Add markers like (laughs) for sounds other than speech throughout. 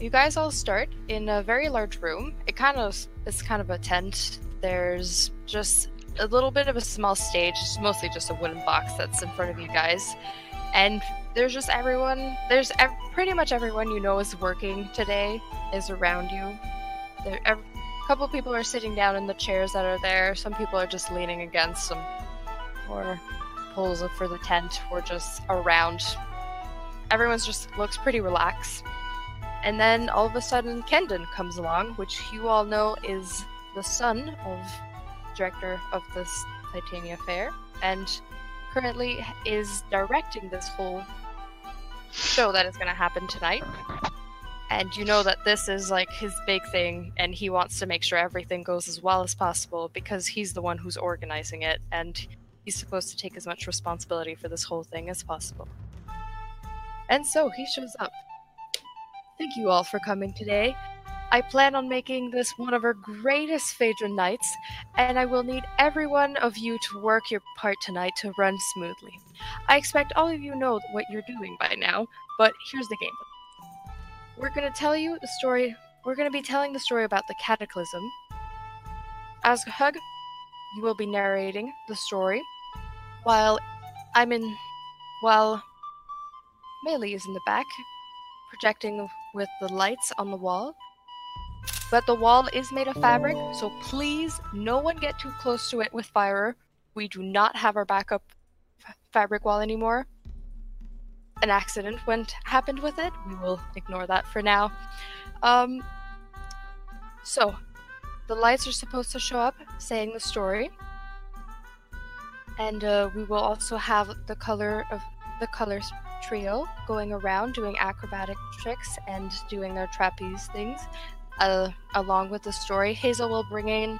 you guys all start in a very large room. It kind of is kind of a tent. There's just a little bit of a small stage. It's mostly just a wooden box that's in front of you guys, and there's just everyone. There's ev- pretty much everyone you know is working today is around you. There, ev- a couple people are sitting down in the chairs that are there. Some people are just leaning against some or poles for the tent, or just around. Everyone's just looks pretty relaxed. And then all of a sudden, Kendon comes along, which you all know is the son of director of this Titania Fair, and currently is directing this whole show that is going to happen tonight. And you know that this is like his big thing, and he wants to make sure everything goes as well as possible because he's the one who's organizing it, and he's supposed to take as much responsibility for this whole thing as possible. And so he shows up. Thank you all for coming today. I plan on making this one of our greatest Phaedron nights, and I will need every one of you to work your part tonight to run smoothly. I expect all of you know what you're doing by now, but here's the game. We're going to tell you the story. We're going to be telling the story about the Cataclysm. As Hug, you will be narrating the story, while I'm in. while Melee is in the back, projecting with the lights on the wall. But the wall is made of fabric, so please, no one get too close to it with fire. We do not have our backup f- fabric wall anymore. An accident went happened with it. We will ignore that for now. Um, so, the lights are supposed to show up saying the story, and uh, we will also have the color of the colors trio going around doing acrobatic tricks and doing their trapeze things uh, along with the story. Hazel will bring in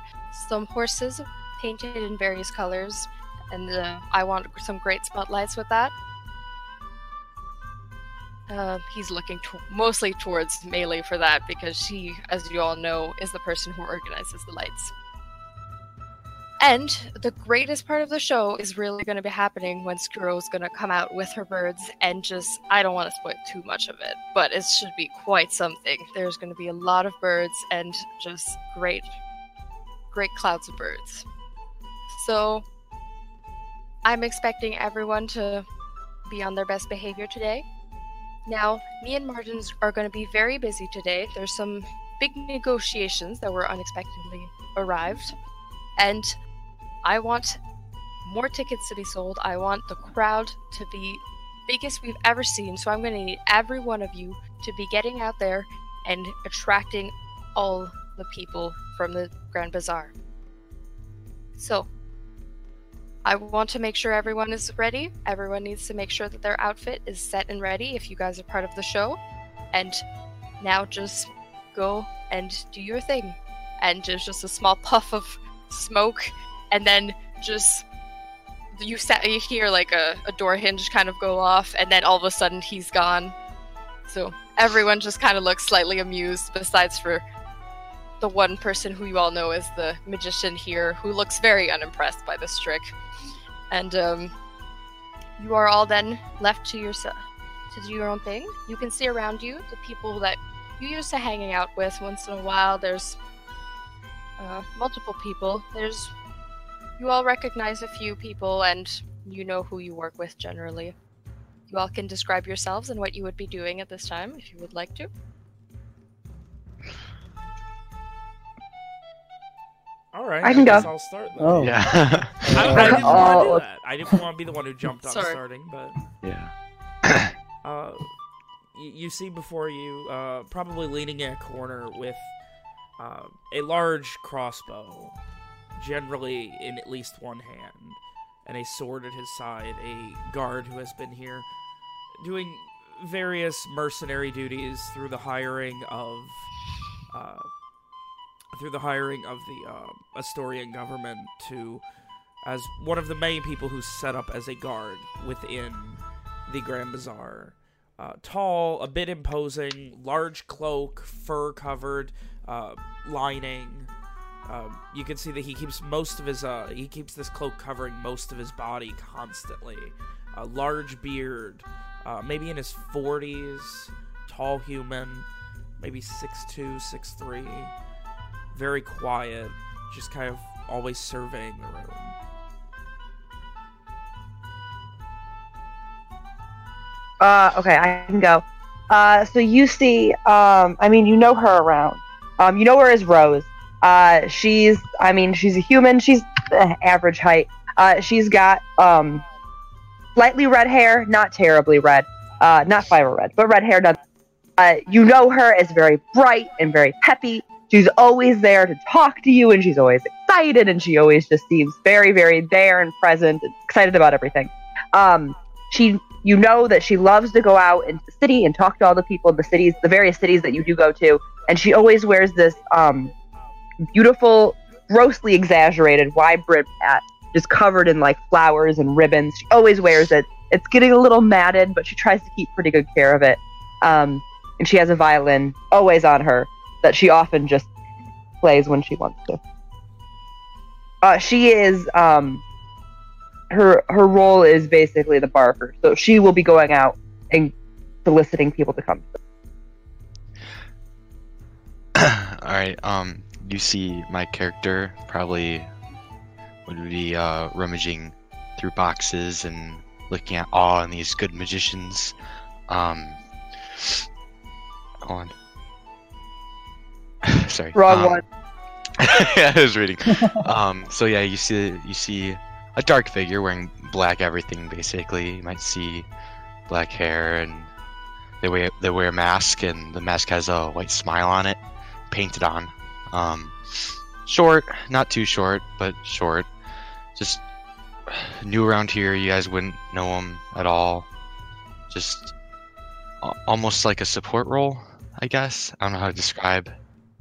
some horses painted in various colors, and uh, I want some great spotlights with that. Uh, he's looking to- mostly towards Melee for that because she, as you all know, is the person who organizes the lights. And the greatest part of the show is really going to be happening when Skuro is going to come out with her birds and just, I don't want to spoil too much of it, but it should be quite something. There's going to be a lot of birds and just great, great clouds of birds. So I'm expecting everyone to be on their best behavior today. Now, me and Martins are going to be very busy today. There's some big negotiations that were unexpectedly arrived. And I want more tickets to be sold. I want the crowd to be biggest we've ever seen. So I'm going to need every one of you to be getting out there and attracting all the people from the Grand Bazaar. So I want to make sure everyone is ready. Everyone needs to make sure that their outfit is set and ready if you guys are part of the show. And now just go and do your thing. And there's just a small (laughs) puff of smoke and then just you you hear like a, a door hinge kind of go off and then all of a sudden he's gone. So everyone just kind of looks slightly amused besides for the one person who you all know is the magician here who looks very unimpressed by this trick. And um, you are all then left to yourself to do your own thing. You can see around you the people that you used to hanging out with. Once in a while there's uh, multiple people. There's you all recognize a few people and you know who you work with generally. You all can describe yourselves and what you would be doing at this time if you would like to. All right, I can guess go. I'll start. Then. Oh. Yeah. (laughs) I, I didn't want to do Oh. that. I didn't want to be the one who jumped on Sorry. starting, but yeah. uh, you, you see before you, uh, probably leaning in a corner with uh, a large crossbow, generally in at least one hand, and a sword at his side, a guard who has been here doing various mercenary duties through the hiring of. Uh, through the hiring of the uh, Astorian government to as one of the main people who set up as a guard within the Grand Bazaar. Uh, tall, a bit imposing, large cloak, fur covered, uh, lining. Um, you can see that he keeps most of his uh, he keeps this cloak covering most of his body constantly. A large beard, uh, maybe in his forties, tall human, maybe six two, six three, very quiet, just kind of always surveying the room. Uh, okay, I can go. Uh, so you see, um, I mean, you know her around. Um, you know where is Rose. Uh, she's, I mean, she's a human. She's average height. Uh, she's got um, slightly red hair, not terribly red, uh, not fire red, but red hair. Uh, you know her as very bright and very peppy. She's always there to talk to you, and she's always excited, and she always just seems very, very there and present and excited about everything. Um, she you know that she loves to go out into the city and talk to all the people in the cities, the various cities that you do go to, and she always wears this um, beautiful, grossly exaggerated wide brim hat, just covered in like flowers and ribbons. She always wears it. It's getting a little matted, but she tries to keep pretty good care of it. Um, and she has a violin always on her that she often just plays when she wants to. Uh, she is um, her her role is basically the barker, so she will be going out and soliciting people to come. (coughs) All right. Um, you see my character probably would be uh, rummaging through boxes and looking at all and these good magicians. Um, hold on. (laughs) Sorry. Wrong um, one. yeah, (laughs) I was reading. (laughs) um, so yeah, you see you see a dark figure wearing black everything basically. You might see black hair and they wear they wear a mask and the mask has a white smile on it, painted on. Um, short, not too short, but short. Just new around here. You guys wouldn't know him at all. Just a- almost like a support role, I guess. I don't know how to describe.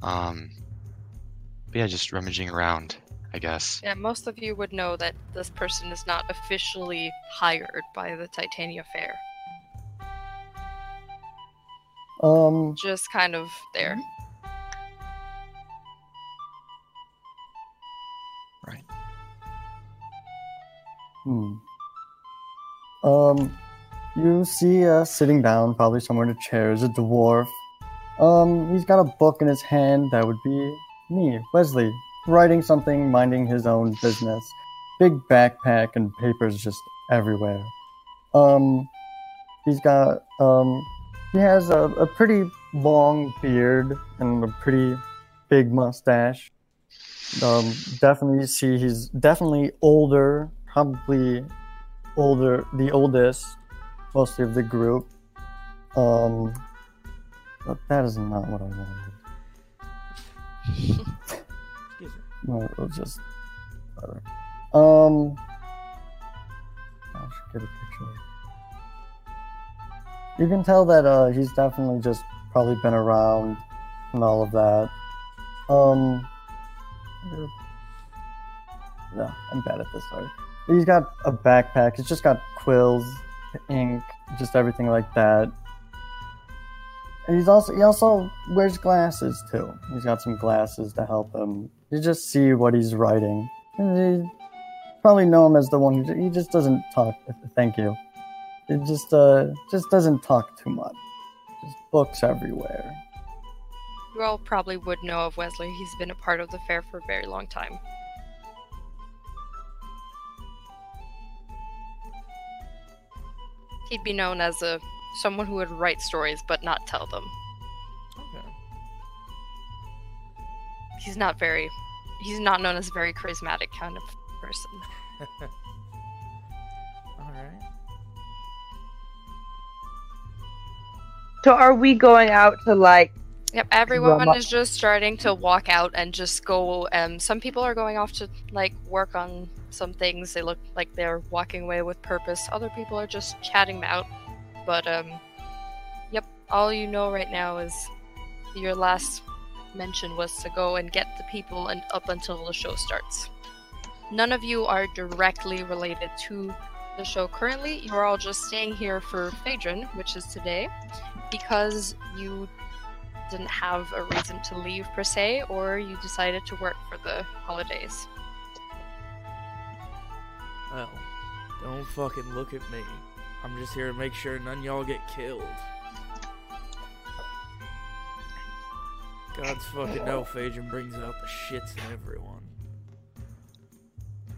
Um, but yeah, just rummaging around, I guess. Yeah, most of you would know that this person is not officially hired by the Titania Fair. Um, Just kind of there. Hmm. Um, you see, uh, sitting down, probably somewhere in a chair, is a dwarf. Um, he's got a book in his hand. That would be me, Wesley, writing something, minding his own business. Big backpack and papers just everywhere. Um, he's got, um, he has a, a pretty long beard and a pretty big mustache. Um, definitely see he's definitely older, probably older, the oldest, mostly of the group. Um, but that is not what I wanted. Excuse me. No, it was just. whatever. Um, I should get a picture. You can tell that uh, he's definitely just probably been around and all of that. Um, no, I'm bad at this. Sorry. He's got a backpack. He's just got quills, ink, just everything like that. And he's also he also wears glasses too. He's got some glasses to help him. You just see what he's writing. And you probably know him as the one who he just doesn't talk. Thank you. It just uh just doesn't talk too much. Just books everywhere. You all probably would know of Wesley. He's been a part of the fair for a very long time. He'd be known as a someone who would write stories but not tell them. Okay. He's not very he's not known as a very charismatic kind of person. (laughs) All right. So are we going out to like? Yep, everyone Rama- is just starting to walk out and just go. Um, some people are going off to like work on some things. They look like they're walking away with purpose. Other people are just chatting out. But um, yep, all you know right now is your last mention was to go and get the people and up until the show starts. None of you are directly related to the show currently. You're all just staying here for Phaedron, which is today, because you didn't have a reason to leave per se, or you decided to work for the holidays. Well, don't fucking look at me. I'm just here to make sure none y'all get killed. God's fucking no, Phaedron brings out the shits in everyone.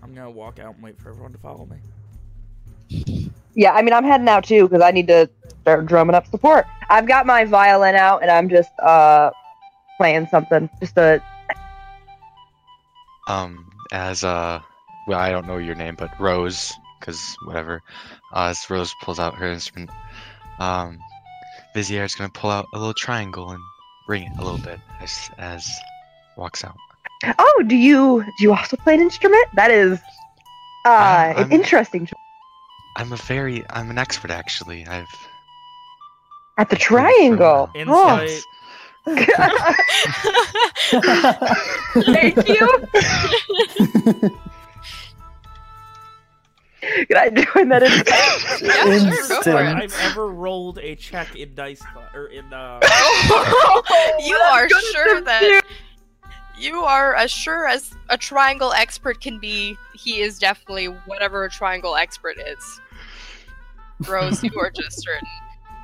I'm gonna walk out and wait for everyone to follow me. Yeah, I mean, I'm heading out too because I need to start drumming up support. I've got my violin out and I'm just uh playing something. Just a Um, as uh, well, I don't know your name, but Rose, because whatever. Uh, as Rose pulls out her instrument, um, is gonna pull out a little triangle and ring it a little bit as as walks out. Oh, do you do you also play an instrument? That is uh I'm- an interesting choice. I'm a very, I'm an expert actually. I've At the played for, triangle. Oh. Thank you. (laughs) Can I join that in? Yeah, sure, go for it. I've ever rolled a check in dice cla- or in uh. (laughs) (laughs) you are sure do. that you are as sure as a triangle expert can be. He is definitely whatever a triangle expert is. Rose, you are just certain.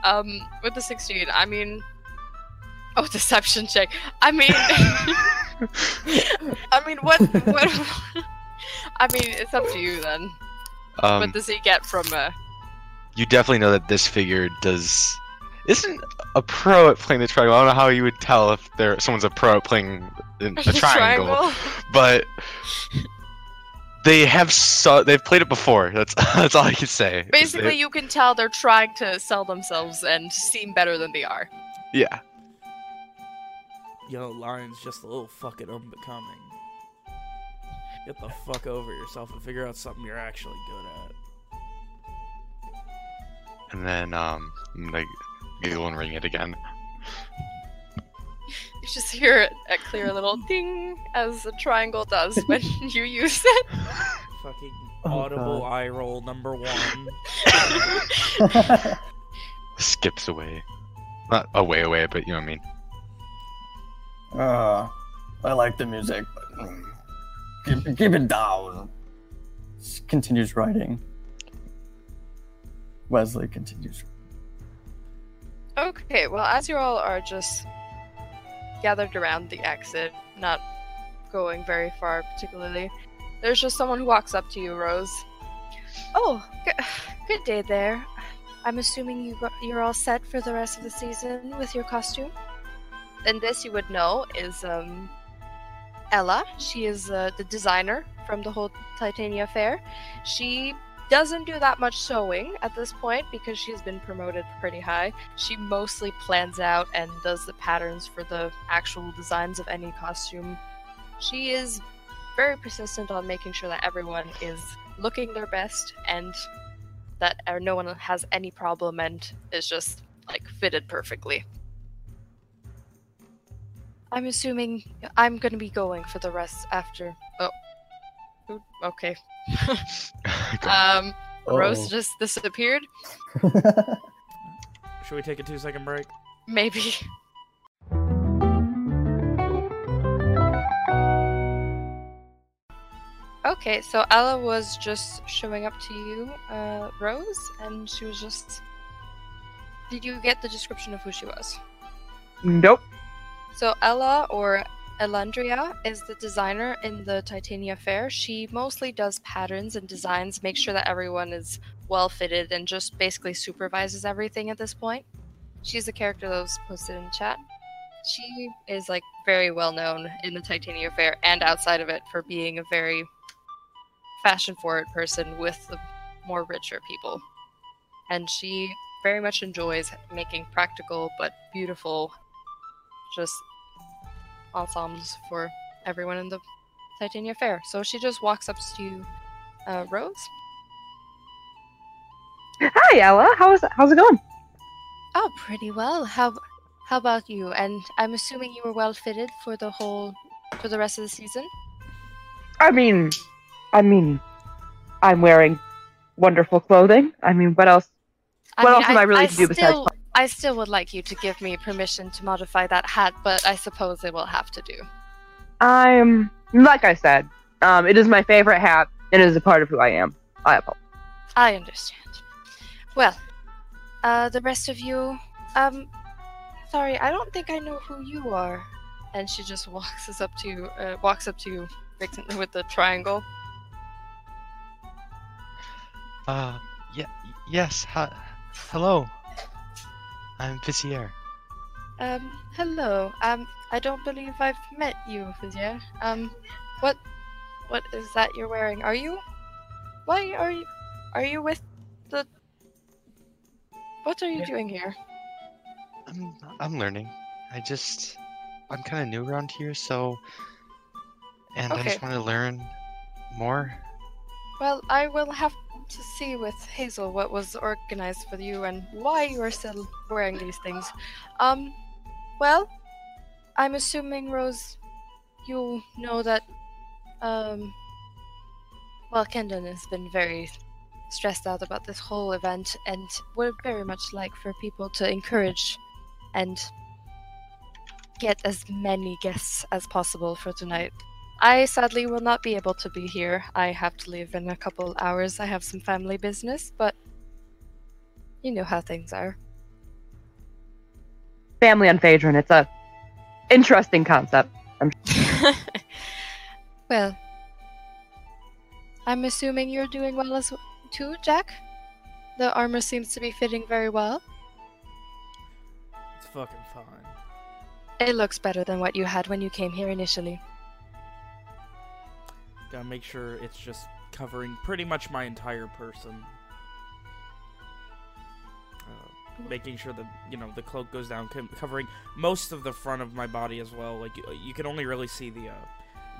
Um, with the sixteen, I mean, oh, (laughs) deception check. I mean, (laughs) I mean, what, what? (laughs) I mean, it's up to you then. um, what does he get from uh? you definitely know that this figure does isn't a pro at playing the triangle. I don't know how you would tell if there someone's a pro at playing in a triangle, but they have so they've played it before. That's (laughs) that's all I can say. is they- Basically, you can tell they're trying to sell themselves and seem better than they are. yeah. Yo, Lion's just a little fucking unbecoming. Get the fuck over yourself and figure out something you're actually good at. And then um, I'm giggle and ring it again. You just hear a clear little ding as a triangle does (laughs) when you use it. Fucking Oh, audible God. eye roll number one. (laughs) Skips away, not away away, but you know what I mean. uh, I like the music, but mm, keep, keep it down. S- Continues writing. Wesley continues. Okay, well, as you all are just gathered around the exit, not going very far particularly, there's just someone who walks up to you, Rose. Oh, good, (sighs) good day there. I'm assuming you got, you're all set for the rest of the season with your costume. And this you would know is um, Ella. She is uh, the designer from the whole Titania fair. She doesn't do that much sewing at this point because she's been promoted pretty high. She mostly plans out and does the patterns for the actual designs of any costume. She is very persistent on making sure that everyone is looking their best and that uh, no one has any problem and is just like fitted perfectly. I'm assuming I'm gonna be going for the rest after. Oh, okay. Go. (laughs) (laughs) Um, Rose Uh-oh. just disappeared. (laughs) Should we take a two second break? Maybe. Okay, so Ella was just showing up to you, uh, Rose, and she was just. Did you get the description of who she was? Nope. So Ella or Elandria is the designer in the Titania Fair. She mostly does patterns and designs, makes sure that everyone is well fitted, and just basically supervises everything at this point. She's a character that was posted in chat. She is like very well known in the Titania Fair and outside of it for being a very fashion forward person with the more richer people. And she very much enjoys making practical but beautiful just ensembles for everyone in the Titania Fair. So she just walks up to uh, Rose. Hi, Ella. How's how's it going? Oh, pretty well. How how about you? And I'm assuming you were well fitted for the whole for the rest of the season. I mean, I mean, I'm wearing wonderful clothing. I mean, what else? I What mean, else am I really to do besides I still would like you to give me permission to modify that hat, but I suppose it will have to do. I'm like I said. Um, it is my favorite hat, and it is a part of who I am. I apologize. I understand. Well, uh, the rest of you, um, sorry, I don't think I know who you are. and she just walks us up to uh, walks up to Vixen with the triangle. Uh, yeah, yes. Hi, hello. I'm Vizier. Um, hello. Um, I don't believe I've met you, Vizier. Um, what, what is that you're wearing? Are you? Why are you? Are you with the? What are you Yeah. doing here? I'm I'm learning. I just I'm kind of new around here, so and I just want to learn more. Well, I will have to see with Hazel what was organized for you and why you are still wearing these things. Um, well, I'm assuming, Rose, you know that, um, well, Kendon has been very stressed out about this whole event and would very much like for people to encourage and get as many guests as possible for tonight. I sadly will not be able to be here. I have to leave in a couple hours. I have some family business, but you know how things are. Family on Phaedron. It's a interesting concept. (laughs) well, I'm assuming you're doing well as too, Jack. The armor seems to be fitting very well. It's fucking fine. It looks better than what you had when you came here initially. Gotta make sure it's just covering pretty much my entire person. Uh, making sure that you know the cloak goes down, covering most of the front of my body as well. Like you, you can only really see the uh,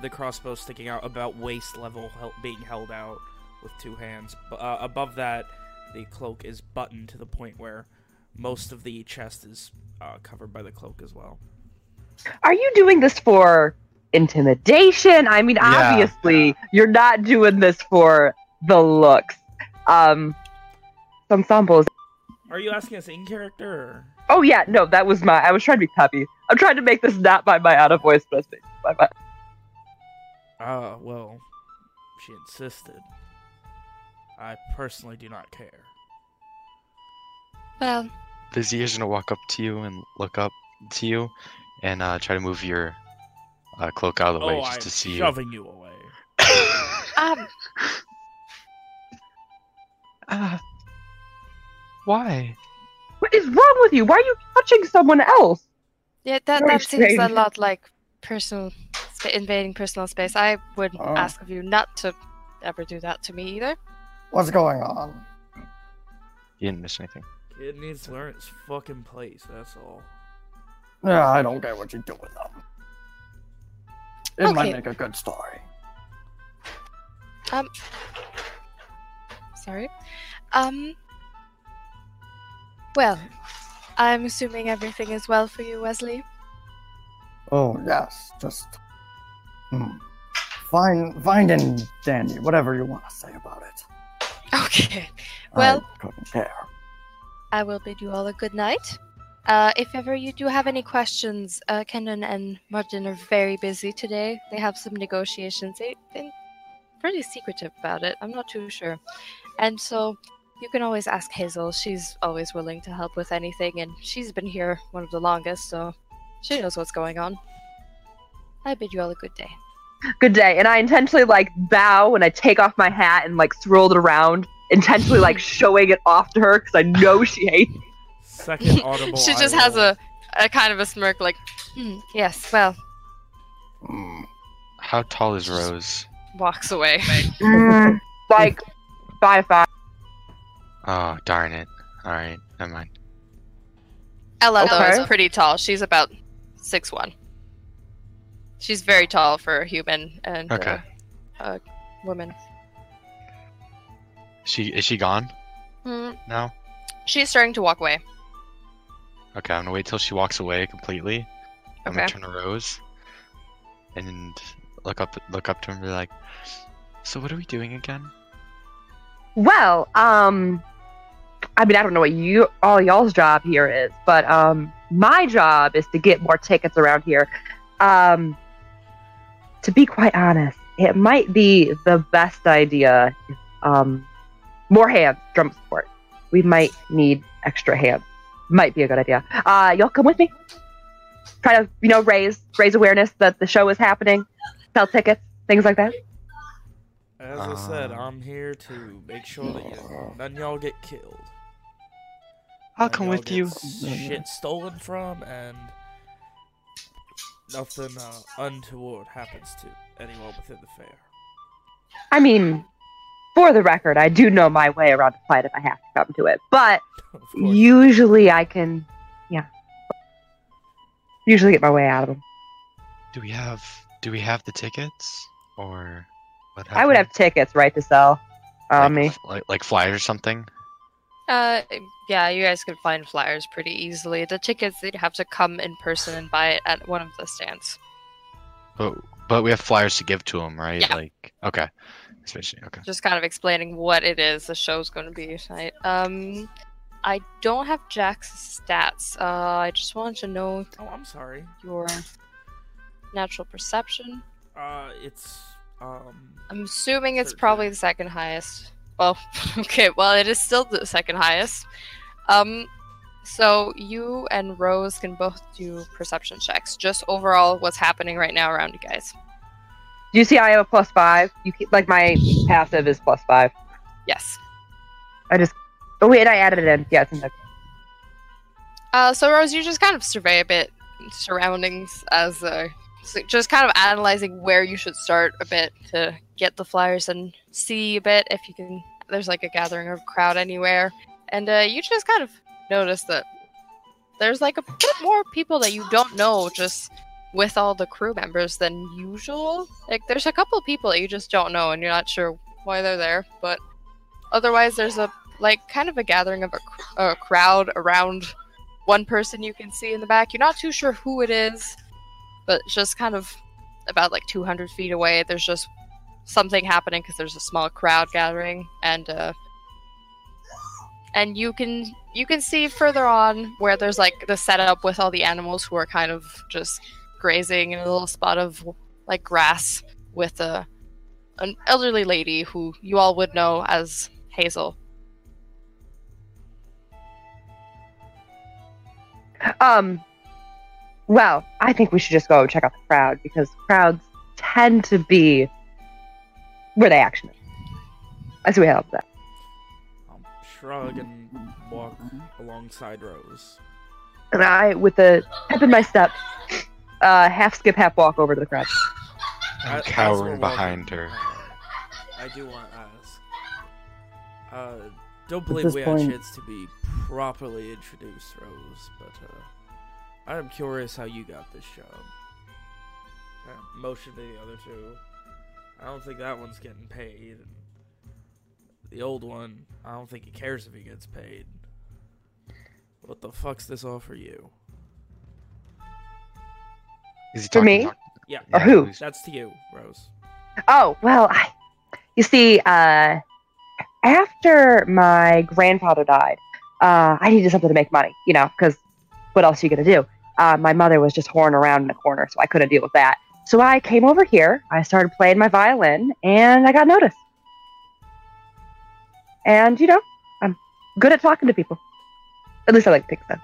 the crossbow sticking out about waist level, being held out with two hands. Bu- uh, above that, the cloak is buttoned to the point where most of the chest is uh, covered by the cloak as well. Are you doing this for intimidation? I mean, Yeah. obviously, you're not doing this for the looks. Um, some samples. Are you asking us in character? Or? Oh yeah, no, that was my. I was trying to be peppy. I'm trying to make this not by my out of voice, but it's by my. Ah, well, she insisted. I personally do not care. Well, Lizzie is gonna walk up to you and look up to you, and uh, try to move your uh, cloak out of the way oh, just I'm to see shoving you away. um, (laughs) uh, why? What is wrong with you? Why are you touching someone else? yeah, that Very that seems a lot like personal, spa- invading personal space. I would Oh. ask of you not to ever do that to me either. What's going on? You didn't miss anything. Kid needs to learn its fucking place, that's all. Yeah, I don't get what you're doing. with It might make a good story. Um, sorry. Um, well, I'm assuming everything is well for you, Wesley. Oh yes, just hmm. fine, fine and dandy. Whatever you want to say about it. (laughs) Okay. Well- I couldn't care. I will bid you all a good night. Uh, if ever you do have any questions, uh, Kendon and Martin are very busy today. They have some negotiations. They've been pretty secretive about it. I'm not too sure. And so you can always ask Hazel. She's always willing to help with anything, and she's been here one of the longest, so she knows what's going on. I bid you all a good day. Good day. And I intentionally like bow when I take off my hat and like swirl it around, intentionally like (laughs) showing it off to her because I know she hates. Me. Second (laughs) audible. she eye just has roll. a, a kind of a smirk, like, hmm, yes, well, Hmm. How tall is Rose? walks away. (laughs) Mm, like five five. Oh, darn it. Alright, never mind. Ella though Okay. is pretty tall. She's about six one. She's very tall for a human and Okay. uh, a woman. She is she gone Hmm. now? She's starting to walk away. Okay, I'm gonna wait till she walks away completely. I'm Okay. gonna turn to Rose and look up look up to him and be like, So what are we doing again? Well, um, I mean, I don't know what you all y'all's job here is, but um, my job is to get more tickets around here. Um, to be quite honest, it might be the best idea. Um, more hands, drum support. We might need extra hands. Might be a good idea. Uh, y'all come with me. try to you know raise raise awareness that the show is happening, sell tickets, things like that. As I said. I'm here to make sure that you, none of y'all get killed. I'll none come with you. Shit stolen from, and nothing uh, untoward happens to anyone within the fair. I mean, for the record, I do know my way around a fight if I have to come to it, but (laughs) usually I can, yeah, usually get my way out of them. Do we have do we have the tickets or what? I would have tickets right to sell on like, me. like like flyers or something. Uh, yeah, you guys could find flyers pretty easily. The tickets, you'd have to come in person and buy it at one of the stands. But but we have flyers to give to them, right? Yeah. Like okay, especially okay. Just kind of explaining what it is the show's going to be tonight. Um, I don't have Jack's stats. Uh, I just wanted to know Oh, I'm sorry. your natural perception. Uh, it's um. I'm assuming it's Thirteen. probably the second highest. Well, (laughs) okay, well, it is still the second highest. Um, so you and Rose can both do perception checks. Just overall, what's happening right now around you guys. Do you see I have a plus five? You keep, like my passive is plus five. Yes. I just oh wait, I added it in. Yeah, it's in there. Uh, so Rose, you just kind of survey a bit surroundings as a, just kind of analyzing where you should start a bit to get the flyers and see a bit if you can. There's like a gathering of crowd anywhere, and uh, you just kind of notice that there's like a bit more people that you don't know just with all the crew members than usual. Like there's a couple people that you just don't know and you're not sure why they're there, but otherwise there's a like kind of a gathering of a, a crowd around one person you can see in the back. You're not too sure who it is, but just kind of about like 200 feet away. There's just something happening because there's a small crowd gathering, and uh, and you can you can see further on where there's like the setup with all the animals who are kind of just grazing in a little spot of like grass with a an elderly lady who you all would know as Hazel. Um, well, I think we should just go check out the crowd because crowds tend to be where the action is. I see we have that. I'll shrug and walk alongside Rose. And I, with a pep in my step, uh, half skip, half walk over to the crowd. I'm As- as cowering behind her. I do want to ask. Uh, don't At believe we point- had a chance to be properly introduced, Rose, but uh, I am curious how you got this job. Uh, motion to the other two. I don't think that one's getting paid. And the old one, I don't think he cares if he gets paid. What the fuck's this all for you? Is he For talking me? talk- Yeah, Or who? that's to you, Rose. Oh, well, I, you see, uh, after my grandfather died, uh, I needed something to make money, you know, because what else are you going to do? Uh, my mother was just whoring around in the corner, so I couldn't deal with that. So I came over here, I started playing my violin, and I got noticed. And, you know, I'm good at talking to people. At least I like to think so.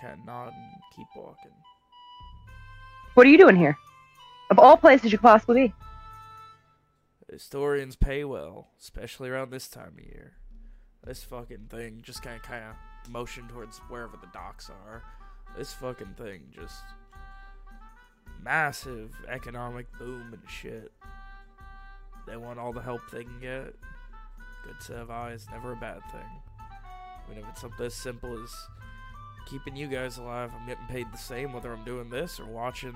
Kind of nod and keep walking. What are you doing here? Of all places you could possibly be. Astorians pay well, especially around this time of year. This fucking thing just kind of kind of motion towards wherever the docks are. This fucking thing just massive economic boom and shit. They want all the help they can get. Good set of eyes, never a bad thing. I mean, if it's something as simple as keeping you guys alive, I'm getting paid the same whether I'm doing this or watching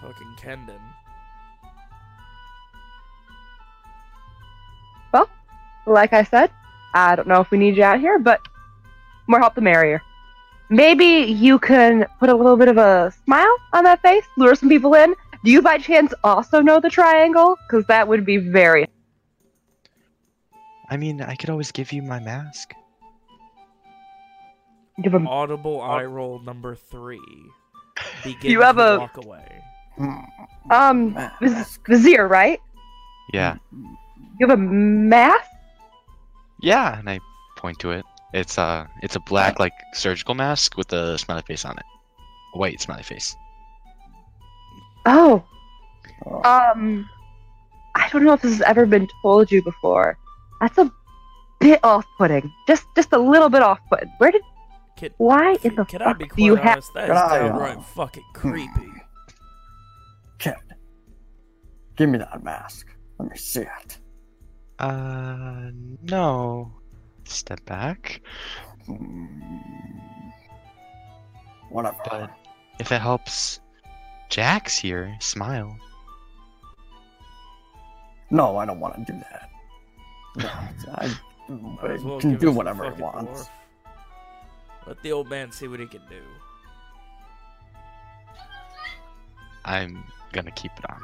fucking Kendon. Well, like I said, I don't know if we need you out here, but more help the merrier. Maybe you can put a little bit of a smile on that face, lure some people in. Do you by chance also know the triangle? Because that would be very. I mean, I could always give you my mask. Give 'em- Audible eye roll number three. Begin You have to a- walk away. Um, Viz- Vizier, right? Yeah. You have a mask? Yeah, and I point to it. It's uh, it's a black like surgical mask with a smiley face on it. A white smiley face. Oh, Oh, um, I don't know if this has ever been told you before. That's a bit off-putting. Just, just a little bit off-putting. Where did? Can, Why in the can I fuck be do you quite have? honest? That is Can I, downright fucking creepy. kid, give me that mask. Let me see it. Uh, no. Step back. Hmm. Whatever. But if it helps, Jack's here. Smile. No, I don't want to do that. No, I, (laughs) Might as well can do whatever it fucking wants. dwarf. Let the old man see what he can do. I'm gonna keep it on.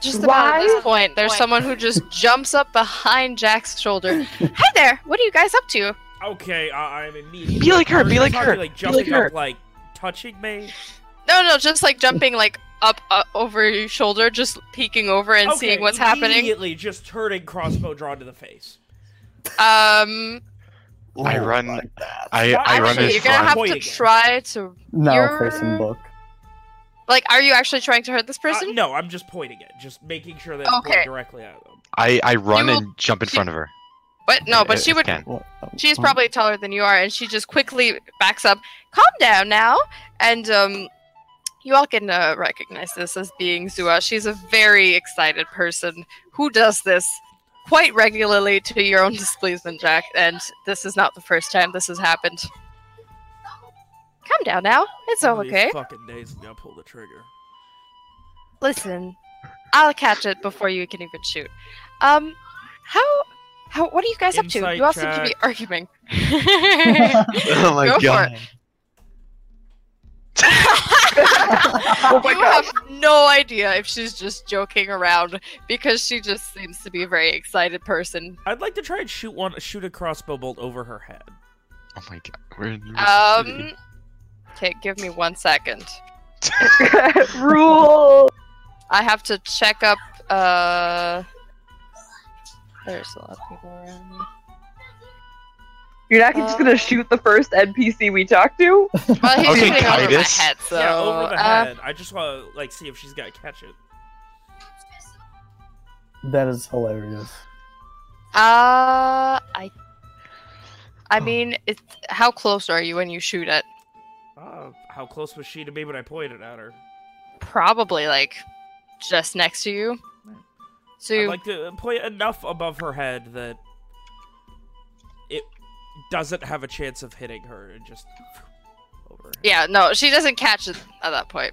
Just about at this point, there's someone who just (laughs) jumps up behind Jack's shoulder. Hi there. What are you guys up to? Okay, I I'm immediately. Be like her, be like her, Like be like jumping her. up, like touching me. No, no, just like jumping like up uh, over your shoulder, just peeking over and okay, seeing what's happening. Immediately, just turning crossbow drawn to the face. Um, I Oh, run- like that. I I run actually, as you're gonna front. have to try to now you're- facing book. like. Are you actually trying to hurt this Uh, person? no, I'm just pointing it, just making sure that it's Okay. pointed directly at them. I I run will- and jump in she- front of her. But no, but If she would. can. She's Um, probably taller than you are, and she just quickly backs up. Calm down now, and um, you all can uh, recognize this as being Zua. She's a very excited person who does this quite regularly to your own displeasement, Jack. And this is not the first time this has happened. Calm down now. It's all One of these okay. Fucking days, I'm gonna pull the trigger. Listen, I'll catch it before you can even shoot. Um, how? How? What are you guys up to? You all seem to be arguing. (laughs) (laughs) oh my Go for god. it. Oh you gosh. have no idea if she's just joking around because she just seems to be a very excited person. I'd like to try and shoot one, shoot a crossbow bolt over her head. Oh my god. We're in New York City. Um, okay, give me one second. (laughs) (laughs) Rule. I have to check up. Uh, there's a lot of people around. You're not just gonna shoot the first NPC we talk to? Well, he's Okay, shooting over my Titus. head, so yeah, over the uh, head. I just want to like see if she's gonna catch it. That is hilarious. Uh, I. I mean, it's how close are you when you shoot it? Uh, how close was she to me when I pointed at her? Probably like just next to you. So I'd you, like to point enough above her head that it doesn't have a chance of hitting her and just over. her yeah, no, she doesn't catch it at that point.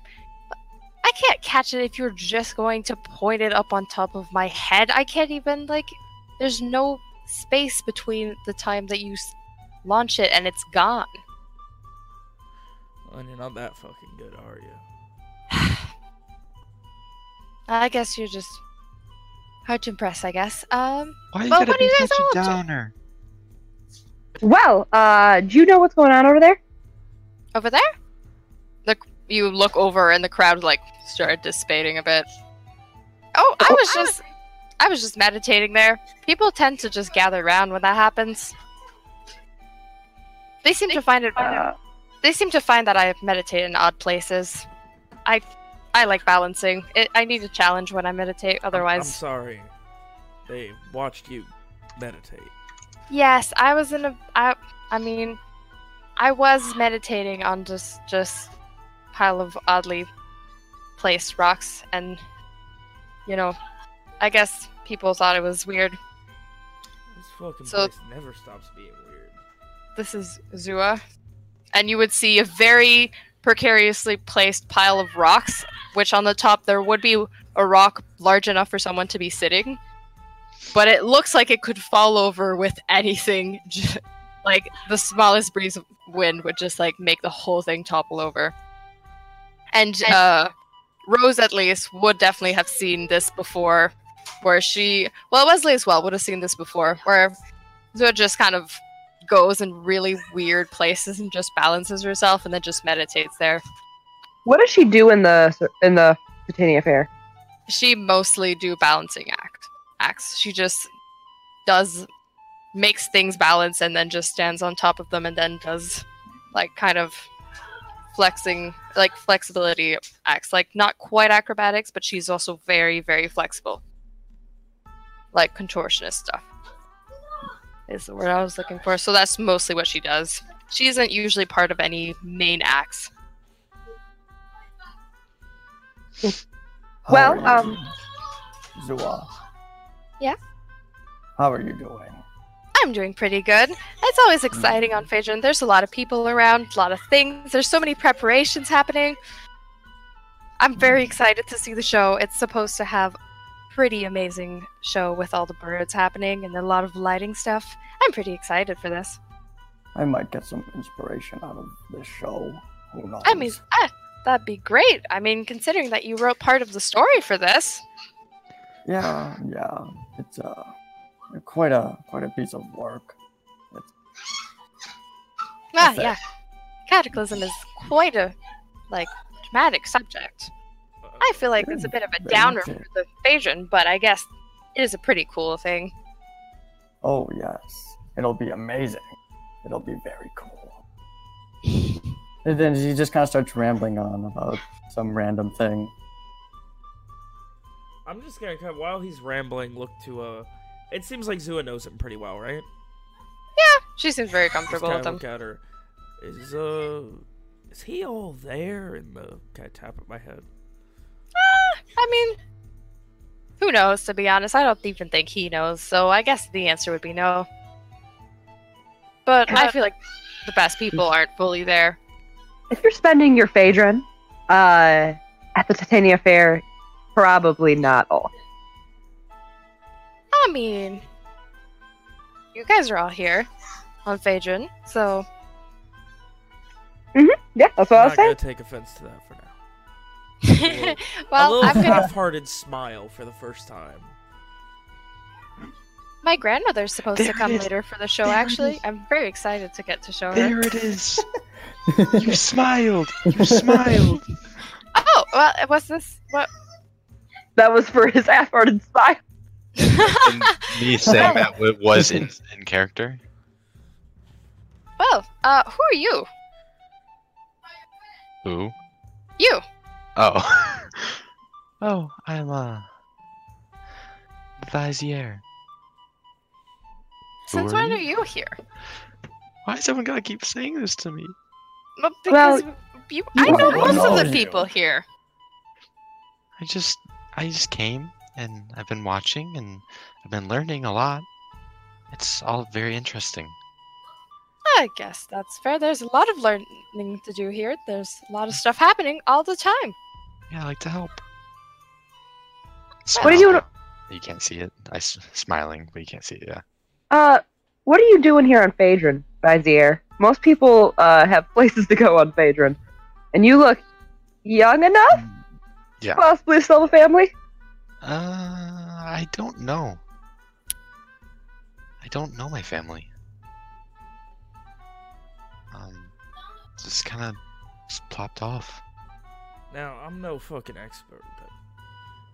I can't catch it if you're just going to point it up on top of my head. I can't even like. There's no space between the time that you launch it and it's gone. Well, you're not that fucking good, are you? (sighs) I guess you're just hard to impress. I guess. Um. Why you Well, gotta what are be you guys such all a up to? downer? Well, uh, do you know what's going on over there? over there the you look over and the crowd like started dissipating a bit oh i was just i was just meditating there people tend to just gather around when that happens they seem to find it Uh, they seem to find that i meditate in odd places i i like balancing it, i need a challenge when i meditate I'm- I'm sorry. They watched you meditate. Yes i was in a i i mean i was meditating on just just pile of oddly placed rocks and you know i guess people thought it was weird This fucking So- place never stops being weird. this is zua and you would see a very precariously placed pile of rocks which on the top there would be a rock large enough for someone to be sitting but it looks like it could fall over with anything (laughs) like the smallest breeze of wind would just like make the whole thing topple over. And uh rose at least would definitely have seen this before where she well wesley as well would have seen this before where Zua just kind of goes in really weird places and just balances herself and then just meditates there. What does she do in the in the Titania Fair? she mostly do balancing act acts. She just does makes things balance and then just stands on top of them and then does like kind of flexing like flexibility acts. Like not quite acrobatics but she's also very very flexible. Like contortionist stuff is the word i was looking for. So that's mostly what she does. She isn't usually part of any main acts. Well, um, you, Zua. Yeah? How are you doing? I'm doing pretty good. It's always exciting on Phaedron. There's a lot of people around, a lot of things. There's so many preparations happening. I'm very excited to see the show. It's supposed to have pretty amazing show with all the birds happening and a lot of lighting stuff. I'm pretty excited for this. I might get some inspiration out of this show. Who knows? I mean, ah, that'd be great. I mean, considering that you wrote part of the story for this. Yeah, yeah. It's uh, quite a quite a piece of work. Ah, yeah. Cataclysm is quite a like dramatic subject. I feel like it's a bit of a downer for the Phaedron, but I guess it is a pretty cool thing. Oh yes, it'll be amazing. It'll be very cool. (laughs) And then he just kind of starts rambling on about some random thing. I'm just gonna kind of, while he's rambling, look to uh. It seems like Zua knows him pretty well, right? Yeah, she seems very comfortable kinda with them. look at her. Is uh, is he all there? And the kind of tap at my head. Uh, I mean, who knows, to be honest? I don't even think he knows, so I guess the answer would be no. But I feel like the best people aren't fully there. If you're spending your Phaedron uh, at the Titania Fair, probably not all. I mean, you guys are all here on Phaedron, so mm-hmm. Yeah, that's what I I'm not gonna take offense to that for now. (laughs) a well, little I'm gonna. half-hearted smile for the first time. My grandmother's supposed There to come later for the show. There Actually. I'm very excited to get to show her. There it is. (laughs) You smiled. You smiled. Oh, well, was this what? That was for his half-hearted smile. (laughs) Me saying that wa- was in in character. well, uh, who are you? Who? You. Oh. (laughs) oh, I'm uh. Vizier. Since when you? are you here? Why is everyone gotta keep saying this to me? Well, because Well, you, I know most of know the you. people here. I just I just came and I've been watching and I've been learning a lot. It's all very interesting. I guess that's fair. There's a lot of learning to do here. There's a lot of stuff happening all the time. Yeah, I like to help. What are you doing? You can't see it. I s- smiling, but you can't see it. Yeah. Uh, what are you doing here on Phaedron, Vizier? Most people uh, have (laughs) places to go on Phaedron, and you look young enough, Yeah. possibly still the family. Uh, I don't know. I don't know my family. Um, just kind of just plopped off. Now, I'm no fucking expert, but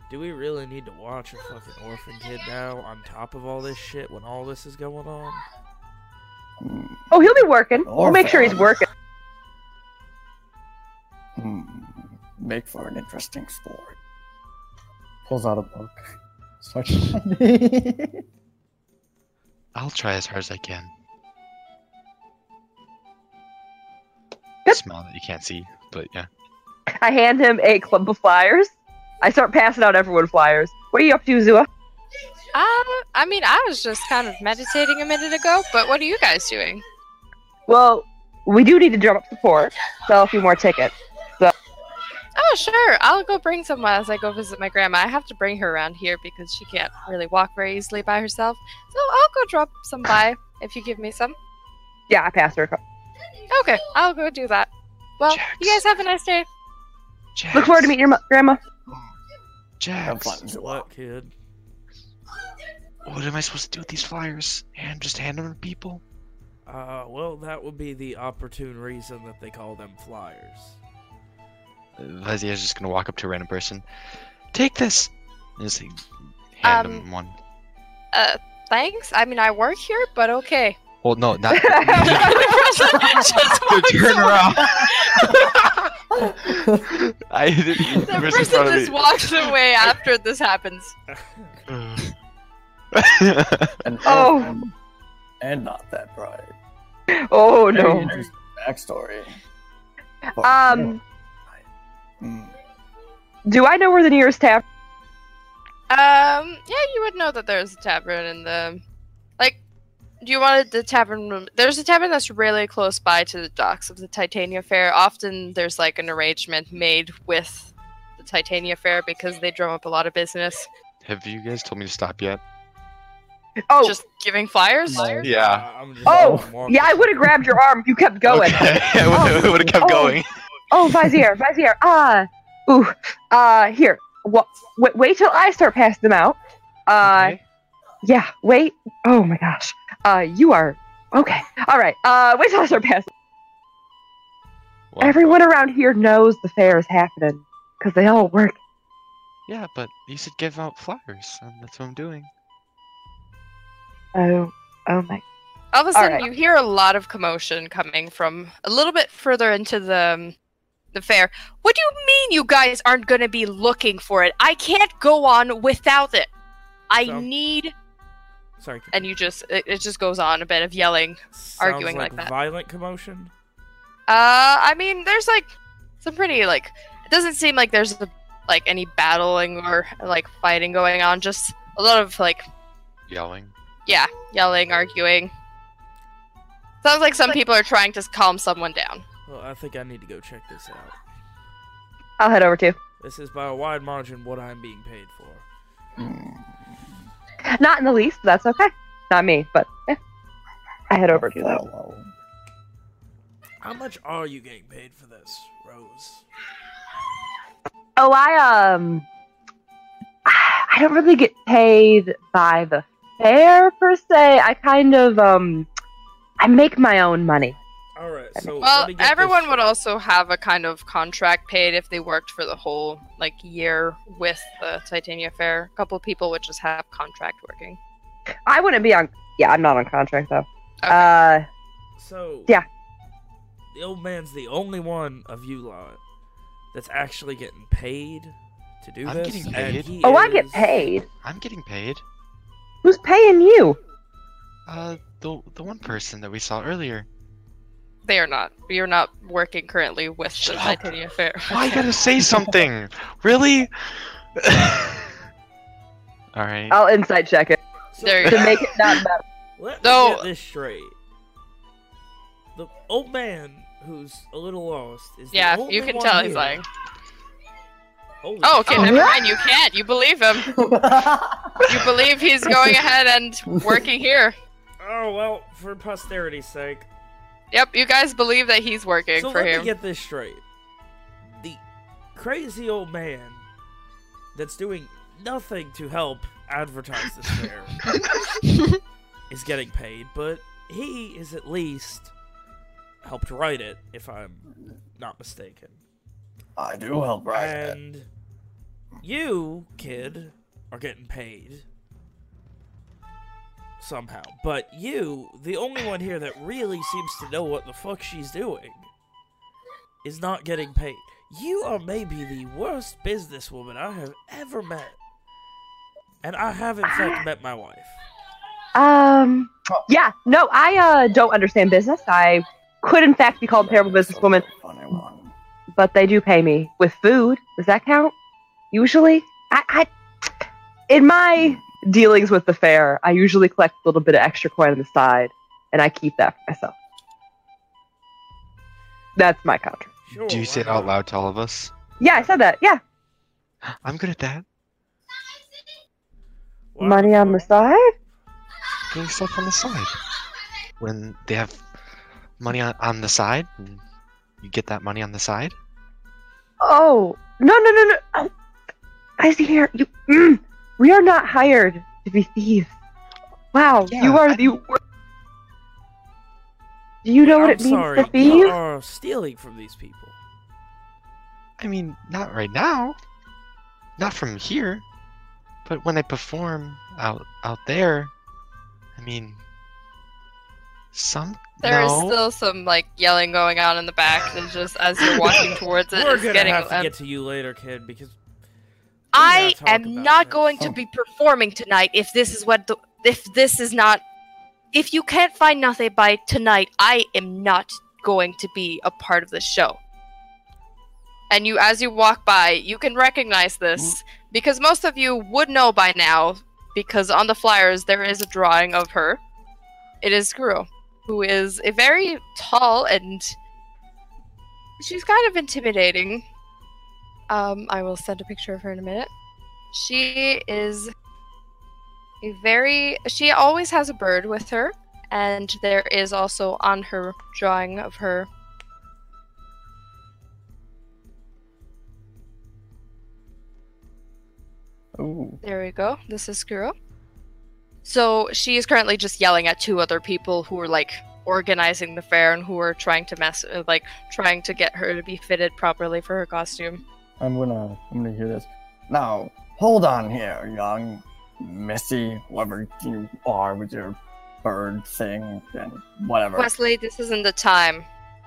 do we really need to watch a fucking orphan kid now on top of all this shit when all this is going on? Oh, he'll be working. We'll make sure he's working. hmm, make for an interesting story. Pulls out a book. (laughs) Starts. I'll try as hard as I can. Yep. Smile that you can't see, but yeah. I hand him a clump of flyers. I start passing out everyone flyers. What are you up to, Zua? Um, I mean, I was just kind of meditating a minute ago, but what are you guys doing? Well, we do need to drum up support, sell a few more tickets. Oh, sure. I'll go bring some as I go visit my grandma. I have to bring her around here because she can't really walk very easily by herself. So I'll go drop some by if you give me some. Yeah, I passed her. a cou- Okay, I'll go do that. Well, you guys have a nice day. Jax. Look forward to meeting your mo- grandma. Have Jax. fun, What, kid? What am I supposed to do with these flyers? And just hand them to people? Uh, well, that would be the opportune reason that they call them flyers. Vizier's just gonna walk up to a random person. Take this! And just hand Um, him one. Uh, thanks. I mean, I work here, but okay. Well, no, not. (laughs) (laughs) Just turn around. (laughs) I didn't. The the person just walks away after this happens. And, Oh. and, and not that bright. Oh Very no. interesting backstory. Um, Hmm. do I know where the nearest tavern? Um, yeah, you would know that there's a tavern in the, like, do you want the tavern room? There's a tavern that's really close by to the docks of the Titania Fair. Often there's like an arrangement made with the Titania Fair because they drum up a lot of business. Have you guys told me to stop yet? Oh, Just giving flyers. No. Yeah. Uh, I'm just oh, yeah. I would have grabbed your arm if you kept going. Okay. (laughs) I would have kept Oh. going. Oh, Vizier, Vizier. Ah, ooh. Uh, here. What? Wait, wait till I start passing them out. Uh, Okay. yeah. Wait. Oh my gosh. Uh, you are okay. All right. Uh, wait till I start passing. Well, Everyone around here knows the fair is happening because they all work. Yeah, but you should give out flyers, and that's what I'm doing. Oh, oh my. All of a sudden, right. you hear a lot of commotion coming from a little bit further into the um, the fair. What do you mean you guys aren't going to be looking for it? I can't go on without it. I So- need. Sorry. And you just it, it just goes on a bit of yelling. Sounds arguing like, like that. Violent commotion. Uh, I mean, there's like some pretty like. It doesn't seem like there's like any battling or like fighting going on. Just a lot of like Yelling. yeah, yelling, arguing. Sounds like some people are trying to calm someone down. Well, I think I need to go check this out. I'll head over too. This is by a wide margin what I'm being paid for. Hmm. Not in the least. That's okay. Not me, but eh. I head over to that. How much are you getting paid for this, Rose? Oh, I um, I don't really get paid by the fair per se. I kind of um, I make my own money. All right. So Well, let me get this everyone would also have a kind of contract paid if they worked for the whole like year with the Titania Fair. A couple of people would just have contract working. I wouldn't be on. Yeah, I'm not on contract though. Okay. Uh, So Yeah. the old man's the only one of you lot that's actually getting paid to do I'm this. getting paid. he oh, I get paid. I'm getting paid. Who's paying you? Uh, the the one person that we saw earlier. They are not. You're not working currently with Shut the. Titania Fair. Why you gotta say something? Really? (laughs) All right. I'll insight check it So, There you to go. make it not better. Let me get this straight. The old man who's a little lost is the Yeah, only you can one tell he's here- lying. Holy Oh, okay, shit. never mind. You can't. You believe him. (laughs) You believe he's going ahead and working here. Oh well, for posterity's sake. Yep, you guys believe that he's working So for let him. me get this straight. The crazy old man that's doing nothing to help advertise this fair (laughs) is getting paid, but he is at least helped write it, if I'm not mistaken. I do help right. And you, kid, are getting paid somehow. But you, the only one here that really seems to know what the fuck she's doing, is not getting paid. You are maybe the worst businesswoman I have ever met. And I have in fact met my wife. Um, yeah, no, I uh don't understand business. I could in fact be called a terrible businesswoman, but they do pay me with food. Does that count? Usually, I, I in my dealings with the fair, I usually collect a little bit of extra coin on the side, and I keep that for myself. That's my contract. Sure, Do you say it out loud to all of us? Yeah, I said that. Yeah, (gasps) I'm good at that. Why money on the fuck- side. Getting stuff on the side. When they have money on, on the side, you get that money on the side. Oh no no no no! Oh, I see here. You, mm, we are not hired to be thieves. Wow, Yeah, you are I- the. wor- Do you know what I'm it means sorry, to thieve? you are stealing from these people. I mean, not right now. Not from here. But when I perform out out there, I mean, some. There's no. still some like yelling going on in the back, and just as you're walking (coughs) towards it, We're it's gonna getting. have to um, get to you later, kid, because I am not going to Oh. be performing tonight if this is what the if this is not if you can't find nothing by tonight, I am not going to be a part of the show. And you as you walk by, you can recognize this because most of you would know by now because on the flyers there is a drawing of her. It is Guru, who is a very tall and she's kind of intimidating. Um, I will send a picture of her in a minute. She is a very. She always has a bird with her, and there is also on her drawing of her. Ooh. There we go. This is Kuro. So she is currently just yelling at two other people who are like organizing the fair and who are trying to mess, like trying to get her to be fitted properly for her costume. I'm gonna I'm gonna hear this. Now, hold on here, young Missy, whoever you are with your bird thing and whatever. Wesley, this isn't the time.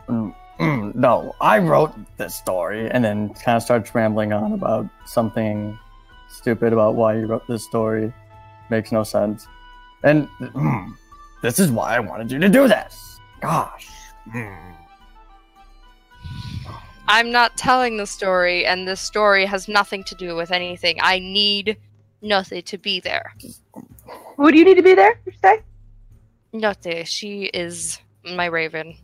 Mm, mm, no, I wrote this story, and then kind of starts rambling on about something stupid about why you wrote this story. Makes no sense. And mm, this is why I wanted you to do this. Gosh. Mm. I'm not telling the story, and this story has nothing to do with anything. I need Nothing to be there. Who do you need to be there? You say? Nothing. She is my raven.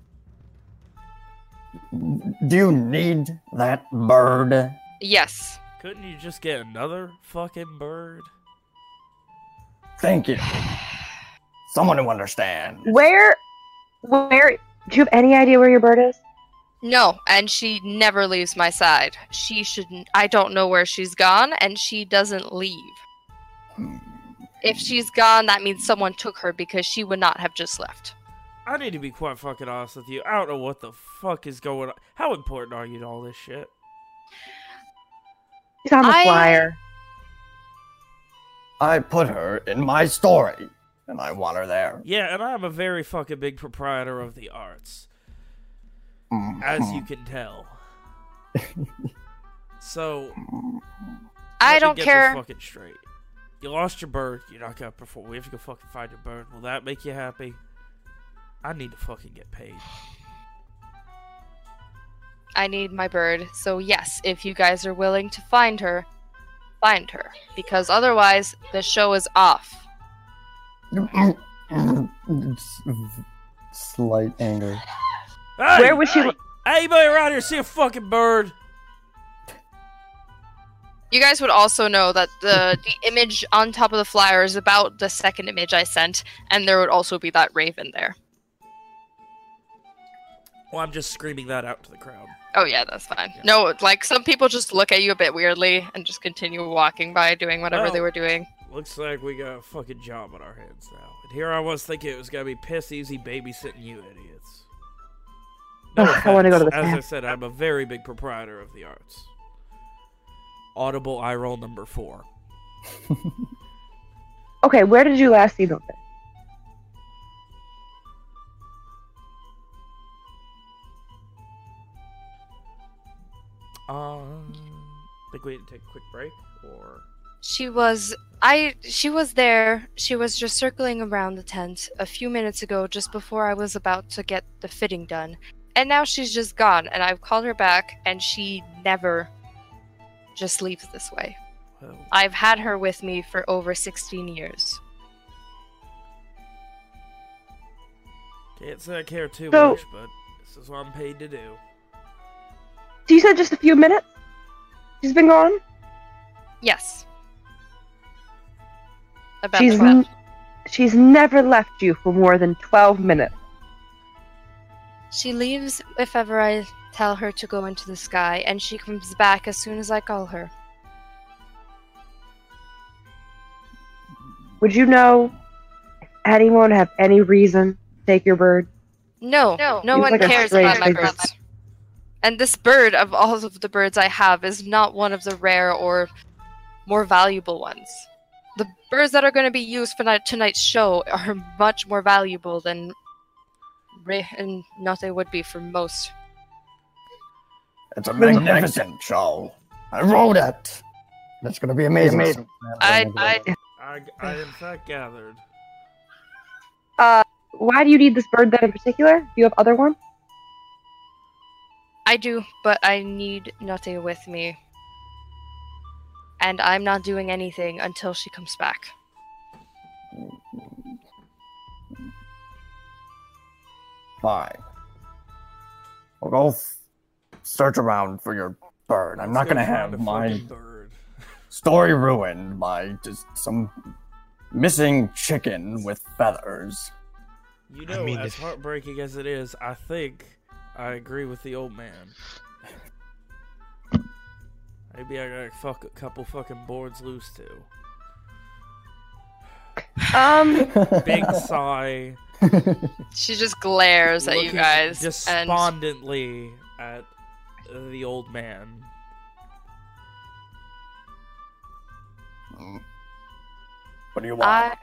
Do you need that bird? Yes. Couldn't you just get another fucking bird? Thank you. Someone who understands. Where? Where? Do you have any idea where your bird is? No, and she never leaves my side. She shouldn't. I don't know where she's gone, and she doesn't leave. If she's gone, that means someone took her because she would not have just left. I need to be quite fucking honest with you. I don't know what the fuck is going on. How important are you to all this shit? She's on the I- flyer. I put her in my story, and I want her there. Yeah, and I'm a very fucking big proprietor of the arts, Mm-hmm. as you can tell. (laughs) so I don't care. Fucking straight. You lost your bird. You're not gonna perform. We have to go fucking find your bird. Will that make you happy? I need to fucking get paid. I need my bird. So yes, if you guys are willing to find her, find her. Because otherwise, the show is off. Mm-hmm. Mm-hmm. Slight anger. Hey, Where was she Hey, lo- anybody around here see a fucking bird? You guys would also know that the the image on top of the flyer is about the second image I sent, and there would also be that raven there. Well, I'm just screaming that out to the crowd. Oh yeah, that's fine. Yeah. No, like some people just look at you a bit weirdly and just continue walking by doing whatever they were doing. Looks like we got a fucking job on our hands now. And here I was thinking it was gonna be piss easy babysitting you idiots. No Ugh, (laughs) I wanna go to the As I said, I'm a very big proprietor of the arts. Audible eye roll number four. (laughs) Okay, where did you last see Milton? Um, think we need to take a quick break, or She was I she was there. She was just circling around the tent a few minutes ago just before I was about to get the fitting done. And now she's just gone and I've called her back and she never just leaves this way. well, I've had her with me for over 16 years. can't say I care too So- much, but this is what I'm paid to do. So you said just a few minutes? She's been gone? Yes. About She's n- she's never left you for more than 12 minutes. She leaves if ever I tell her to go into the sky, and she comes back as soon as I call her. Would you know if anyone have any reason to take your bird? No, no, no one like cares about my thing to birds. And this bird, of all of the birds I have, is not one of the rare or more valuable ones. the birds that are going to be used for night- tonight's show are much more valuable than Re and Note would be for most. It's a magnificent show. I wrote it. It's gonna be amazing. Amazing. I, I, I, I in fact gathered. Uh, Why do you need this bird then in particular? Do you have other ones? I do, but I need Note with me. And I'm not doing anything until she comes back. Fine. I'll go f- search around for your bird. I'm not gonna have my bird. (laughs) story ruined by just some missing chicken with feathers. You I know, mean, as if- heartbreaking as it is, I think I agree with the old man. Maybe I gotta fuck a couple fucking boards loose too. Um, Big sigh, She just glares at you looking guys. And despondently at the old man. Mm. What do you want? I.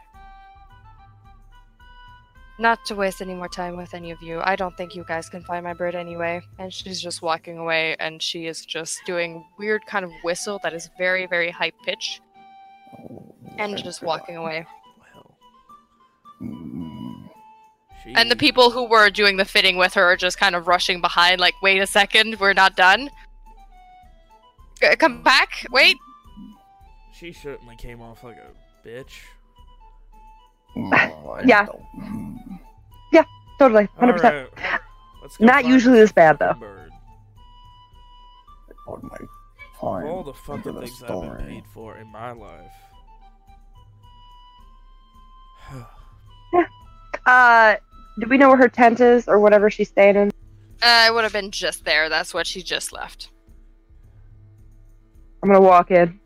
Not to waste any more time with any of you, I don't think you guys can find my bird anyway. And she's just walking away, and she is just doing weird kind of whistle that is very, very high pitch, oh, and just walking away. Well, mm. She, And the people who were doing the fitting with her are just kind of rushing behind, like, wait a second, we're not done. Come back, wait. she certainly came off like a bitch. I (laughs) Yeah. don't- mm. totally, hundred percent. Alright, let's go Not usually this this bad, though. Bird. Put my Of time all the fucking the things I've been paid for in my life. (sighs) yeah. Uh, do we know where her tent is or whatever she's staying in? Uh, I would have been just there. That's what she just left. I'm gonna walk in.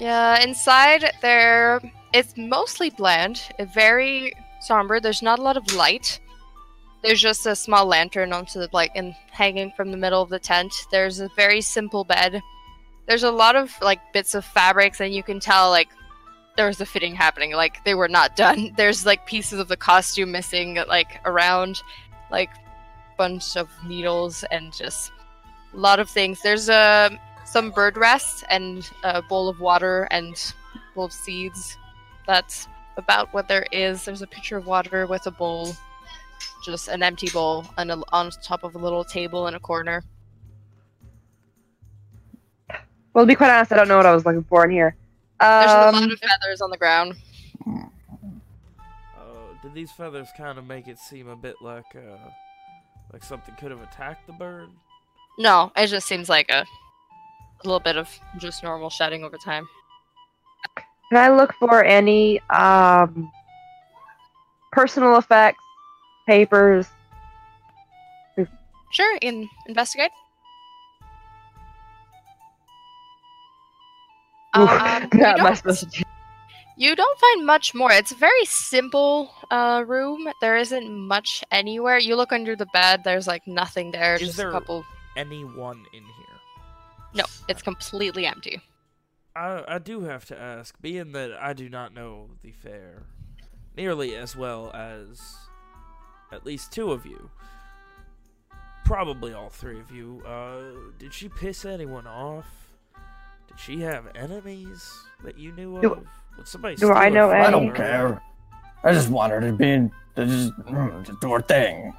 Yeah, inside there, it's mostly bland, very somber. There's not a lot of light. There's just a small lantern onto the like and hanging from the middle of the tent. There's a very simple bed. There's a lot of like bits of fabrics, and you can tell like there was a fitting happening. Like they were not done. (laughs) There's like pieces of the costume missing, like around, like bunch of needles and just a lot of things. There's a some bird rest and a bowl of water and bowl of seeds. That's about what there is. There's a pitcher of water with a bowl, just an empty bowl, and a, on top of a little table in a corner. Well, to be quite honest, I don't know what I was looking for in here. There's a lot Um, of feathers on the ground. Uh, did these feathers kind of make it seem a bit like uh, like something could have attacked the bird? No, it just seems like a, a little bit of just normal shedding over time. can I look for any um personal effects, papers? Sure, you can investigate. Um, you not my don't- specialty. (laughs) You don't find much more. It's a very simple uh, room. There isn't much anywhere. You look under the bed. There's like nothing there. Is just there- a couple. Anyone in here? No, it's completely empty. I I do have to ask, being that I do not know the fair nearly as well as at least two of you, probably all three of you. Uh, did she piss anyone off? Did she have enemies that you knew Do- of? Would somebody do I know from I don't care. I just want her to be to just, mm, do her thing.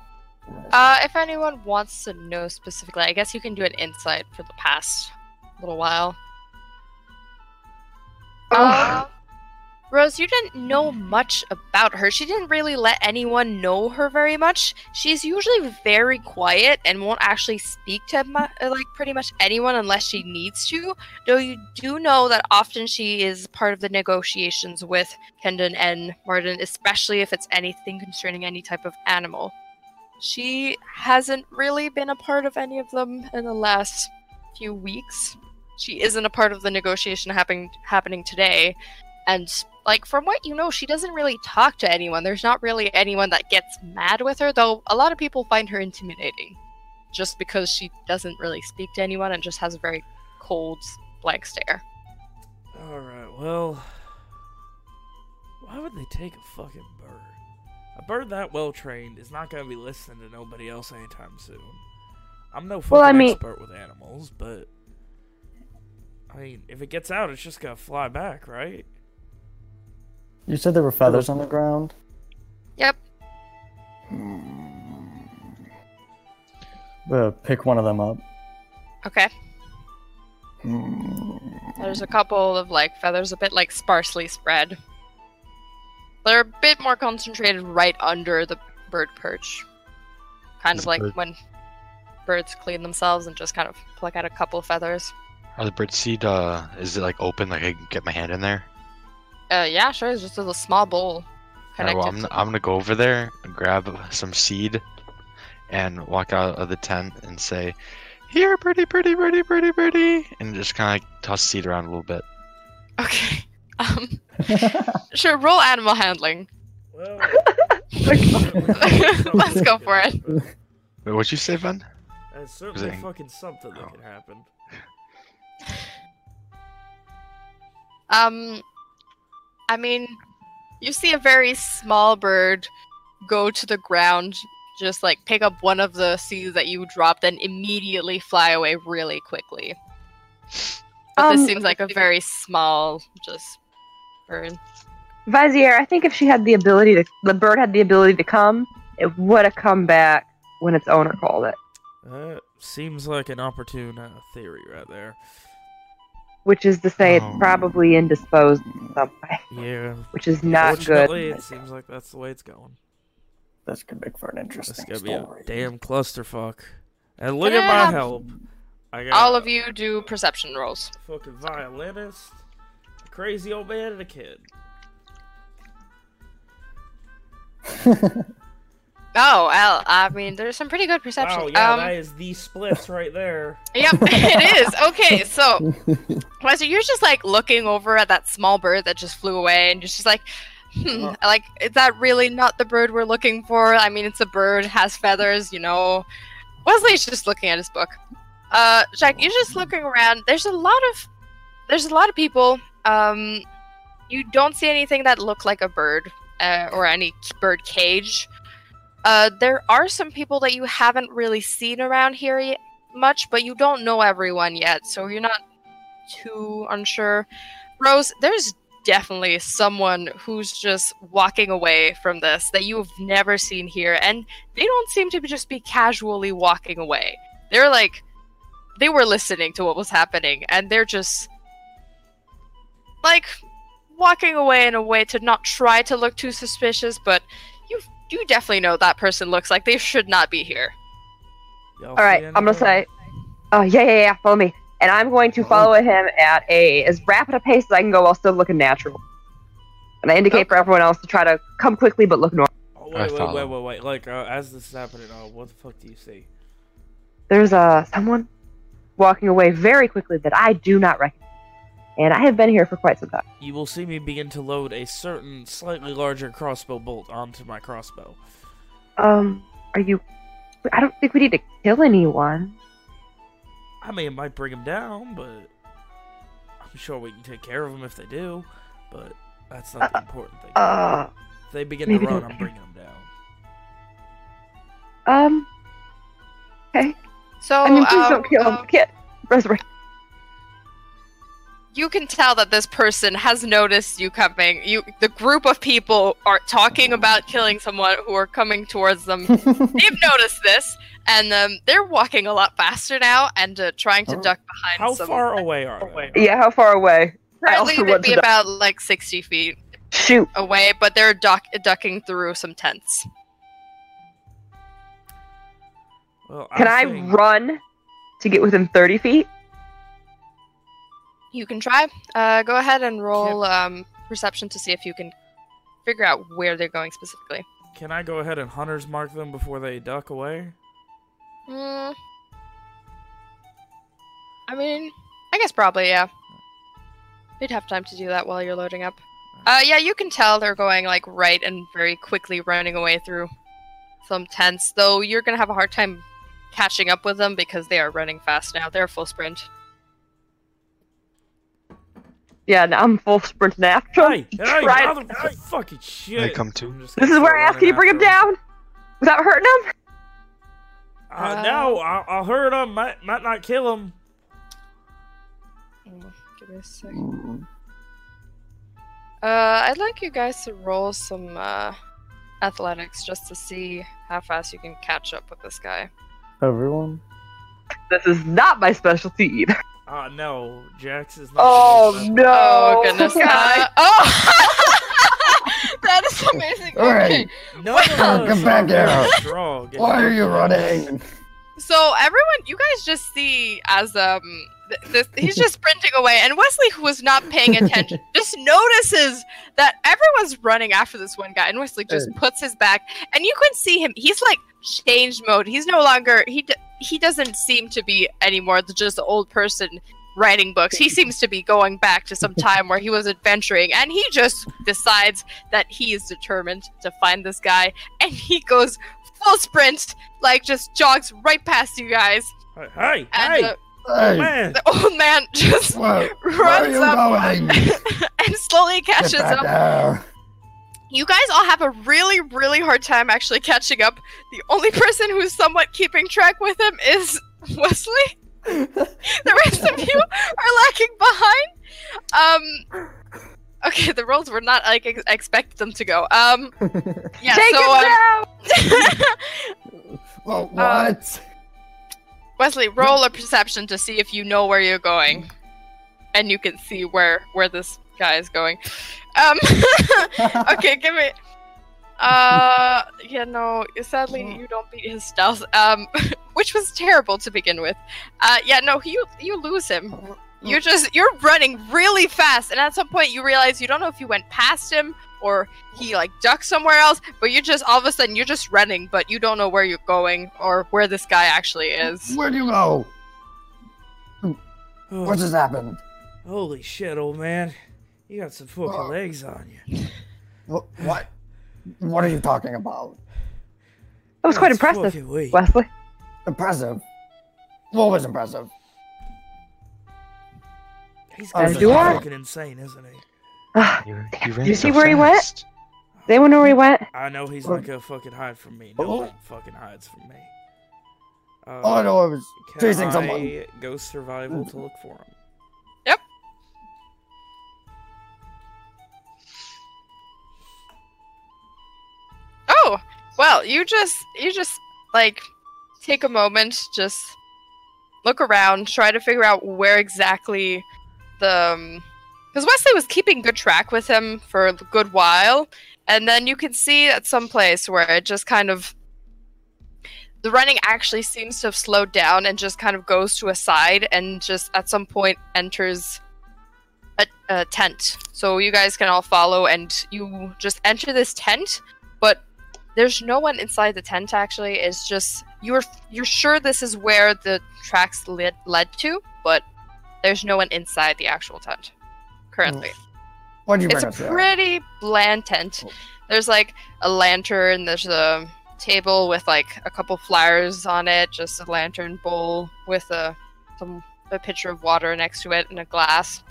Uh, if anyone wants to know specifically, I guess you can do an insight for the past little while. Uh, Rose, you didn't know much about her. She didn't really let anyone know her very much. She's usually very quiet and won't actually speak to like pretty much anyone unless she needs to. Though you do know that often she is part of the negotiations with Kendon and Martin, especially if it's anything concerning any type of animal. She hasn't really been a part of any of them in the last few weeks. She isn't a part of the negotiation happening happening today, and like from what you know, she doesn't really talk to anyone. There's not really anyone that gets mad with her, though. A lot of people find her intimidating, just because she doesn't really speak to anyone and just has a very cold, blank stare. All right. Well, why would they take a fucking bird? A bird that well trained is not going to be listening to nobody else anytime soon. I'm no fucking Well, I mean- expert with animals, but I mean, if it gets out, it's just gonna fly back, right? You said there were feathers on the ground. Yep. Uh, pick one of them up. Okay. There's a couple of like feathers, a bit like sparsely spread. They're a bit more concentrated right under the bird perch. Kind Is of like bird- when birds clean themselves and just kind of pluck out a couple of feathers. Are the bird seed? Uh, is it like open? Like I can get my hand in there? Uh, yeah, sure. It's just a small bowl Alright, well, I'm, to- I'm gonna go over there, and grab some seed, and walk out of the tent and say, "Here, birdie, birdie, birdie, birdie, birdie," and just kind of like toss seed around a little bit. Okay. (laughs) Um, (laughs) sure. Roll animal handling. Well, (laughs) Let's go for it. Wait, what'd you say, Ben? That's certainly it- fucking something that Oh. can happen. Um, I mean, you see a very small bird go to the ground, just like pick up one of the seeds that you dropped, and immediately fly away really quickly. But this Um, seems like a very small, just bird. Vizier, I think if she had the ability to, the bird had the ability to come, it would have come back when its owner called it, That seems like an opportune uh, theory right there. Which is to say Oh. it's probably indisposed in some way, Yeah. which is not good. it seems like that's the way it's going. This could make for an This is interesting gonna be a story. damn clusterfuck. And look Can at my help. I got All of you do perception rolls. fucking violinist, a crazy old man, and a kid. (laughs) Oh, well, I mean, there's some pretty good perception. Wow, yeah, um, that is the splits right there. Yep, (laughs) it is. Okay, (laughs) so Wesley, you're just like looking over at that small bird that just flew away, and you're just like, hmm, like, is that really not the bird we're looking for? I mean, it's a bird, has feathers, you know. Wesley's just looking at his book. Uh, Jack, you're just looking around. There's a lot of, there's a lot of people. Um, you don't see anything that look like a bird uh, or any bird cage. Uh, there are some people that you haven't really seen around here yet, much, but you don't know everyone yet, so you're not too unsure. Rose, there's definitely someone who's just walking away from this that you've never seen here, and they don't seem to just be casually walking away. They're like, they were listening to what was happening, and they're just like walking away in a way to not try to look too suspicious, but you you definitely know that person looks like they should not be here. Y'all All right, I'm gonna say, oh yeah, yeah, yeah, follow me, and I'm going to follow him at a as rapid a pace as I can go while still looking natural. And I indicate for everyone else to try to come quickly but look normal. Oh, wait, wait, wait, wait, wait. Like, uh, as this is happening, uh, what the fuck do you see? There's uh someone walking away very quickly that I do not recognize, and I have been here for quite some time. You will see me begin to load a certain slightly larger crossbow bolt onto my crossbow. Um, are you? I don't think we need to kill anyone. I mean, it might bring them down, but I'm sure we can take care of them if they do. But that's not the important thing. Uh, if they begin to run, I'm bringing them down. um. Okay. So I mean, please um, don't kill him. um, Can't resurrect. You can tell that this person has noticed you coming. You, the group of people are talking about killing someone who are coming towards them. (laughs) They've noticed this, and um, they're walking a lot faster now and uh, trying to Oh. duck behind. How some, far away are they? Yeah, how far away? I Currently, also they'd be to duck. about like sixty feet Shoot. away, but they're duck- ducking through some tents. Well, Can I think- run to get within 30 feet? You can try. Uh, go ahead and roll um, perception to see if you can figure out where they're going specifically. Can I go ahead and hunters mark them before they duck away? Mm. I mean, I guess probably, yeah. You'd have time to do that while you're loading up. Uh, yeah, you can tell they're going like right and very quickly running away through some tents. Though you're gonna have a hard time catching up with them because they are running fast now. They're full sprint. Yeah, now I'm full sprinting after him. Hey, hey, Try- mother- fucking shit. come to. I'm This is where I ask, can you running bring him after down without hurting him? Uh, no, I'll, I'll hurt him. Might, might not kill him. Give me a sec. Mm, Uh, I'd like you guys to roll some uh, athletics just to see how fast you can catch up with this guy. Everyone. This is not my specialty either. Uh, no, Jax is not. Oh no! Oh goodness! (laughs) Uh, oh, (laughs) that is amazing. All right. Okay. None of Come us back are very here. Why are you running? So everyone, you guys just see as um, th- this, he's just sprinting away, and Wesley, who was not paying attention, (laughs) just notices that everyone's running after this one guy, and Wesley just puts his back, and you can see him. He's like changed mode. He's no longer he d- he doesn't seem to be anymore the just the old person writing books. He seems to be going back to some time where he was adventuring, and he just decides that he is determined to find this guy, and he goes full sprint, like just jogs right past you guys, Hey, hey, and hey, the, Hey, man. the old man just where, where are runs you up going? (laughs) and slowly catches up. there. You guys all have a really, really hard time actually catching up. The only person who's somewhat keeping track with him is (laughs) Wesley. the rest of you are lacking behind. Um. Okay, the rolls were not like I expected them to go. Um. (laughs) Yeah. Take so, him um, down! (laughs) Well, what? Wesley, roll a perception to see if you know where you're going, and you can see where where this guy is going. Um. (laughs) okay, give me. Uh, yeah, no. Sadly, you don't beat his stealth. Um, (laughs) which was terrible to begin with. Uh, yeah, no, you you lose him. You're just you're running really fast, and at some point you realize you don't know if you went past him or he like ducked somewhere else, but you're just all of a sudden you're just running, but you don't know where you're going or where this guy actually is. Where do you go? Oh, What just happened? holy shit, old man. You got some fucking Oh. legs on you. What? What are you talking about? That was quite That's impressive, fucking weak. Wesley. Impressive. What was impressive? He's As fucking you fucking insane, isn't he? Ah, (sighs) You, Damn, you did ran you so see where he went? fast. Does anyone know where he went? I know he's Oh. not gonna fucking hide from me. No Oh. one fucking hides from me. Uh, All I know I was can chasing I someone. go survival to look for him? Oh, well, you just you just like take a moment, just look around, try to figure out where exactly the um, because Wesley was keeping good track with him for a good while, and then you can see at some place where it just kind of the running actually seems to have slowed down and just kind of goes to a side and just at some point enters a, a tent. So you guys can all follow and you just enter this tent, but there's no one inside the tent actually. It's just you're you're sure this is where the tracks led, led to but there's no one inside the actual tent currently. What'd you it's bring a us here? pretty bland tent. Oh. there's like a lantern there's a table with like a couple flowers on it just a lantern bowl with a some a pitcher of water next to it and a glass.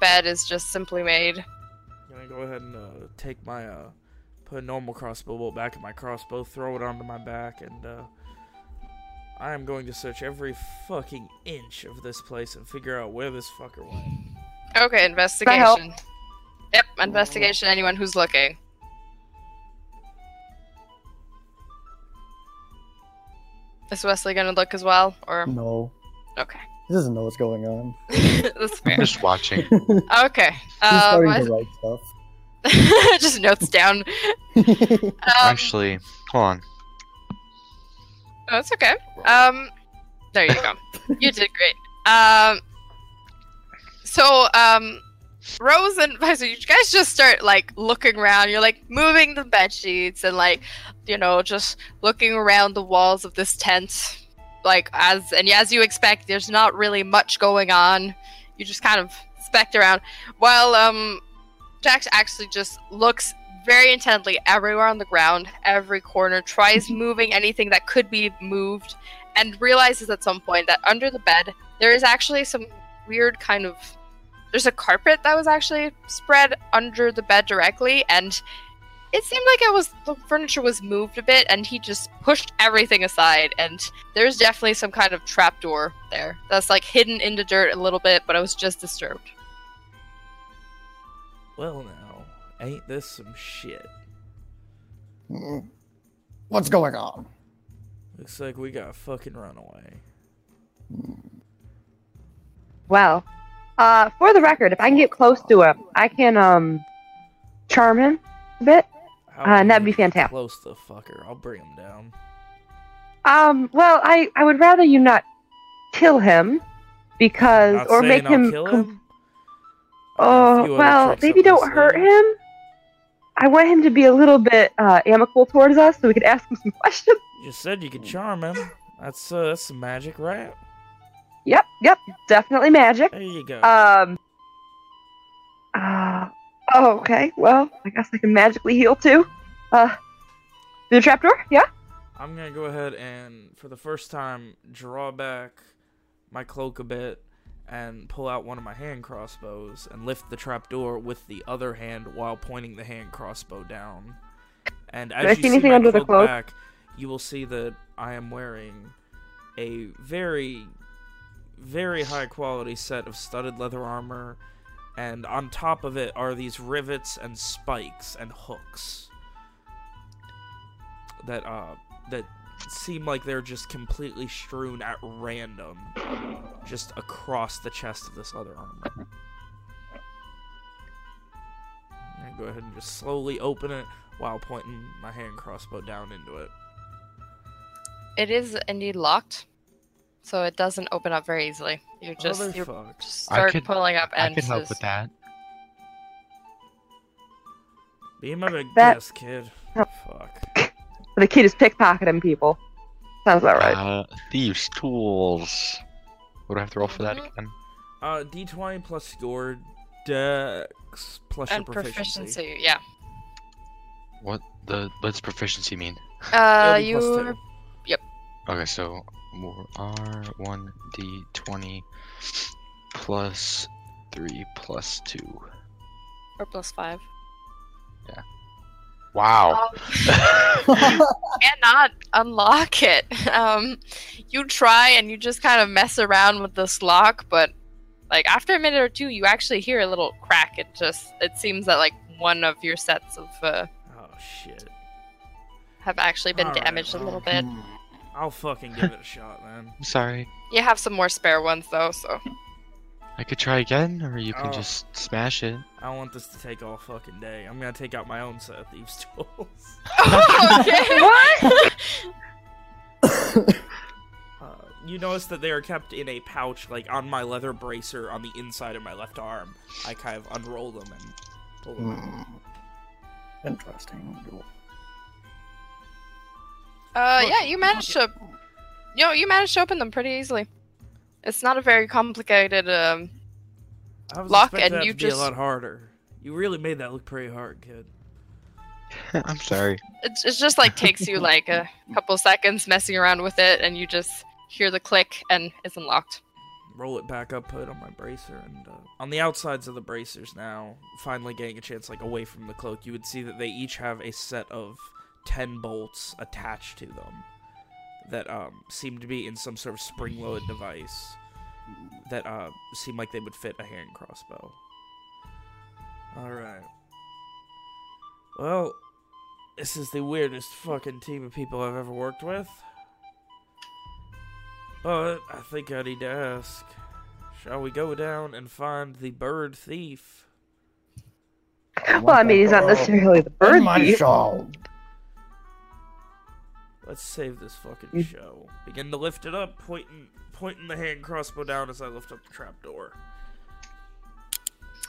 Bed is just simply made. Gonna go ahead and uh, take my uh, put a normal crossbow bolt back in my crossbow, throw it onto my back, and uh, I am going to search every fucking inch of this place and figure out where this fucker went. Okay, investigation. Yep, investigation. Anyone who's looking. Is Wesley gonna look as well, or No, okay? he doesn't know what's going on. (laughs) That's fair. Just watching. (laughs) Okay. He's Um, starting I- to write stuff. (laughs) just notes down. (laughs) Um, Actually, hold on. Oh, it's okay. Um, there you go. you did great. Um, so um, Rose and Vizier, you guys just start like looking around. You're like moving the bed sheets and like, you know, just looking around the walls of this tent. Like as and as you expect, there's not really much going on. You just kind of spect around. While um, Jax actually just looks very intently everywhere on the ground, every corner, tries (laughs) moving anything that could be moved, and realizes at some point that under the bed there is actually some weird kind of there's a carpet that was actually spread under the bed directly, and it seemed like it was the furniture was moved a bit, and he just pushed everything aside. And there's definitely some kind of trapdoor there that's like hidden in the dirt a little bit, but I was just disturbed. Well, now, ain't this some shit? What's going on? Looks like we got a fucking runaway. Well, uh, for the record, if I can get close to him, I can um charm him a bit. Uh, and that'd be fantastic. Close to the fucker. I'll bring him down. Um, well, I I would rather you not kill him because Not or saying make I'll him. com- him. I got a Oh well, maybe don't hurt him. I want him to be a little bit uh, amicable towards us, so we could ask him some (laughs) questions. You said you could charm him. That's uh, that's some magic, right? Yep, yep, definitely magic. There you go. Um. Uh, oh, okay. Well, I guess I can magically heal too. Uh, through the trapdoor? Yeah. I'm gonna go ahead and, for the first time, draw back my cloak a bit and pull out one of my hand crossbows and lift the trapdoor with the other hand while pointing the hand crossbow down. And as I you see anything under the cloak cloak? back, you will see that I am wearing a very, very high quality set of studded leather armor, and on top of it are these rivets and spikes and hooks that uh that seem like they're just completely strewn at random just across the chest of this other armor. I'm go ahead and just slowly open it while pointing my hand crossbow down into it. It is indeed locked, so it doesn't open up very easily. You just you Motherfuck. just start could- pulling up I and can help just- with that. Be my big That- guest, kid. Oh. Fuck. The kid is pickpocketing people. Sounds about right. Uh, thieves' tools. What do I have to roll for that Mhm. again? Uh, D20 plus your dex plus and your proficiency. proficiency. Yeah. What the what's proficiency mean? Uh, It'll be plus you two. Okay, so more R one D twenty plus three plus two. or plus five. Wow. (laughs) cannot unlock it. (laughs) Um, you try and you just kind of mess around with this lock, but like after a minute or two, you actually hear a little crack. It just it seems that like one of your sets of uh, Oh shit. have actually been Alright, damaged a little bit. I'll fucking give it a shot, man. I'm sorry. You have some more spare ones though, so I could try again, or you can Oh. just smash it. I don't want this to take all fucking day. I'm gonna take out my own set of thieves' tools. okay. (laughs) (laughs) What? (laughs) Uh, you notice that they are kept in a pouch, like on my leather bracer on the inside of my left arm. I kind of unroll them and pull them. out. Hmm. Interesting. Uh, yeah, you managed to, you know, you managed to open them pretty easily. It's not a very complicated um I was Lock expecting and that you to be a just- lot harder. You really made that look pretty hard, kid. (laughs) I'm sorry. It's, it's just like takes you (laughs) like a couple seconds messing around with it, and you just hear the click, and it's unlocked. Roll it back up, put it on my bracer, and uh, on the outsides of the bracers now, finally getting a chance like away from the cloak, you would see that they each have a set of ten bolts attached to them that um, seem to be in some sort of spring-loaded device that uh, seem like they would fit a hand crossbow. All right. Well, this is the weirdest fucking team of people I've ever worked with. But I think I need to ask shall we go down and find the bird thief? well, I mean, he's not necessarily the bird my thief. Show. Let's save this fucking Mm. show. Begin to lift it up, pointing pointing the hand crossbow down as I lift up the trapdoor.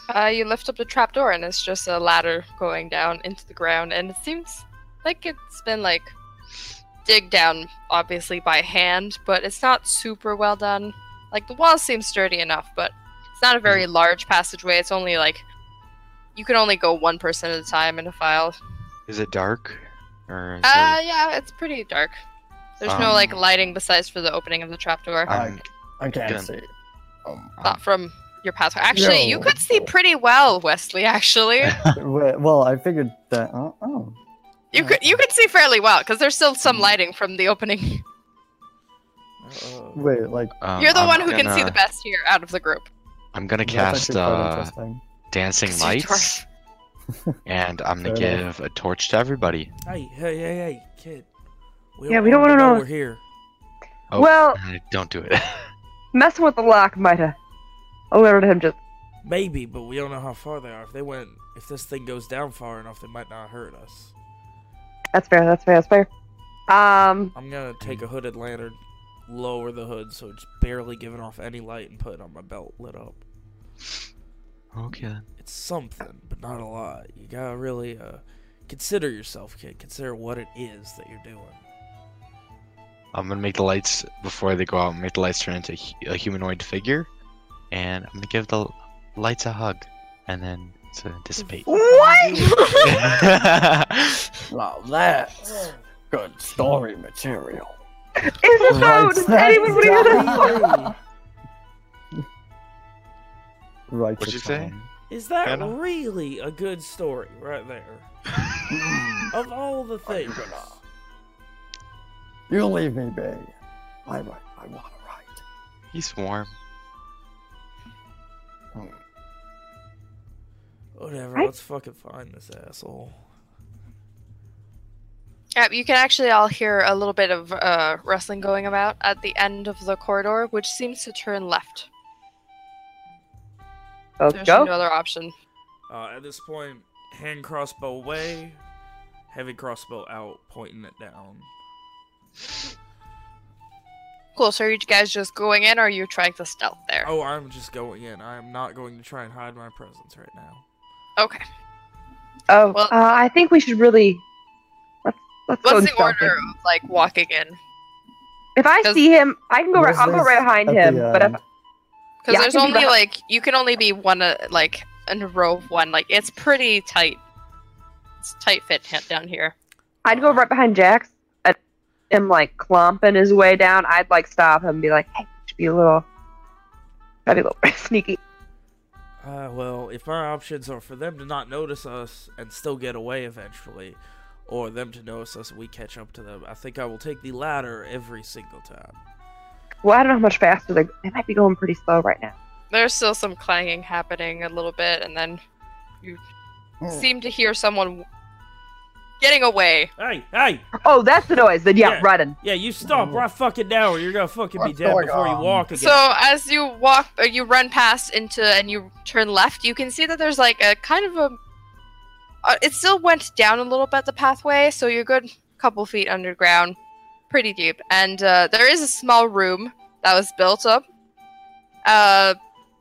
Uh, you lift up the trapdoor, and it's just a ladder going down into the ground, and it seems like it's been like dig down, obviously by hand, but it's not super well done. Like the walls seem sturdy enough, but it's not a very large passageway. It's only like you can only go one person at a time in a file. Is it dark? Or is Uh, there... yeah, it's pretty dark. There's no like Um, lighting besides for the opening of the trapdoor. I, I'm can't gonna- see. Um, Not from your pathway. Actually, you could see pretty well, Wesley. Actually, (laughs) well, I figured that. Oh, oh. you could you could see fairly well because there's still some lighting from the opening. Uh, (laughs) wait, like Um, You're the I'm one who can see the best here out of the group. I'm gonna cast uh, dancing Because you're lights, dwarf. And I'm gonna Fair give a torch to everybody. hey, hey, hey, hey, kid. We Yeah, don't we don't want wanna to know- We're here. Oh. Well, Don't do it. (laughs) messing with the lock might have alerted him just. Maybe, but we don't know how far they are. If they went, if this thing goes down far enough, they might not hurt us. That's fair. That's fair. That's fair. Um, I'm gonna take a hooded lantern, lower the hood so it's barely giving off any light, and put it on my belt, lit up. Okay. then. It's something, but not a lot. You gotta really uh, consider yourself, kid. Consider what it is that you're doing. I'm gonna make the lights before they go out. Make the lights turn into a humanoid figure, and I'm gonna give the lights a hug, and then to dissipate. what? (laughs) Now that's good story material. Is it though? Right, Does that's anyone want Right. What'd to you say? Is that Hannah? really a good story right there? (laughs) of all the things. You leave me be. I write. I want to write. He's warm. Hmm. Whatever, I- let's fucking find this asshole. Yeah, you can actually all hear a little bit of uh, rustling going about at the end of the corridor, which seems to turn left. Let's There's go. no other option. Uh, at this point, hand crossbow away, heavy crossbow out, pointing it down. Cool. So are you guys just going in, or are you trying to stealth there? Oh, I'm just going in. I am not going to try and hide my presence right now. Okay. Oh, Well- uh, I think we should really let's let's What's and the order stealth of like walking in? If I see him, I can go. Right, I'll go right behind him. the But if end? Because Yeah, there's can be only like you can only be one uh, like in a row of one. Like it's pretty tight. It's tight fit ha- down here. I'd go right behind Jax and him like clumping his way down, I'd like stop him and be like, "Hey, should be a little, try to be a little (laughs) sneaky." Uh, well, if our options are for them to not notice us and still get away eventually, or them to notice us and we catch up to them, I think I will take the latter every single time. Well, I don't know how much faster they. They might be going pretty slow right now. There's still some clanging happening a little bit, and then you Hmm. seem to hear someone getting away. Hey, hey! Oh, that's the noise. Then yeah, Yeah. running. Yeah, you stop right fucking now or you're gonna fucking be dead going before you walk again. So as you walk, or you run past into, and you turn left, you can see that there's like a kind of a. Uh, it still went down a little bit the pathway, so you're good couple feet underground, pretty deep, and uh, there is a small room that was built up. Uh,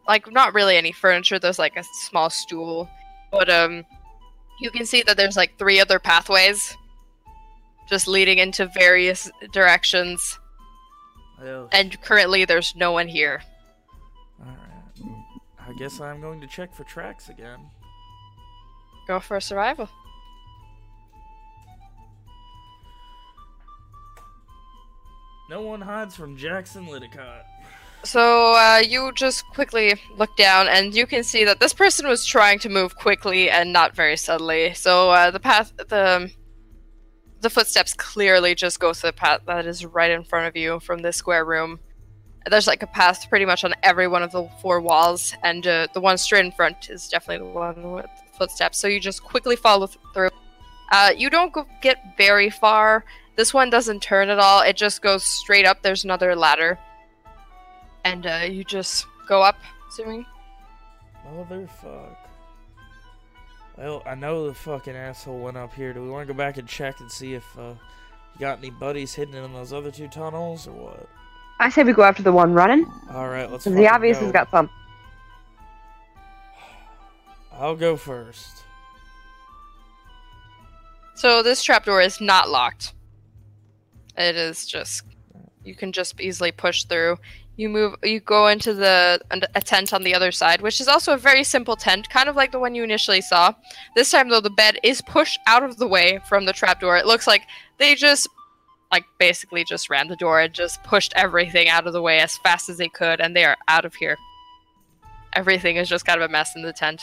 like not really any furniture. There's like a small stool, but um, you can see that there's like three other pathways, just leading into various directions, Well, and currently there's no one here. alright. I guess I'm going to check for tracks again. Go for a survival. No one hides from Jackson Lidicott. So uh, you just quickly look down, and you can see that this person was trying to move quickly and not very subtly. So uh, the path, the the footsteps clearly just go to the path that is right in front of you from this square room. There's like a path pretty much on every one of the four walls, and uh, the one straight in front is definitely the one with footsteps. So you just quickly follow th- through. Uh, you don't go- get very far. This one doesn't turn at all. It just goes straight up. There's another ladder and uh, you just go up, assuming. Motherfuck. Well, I know the fucking asshole went up here. Do we want to go back and check and see if uh, you got any buddies hidden in those other two tunnels or what? I say we go after the one running All right, let's. because he fucking obviously go. has got some. I'll go first. So this trapdoor is not locked. It is just you can just easily push through. You move. You go into the a tent on the other side, which is also a very simple tent, kind of like the one you initially saw. This time, though, the bed is pushed out of the way from the trapdoor. It looks like they just, like, basically just ran the door and just pushed everything out of the way as fast as they could, and they are out of here. everything is just kind of a mess in the tent.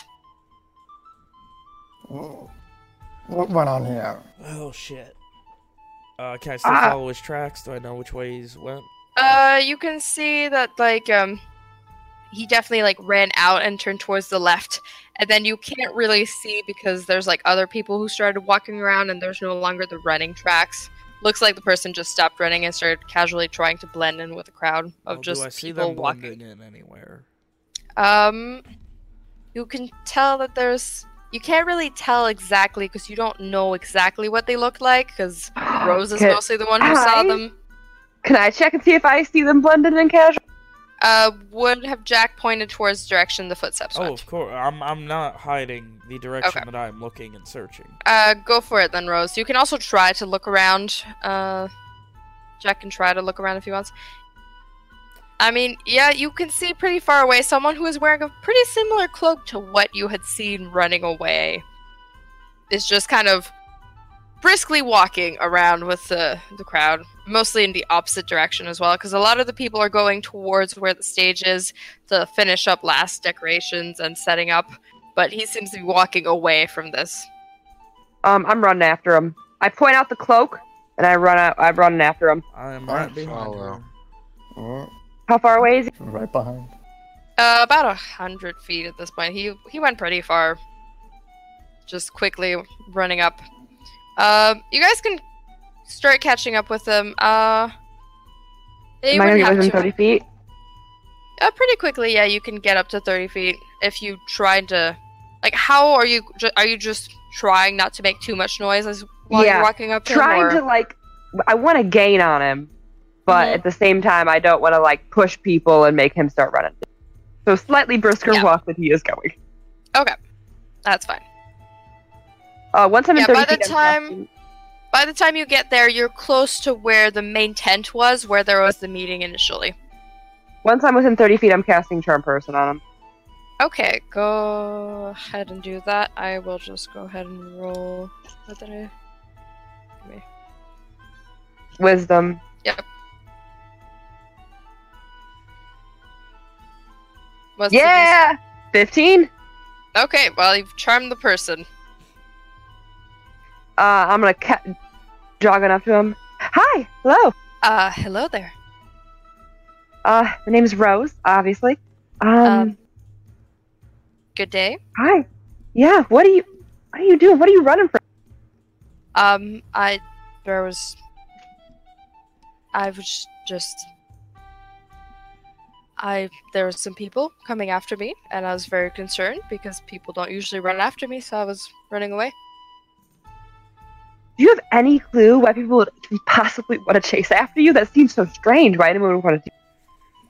What went on here? Oh shit. Uh, can I still Ah. follow his tracks? Do I know which way he's went? Uh, you can see that like um, he definitely like ran out and turned towards the left, and then you can't really see because there's like other people who started walking around, and there's no longer the running tracks. Looks like the person just stopped running and started casually trying to blend in with the crowd of Well, just do I see people them walking. in anywhere? Um, you can tell that there's. You can't really tell exactly because you don't know exactly what they look like because (gasps) Rose is Can- mostly the one who saw them. Can I check and see if I see them blended in casual? Uh, would have Jack pointed towards the direction the footsteps Oh, went. of course. I'm I'm not hiding the direction Okay. that I'm looking and searching. Uh, go for it then, Rose. You can also try to look around. Uh, Jack can try to look around if he wants. I mean, yeah, you can see pretty far away someone who is wearing a pretty similar cloak to what you had seen running away. Is just kind of briskly walking around with the the crowd, mostly in the opposite direction as well, because a lot of the people are going towards where the stage is to finish up last decorations and setting up. But he seems to be walking away from this. Um, I'm running after him. I point out the cloak, and I run out. I'm running after him. I am right behind follow. her. Oh, How far away is he? right behind. Uh, about a hundred feet at this point. He he went pretty far. Just quickly running up. Uh, you guys can start catching up with him. Uh, you Am I gonna wouldn't get have within to- 30 feet? Uh, pretty quickly, yeah. You can get up to thirty feet if you try to. Like, how are you? ju- Are you just trying not to make too much noise as while Yeah, you're walking up? to him, Trying or- to like, I want to gain on him, but Mhm. at the same time, I don't want to like push people and make him start running. So slightly brisker Yeah. walk than he is going. Okay, that's fine. Uh, once I'm in Yeah, 30 by the time- casting- By the time you get there, you're close to where the main tent was, where there was the meeting initially. once I'm within 30 feet, I'm casting charm person on him. Okay, go ahead and do that. I will just go ahead and roll. What did I? Wisdom. What's Yeah, 15. Okay, well you've charmed the person. Uh, I'm gonna ca- jogging up to him. Hi, hello. Uh, hello there. Uh, my name's Rose, obviously. Um, Um, Good day. hi. Yeah, what are you? What are you doing? What are you running from? Um, I there was. I was just. I there were some people coming after me, and I was very concerned because people don't usually run after me, so I was running away. Do you have any clue why people would possibly want to chase after you? That seems so strange. Why anyone would want to do?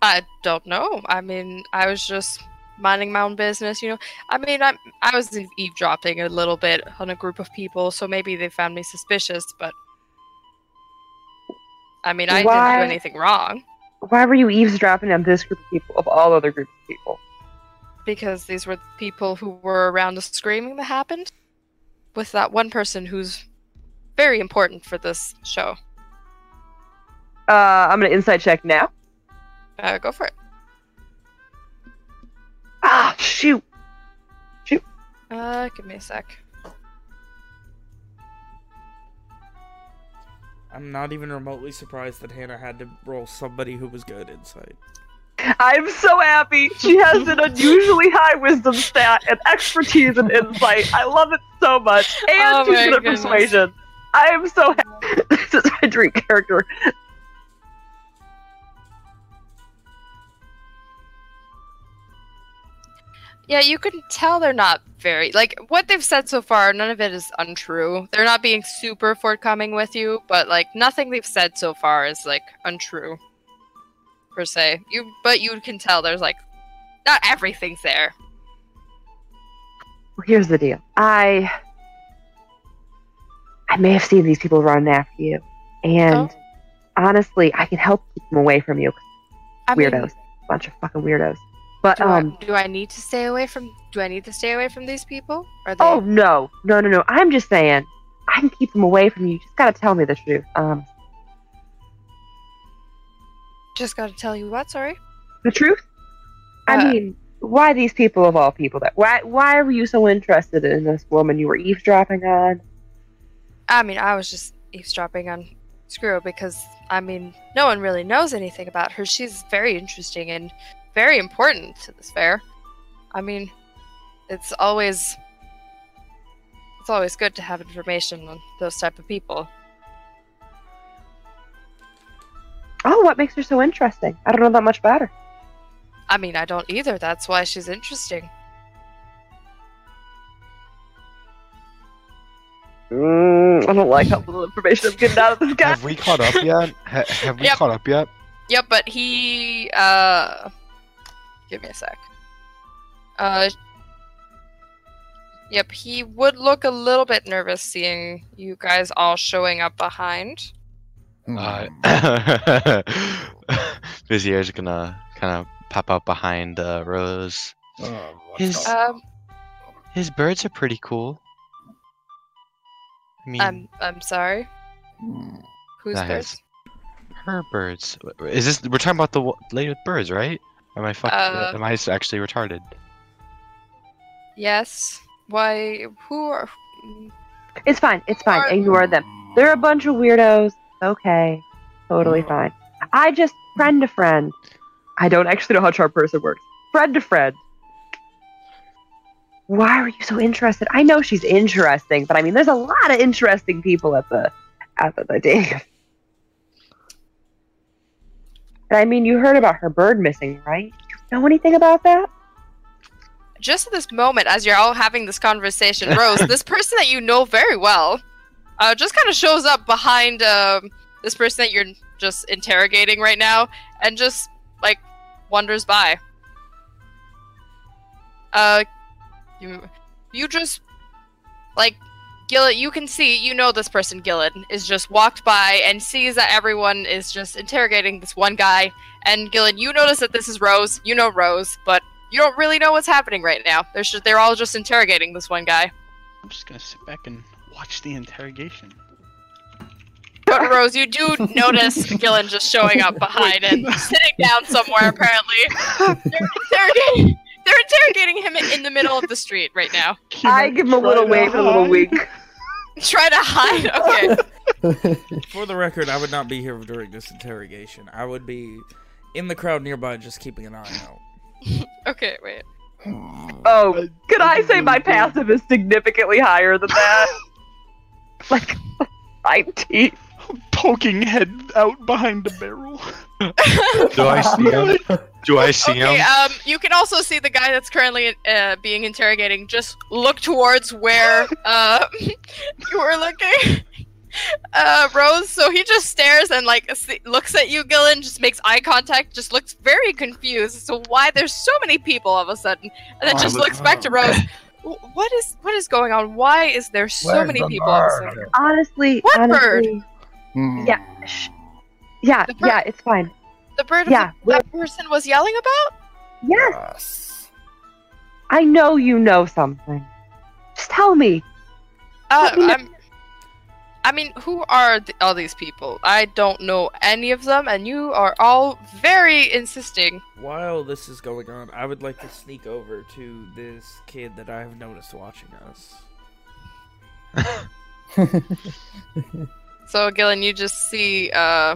I don't know. I mean, I was just minding my own business, you know. I mean, I I was eavesdropping a little bit on a group of people, so maybe they found me suspicious, but I mean, I didn't do anything wrong Why were you eavesdropping on this group of people of all other groups of people? because these were the people who were around the screaming that happened with that one person who's very important for this show. Uh, I'm gonna insight check now. Uh, go for it. Ah, shoot, shoot. Uh, give me a sec. I'm not even remotely surprised that Hannah had to roll somebody who was good inside. I'm so happy. She has an unusually high wisdom stat and expertise and insight. I love it so much. And Oh she's good at persuasion. I am so happy. (laughs) This is my dream character. Yeah, you can tell they're not very like what they've said so far. None of it is untrue. They're not being super forthcoming with you, but like nothing they've said so far is like untrue per se. You, but you can tell there's like not everything's there. Well, here's the deal. I I may have seen these people running after you, and Oh. honestly, I can help keep them away from you. I mean, Weirdos, bunch of fucking weirdos. But do, um, I, do I need to stay away from? Do I need to stay away from these people? Are they? oh no, no, no, no. I'm just saying, I can keep them away from you. You just gotta tell me the truth. Um, just gotta tell you what. Sorry. the truth. I Uh, mean, why these people of all people? That why why were you so interested in this woman you were eavesdropping on? I mean, I was just eavesdropping on Screw because I mean, no one really knows anything about her. She's very interesting and very important to this fair. I mean, it's always it's always good to have information on those type of people. Oh, what makes her so interesting? I don't know that much about her. I mean, I don't either. That's why she's interesting. Mm, I don't like how little information I'm getting out of this guy. Have we caught up yet? Ha- have we Yep. caught up yet? Yep, but he uh give me a sec. Uh Yep, he would look a little bit nervous seeing you guys all showing up behind. Uh, Hmm. (laughs) Vizier's gonna kind of pop out behind uh, Rose. Oh, His- Um His birds are pretty cool. I mean, I'm I'm sorry. on? Who's That this? her birds. Is this? We're talking about the w- lady with birds, right? Am I fuck? Uh, am I s- actually retarded? Yes. Why who are It's fine. It's fine. Are- Ignore them. They're a bunch of weirdos. Okay. Totally fine. I just friend to friend. I don't actually know how charm person works. Friend to friend. Why are you so interested? I know she's interesting, but I mean, there's a lot of interesting people at the at the, the dang. And I mean, you heard about her bird missing, right? You know anything about that? just at this moment as you're all having this conversation, (laughs) Rose, this person that you know very well, uh, just kind of shows up behind um, this person that you're just interrogating right now, and just like wanders by. Uh, you, you just like Gillet. You can see, you know, this person Gillet is just walked by and sees that everyone is just interrogating this one guy. And Gillet, you notice that this is Rose. You know Rose, but you don't really know what's happening right now. They're just, they're all just interrogating this one guy. I'm just gonna sit back and watch the interrogation. But (laughs) Rose, you do notice Gillen just showing up behind and (laughs) sitting down somewhere. Apparently, they're interrogating. They're interrogating him in the middle of the street right now. I give him a little wave, a little wink. Try to hide. (laughs) Okay. For the record, I would not be here during this interrogation. I would be in the crowd nearby, just keeping an eye out. (laughs) Okay. Wait. Oh, could I say my passive is significantly higher than that? (laughs) like 19. Poking head out behind the barrel. (laughs) Do I (laughs) see him? Do I see Okay. him? Um. You can also see the guy that's currently uh, being interrogating. Just look towards where (laughs) uh you were looking. Uh, Rose. So he just stares and like se- looks at you, Gillen. Just makes eye contact. Just looks very confused as to why there's so many people all of a sudden, and then Oh, just look- looks back to Rose. What is what is going on? Why is there so Where's many the people all of a sudden? Honestly, What honestly, Hmm. Yeah. Shh. Yeah, bird- yeah, it's fine. The bird of Yeah, the, that person was yelling about. Yes, Yes. I know you know something. Just tell me. Uh, Let me I'm. I mean, who are th- all these people? I don't know any of them, and you are all very insisting. While this is going on, I would like to sneak over to this kid that I have noticed watching us. (laughs) So, Gillen, you just see uh,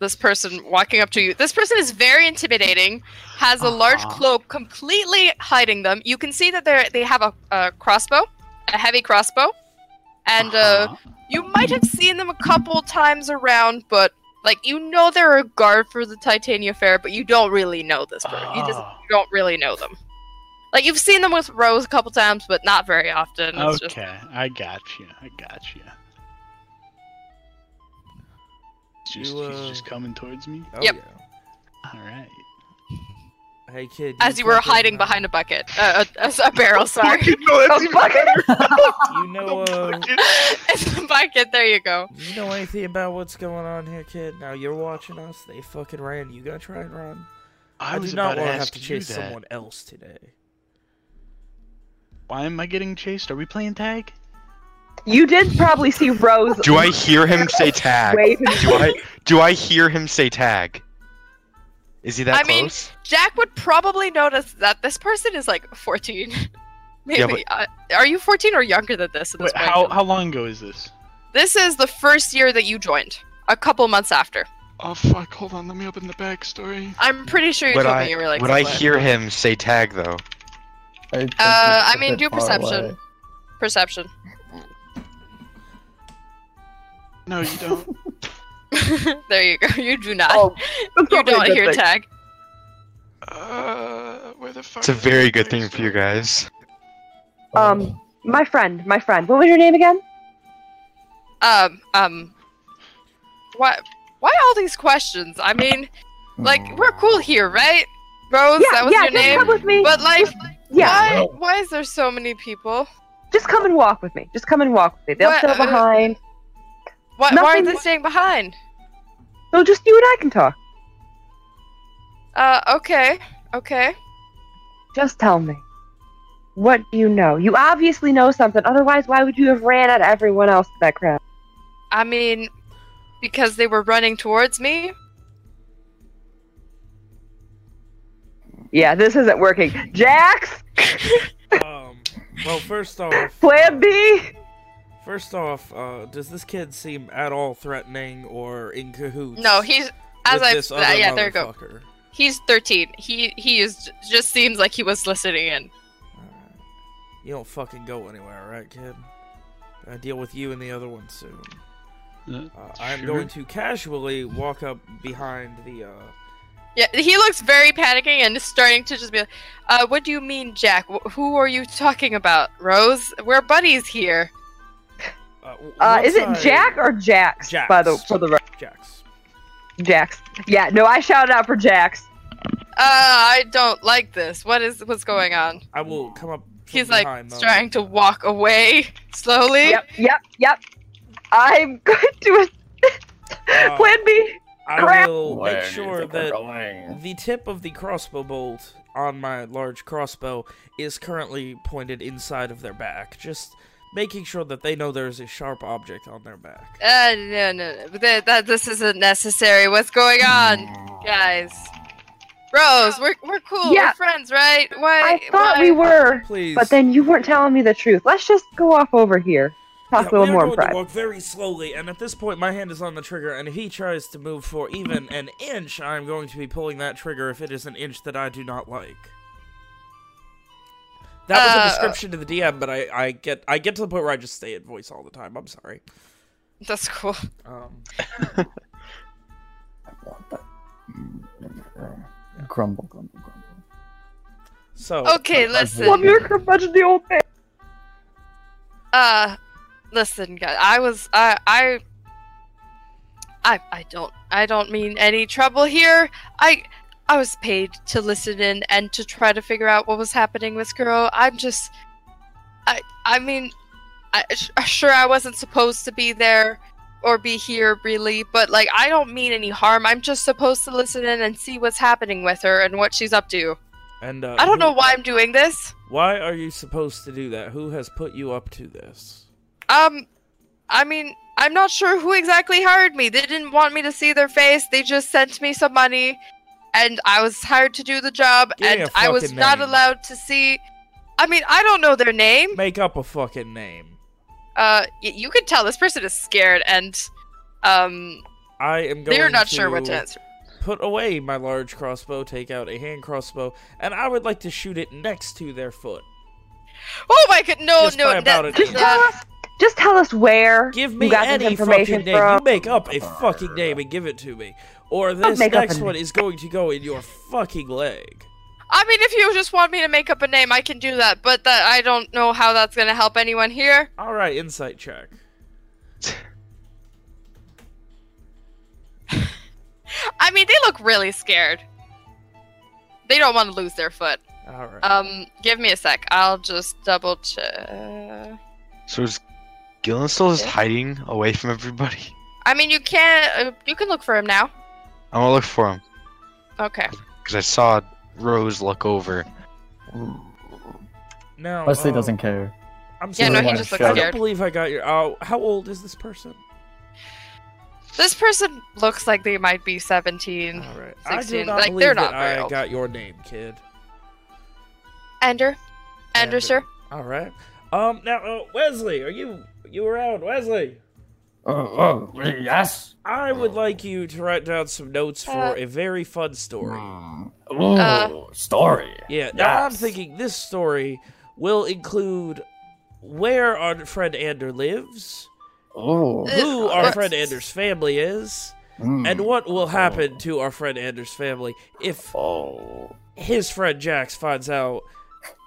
this person walking up to you. This person is very intimidating. Has a large Uh-huh. cloak completely hiding them. You can see that they they have a, a crossbow, a heavy crossbow, and uh, Uh-huh. You might have seen them a couple times around, but like you know they're a guard for the Titania Fair, but you don't really know this person. You just you don't really know them. Like you've seen them with Rose a couple times, but not very often. It's just Okay, I got you. I got you. Just, You, he's uh, just coming towards me. Oh, Yep. All right. Hey, kid. as you were hiding uh, behind a bucket, uh, a, a, a (laughs) barrel. Sorry, Oh, fuck it. You know, (laughs) uh, (laughs) it's a bucket. There you go. you know anything about what's going on here, kid? Now you're watching us. They fucking ran. You gotta try and run? I, I, was do not about to want to have to chase someone else today. Why am I getting chased? Are we playing tag? You did probably see Rose. Do I hear him say tag? waving. Do I do I hear him say tag? Is he that I mean, close? Jack would probably notice that this person is like 14. (laughs) Maybe. Yeah, but- uh, are you 14 or younger than this? At this Wait, point? how how long ago is this? This is the first year that you joined. A couple months after. Oh fuck! Hold on, let me open the backstory. I'm pretty sure you would told I me you were like. would I somewhere. hear him say tag though? I Uh, he's I a mean, do far perception. away. Perception. No, you don't. (laughs) there you go. (laughs) You do not. Oh, you don't hear thing. tag. uh, where the fuck? It's a very good thing for you guys. Um, my friend, my friend. What was your name again? Um. Um. What? Why all these questions? I mean, like we're cool here, right? Rose, yeah, that was yeah. your just name. come with me. But like, yeah, why? Why is there so many people? just come and walk with me. Just come and walk with me. They'll What, stay uh, behind. Why, why are Nothing- they staying behind? So just you and I can talk. Uh. Okay. Okay. Just tell me. What do you know? You obviously know something. Otherwise, why would you have ran at everyone else in that crowd? I mean, because they were running towards me. Yeah, this isn't working. Jax, Um, well, first off, Plan uh, B. First off, uh, does this kid seem at all threatening or in cahoots? No, he's as with I. this uh, yeah, there you go. motherfucker? He's 13. He he is just seems like he was listening in. Alright. You don't fucking go anywhere, right, kid? I deal with you and the other one soon. Uh, Uh, I'm sure. going to casually walk up behind the. Uh, Yeah, he looks very panicking and is starting to just be like, uh, what do you mean, Jack? Wh- who are you talking about? Rose? We're buddies here. Uh, Uh, is it I- Jack or Jax? Jax. By the for the re- Jax? Jax. Yeah, no, I shouted out for Jax. Uh, I don't like this. What is what's going on? I will come up. From He's like behind, though. trying to walk away slowly. Yep, yep, yep. I'm (laughs) going to Uh, Plan B. I crap. will Where make sure that going? the tip of the crossbow bolt on my large crossbow is currently pointed inside of their back. Just making sure that they know there's a sharp object on their back. Uh, no, no, no. That, that this isn't necessary. What's going on, guys? Rose, we're we're cool. Yeah. We're friends, right? Why? I thought why? we were, Please. but then you weren't telling me the truth. Let's just go off over here. Talk Yeah, a little we are more in going to walk very slowly, and at this point, my hand is on the trigger. And if he tries to move for even an inch, I'm going to be pulling that trigger if it is an inch that I do not like. That was Uh, a description to the DM, but I, I get I get to the point where I just stay at voice all the time. I'm sorry. That's cool. Um, I want that. Grumble, grumble, grumble. so Okay, I- I listen. Love your curmudgeon, the old man. Uh, listen, guys. I was I I I I don't I don't mean any trouble here. I I was paid to listen in and to try to figure out what was happening with girl. I'm just I I mean I sure I wasn't supposed to be there or be here really, but like I don't mean any harm. I'm just supposed to listen in and see what's happening with her and what she's up to. and uh, I don't who- know why I'm doing this. Why are you supposed to do that? Who has put you up to this? Um, I mean, I'm not sure who exactly hired me. They didn't want me to see their face. They just sent me some money, and I was hired to do the job, Give and a I was fucking not name. allowed to see. I mean, I don't know their name. Make up a fucking name. Uh, y- you could tell this person is scared, and um, I am going they're not to sure what to answer. put away my large crossbow, take out a hand crossbow, and I would like to shoot it next to their foot. Oh my god, no, Just by no, about that, Just tell us. Just tell us where Give you me got any information fucking name. from. You make up a fucking name and give it to me. Or this next one is going to go in your fucking leg. I mean, if you just want me to make up a name, I can do that. But that I don't know how that's gonna help anyone here. Alright, insight check. (laughs) I mean, they look really scared. They don't want to lose their foot. Alright. Um, give me a sec. I'll just double check. So is Gillen still just hiding away from everybody? I mean, you can uh, you can look for him now. I'm gonna look for him Okay. because I saw Rose look over. No. Wesley uh, doesn't care. I'm Yeah, no, he just looks I don't believe I got your. Oh, how old is this person? This person looks like they might be 17. All right. I do not like, believe they're that not very I old. got your name, kid. Ender? Ender, Ender. sir? All right. Um. Now, uh, Wesley, are you you around, Wesley? Oh, oh, yes. I would like you to write down some notes for Uh, a very fun story. Ooh, Uh, story. Yeah, now I'm thinking this story will include where our friend Ander lives, Ooh. who our friend Ander's family is, Mm. and what will happen to our friend Ander's family if Oh. his friend Jax finds out that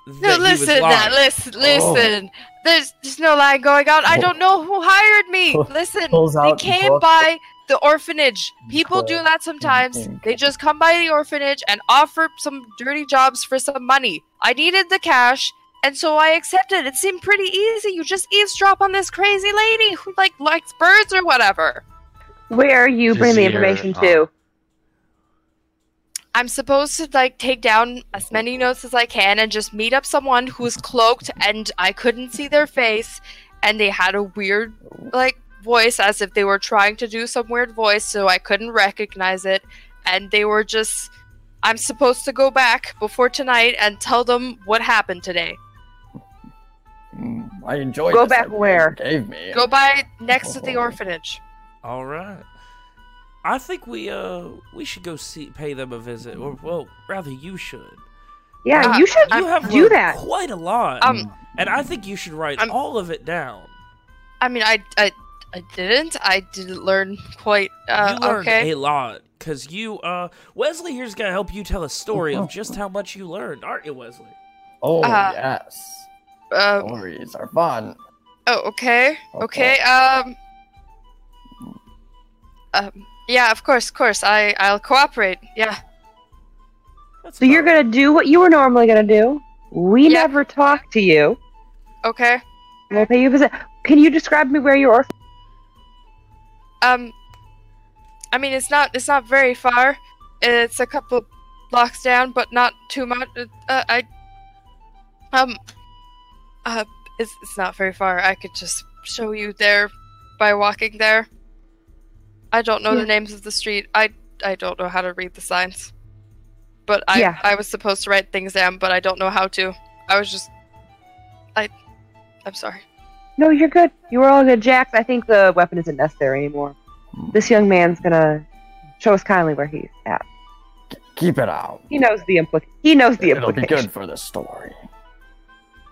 No, he was listen, now, lying. listen, Oh. listen. There's, there's no lying going on. I don't know who hired me. Listen, pulls they came by the orphanage. People do that sometimes. They just come by the orphanage and offer some dirty jobs for some money. I needed the cash, and so I accepted. It seemed pretty easy. You just eavesdrop on this crazy lady who like likes birds or whatever. Where are you bring the information um, to? I'm supposed to like take down as many notes as I can and just meet up someone who's cloaked and I couldn't see their face and they had a weird like voice as if they were trying to do some weird voice so I couldn't recognize it and they were just I'm supposed to go back before tonight and tell them what happened today. Mm, I enjoyed Go back where? Gave me. Go by next to the (laughs) orphanage. All right. I think we uh we should go see pay them a visit, or well, rather you should. Yeah, Uh, you should You have do that. quite a lot, Um and I think you should write I'm- all of it down. I mean I I I didn't. I didn't learn quite uh you learned okay. a lot because you uh Wesley here's gonna help you tell a story of just how much you learned, aren't you, Wesley? Oh, Uh, yes. Uh, Stories are fun. Oh, okay. Okay. Um. Um. Yeah, of course, of course. I I'll cooperate. Yeah. That's So you're gonna do what you were normally gonna do. We Yeah. never talk to you. Okay. We'll pay you a visit. Can you describe me where you are? Um. I mean, it's not it's not very far. It's a couple blocks down, but not too much. Uh, I. Um. Uh. It's it's not very far. I could just show you there by walking there. I don't know Yeah. the names of the street. I I don't know how to read the signs. But I Yeah. I was supposed to write things down, but I don't know how to. I was just I I'm sorry. No, you're good. You were all good, Jax. I think the weapon isn't necessary anymore. This young man's gonna show us kindly where he's at. Keep it out. He knows the implic. He knows the It'll be good for the story.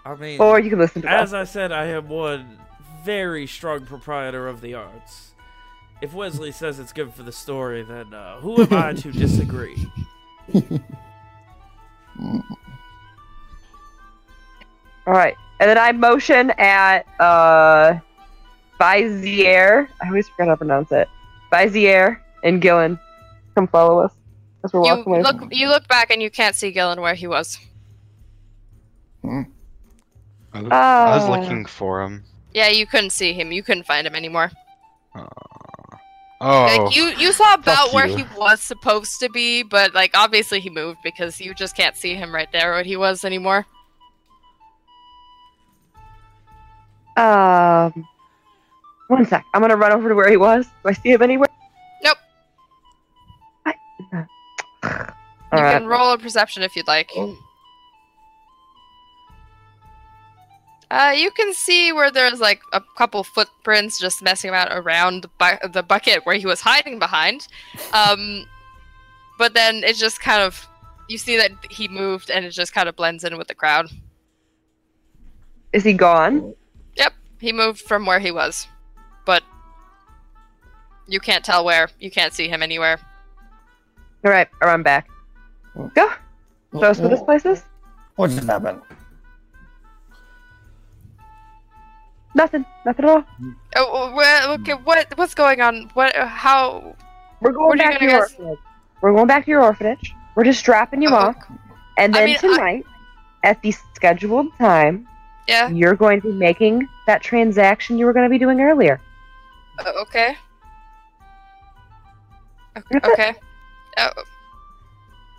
I mean, Or you can listen to as us. I said, I am one very strong proprietor of the arts. If Wesley says it's good for the story, then uh, who am I to disagree? (laughs) All right, and then I motion at uh, Vizier. I always forget how to pronounce it. Vizier and Gillen, come follow us as we're You walking away. look you look back and you can't see Gillen where he was. I was, I was Ah. looking for him. Yeah, you couldn't see him. You couldn't find him anymore. Oh, Like you you saw about fuck where you. he was supposed to be, but like obviously he moved because you just can't see him right there where he was anymore. Um, one sec. I'm gonna run over to where he was. Do I see him anywhere? Nope. What? (sighs) You All right. can roll a perception if you'd like. Oh. Uh, you can see where there's like a couple footprints just messing about around the, bu- the bucket where he was hiding behind. Um, but then it just kind of you see that he moved and it just kind of blends in with the crowd. Is he gone? Yep, he moved from where he was, but you can't tell where. You can't see him anywhere. All right, I run back. Go. Show us where this place is. What just happened? Nothing. Nothing at all. Oh, where, okay, what what's going on? What? How? We're going back to your orphanage. We're going back to your orphanage. We're just dropping you Oh, off, and I then mean, I- tonight, at the scheduled time, Yeah. you're going to be making that transaction you were going to be doing earlier. Uh, okay. O- Okay. Oh.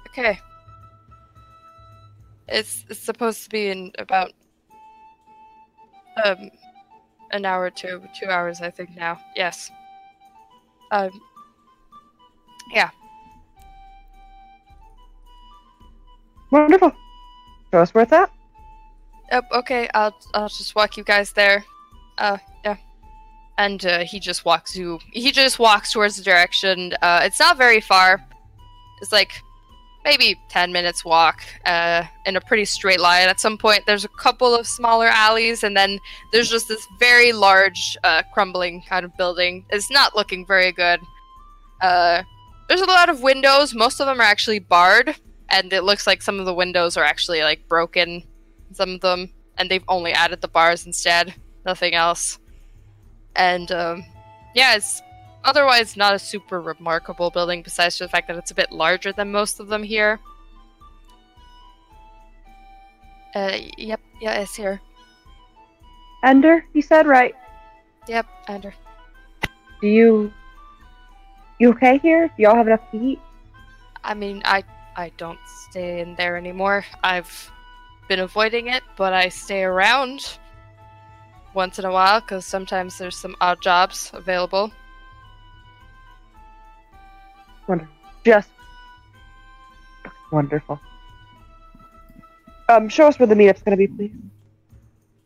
Okay. It's it's supposed to be in about um an hour or two, two hours I think now. Yes. Um, yeah. Wonderful. Show us where it's at. Yep, okay, I'll I'll just walk you guys there. Uh, yeah. And uh, he just walks you. He just walks towards the direction. Uh, it's not very far. It's like maybe ten minutes walk. Uh, in a pretty straight line. At some point, there's a couple of smaller alleys, and then there's just this very large, uh, crumbling kind of building. It's not looking very good. Uh, there's a lot of windows. Most of them are actually barred, and it looks like some of the windows are actually like broken some of them, and they've only added the bars instead, nothing else. And um, yeah, it's otherwise not a super remarkable building, besides the fact that it's a bit larger than most of them here. Uh, yep, yeah, it's here. Ender, you said right. Yep, Ender. Do you you okay here? Do y'all have enough to eat? I mean, I I don't stay in there anymore. I've been avoiding it, but I stay around once in a while because sometimes there's some odd jobs available. Wonderful. Just wonderful. Um, show us where the meetup's gonna be, please.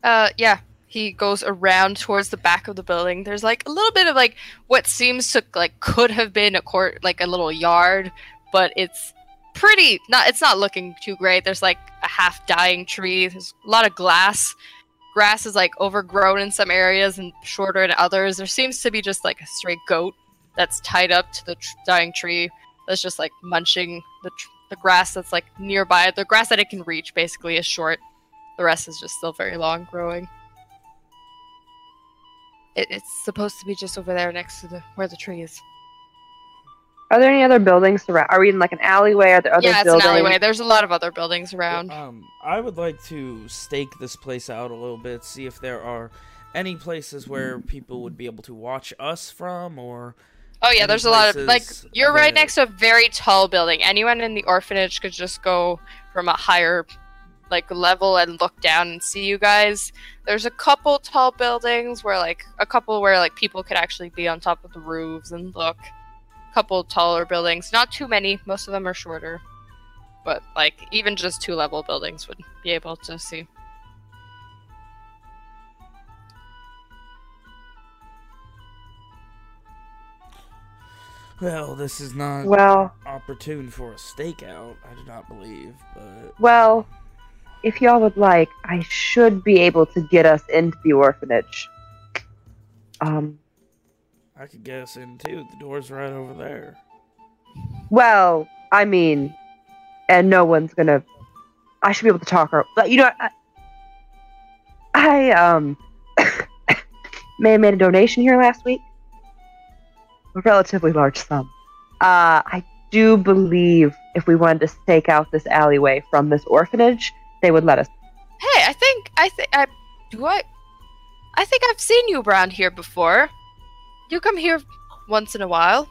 Uh, yeah. He goes around towards the back of the building. There's like a little bit of like what seems to like could have been a court, like a little yard, but it's pretty not. It's not looking too great. There's like a half dying tree. There's a lot of glass. Grass is like overgrown in some areas and shorter in others. There seems to be just like a stray goat that's tied up to the tr- dying tree. That's just like munching the tr- the grass that's like nearby. The grass that it can reach basically is short. The rest is just still very long growing. It, it's supposed to be just over there next to the where the tree is. Are there any other buildings around? Are we in like an alleyway? Are there other yeah, it's buildings? an alleyway. There's a lot of other buildings around. Um, I would like to stake this place out a little bit, see if there are any places where people would be able to watch us from, or Oh yeah, there's a lot of like you're right next to a very tall building. Anyone in the orphanage could just go from a higher like level and look down and see you guys. There's a couple tall buildings where like a couple where like people could actually be on top of the roofs and look. A couple taller buildings, not too many. Most of them are shorter. But like even just two level buildings would be able to see. Well, this is not Well, opportune for a stakeout. I do not believe, but well, if y'all would like, I should be able to get us into the orphanage. Um, I could guess in too. The door's right over there. well, I mean, and no one's gonna. I should be able to talk her. But you know, I, I um (coughs) may have made a donation here last week, a relatively large sum. Uh, I do believe if we wanted to stake out this alleyway from this orphanage, they would let us. Hey, I think I think I do I I think I've seen you around here before. You come here once in a while.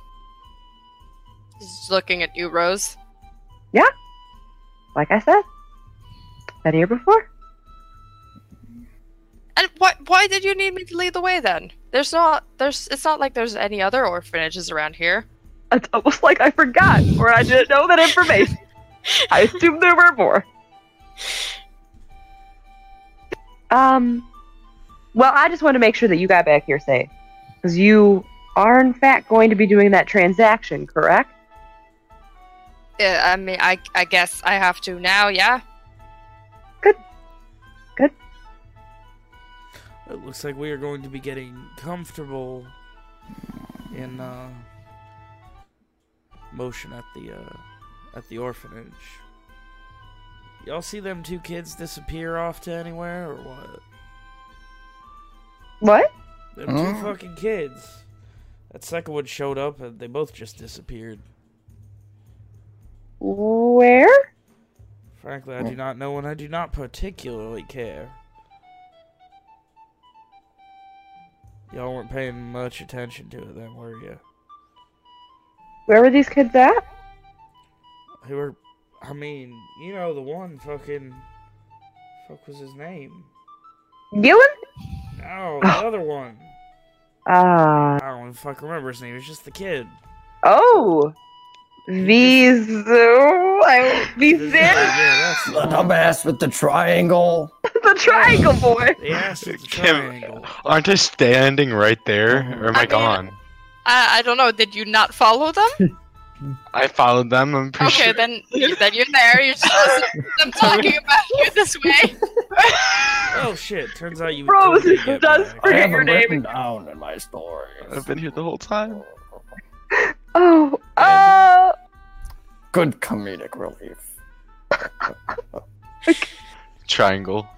Just looking at you, Rose. Yeah. Like I said, been here before. And why why did you need me to lead the way then? There's not there's it's not like there's any other orphanages around here. It's almost like I forgot, or I didn't know that information. (laughs) I assumed there were more. Um, well, I just want to make sure that you got back here safe, because you are in fact going to be doing that transaction, correct? Yeah, I mean I I guess I have to now, yeah. It looks like we are going to be getting comfortable in uh, motion at the uh, at the orphanage. Y'all see them two kids disappear off to anywhere or what? What? Them two fucking kids. That second one showed up and they both just disappeared. Where? Frankly, I do not know and I do not particularly care. Y'all weren't paying much attention to it then, were you? Where were these kids at? Who were, I mean, you know, the one fucking, fuck was his name? Gillen? No, the other one. Ah, I don't don't fuck remember his name. It's just the kid. Oh, Vizu. I Vizier, Yeah, that's the The dumbass with the triangle. (laughs) the triangle boy. The ass with the Kim- triangle. Aren't I standing right there, or am I I, mean- gone? I, I don't know. Did you not follow them? (laughs) I followed them. I'm pretty Okay, sure. then then you're there. You're just listening to them talking about you this way. (laughs) Oh shit! Turns out you Rose totally get does back. I Forget have your name. written down in my story. I've been here the whole time. Oh, uh, Good comedic relief. (laughs) Triangle.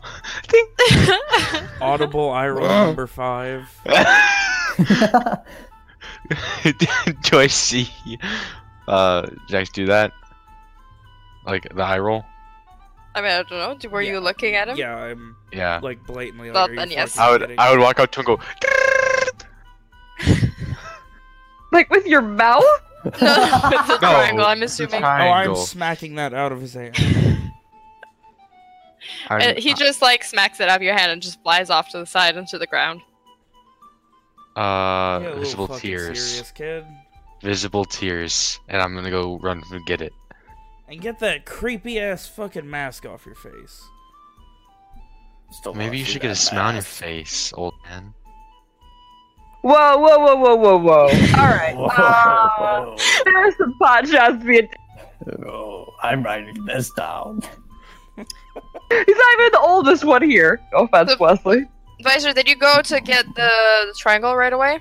(laughs) Audible eye roll number five. (laughs) do I see uh Jax do that? Like the eye roll? I mean, I don't know. Were Yeah. you looking at him? Yeah, I'm Yeah. like blatantly Well, like, are then yes. I would? I would walk up to him and go like with your mouth? (laughs) No, with the No, triangle. I'm the assuming. Oh, I'm smacking that out of his hand. (laughs) I'm- Uh, he just like smacks it out of your hand and just flies off to the side into the ground. uh Get visible tears. serious, kid. Visible tears. And I'm gonna go run and get it. And get that creepy ass fucking mask off your face. Still Maybe you should get a that smile on your face, old man. Whoa, whoa, whoa, whoa, whoa, whoa. (laughs) All right. Whoa. Uh, there are some pot shots being. Oh, I'm writing this down. He's not even the oldest one here. No offense, The- Wesley. Vizier, did you go to get the, the triangle right away?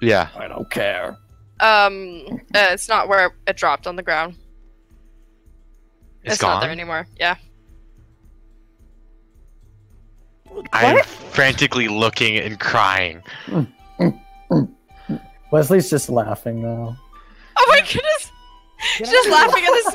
Yeah. I don't care. Um, uh, it's not where it dropped on the ground. It's, not gone. there anymore. Yeah. I'm frantically looking and crying. Wesley's just laughing now. Oh my goodness! Can Just laughing at this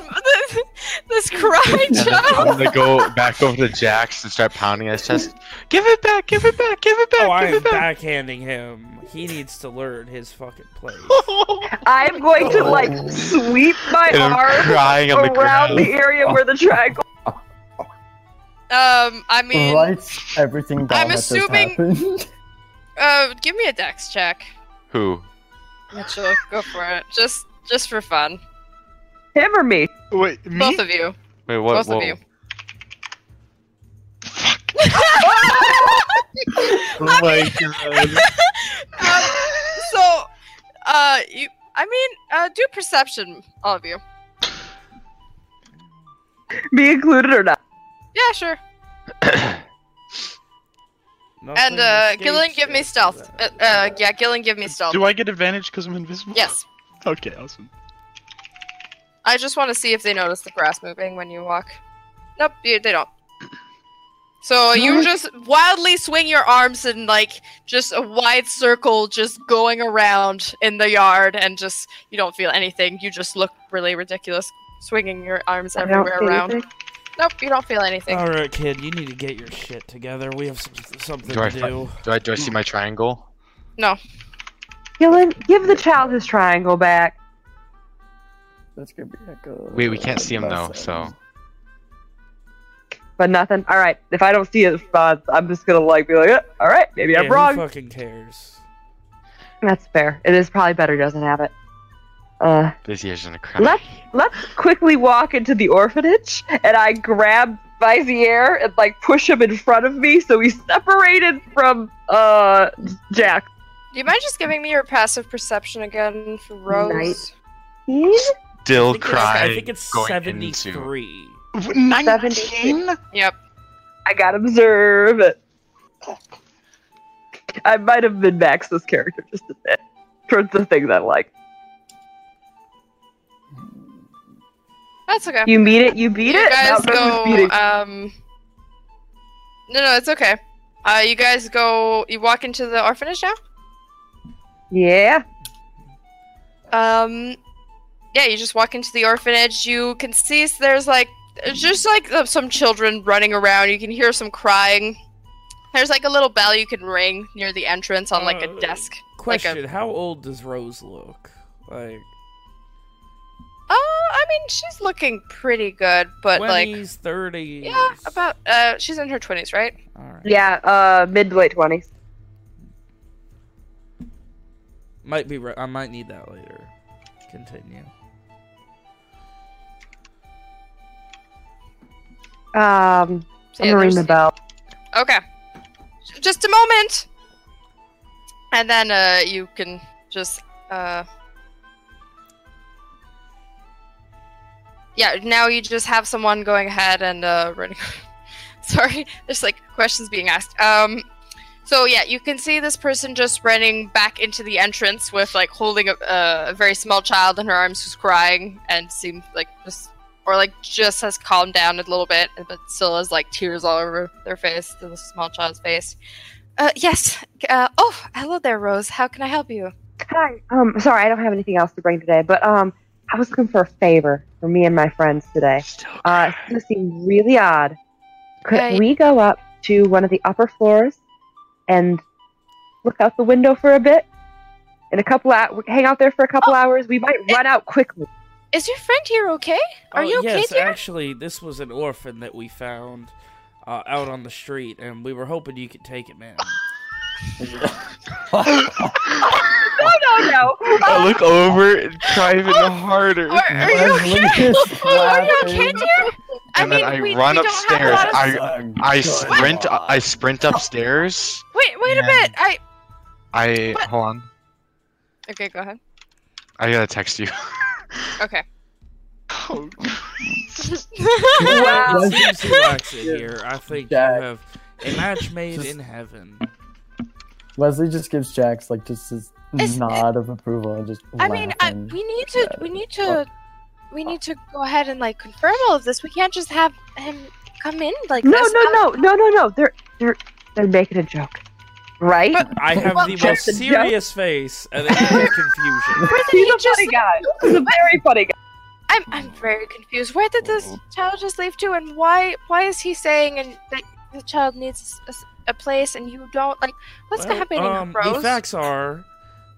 this, this crying And then I'm child. gonna go back over to Jax and start pounding his chest. Give it back! Give it back! Give it back! Oh, I am it back! backhanding him. He needs to learn his fucking place. (laughs) I'm going to like sweep my And arm crying the around the area where the triangle. Um, I mean, Writes everything down I'm assuming- (laughs) uh, give me a dex check, Who? Mitchell. Go for it. Just just for fun. Him or me? Wait, me? Both of you. Wait, what? Both whoa. of you. (laughs) Oh my god. (laughs) Um, so, uh, you. I mean, uh, do perception, all of you. Me included or not? Yeah, sure. (clears throat) Nothing And uh, Gillen, give me stealth. Uh, uh, yeah, Gillen, give me stealth. Do I get advantage because I'm invisible? Yes. (laughs) Okay, awesome. I just want to see if they notice the grass moving when you walk. Nope, they don't. (clears throat) So you just wildly swing your arms in like just a wide circle, just going around in the yard, and just you don't feel anything. You just look really ridiculous, swinging your arms everywhere around. anything. Nope, you don't feel anything. All right, kid, you need to get your shit together. We have some, something Do I to fi- do. Do I do I see my triangle? No. Gillen, give the child his triangle back. That's gonna be a good. Wait, we can't see him though, so But nothing. All right. If I don't see his response, I'm just gonna like be like, eh, all right, maybe Yeah, I'm wrong. who fucking cares? That's fair. It is probably better he doesn't have it. Uh, Vizier's gonna cry. Let's let's quickly walk into the orphanage, and I grab Vizier and like push him in front of me, so he's separated from uh Jax. Do you mind just giving me your passive perception again for Rose? Still I think it's- crying. I think it's seventy-three. Nineteen. Yep. I gotta observe it. I might have been Max's character just a bit towards the things I like. That's okay. You meet it, you beat you it. guys Not go. Um. No, no, it's okay. Uh, you guys go. You walk into the orphanage now. yeah. Um. Yeah, you just walk into the orphanage. You can see there's like there's just like some children running around. You can hear some crying. There's like a little bell you can ring near the entrance on like a Uh, desk. Question: How old does Rose look? Like Oh, I mean she's looking pretty good, but like twenties, thirties? yeah, about uh, she's in her twenties, right? All right. Yeah, uh, mid to late twenties. Might be. Re- I might need that later. Continue. Um, So, I'm yeah, ring the bell. Okay. Just a moment. And then uh you can just uh Yeah, now you just have someone going ahead and uh running (laughs) Sorry, there's like questions being asked. Um so yeah, you can see this person just running back into the entrance with like holding a, a very small child in her arms who's crying and seems like just or like just has calmed down a little bit, but still has like tears all over their face, the small child's face. Uh, yes. Uh, oh, hello there, Rose. How can I help you? Hi. Um, sorry, I don't have anything else to bring today, but um, I was looking for a favor for me and my friends today. Still Uh, it's gonna seem really odd. Could Right. we go up to one of the upper floors and look out the window for a bit? In a couple hours, hang out there for a couple Oh. hours. We might run out quickly. Is your friend here okay? Are oh, you okay, yes, dear? actually, this was an orphan that we found uh, out on the street, and we were hoping you could take it, man. (laughs) No, no, no. I look over and try even oh, harder. Are, are you Leslie okay? (laughs) Are you okay, laughing. dear? I And then mean, I we, run we don't have a upstairs. lot of- I- uh, I sprint. I sprint upstairs. Wait, wait a Yeah. bit. I. I What? hold on. Okay, go ahead. I gotta text you. Okay. (laughs) oh, Wow. It seems you likes it here. I think you have a match made Just- in heaven. Leslie just gives Jax like just his (laughs) It's- nod of approval and just. I mean, I, we need to. We need to. We need to go ahead and like confirm all of this. We can't just have him come in like No, this. no, no, no, no, no. They're they're they're making a joke, right? But- I have Well, the most a joke. serious face and a look confusion. Where (laughs) He's he a just? funny guy. He's a very funny guy. I'm I'm very confused. Where did this oh. child just leave to, and why why is he saying and that the child needs a, s- a place and you don't like? What's Well, happening, um, Rose? The facts are,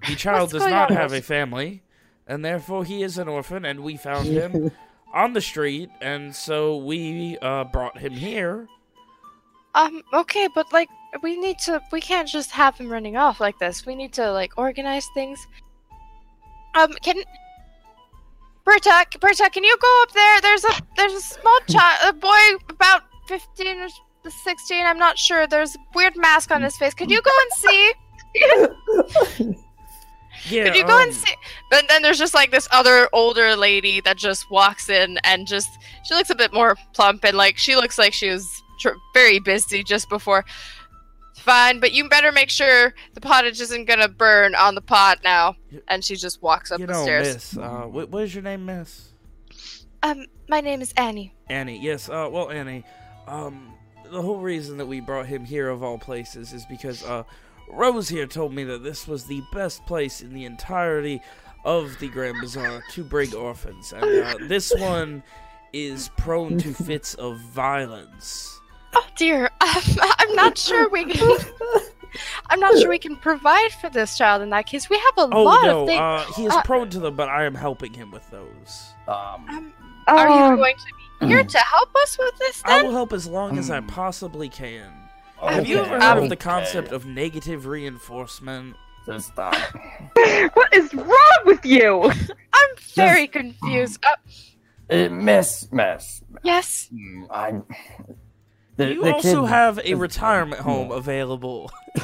the child does not have a family, and therefore he is an orphan, and we found him (laughs) on the street, and so we uh, brought him here. Um. Okay, but like we need to. We can't just have him running off like this. We need to like organize things. Um. Can. Berta, Berta, can you go up there? There's a there's a small (laughs) child, a boy about fifteen or sixteen. I'm not sure. There's a weird mask on his face. Could you go and see? (laughs) Yeah, Could you go and um, see? But then there's just like this other older lady that just walks in and just she looks a bit more plump and like she looks like she was tr- very busy just before. Fine, but you better make sure the pottage isn't gonna burn on the pot now. And she just walks up You the know, stairs. Miss, uh, what, what is your name, Miss? Um, my name is Annie. Annie. Yes. Uh, well, Annie. Um, the whole reason that we brought him here of all places is because uh, Rose here told me that this was the best place in the entirety of the Grand Bazaar to bring orphans, and uh, (laughs) this one is prone to fits of violence. Oh dear, (laughs) I'm, I'm not sure we can. (laughs) I'm not sure we can provide for this child in that case. We have a Oh lot no, of things. uh, he is uh, prone to them, but I am helping him with those. um, um, are you Um, going to be here to help us with this I will help as long as I Mm. possibly can. Have you ever heard of the concept of negative reinforcement? Just stop. (laughs) what is wrong with you? (laughs) I'm very confused. Uh, Uh, miss, miss. yes. mm, I'm. The, you the also kid have a retirement home no. available. (laughs)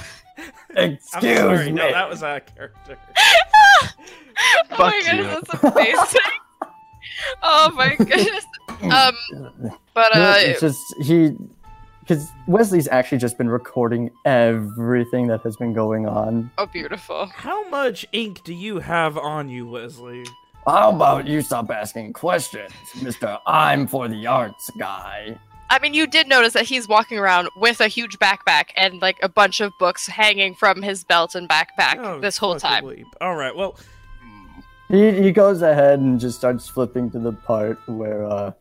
Excuse I'm sorry, me. no, that was our character. oh my Fuck you. goodness, that's amazing. (laughs) oh my (laughs) goodness. Um, but uh, it's just he, because Wesley's actually just been recording everything that has been going on. oh beautiful. How much ink do you have on you, Wesley? How about you stop asking questions, Mister? I'm for the arts guy. I mean, you did notice that he's walking around with a huge backpack and like a bunch of books hanging from his belt and backpack Oh, this whole time. weep. All right, well, He he goes ahead and just starts flipping to the part where uh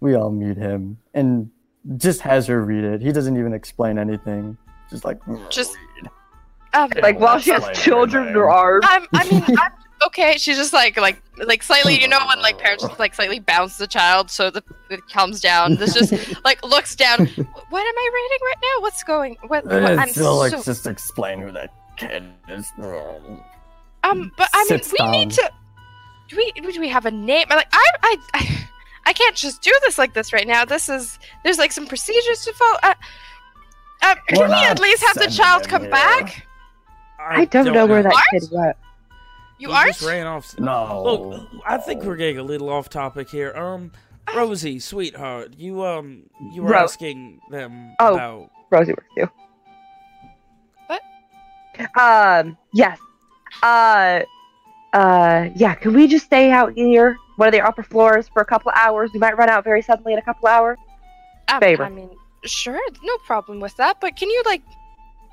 we all meet him and just has her read it. He doesn't even explain anything. Just like Just- read. Um, Like while she has children in her arms. I'm, I mean, (laughs) I'm okay. She's just like, like, like slightly, you know, when like parents just like slightly bounce the child so that it calms down. This just (laughs) like looks down. What am I reading right now? What's going? What? what I'm Uh, so like just explain who that kid is. Um, but I mean, Sits we need to. Do we do we have a name? Like I I I, I can't just do this like this right now. This is there's like some procedures to follow. Uh, uh, can we at least have the child come here. back? I don't, know where that kid went. You He aren't? just ran off. No. Look, I think we're getting a little off topic here. Um, Rosie, sweetheart, you um, you were Ro- asking them Oh. about. Rosie works too. What? Um. Yes. Uh. Uh. Yeah. Can we just stay out here, one of the upper floors, for a couple of hours? We might run out very suddenly in a couple of hours. Um, favor. I mean, sure, no problem with that. But can you like,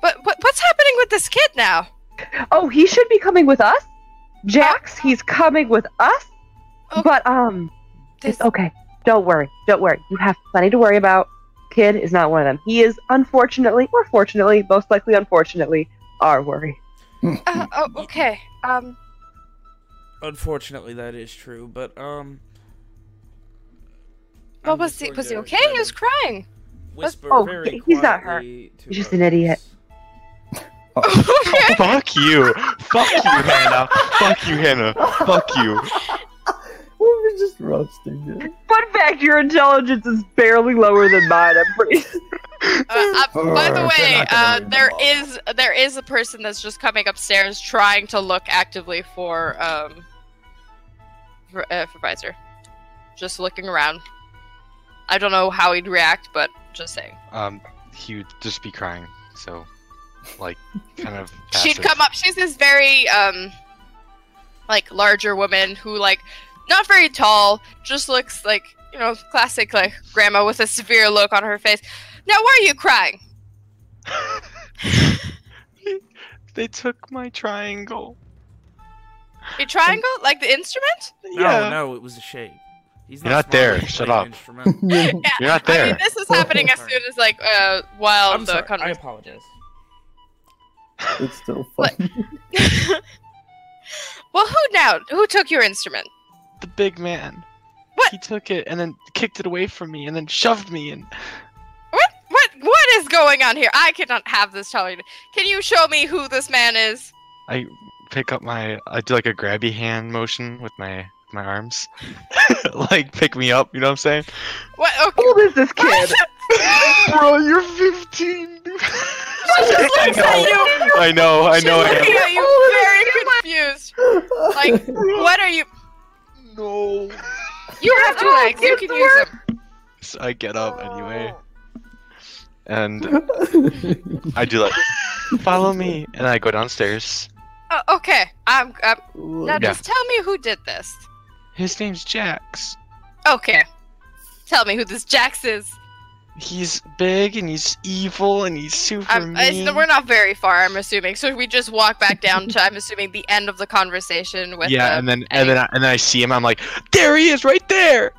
but what what's happening with this kid now? Oh, he should be coming with us. Jax, he's coming with us. Oh. But um, This, it's okay. Don't worry. Don't worry. You have plenty to worry about. Kid is not one of them. He is unfortunately, or fortunately, most likely unfortunately, our worry. Uh, oh, okay. Um, Unfortunately, that is true, but um. well, I'm was he was he okay? He was crying. Whisper Oh, very he's not hurt. He's just an Rose. idiot. (laughs) okay. Fuck you! Fuck you, Hannah! Fuck you, Hannah! Fuck you! We were just roasting it. Fun fact: your intelligence is barely lower than mine. I'm pretty. (laughs) Uh, uh, by the way, not gonna uh, read there them all. is there is a person that's just coming upstairs trying to look actively for um for, uh, for Vizier. Just looking around. I don't know how he'd react, but just saying. Um, he would just be crying, so, like, kind of. She'd come up. She's this very um like larger woman who like not very tall, just looks like you know classic like grandma with a severe look on her face. Now, why are you crying? (laughs) they took my triangle. A triangle, like the instrument? No, no, it was a shape. He's You're not, not there, smart enough to shut up. (laughs) (laughs) Yeah, You're not I there. mean, this is happening as soon as like uh while I'm the sorry. I apologize. It's still fun. well, who now? Who took your instrument? The big man. What? He took it and then kicked it away from me and then shoved me and What? What? What is going on here? I cannot have this tolerated. Can you show me who this man is? I pick up my I do like a grabby hand motion with my my arms. (laughs) like pick me up, you know what I'm saying? What? How Okay. old is this kid? (laughs) Bro, you're 15. dude. (laughs) She I looks at you. know. I know, I know I looking at you very confused. Like, what are you? No. You have two legs. You can use them. So I get up anyway. And (laughs) I do like follow me and I go downstairs. Oh, okay. I'm. I'm now, Yeah. just tell me who did this. His name's Jax. Okay. Tell me who this Jax is. He's big and he's evil and he's super I'm, I, mean. we're not very far, I'm assuming. So we just walk back down to, I'm assuming, the end of the conversation with. yeah, the, and then and then I, and then I see him. I'm like, there he is, right there.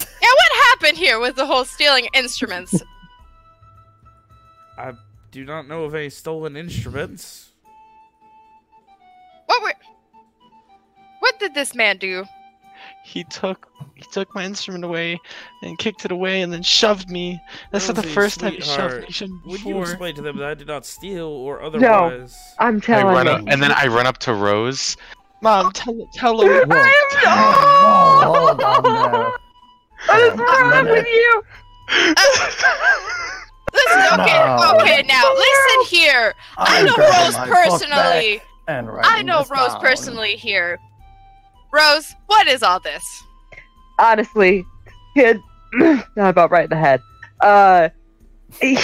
yeah. What happened here with the whole stealing instruments? (laughs) I do not know of any stolen instruments. what were? What did this man do? He took he took my instrument away and kicked it away and then shoved me. That's not the first time he shoved sweetheart, me. He shoved me Would you explain to them that I did not steal or otherwise? No, I'm I telling run you. up, and then I run up to Rose. Mom, tell tell her. (laughs) I Whoa, hold on there. (laughs) What is wrong with you? Listen, okay, No. okay. Now listen here. I I'm know Rose personally. and I know Rose down. personally here. Rose, what is all this? Honestly, kid, (clears throat) not about right in the head. Uh, he,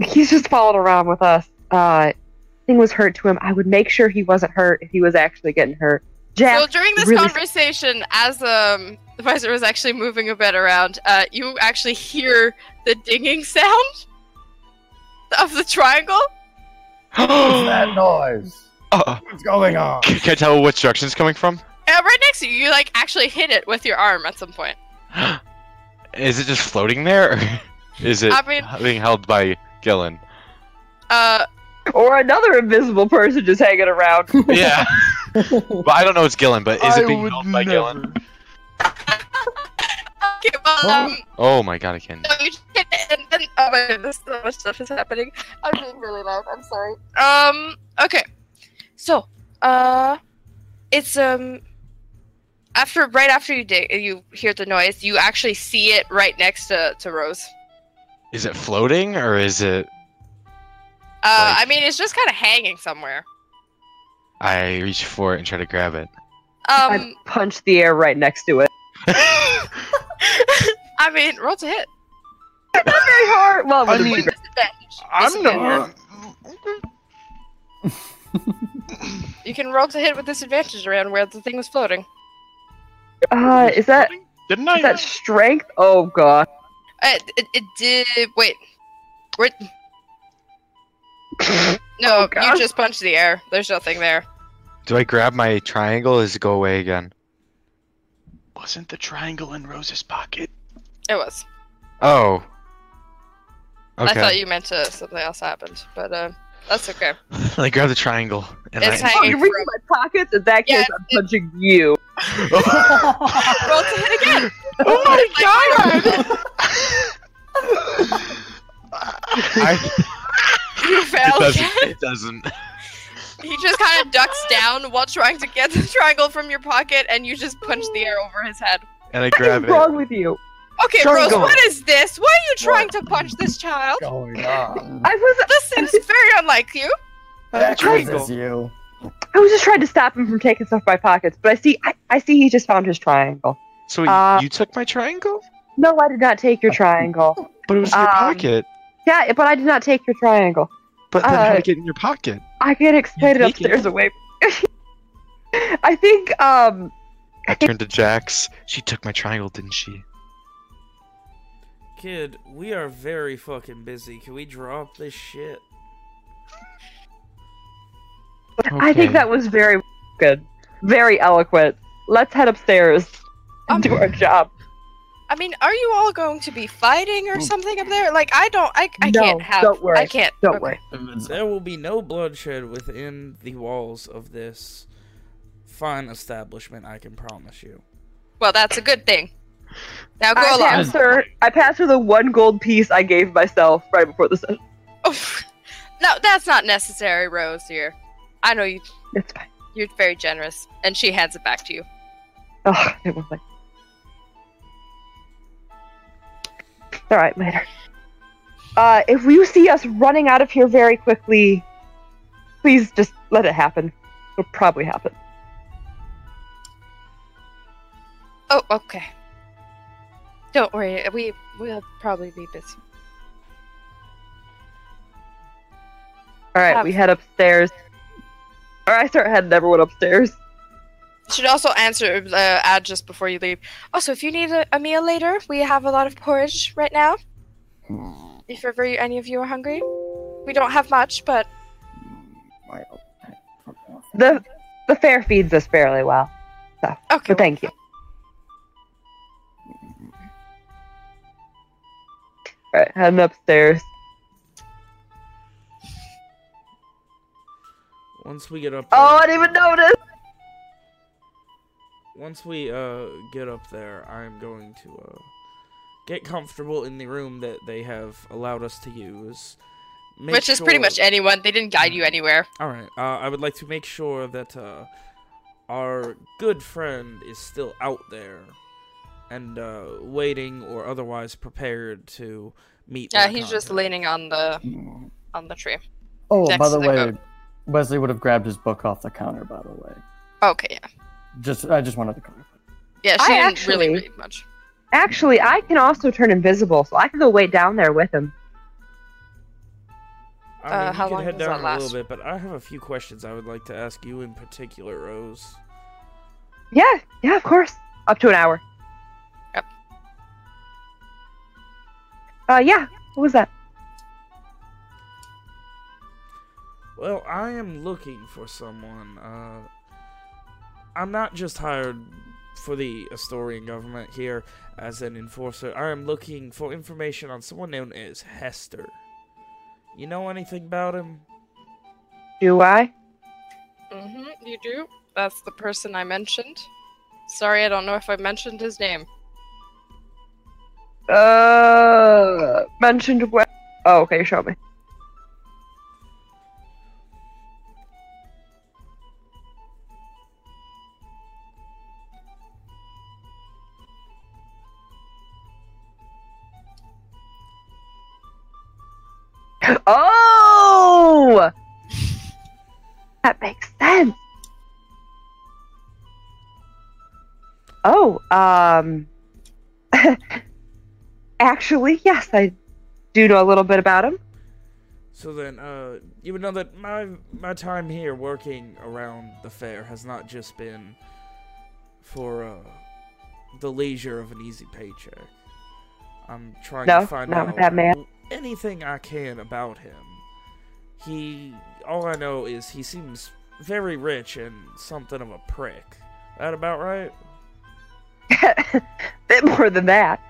he's just following around with us. Uh, thing was hurt to him. I would make sure he wasn't hurt if he was actually getting hurt. Jack, so during this really- conversation, as um the Vizier was actually moving a bit around, uh, you actually hear the dinging sound (laughs) of the triangle. What's that (gasps) noise? Uh, What's going on? can I tell what direction it's coming from? Uh, right next to you, you like actually hit it with your arm at some point. (gasps) Is it just floating there? Or is it I mean- being held by Gillen? Uh, or another invisible person just hanging around. (laughs) Yeah. (laughs) but I don't know it's Gillen, but is it being held by Gillen? okay, well, um, Oh my god, I can. so you just hit it, and then oh my goodness, so much stuff is happening. I'm being really loud. I'm sorry. Um, okay, so uh, It's um after right after you dig, you hear the noise. You actually see it right next to to Rose. Is it floating or is it? Uh, Like- I mean, it's just kind of hanging somewhere. I reach for it and try to grab it. I punch the air right next to it. (laughs) I mean, roll to hit. Not very hard. Well, I with a mean- big- Disadvantage. I'm Disadvantage. not. You can roll to hit with disadvantage around where the thing was floating. Uh, is that Didn't I? is that strength? Oh god. Uh, it, it did. Wait. Where? (laughs) No, Oh, you just punched the air. There's nothing there. Do I grab my triangle? Or does it go away again? Wasn't the triangle in Rose's pocket? It was. Oh. Okay. I thought you meant to something else happened, but uh, that's okay. (laughs) I grab the triangle and It's I. Oh, hanging you're from. reaching my pockets. In that Yeah, case, I'm punching you. Roll to hit again. (laughs) Oh my (laughs) god! I, You it failed doesn't. again. It doesn't. He just kind of ducks down while trying to get the triangle from your pocket, and you just punch the air over his head. And I grab is it. wrong with you? Okay, Triangle. Rose, what is this? Why are you trying to punch this child? going on? I was (laughs) This seems very unlike you. That triangle. is you. I was just trying to stop him from taking stuff from my pockets, but I see I, I see he just found his triangle. So Uh, you took my triangle, No, I did not take your triangle. (laughs) but it was in your um, pocket. Yeah, but I did not take your triangle. But then how uh, did it get in your pocket? I can explain it You take it. upstairs away. (laughs) I think um I turned to Jax. She took my triangle, didn't she? Kid, we are very fucking busy. Can we drop this shit? I think that was very good. Very eloquent. Let's head upstairs and Um, do our job. I mean, are you all going to be fighting or something up there? Like, I don't, I, I No, can't have. don't worry. I can't. Don't okay. worry. There will be no bloodshed within the walls of this fine establishment, I can promise you. Well, that's a good thing. Now go I along. passed her I passed her the one gold piece I gave myself right before the session. Oh, no, that's not necessary, Rose. Here, I know you. It's fine. You're very generous, and she hands it back to you. Oh, it was like Alright, later. Uh if you see us running out of here very quickly, please just let it happen. It'll probably happen. Oh, okay. Don't worry. We we'll probably be busy. Alright, Have we head upstairs. Or I start heading everyone upstairs. Should also answer uh, add just before you leave. Also, if you need a, a meal later, we have a lot of porridge right now. If ever you, any of you are hungry, we don't have much, but The the fair feeds us fairly well. okay. So thank you. Alright, heading upstairs. Once we get up Oh, I there, didn't even notice! once we uh get up there, I'm going to uh get comfortable in the room that they have allowed us to use. Make Which is pretty much anyone. They didn't guide you anywhere. All right. Uh, I would like to make sure that uh, our good friend is still out there and uh, waiting or otherwise prepared to meet. Yeah, their he's just leaning on the on the tree. Oh, Next by the the way, goat. Wesley would have grabbed his book off the counter. By the way, Okay, yeah, just I just wanted to clarify. yeah. I She didn't actually- really read much. Actually, I can also turn invisible, so I can go wait down there with him. I mean, Uh, you how can long head does down that a last? little bit, but I have a few questions I would like to ask you in particular, Rose. Yeah, yeah, of course. Up to an hour. Uh, yeah. What was that? Well, I am looking for someone. Uh, I'm not just hired for the Astorian government here as an enforcer. I am looking for information on someone known as Hester. You know anything about him? Do I? Mm-hmm. You do. That's the person I mentioned. Sorry, I don't know if I mentioned his name. Uh, mentioned where? Oh, okay, show me. Oh! (laughs) That makes sense. Oh, um. (laughs) actually, yes, I do know a little bit about him. So then, uh, you would know that my my time here working around the fair has not just been for uh, the leisure of an easy paycheck. I'm trying No, to find out with that man. anything I can about him. He, all I know is he seems very rich and something of a prick. That about right? (laughs) bit more than that.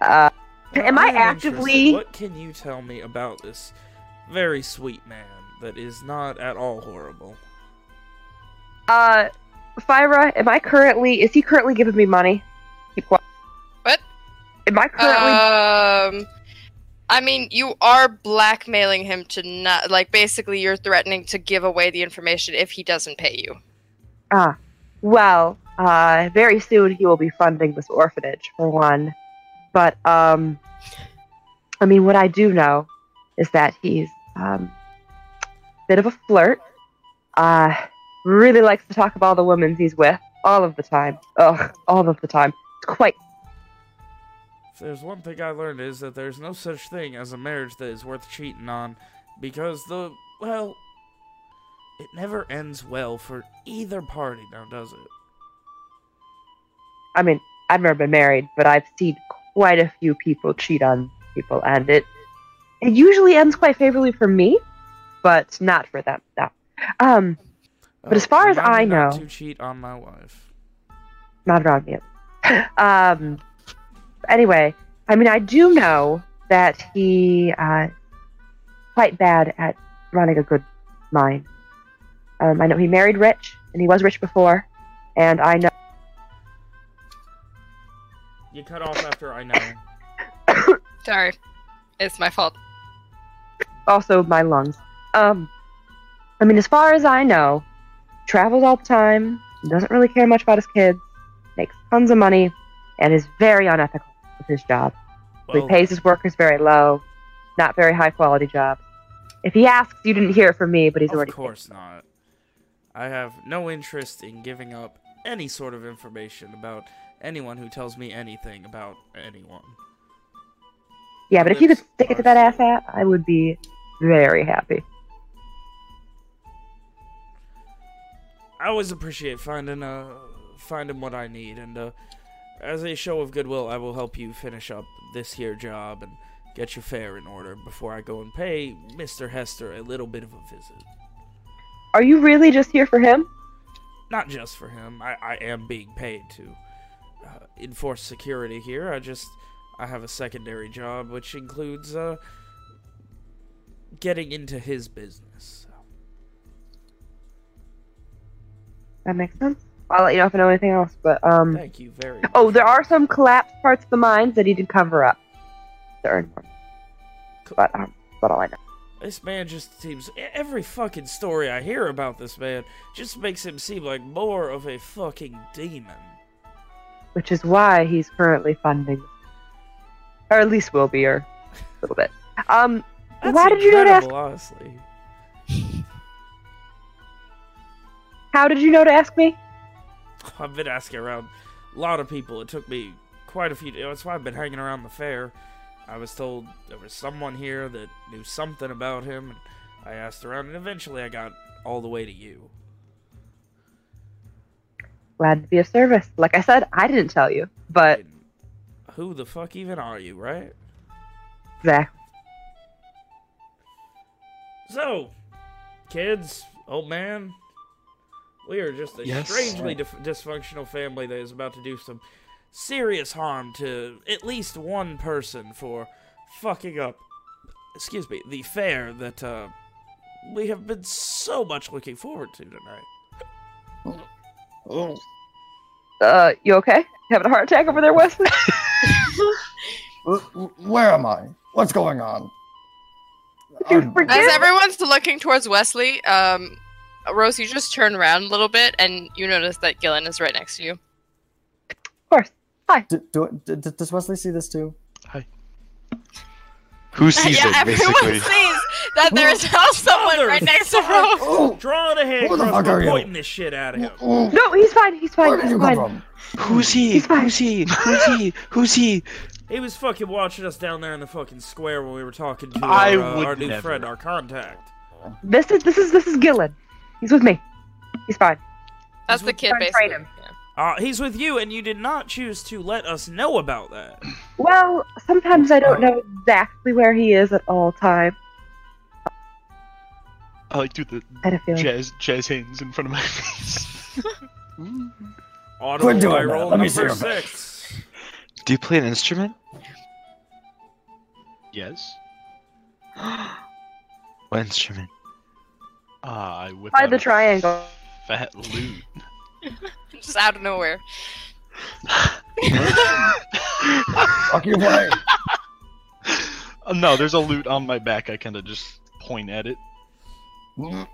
Uh, am I am interested. actively? What can you tell me about this very sweet man that is not at all horrible? Uh, Fyra, am I currently? Is he currently giving me money? Keep quiet. What? Am I currently? Um, I mean, you are blackmailing him to not like. Basically, you're threatening to give away the information if he doesn't pay you. Ah, well, uh, very soon he will be funding this orphanage for one. But um, I mean, what I do know is that he's um, a bit of a flirt. Uh, really likes to talk about all the women he's with all of the time. Ugh, all of the time. It's quite. If there's one thing I learned is that there's no such thing as a marriage that is worth cheating on, because the well, it never ends well for either party, now does it? I mean, I've never been married, but I've seen quite a few people cheat on people, and it it usually ends quite favorably for me, but not for them. No. Um, But as far as I know- to cheat on my wife. not around (laughs) me. um, anyway, I mean, I do know that he uh, quite bad at running a good mine. Um, I know he married rich, and he was rich before, and I know. You cut off after I know. (coughs) Sorry, it's my fault. also my lungs. Um, I mean, as far as I know, travels all the time, doesn't really care much about his kids, makes tons of money, and is very unethical with his job. Well, he pays his workers very low, not very high quality jobs. If he asks, you didn't hear it from me, but he's of already. Of course not. I have no interest in giving up any sort of information about anyone who tells me anything about anyone. Yeah, but if you could stick it to that ass hat, I would be very happy. I always appreciate finding uh finding what I need, and uh, as a show of goodwill, I will help you finish up this here job and get your fare in order before I go and pay Mister Hester a little bit of a visit. Are you really just here for him? Not just for him. I, I am being paid to uh, enforce security here. I just I have a secondary job which includes uh getting into his business. That makes sense. I'll let you know if I know anything else. But um, Thank you very much. oh, there are some collapsed parts of the mines that he did cover up to earn more. But um, that's all I know. This man just seems. Every fucking story I hear about this man just makes him seem like more of a fucking demon. Which is why he's currently funding, or at least will be, or a little bit. Um, That's Why did you know to ask- honestly. (laughs) how did you know to ask me? I've been asking around a lot of people. It took me quite a few. That's why I've been hanging around the fair. I was told there was someone here that knew something about him, and I asked around, and eventually I got all the way to you. Glad to be of service. Like I said, I didn't tell you, but who the fuck even are you, right? Zach, So, kids, old man, we are just a Yes. strangely dif- dysfunctional family that is about to do some serious harm to at least one person for fucking up, excuse me, the fair that uh, we have been so much looking forward to tonight. Uh, you okay? You having a heart attack over there, Wesley? (laughs) Wh- wh- Where am I? What's going on? You Um, As everyone's looking towards Wesley, um, Rose, you just turn around a little bit and you notice that Gillen is right next to you. of course. d- do, d- does Wesley see this too? Who sees yeah, it, everyone basically? (laughs) sees that there is (laughs) now someone right next to (laughs) Rose. Oh, Draw the hand Who the fuck crossbow, are you? pointing this shit at him. oh, No, he's fine. He's fine. where he's you fine. from? Who's he? He's fine. Who's he? Who's he? Who's he? He was fucking watching us down there in the fucking square when we were talking to I our, uh, our new never. friend, our contact. This is this is this is Gillen. He's with me. He's fine. That's the kid, trying to train basically. him. Yeah. Uh, he's with you, and you did not choose to let us know about that. (clears throat) Well, sometimes I don't know exactly where he is at all times. I like do the I had a feeling. jazz jazz hands in front of my face. (laughs) Auto Quit doing that. viral Let me see number six. Do you play an instrument? yes. (gasps) What instrument? Ah, I whip By out the triangle. Fat loot. (laughs) Just out of nowhere. Fuck you, play. Uh, no, there's a lute on my back. I kind of just point at it. (laughs)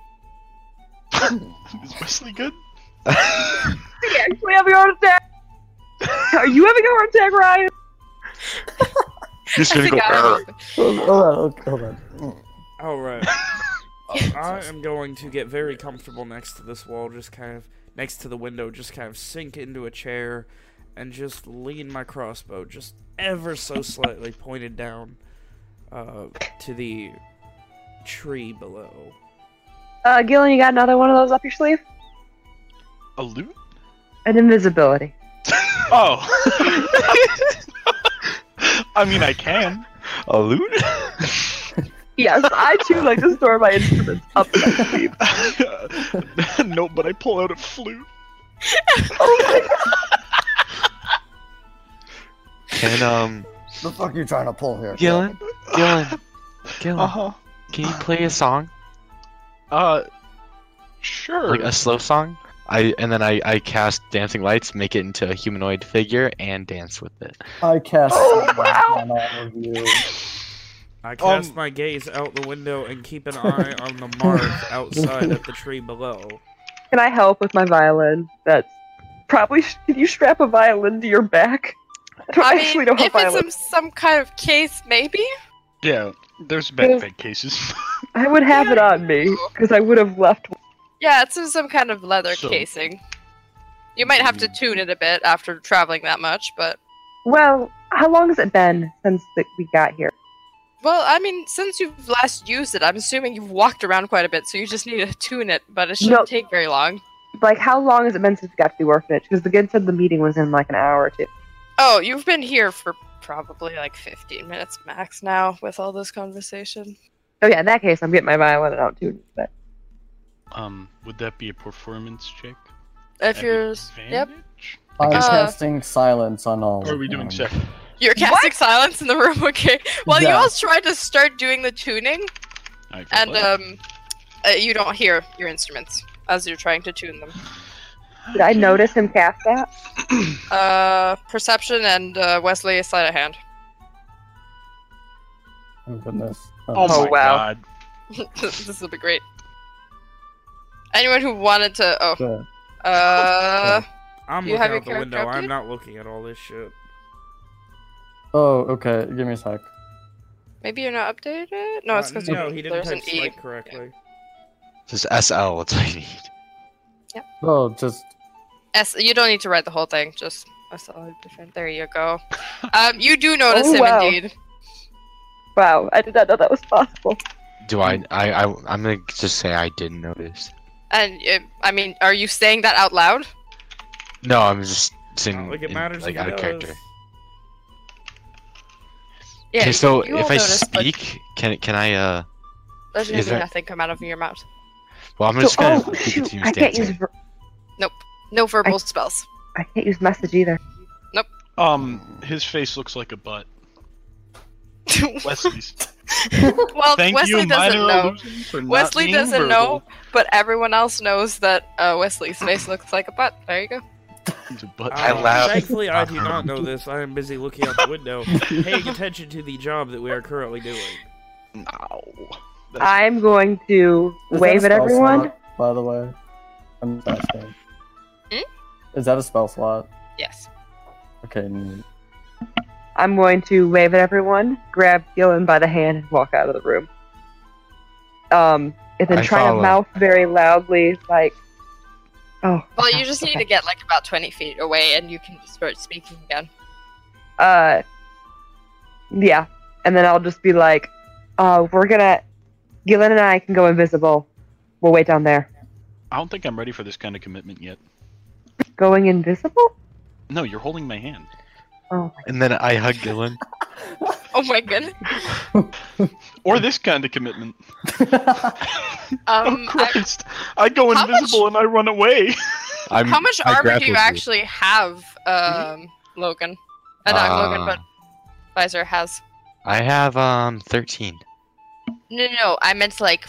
(laughs) Is Wesley good? He actually having a heart attack. Are you having a heart attack, Ryan? Just gonna go. think I "Arr." Hold hold on, hold on. All right. I am going to get very comfortable next to this wall, just kind of next to the window, just kind of sink into a chair, and just lean my crossbow just ever so slightly (laughs) pointed down uh, to the tree below. Uh, Gillen, you got another one of those up your sleeve? A lute? An invisibility. (laughs) Oh. (laughs) I mean, I can. A lute? Yes, I too like to store my instruments up my sleeve. (laughs) no, but I pull out a flute. Can um, The fuck you trying to pull here? Gillen, Gillen, Gillen, (laughs) Uh huh. can you play a song, Uh, sure. like a slow song? I and then I I cast dancing lights, make it into a humanoid figure, and dance with it. I cast Oh, wow. on all of you. I cast Um, my gaze out the window and keep an eye on the mark outside at the tree below. Can I help with my violin? That's probably. Can you strap a violin to your back? I don't I actually mean, know how if violin. it's some, some kind of case, maybe. yeah, there's backpack cases. (laughs) I would have it on me because I would have left. Yeah, it's in some kind of leather So- casing. You might have to tune it a bit after traveling that much, but Well, how long has it been since we got here? Well, I mean, since you've last used it, I'm assuming you've walked around quite a bit, so you just need to tune it. But it shouldn't No. take very long. Like, how long has it been since we got to the orphanage? Because the kid said the meeting was in like an hour or two. Oh, you've been here for probably like 15 minutes max now with all this conversation. Oh yeah, in that case, I'm getting my violin out too. But um, would that be a performance check? If At you're, yep, advantage? I'm Uh, casting silence on all. Or are we doing them. second? You're casting silence in the room. (laughs) Okay. Well, you Yeah. all tried to start doing the tuning, and forgot. um, uh, you don't hear your instruments as you're trying to tune them. did I notice him cast that? (clears throat) Uh, perception and uh, Wesley sleight of hand. Oh goodness. Oh, Oh, my wow. god. (laughs) this will be great. Anyone who wanted to, oh, Sure. uh, I'm You looking have out the window. I'm not looking at all this shit. Oh, okay. Give me a sec. maybe you're not updated. No, it's Uh, because no, he didn't there's type an E. Slate correctly. Just SL. That's all you need. Oh, just S. You don't need to write the whole thing. Just a solid different. There you go. Um, you do notice (laughs) Oh, him wow. indeed. Wow, I did not know that was possible. Do I? I, I I'm gonna just say I didn't notice. And uh, I mean, are you saying that out loud? No, I'm just saying like it in- matters like if out he of does. character. Yeah. Okay, so if I notice, but speak, can can I? Uh, there's gonna there- nothing come out of your mouth. well, I'm So, just gonna oh keep shoot, it to I can't use dancing. ver- No verbal spells. I can't use message either. Nope. Um, his face looks like a butt. (laughs) Wesley's. well, Thank Wesley you, doesn't know. illusion, for not Wesley doesn't verbal. know, but everyone else knows that uh, Wesley's face looks like a butt. There you go. (laughs) He's. I laugh. Thankfully, I do not know (laughs) this. I am busy looking out the window, paying attention to the job that we are currently doing. Ow. That's- I'm going to Is wave at everyone. slot, by the way, I'm just asking. Hmm? Is that a spell slot? Yes. Okay. neat. I'm going to wave at everyone, grab Gillen by the hand, and walk out of the room. Um, and then I trying follow. to mouth very loudly, like, "Oh." Well, you just need to get like about 20 feet away and you can just start speaking again. Uh, yeah, and then I'll just be like, "Uh, we're gonna, Gillen and I can go invisible. We'll wait down there. I don't think I'm ready for this kind of commitment yet. Going invisible? No, you're holding my hand. Oh, And then I hug Gillen. (laughs) Oh my goodness. (laughs) Or this kind of commitment. (laughs) Um, oh I- Christ! I, go How invisible and I run away. I'm, how much I armor do grappled you you. actually have, um, Logan? Uh, not Logan, Uh, but Visor has. I have um 13. No, no, no. I meant like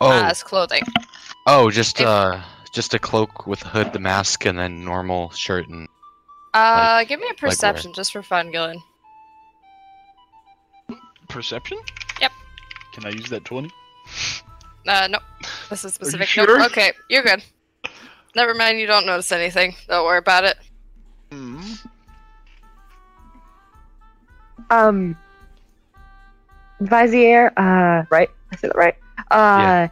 Oh, uh, as clothing. oh, just if- uh, just a cloak with a hood, the mask, and then normal shirt and Uh, give me a where? perception just for fun, Gillen. Perception? Yep. Can I use that 20? Uh, no. This is specific. sure? Nope. Okay, you're good. Never mind. You don't notice anything. Don't worry about it. Mm. um, Vizier. Uh, right? I said that right. Uh,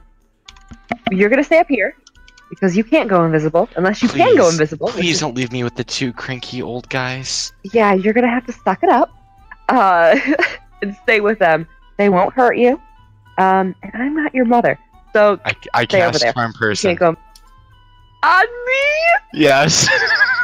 you're gonna stay up here because you can't go invisible unless you can go invisible. Please don't leave me with the two cranky old guys. yeah, you're gonna have to suck it up, uh, (laughs) and stay with them. They won't hurt you. Um, and I'm not your mother, so I, I Stay over cast there. charm you person. can't go. On me? Yes. (laughs)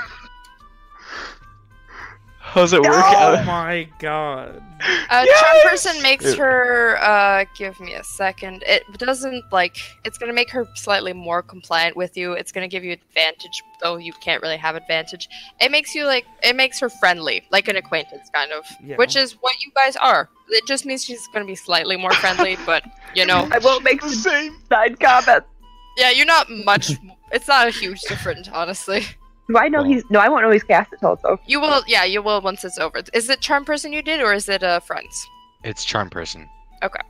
How's it work No! Oh my god. Uh, Yes! charm person makes It- her. Uh, give me a second. It doesn't like. It's gonna make her slightly more compliant with you. It's gonna give you advantage, though you can't really have advantage. It makes you like. It makes her friendly, like an acquaintance, kind of. Yeah. Which is what you guys are. It just means she's gonna be slightly more friendly, (laughs) but you know. I won't make The same. side comments. Yeah, you're not much. It's not a huge difference, honestly. Do I know Well- he's? No, I won't know he's cast it till it's over. You will, yeah, you will once it's over. Is it charm person you did, or is it uh, friends? It's charm person. Okay.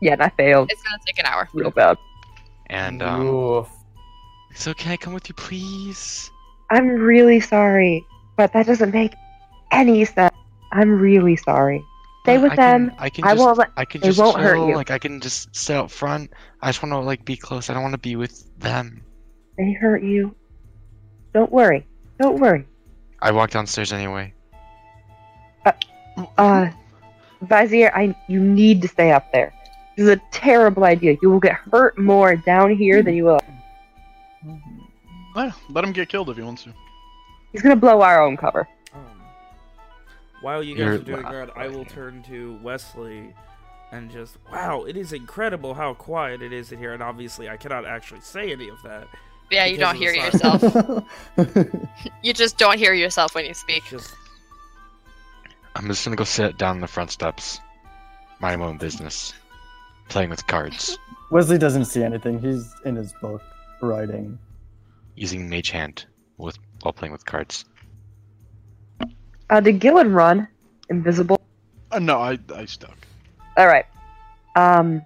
Yeah, and I failed It's gonna take an hour. real bad. And um, Oof. so can I come with you, please? I'm really sorry, but that doesn't make any sense. I'm really sorry. Stay But with I can- them. I can I just, won't let. I can they just won't hurt you. Like I can just sit out front. I just want to like be close. I don't want to be with them. They hurt you. Don't worry. Don't worry. I walk downstairs anyway. Uh, Vizier, I you need to stay up there. This is a terrible idea. You will get hurt more down here than you will. Eh, let him get killed if he wants to. He's gonna blow our own cover. Um, while you guys You're- are doing that, I will turn to Wesley and just, wow, it is incredible how quiet it is in here. And obviously, I cannot actually say any of that. Yeah, you don't hear yourself. (laughs) you just don't hear yourself when you speak. Just, I'm just gonna go sit down on the front steps, mind my own business, playing with cards, (laughs) Wesley doesn't see anything. He's in his book writing. using mage hand with while playing with cards. Uh, did Gillen run invisible? Uh, no, I I stuck. All right. Um.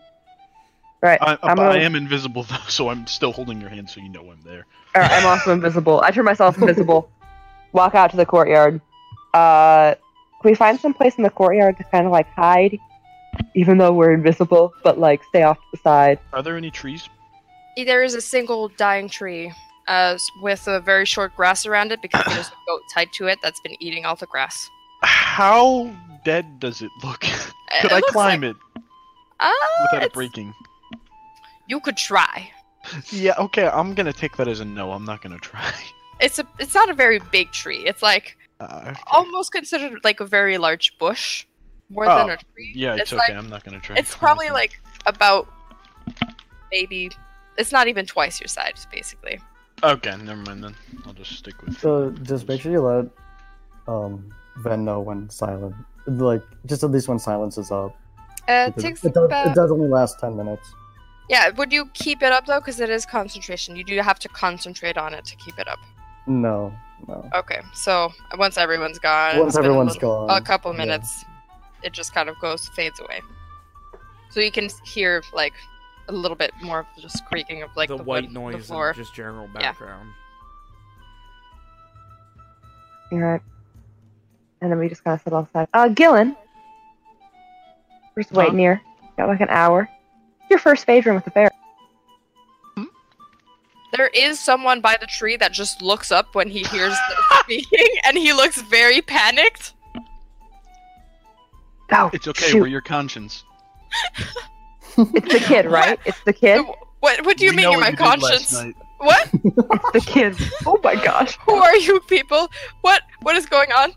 All right. I, I'm gonna, I am invisible (laughs) though, so I'm still holding your hand, so you know I'm there. all right, I'm also invisible. I turn myself invisible. (laughs) Walk out to the courtyard. Uh, can we find some place in the courtyard to kind of like hide, even though we're invisible, but like stay off to the side? Are there any trees? There is a single dying tree uh, with a very short grass around it because there's a goat tied to it that's been eating all the grass. How dead does it look? (laughs) Could I climb like- it Uh, without it breaking? You could try. Yeah, okay, I'm gonna take that as a no. I'm not gonna try. It's a. It's not a very big tree. It's like Uh, okay. almost considered like a very large bush, more than Oh, a tree. yeah, it's, it's okay. like I'm not gonna try. it's probably like about maybe it's not even twice your size basically. Okay, never mind then. I'll just stick with. So just make sure you let um Ven know when silent. Like just at least when silence is up. Uh, it takes it does, about it does only last ten minutes. Yeah. Would you keep it up though? Because it is concentration. You do have to concentrate on it to keep it up. No, no. Okay, so once everyone's gone, Once it's a little- gone, a couple yeah. minutes, it just kind of goes fades away. So you can hear like a little bit more of just creaking of like the, the, white wood, noise the floor. and just general background. Yeah. background. All right. And then we just kind of sit outside. Uh, Gillen. We're just Huh? waiting here. Got like an hour. Your first Phaedron with the bear. There is someone by the tree that just looks up when he hears the (laughs) speaking, and he looks very panicked. Oh, It's okay. shoot. We're your conscience. It's the kid, (laughs) right? It's the kid. What? What do you We mean know you're my you conscience? What? (laughs) It's the kid. Oh my gosh. Who are you people? What? What is going on?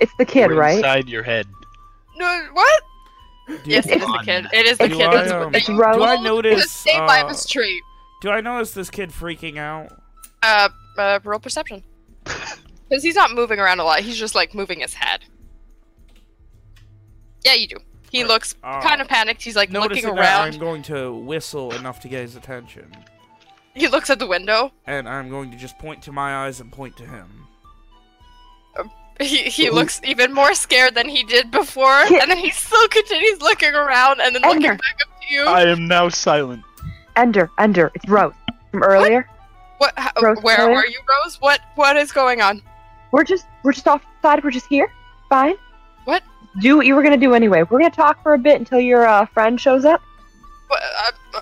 It's the kid, We're right? Inside your head. No, what? Do, Yes, it is the kid. It is the Do kid. I, That's um, what they It's Rose. do I told notice, to stay by uh, this tree. do I notice this kid freaking out? Uh, uh, roll perception. (laughs) Because he's not moving around a lot. He's just like moving his head. Yeah, you do. He Right. looks Uh, kind of panicked. He's like Noticing looking that, I'm going to whistle enough to get his attention, He looks at the window. and I'm going to just point to my eyes and point to him. He he looks even more scared than he did before, and then he still continues looking around and then looking Ender. back up to you. I am now silent. Ender, Ender. It's Rose from earlier. what? How, Rose, where earlier? are you, Rose? What? What is going on? We're just we're just off the side. We're just here. Fine. What? Do what you were gonna do anyway. We're gonna talk for a bit until your uh, friend shows up. What? Uh,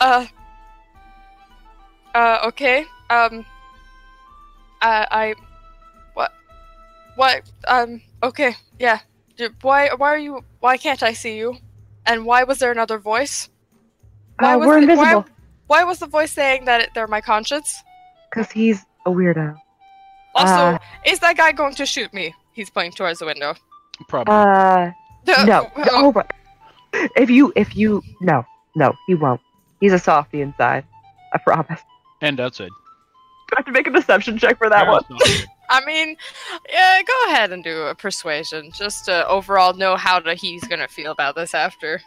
uh, uh, okay. Um, uh, I, what, what, um, okay, yeah. Why, why are you, why can't I see you? And why was there another voice? Why Uh, was we're it- invisible Why, why was the voice saying that it, they're my conscience? because he's a weirdo. Also, Uh. is that guy going to shoot me? He's pointing towards the window. Probably. Uh, The- (laughs) no. oh, Oh, if you if you no no he won't. He's a softie inside. I promise. and outside. Do I have to make a deception check for that one? (laughs) I mean, yeah, go ahead and do a persuasion, just to overall know how to, he's gonna feel about this after.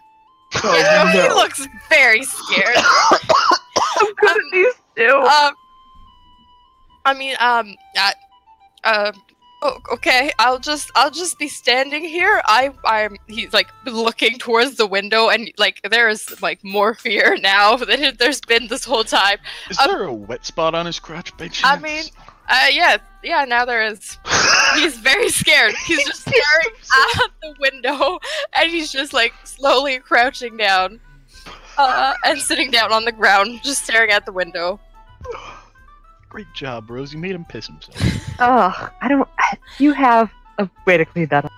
Oh, You know, he looks very scared. I'm good at these two. um, I mean, um, uh, uh, oh, okay, I'll just, I'll just be standing here. I, I'm, he's like looking towards the window, and like there is like more fear (laughs) now than there's been this whole time. Is um, there a wet spot on his crotch by I mean, uh, yeah, yeah, now there is. (laughs) He's very scared. He's just (laughs) staring (laughs) out the window, and he's just like slowly crouching down, uh, and sitting down on the ground, just staring at the window. (sighs) Great job, Rose. You made him piss himself. Ugh, I don't. You have a way to clean that up.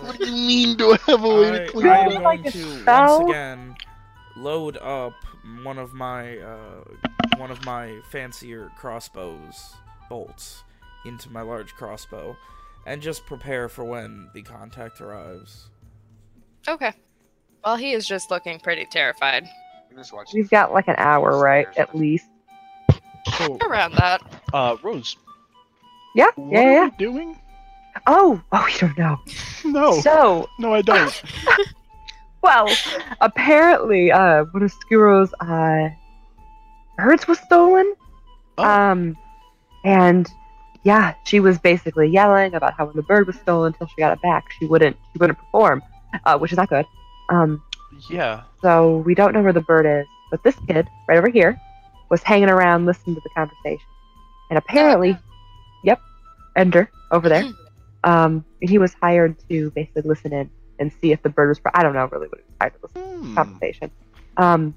what do you mean? Do I have a way I, to clean I it am It's up? like going a to once again load up one of my uh, one of my fancier crossbows bolts into my large crossbow, and just prepare for when the contact arrives. Okay. Well, he is just looking pretty terrified. We've got like an hour, right? At least. So, Around that. uh, Rose, Yeah, what yeah, are yeah. you doing? Oh, oh, you don't know. (laughs) No, So, no, I don't. (laughs) well, apparently, uh, one of Skuro's uh, birds was stolen. Oh. Um, and yeah, she was basically yelling about how when the bird was stolen until she got it back, she wouldn't, she wouldn't perform, uh, which is not good. Um, yeah. so we don't know where the bird is, but this kid right over here was hanging around listening to the conversation, and apparently, yep, Ender over there. (clears throat) Um, he was hired to basically listen in and see if the bird was. I don't know really what he was hired to listen to the Hmm. conversation. Um,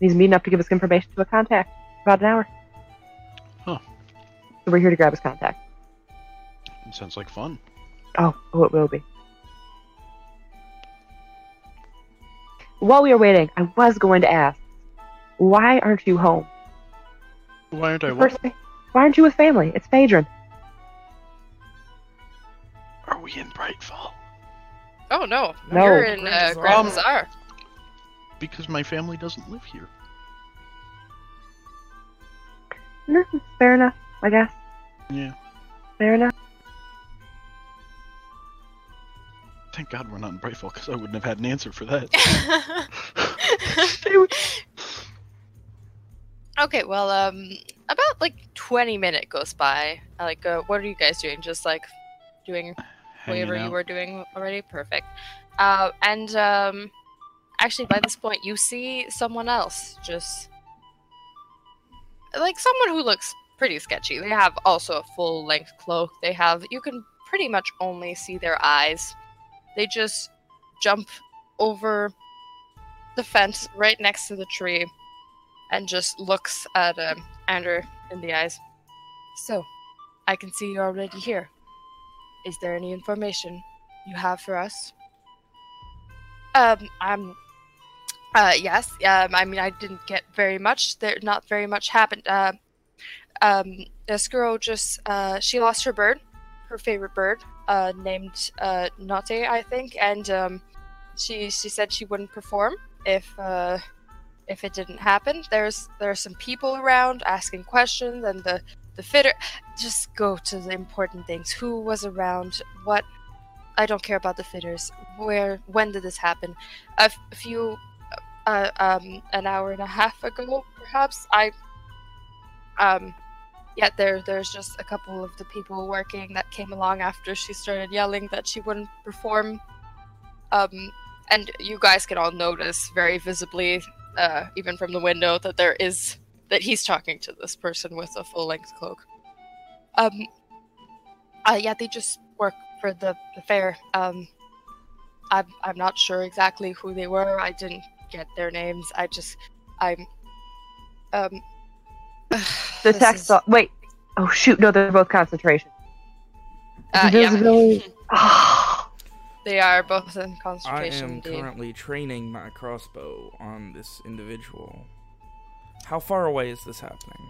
he's meeting up to give us information to a contact about an hour. Huh. So we're here to grab his contact. Sounds like fun. Oh, oh, it will be. While we are waiting, I was going to ask, why aren't you home? Why aren't I? The What? First, why aren't you with family? It's Phaedron. Are we in Brightfall? Oh no, No. you're in uh, Grand Grand Bazaar. Bazaar. Because my family doesn't live here. No, fair enough, I guess. Yeah. Fair enough. Thank God we're not in Brightfall, because I wouldn't have had an answer for that. (laughs) okay, well, um, about like 20 minute goes by. Like, uh, what are you guys doing? Just like doing Hanging whatever you were doing already? Perfect. Uh, and, um, actually, by this point, you see someone else just like someone who looks pretty sketchy. They have also a full length cloak. They have, you can pretty much only see their eyes. They just jump over the fence right next to the tree and just looks at um, Andrew in the eyes. So, I can see you're already here. Is there any information you have for us? Um, I'm. Uh, yes. Um, I mean, I didn't get very much. There, not very much happened. Uh, um, this girl just, uh, she lost her bird, her favorite bird, uh, named uh, Nate, I think, and um, she she said she wouldn't perform if uh, if it didn't happen. There's there are some people around asking questions, and the the fitter. Just go to the important things. Who was around? What? I don't care about the fitters. Where? When did this happen? A, f- a few, uh, um, an hour and a half ago, perhaps. I, um, yeah. There, there's just a couple of the people working that came along after she started yelling that she wouldn't perform. Um, and you guys can all notice very visibly, uh, even from the window, that there is that he's talking to this person with a full length cloak. Um, uh, yeah, they just work for the, the fair. Um, I'm I'm not sure exactly who they were. I didn't get their names. I just I'm um. (sighs) The this text. is- Wait. Oh shoot! No, they're both concentration. uh, yeah, Invisibility. (laughs) (sighs) They are both in concentration. I am indeed. currently training my crossbow on this individual. How far away is this happening?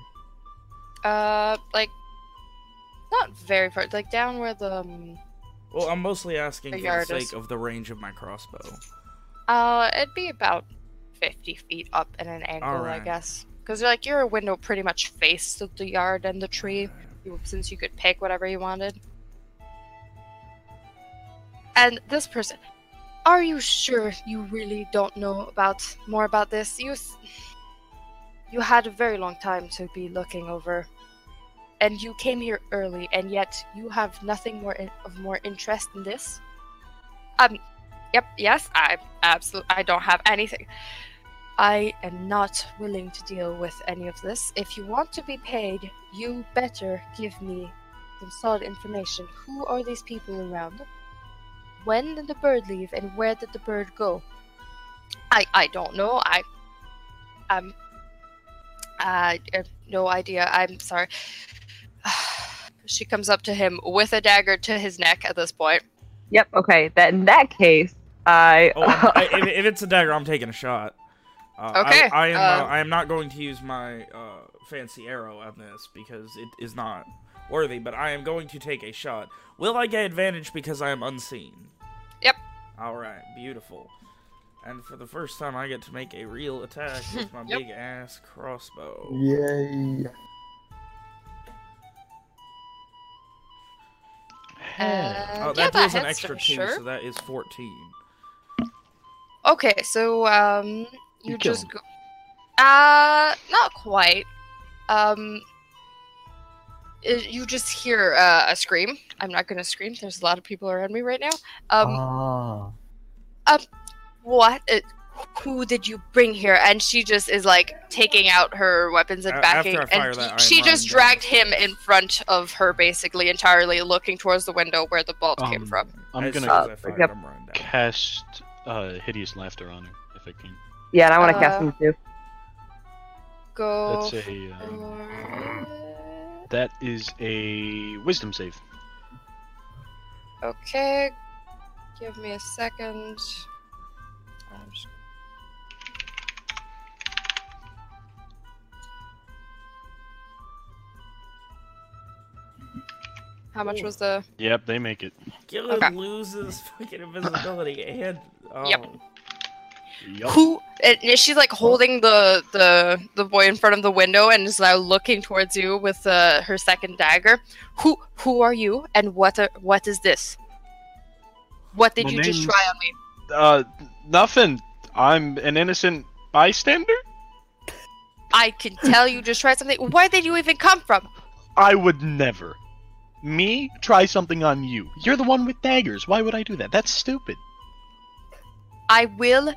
Uh, like not very far. Like down where the um, Well, I'm mostly asking The for the sake is- of the range of my crossbow. Uh, it'd be about 50 feet up in an angle, I guess. Because, like, your window pretty much faced the yard and the tree, since you could pick whatever you wanted. And this person, are you sure you really don't know about more about this? You, you had a very long time to be looking over, and you came here early, and yet you have nothing more in, of more interest in this. Um, Yep, yes, I absolutely I don't have anything. I am not willing to deal with any of this. If you want to be paid, you better give me some solid information. Who are these people around? When did the bird leave and where did the bird go? I I don't know. I um have no idea. I'm sorry. (sighs) she comes up to him with a dagger to his neck at this point. Yep. Okay. That in that case, I. Oh, I'm- (laughs) if, if it's a dagger, I'm taking a shot. Uh, Okay, I, am. uh, uh, I am not going to use my uh, fancy arrow on this because it is not worthy. But I am going to take a shot. Will I get advantage because I am unseen? Yep. All right. Beautiful. And for the first time, I get to make a real attack (laughs) with my Yep. big ass crossbow. Yay. Uh, Oh, yeah, that that deals an extra two, sure. so that is fourteen. Okay, so um, you, You just him. go. Uh, not quite. Um, you just hear uh, a scream. I'm not gonna scream. There's a lot of people around me right now. Um, ah. what? Uh, who did you bring here? And she just is like taking out her weapons and backing, after I fire and that, she just running down. dragged him in front of her, basically entirely looking towards the window where the bolt came Um, from. I'm gonna soon as Uh, yep. I'm running down. cast uh, hideous laughter on her if I can. yeah, and I want to cast Uh, them too. Go. That's a um, that is a wisdom save. Okay, give me a second. I'm just- How much was the? Yep, they make it. Gillen Okay. loses fucking invisibility and oh, Yep. Yup. Who? And is she like holding the the the boy in front of the window and is now looking towards you with uh, her second dagger? Who who are you and what are, what is this? What did My you just try on me? Uh, nothing. I'm an innocent bystander. I can tell you just tried something. Where did you even come from? I would never. Me try something on you. You're the one with daggers. Why would I do that? That's stupid. I will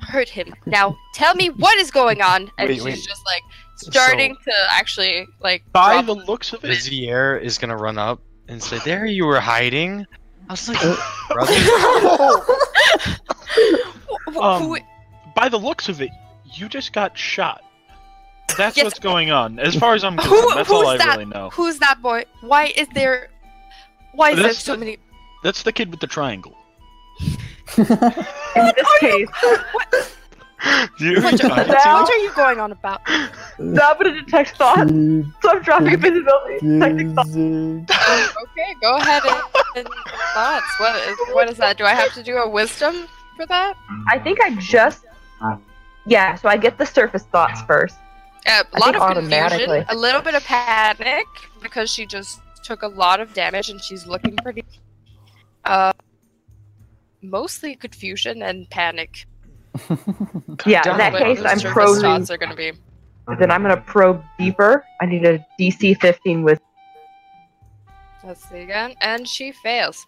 hurt him. Now tell me what is going on. And Wait, she's wait. just like starting to actually like By drop- the looks of it, Vizier is gonna run up and say, "There you were hiding." I was like, (laughs) "Brother." Um, by the looks of it, you just got shot. That's Yes. what's going on. As far as I'm Who- concerned, that's all I that? really know. Who's that boy? Why is there? Why is there so the- many? That's the kid with the triangle. (laughs) In this case, (laughs) You- What, are- Talking what are you going on about? I'm gonna detect thoughts. So I'm dropping invisibility. Detecting thoughts. Confusing. Okay, go ahead and, and thoughts. What is what is that? Do I have to do a wisdom for that? I think I just. Yeah, so I get the surface thoughts first. Uh, I a lot of confusion, a little bit of panic because she just took a lot of damage and she's looking pretty. Uh, mostly confusion and panic. (laughs) Yeah, in that case, I'm surface probing. thoughts are gonna be. Then I'm gonna probe deeper. I need a DC 15 with. Let's see again, and she fails.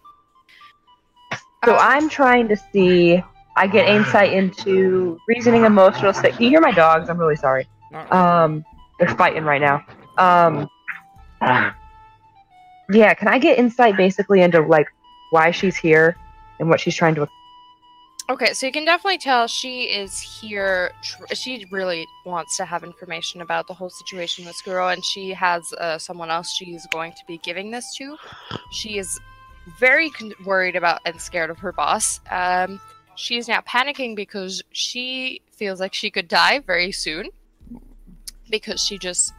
So Um, I'm trying to see. I get insight into reasoning, emotional state. Can you hear my dogs? I'm really sorry. Um, they're fighting right now. Um, yeah, can I get insight basically into like why she's here and what she's trying to? Okay, so you can definitely tell she is here. Tr- she really wants to have information about the whole situation with Skuro, and she has uh, someone else she's going to be giving this to. She is very con- worried about and scared of her boss. Um, she is now panicking because she feels like she could die very soon because she just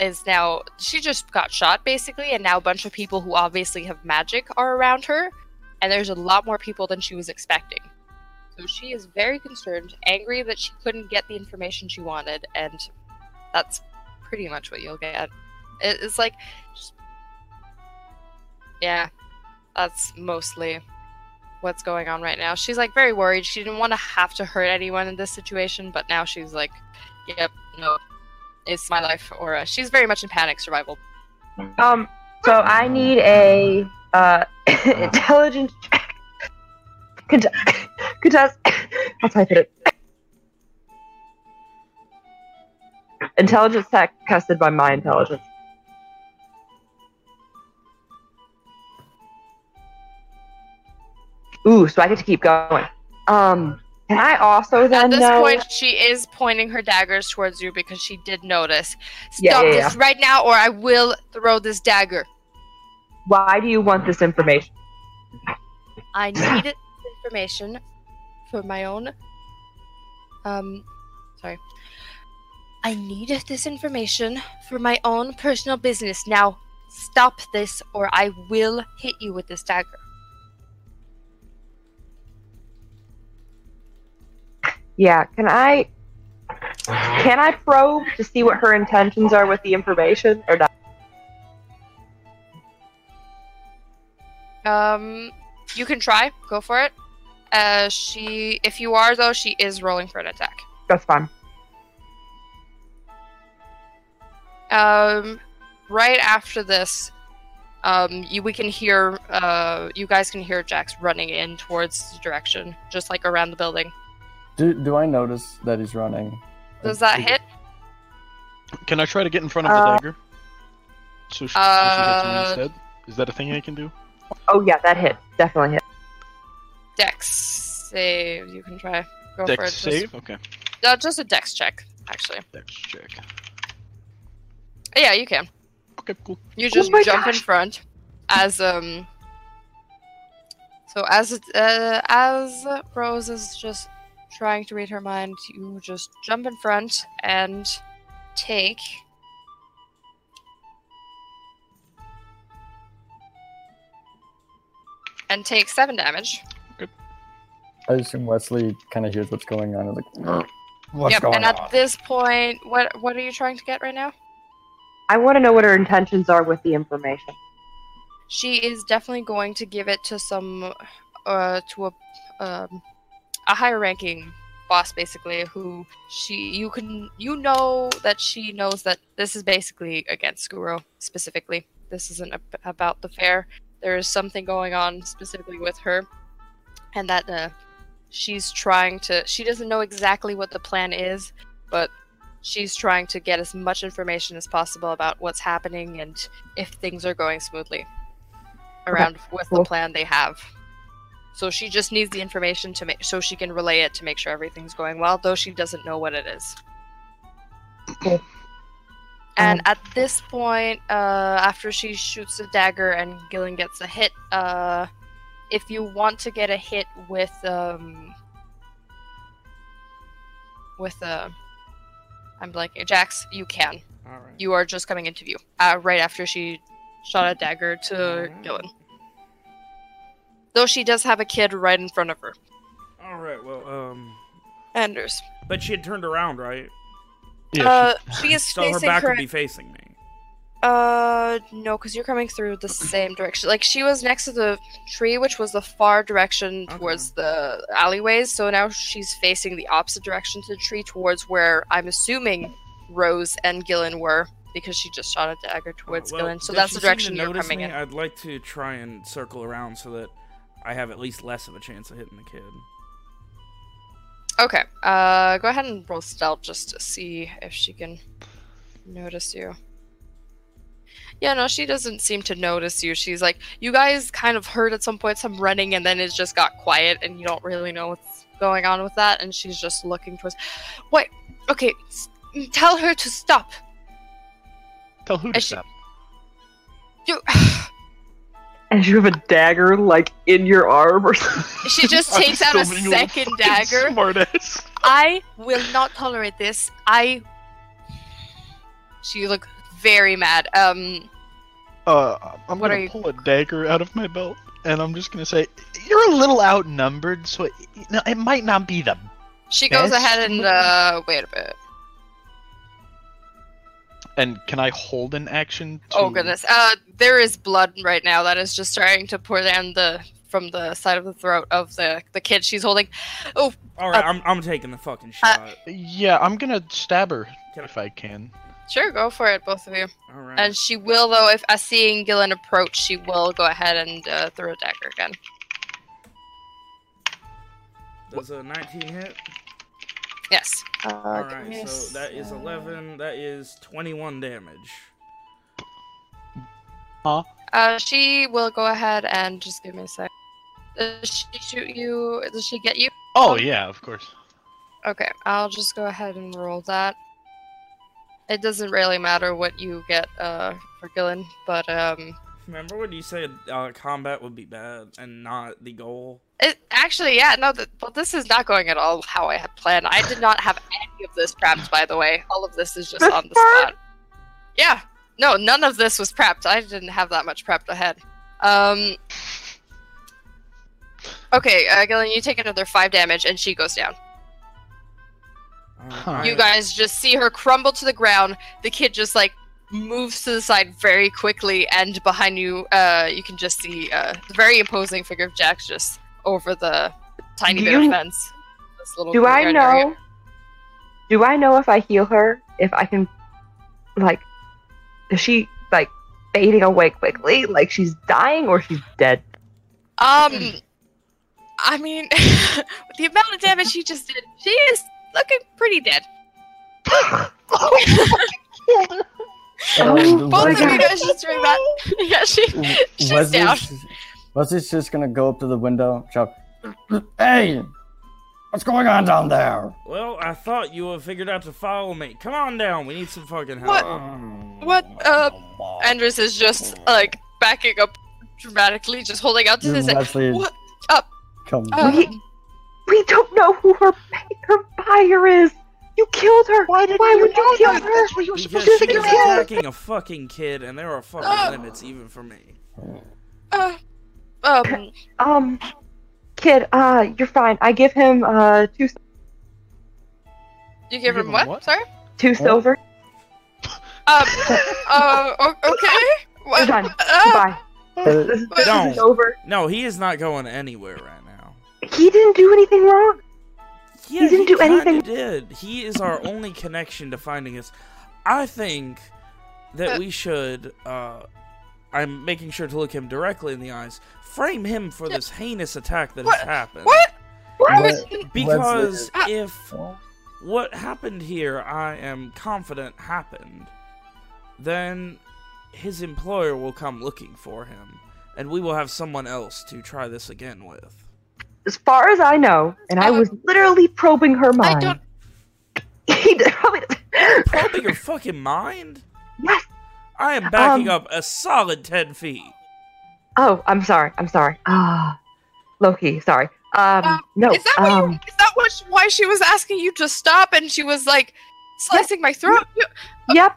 is now she just got shot basically and now a bunch of people who obviously have magic are around her and there's a lot more people than she was expecting so she is very concerned, angry that she couldn't get the information she wanted, and that's pretty much what you'll get. It's like, yeah, that's mostly what's going on right now. She's like very worried. She didn't want to have to hurt anyone in this situation, but now she's like, yep, no, it's my life. Or uh, she's very much in panic survival. Um, so I need a uh (laughs) intelligence check. Cont- Contest. I'll type it. Intelligence check tested by my intelligence. Ooh, so I get to keep going. Um, can I also then At this know? point, she is pointing her daggers towards you because she did notice. Stop Yeah, yeah, this right now, or I will throw this dagger. Why do you want this information? I need this information for my own. Um, sorry. I need this information for my own personal business. Now, stop this, or I will hit you with this dagger. Yeah, can I can I probe to see what her intentions are with the information or not? Um, you can try. Go for it. Uh, she, if you are though, she is rolling for an attack. That's fine. Um, right after this, um, you we can hear uh, you guys can hear Jax running in towards the direction, just like around the building. Do, do I notice that he's running? Does that hit? Can I try to get in front of the Uh, dagger? So she, so she hits me uh, instead? Is that a thing I can do? Oh yeah, that hit. Definitely hit. Dex save. You can try. Go for it. Dex Just- save? Okay. uh, just a dex check, actually. Dex check. Yeah, you can. Okay, cool. You just my jump in gosh. front as um. So as it- uh, as Rose is just trying to read her mind, you just jump in front and take. And take seven damage. I assume Wesley kind of hears what's going on. and like, what's yep. going And at on? this point, what what are you trying to get right now? I want to know what her intentions are with the information. she is definitely going to give it to some uh to a um a higher ranking boss basically who she you can you know that she knows that this is basically against Skuro specifically this isn't ab- about the fair there is something going on specifically with her and that uh she's trying to she doesn't know exactly what the plan is but she's trying to get as much information as possible about what's happening and if things are going smoothly around with cool. the plan they have. So she just needs the information to make so she can relay it to make sure everything's going well, though she doesn't know what it is. Cool. And Um, at this point, uh, after she shoots a dagger and Gillen gets a hit, uh, if you want to get a hit with um, with uh, I'm blanking, Jax, you can. All right. You are just coming into view uh, right after she shot a dagger to Alright. Gillen. Though she does have a kid right in front of her. All right. Well, um, Anders. but she had turned around, right? Yeah, uh, she is So her back her. would be facing me. Uh, no, because you're coming through the same direction. Like she was next to the tree, which was the far direction Okay. towards the alleyways. So now she's facing the opposite direction to the tree, towards where I'm assuming Rose and Gillen were, because she just shot a dagger towards Uh, well, Gillen. So that's the direction you're coming me? in. I'd like to try and circle around so that I have at least less of a chance of hitting the kid. Okay. Uh, go ahead and roll stealth just to see if she can notice you. Yeah, no, she doesn't seem to notice you. She's like, you guys kind of heard at some point some running, and then it just got quiet, and you don't really know what's going on with that. And she's just looking towards. What? Okay. s- Tell her to stop. Tell who to she- stop. You. (sighs) And you have a dagger like in your arm or something. She just (laughs) takes out a still being little second dagger. Smartass. I will not tolerate this. I. She look very mad. Um. Uh, I'm gonna you- pull a dagger out of my belt, and I'm just gonna say, "You're a little outnumbered, so it, it might not be the." She goes ahead and uh wait a bit. And can I hold an action? To... Oh goodness. Uh there is blood right now that is just starting to pour down the from the side of the throat of the the kid she's holding. Oh, All right, Uh, I'm I'm taking the fucking uh, shot. Yeah, I'm gonna stab her Can I- if I can. sure, go for it, both of you. All right. And she will though if as seeing Gillen approach, she will go ahead and uh, throw a dagger again. Does a 19 hit? Yes. Uh, All give me right, a so that is 11. That is 21 damage. Uh she will go ahead and just give me a sec. Does she shoot you? Does she get you? Oh yeah, of course. Okay, I'll just go ahead and roll that. It doesn't really matter what you get uh, for Gillen, but um, Remember when you said uh, combat would be bad and not the goal? It actually, yeah, no, th- well, this is not going at all how I had planned. I did not have any of this prepped, by the way. All of this is just This on the part? spot. Yeah, no, none of this was prepped. I didn't have that much prepped ahead. Um. Okay, uh, Gillen, you take another five damage, and she goes down. Huh. You guys just see her crumble to the ground. The kid just like moves to the side very quickly, and behind you, uh, you can just see uh, the very imposing figure of Jax just over the tiny Do bit of fence. This little Do I know? area. Do I know if I heal her? If I can, like, is she like fading away quickly, like she's dying, or she's dead? Um, I mean, (laughs) with the amount of damage she just did, she is looking pretty dead. (laughs) Oh, Both of you guys just doing (laughs) that. yeah, she she's down. Wesley's, Wesley's just gonna go up to the window, shout, (clears throat) "Hey, what's going on down there?" Well, I thought you had figured out to follow me. Come on down. We need some fucking help. What? What? Uh, Andres is just like backing up dramatically, just holding out to his head. What? Up? come. Uh, We- We don't know who her her buyer is. You killed her. Why did Why you would you kill that? her? That's what you were Because supposed to she figure out. attacking a fucking kid, and there are fucking Oh. limits even for me. Uh, um, (coughs) Um, kid, uh, you're fine. I give him uh two you give give him him what? what? Sorry. two silver. Um, uh, okay. (laughs) What? We're done. Uh, Goodbye. Uh, (laughs) This, this Don't. is over. No, he is not going anywhere right now. He didn't do anything wrong. Yeah, He didn't do kinda anything- Did he is our (laughs) only connection to finding us? I think that Uh, we should. uh I'm making sure to look him directly in the eyes. Frame him for this heinous attack that What? has happened. What? What? Wesley- Because if what happened here, I am confident happened, then his employer will come looking for him, and we will have someone else to try this again with. as far as I know, and I was literally probing her mind. I don't. (laughs) He probably. Probing your fucking mind? (laughs) yes. I am backing Um, up a solid 10 feet. Oh, I'm sorry. I'm sorry. Ah, Loki. Sorry. Um, Uh, no. is that what um, you? Is that what? sh- Why she was asking you to stop and she was like slicing my throat? You- Yep.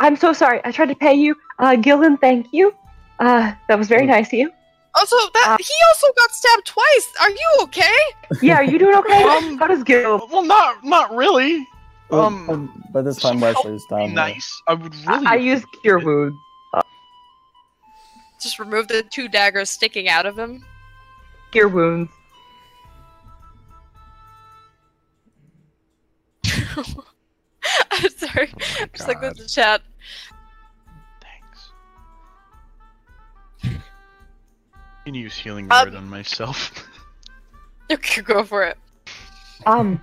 I'm so sorry. I tried to pay you. Uh, Gillen, thank you. Uh, that was very nice of you. Also, that Uh, he also got stabbed twice. Are you okay? (laughs) Yeah, are you doing okay? Um, How does Gil? Well, not not really. Well, Um, um, by this time, Wesley's would down. nice. I would I, really. I use cure wounds. Just remove the two daggers sticking out of him. Cure wounds. (laughs) I'm sorry. Oh Just like God. with the chat. Thanks. Can use healing Um, word on myself. (laughs) Okay, go for it. Um,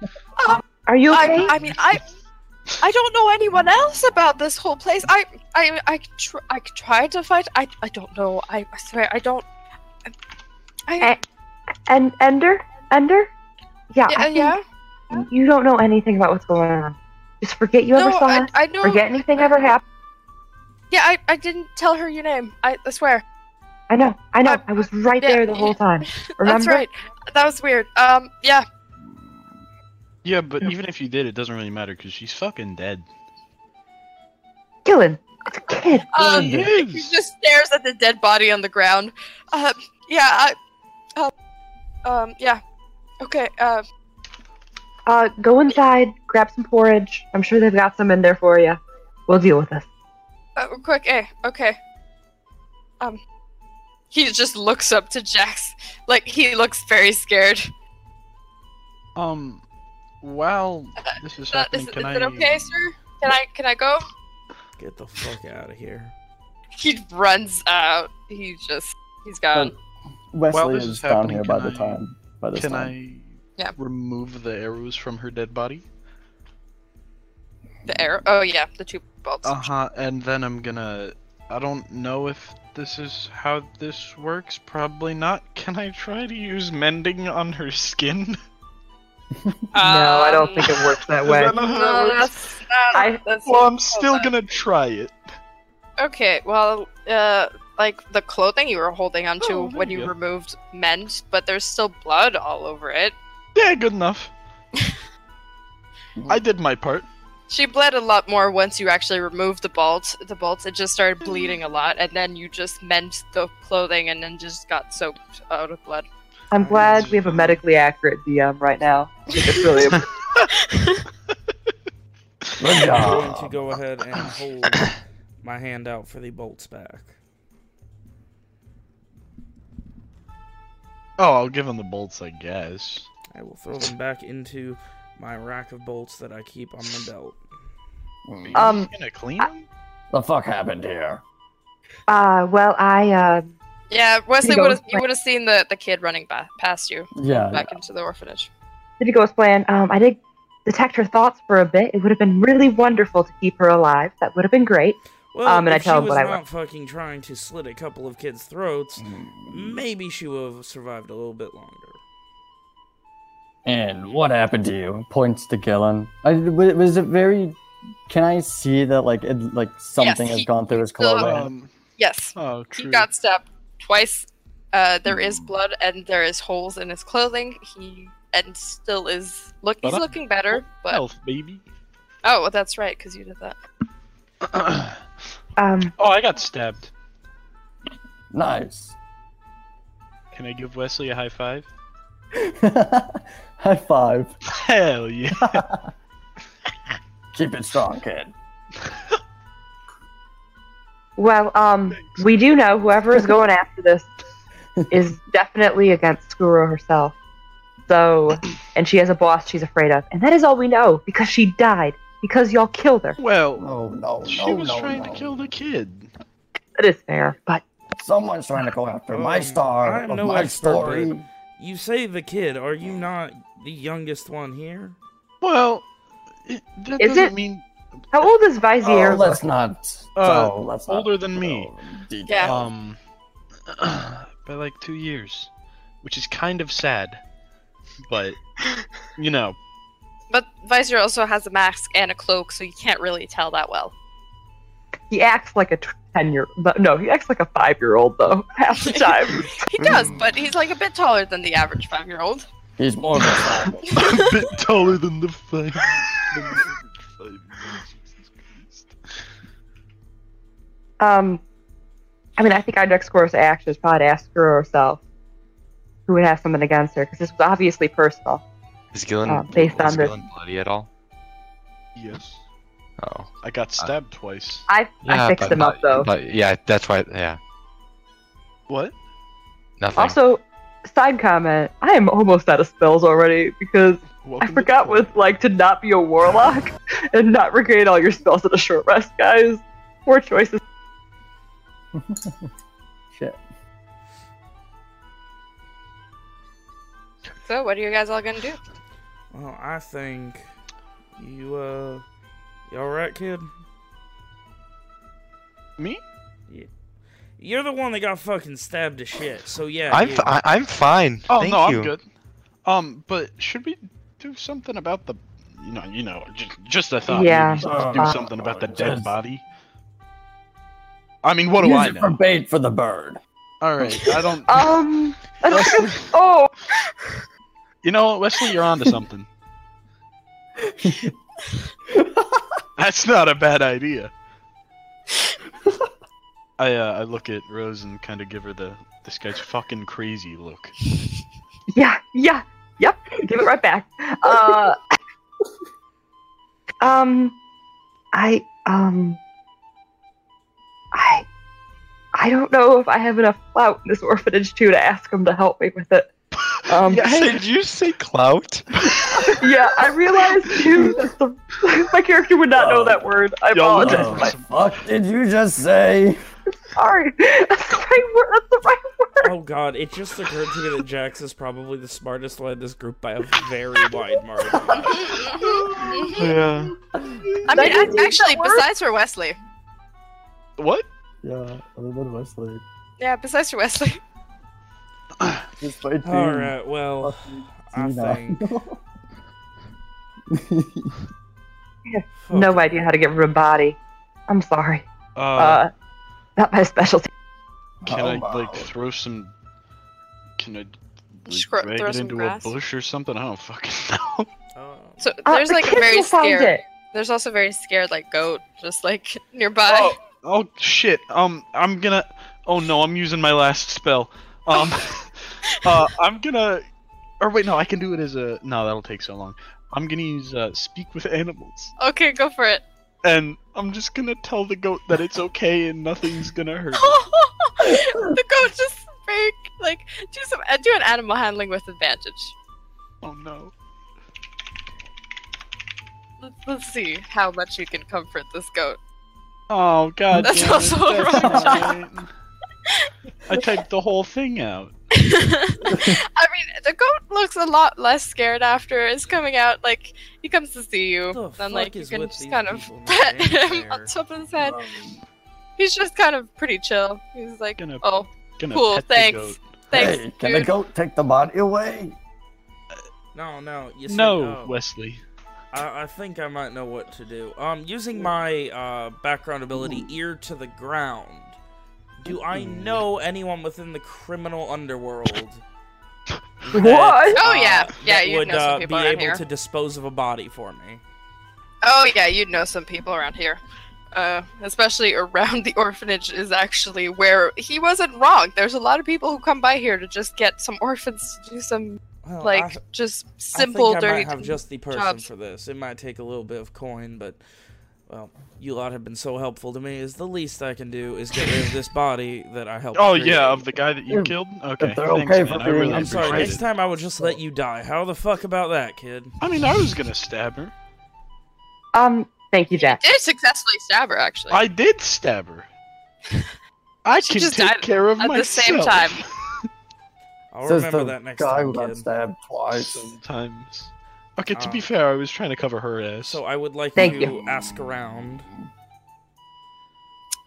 are you okay? I, I mean, I, I don't know anyone else about this whole place. I, I, I, tr- I tried to fight. I, I don't know. I, I swear, I don't. I, Eh, and Ender, Ender. Yeah. yeah, I yeah. You don't know anything about what's going on. Just forget you ever saw I, us. I know. Forget anything ever happened. Yeah, I, I didn't tell her your name. I, I swear. I know. I know. I- I was right yeah, there the whole time. (laughs) Remember? That's right. That was weird. Um, yeah. Yeah, but even if you did, it doesn't really matter because she's fucking dead. Gillen, it's a kid. Um, She he just stares at the dead body on the ground. Um, yeah. I, um, um, yeah. Okay. Uh, Uh, go inside, grab some porridge. I'm sure they've got some in there for you. We'll deal with this. uh quick. Hey. Okay. Um, he just looks up to Jax. Like he looks very scared. Um, while this is Uh, happening, is, is I? it okay, sir? Can I can I go? Get the fuck out of here. He runs out. He just he's gone. Wesley this is, is down here by can the time. By this Can time. I? Yeah. Remove the arrows from her dead body. The arrow. Oh yeah, the two bolts. Uh huh. And then I'm gonna. I don't know if this is how this works. Probably not. (laughs) Can I try to use mending on her skin? (laughs) no, I don't Um, think it works that way. that not how that No, that's not. I- that's Well, I'm still that. gonna try it. Okay, well, uh, like the clothing you were holding onto Oh, when you you go. removed mend, but there's still blood all over it. Yeah, good enough. (laughs) I did my part. She bled a lot more once you actually removed the bolts. The bolts, it just started bleeding a lot, and then you just mend the clothing, and then just got soaked out of blood. I'm glad we have a medically accurate DM right now. I think it's really (laughs) Good I'm going to go ahead and hold my hand out for the bolts back. Oh, I'll give him the bolts, I guess. I will throw them back into my rack of bolts that I keep on my belt. Hmm. Um, gonna clean them? the fuck happened here? Uh, well, I uh, Yeah, Wesley would have you would have seen the the kid running ba- past you Yeah. back into the orphanage. did you go as planned. Um, I did detect her thoughts for a bit. It would have been really wonderful to keep her alive. That would have been great. Well, Um, and I tell she him was what I not want. fucking trying to slit a couple of kids' throats, Hmm. maybe she would have survived a little bit longer. And what happened to you? Points to Gillen. I, was it very? Can I see that like it, like something has he- gone through his clothing? Um, Yes, oh, true. he got stabbed twice. Uh, there is blood and there is holes in his clothing. He and still is look. He's But I- looking better, but health, baby. oh, well, that's right because you did that. Um, (clears throat) oh, I got stabbed. nice. Can I give Wesley a high five? (laughs) High five. Hell yeah. (laughs) Keep it strong, kid. (laughs) well, um, we do know whoever is going after this is (laughs) definitely against Skuro herself. So, and she has a boss she's afraid of, and that is all we know because she died because y'all killed her. Well, No, no, she no, was no, trying no. to kill the kid. That is fair, but Someone's trying to go after my Um, star I'm of no my expert, story. but- You say the kid, are you not the youngest one here? Well, it, that Is doesn't it? mean how old is Vizier? Oh, let's not. Uh, oh, let's not older than me. go detail. Yeah. um (clears throat) by like two years, which is kind of sad. but you know, But Vizier also has a mask and a cloak, so you can't really tell that well. He acts like a ten year. No, he acts like a five year old though. (laughs) Half the time. (laughs) He does, but he's like a bit taller than the average five year old. He's more of a (laughs) a bit taller than the five. Um, I mean, I think our next course of action is probably to ask her herself who would have something against her because this was obviously personal. Is Gillen, Uh, based was on this- Gillen bloody at all? Yes, Oh. I got stabbed twice. I I fixed but, him up though. But yeah, that's why. Yeah, What? nothing. Also, side comment: I am almost out of spells already because Welcome I forgot Twilight. with like to not be a warlock (laughs) and not regain all your spells at a short rest, guys. Poor choices. (laughs) Shit. So, what are you guys all gonna do? Well, I think you uh, you all right, kid? me. Yeah. You're the one that got fucking stabbed to shit. So yeah, I'm you. f- I- I'm fine. Oh Thank no, you. I'm good. Um, but should we do something about the, you know, you know, just, just a thought. Yeah. Maybe let's do Uh, something about the dead body. I mean, what do Use I it know? for bait for the bird. All right, I don't. (laughs) Um. I don't think it's- oh, You know what, Wesley, you're onto something. (laughs) That's not a bad idea. I uh, I look at Rose and kind of give her the this guy's fucking crazy look. yeah, yeah, yep. Give it right back. Uh. (laughs) um. I um. I. I don't know if I have enough clout in this orphanage too to ask him to help me with it. Um, (laughs) Did you say clout? (laughs) yeah, I realized too that the, (laughs) my character would not know that word. I apologize. at Oh, My, fuck did you just say? sorry, that's the right word. That's the right word. Oh god, it just occurred to me that Jax is probably the smartest one in this group by a very wide margin. Yeah. I mean, That ac- is actually, besides for Wesley. What? Yeah, other than Wesley. Yeah, besides for Wesley. (laughs) Just by two. Alright, well, fucking I Tina. think. (laughs) No idea how to get rid of a body. I'm sorry. Uh, Uh, not my specialty. can Oh, I wow. like throw some? Can I like, Scro- drag throw it into grass? a bush or something? I don't fucking (laughs) know. Uh, So Uh, there's the like a very scared. it. There's also very scared like goat just like nearby. Oh, oh shit. Um, I'm gonna. Oh no, I'm using my last spell. Um, (laughs) uh, I'm gonna. Or wait, no, I can do it as a. No, that'll take so long. I'm gonna use uh, speak with animals, Okay, go for it. and I'm just gonna tell the goat that it's okay and nothing's gonna (laughs) hurt. the goat just very like do some do an animal handling with advantage. Oh no. Let's, let's see how much you can comfort this goat. Oh god. That's damn it, also a that's wrong not right. I typed the whole thing out. (laughs) I mean, the goat looks a lot less scared after it's coming out. Like he comes to see you, The and like you can just kind of people, man? pet him on top of his head. Um, He's just kind of pretty chill. He's like, Gonna- "Oh, Gonna cool, thanks, thanks, hey, can the goat take the body away? no, no, you see, No, uh, Wesley. I, I think I might know what to do. Um, using my uh, background ability, ear to the ground. Do I know anyone within the criminal underworld? (laughs) that, What? Oh, uh, yeah. Yeah, you'd know some uh, be around able here. to dispose of a body for me. Oh yeah, you'd know some people around here. Uh, especially around (laughs) the orphanage is actually where he wasn't wrong. There's a lot of people who come by here to just get some orphans to do some Well, like I, just I simple think I dirty might have just the person jobs. for this. It might take a little bit of coin, but well, you lot have been so helpful to me. Is the least I can do is get rid of this body that I helped. Oh create. yeah, of the guy that you killed. Okay, thanks, okay man. for I really I'm sorry. Next it. time I would just let you die. How the fuck about that, kid? I mean, I was gonna stab her. Um, thank you, Jack. did successfully stab her actually. I did stab her. (laughs) I She can just take died care of at the same time. (laughs) I'll Says remember the that next guy time, who got kid. stabbed twice. Sometimes. Okay, to be Uh, fair, I was trying to cover her ass. So I would like Thank to you. ask around.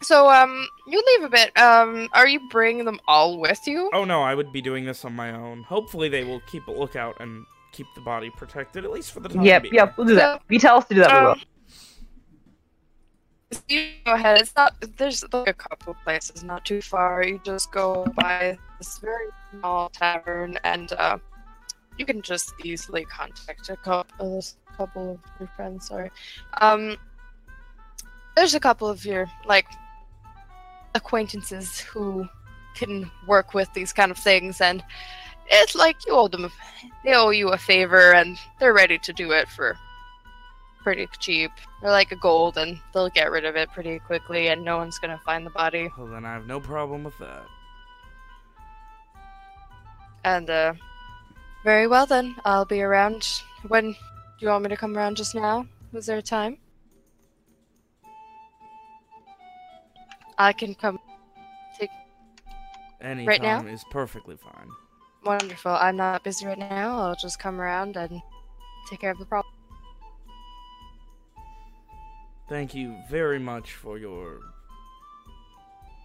So um, you leave a bit. Um, are you bringing them all with you? Oh no, I would be doing this on my own. Hopefully they will keep a lookout and keep the body protected at least for the time Yep, being. yep, we'll do that. If you tell us to do that, we will. Um, so you go ahead. It's not. There's like a couple places not too far. You just go by this very small tavern, and uh, you can just easily contact a couple, a couple of your friends. Sorry. Um, there's a couple of your like acquaintances who can work with these kind of things, and it's like you owe them. They owe you a favor, and they're ready to do it for pretty cheap. They're like a gold, and they'll get rid of it pretty quickly, and no one's gonna find the body. Well, then I have no problem with that. And uh, very well then. I'll be around. When do you want me to come around? Just now? Was there a time? I can come. take. Any Right now? time is perfectly fine. Wonderful. I'm not busy right now. I'll just come around and take care of the problem. Thank you very much for your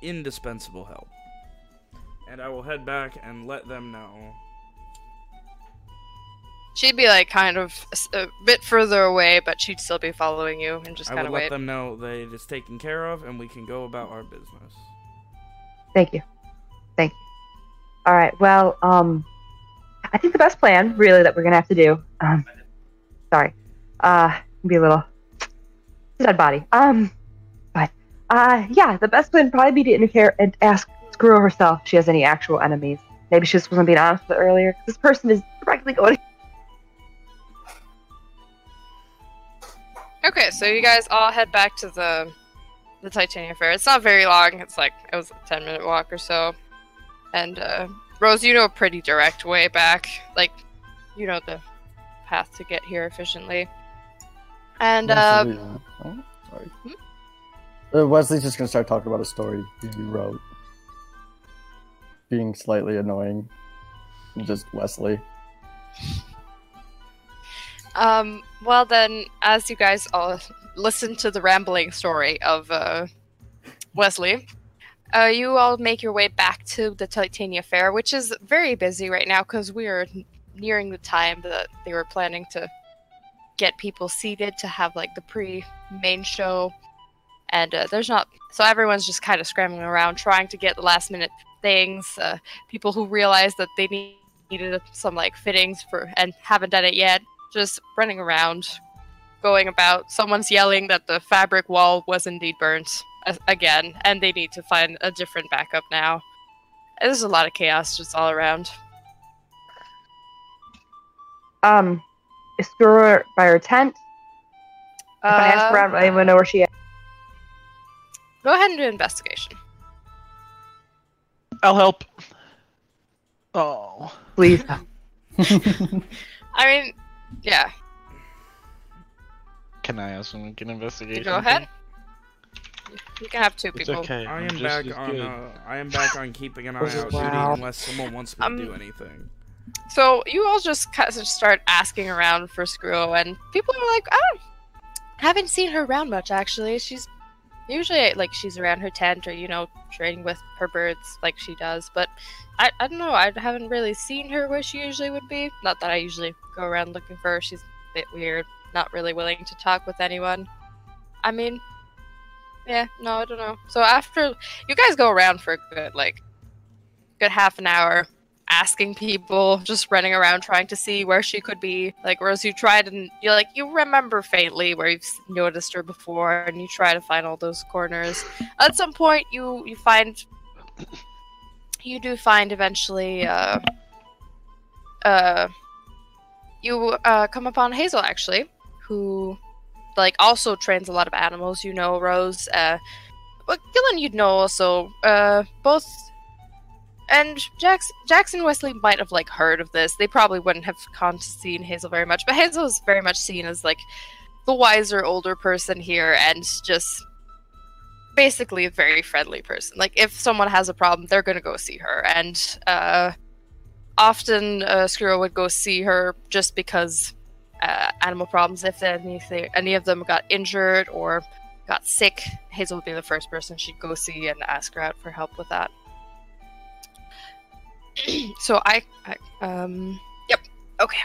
indispensable help. And I will head back and let them know. She'd be like kind of a bit further away, but she'd still be following you and just I kind will of let wait. them know that it is taken care of and we can go about our business. Thank you. Thank you. All right. Well, um, I think the best plan, really, that we're gonna have to do. Um, sorry, uh, be a little dead body. Um, but uh, yeah, the best plan would probably be to interfere and ask Screw herself if she has any actual enemies. Maybe she just wasn't being honest with it earlier. 'cause This person is directly going. (laughs) Okay, so you guys all head back to the the Titania Fair. It's not very long. It's like it was a ten minute walk or so. And uh, Rose, you know a pretty direct way back. Like you know the path to get here efficiently. And uh, Uh, oh. Uh, Wesley's just gonna start talking about a story he wrote, being slightly annoying. Just Wesley. Um, well then, as you guys all listen to the rambling story of uh, Wesley, uh, you all make your way back to the Titania Fair, which is very busy right now because we are nearing the time that they were planning to get people seated to have like the pre-main show, and uh, there's not. So everyone's just kind of scrambling around trying to get the last minute things. Uh, people who realize that they need needed some like fittings for and haven't done it yet just running around, going about. Someone's yelling that the fabric wall was indeed burnt again, and they need to find a different backup now. There's a lot of chaos just all around. Um, is Screw by her tent? If I ask Uh, around, anyone know where she is? go ahead and do investigation. I'll help. Oh. Please. (laughs) I mean, yeah, Can I also make an investigation? go ahead. You can have two It's people. okay. I I'm am just back as on. good. Uh, I am back on keeping an eye This is out duty wow. unless someone wants me Um, to do anything. So you all just kind of start asking around for Screw, and people are like, "Oh, haven't seen her around much actually. She's usually like she's around her tent or you know trading with her birds like she does. But I, I don't know. I haven't really seen her where she usually would be. Not that I usually go around looking for her. She's a bit weird. Not really willing to talk with anyone. I mean, yeah, no, I don't know. So after you guys go around for a good like good half an hour asking people, just running around trying to see where she could be. Like Rose, you tried and you like you remember faintly where you've noticed her before, and you try to find all those corners. At some point, you you find (coughs) you do find eventually. Uh, uh, you uh, come upon Hazel actually, who like also trains a lot of animals. You know Rose. Uh, well, Gillen, you'd know also. Uh, both and Jax- Jackson Wesley might have like heard of this. They probably wouldn't have gone to see Hazel very much, but Hazel is very much seen as like the wiser older person here, and just basically a very friendly person. Like if someone has a problem, they're gonna go see her, and uh, often uh, Skrull would go see her just because uh, animal problems. If anything, any of them got injured or got sick, Hazel would be the first person she'd go see and ask her out for help with that. (clears throat) so I, I um yep okay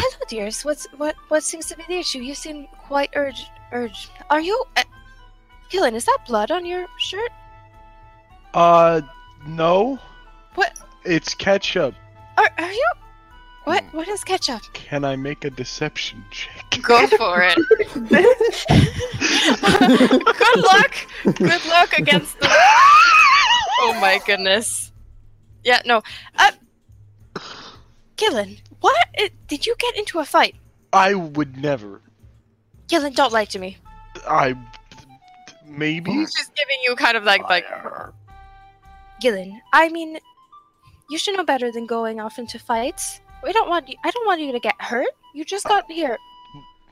Hello, dears, what's what what seems to be the issue? You seem quite urged. Urged. Are you? Uh, Gillen, is that blood on your shirt? Uh, no. What? It's ketchup. Are are you? What what is ketchup? Can I make a deception check? Go for it. (laughs) (laughs) Good luck. Good luck against the. Oh my goodness. Yeah, no. Uh, Gillen, what? Did you get into a fight? I would never. Gillen, don't lie to me. I. Maybe. He's just giving you kind of like like. Gillen, I mean, you should know better than going off into fights. We don't want you. I don't want you to get hurt. You just got here.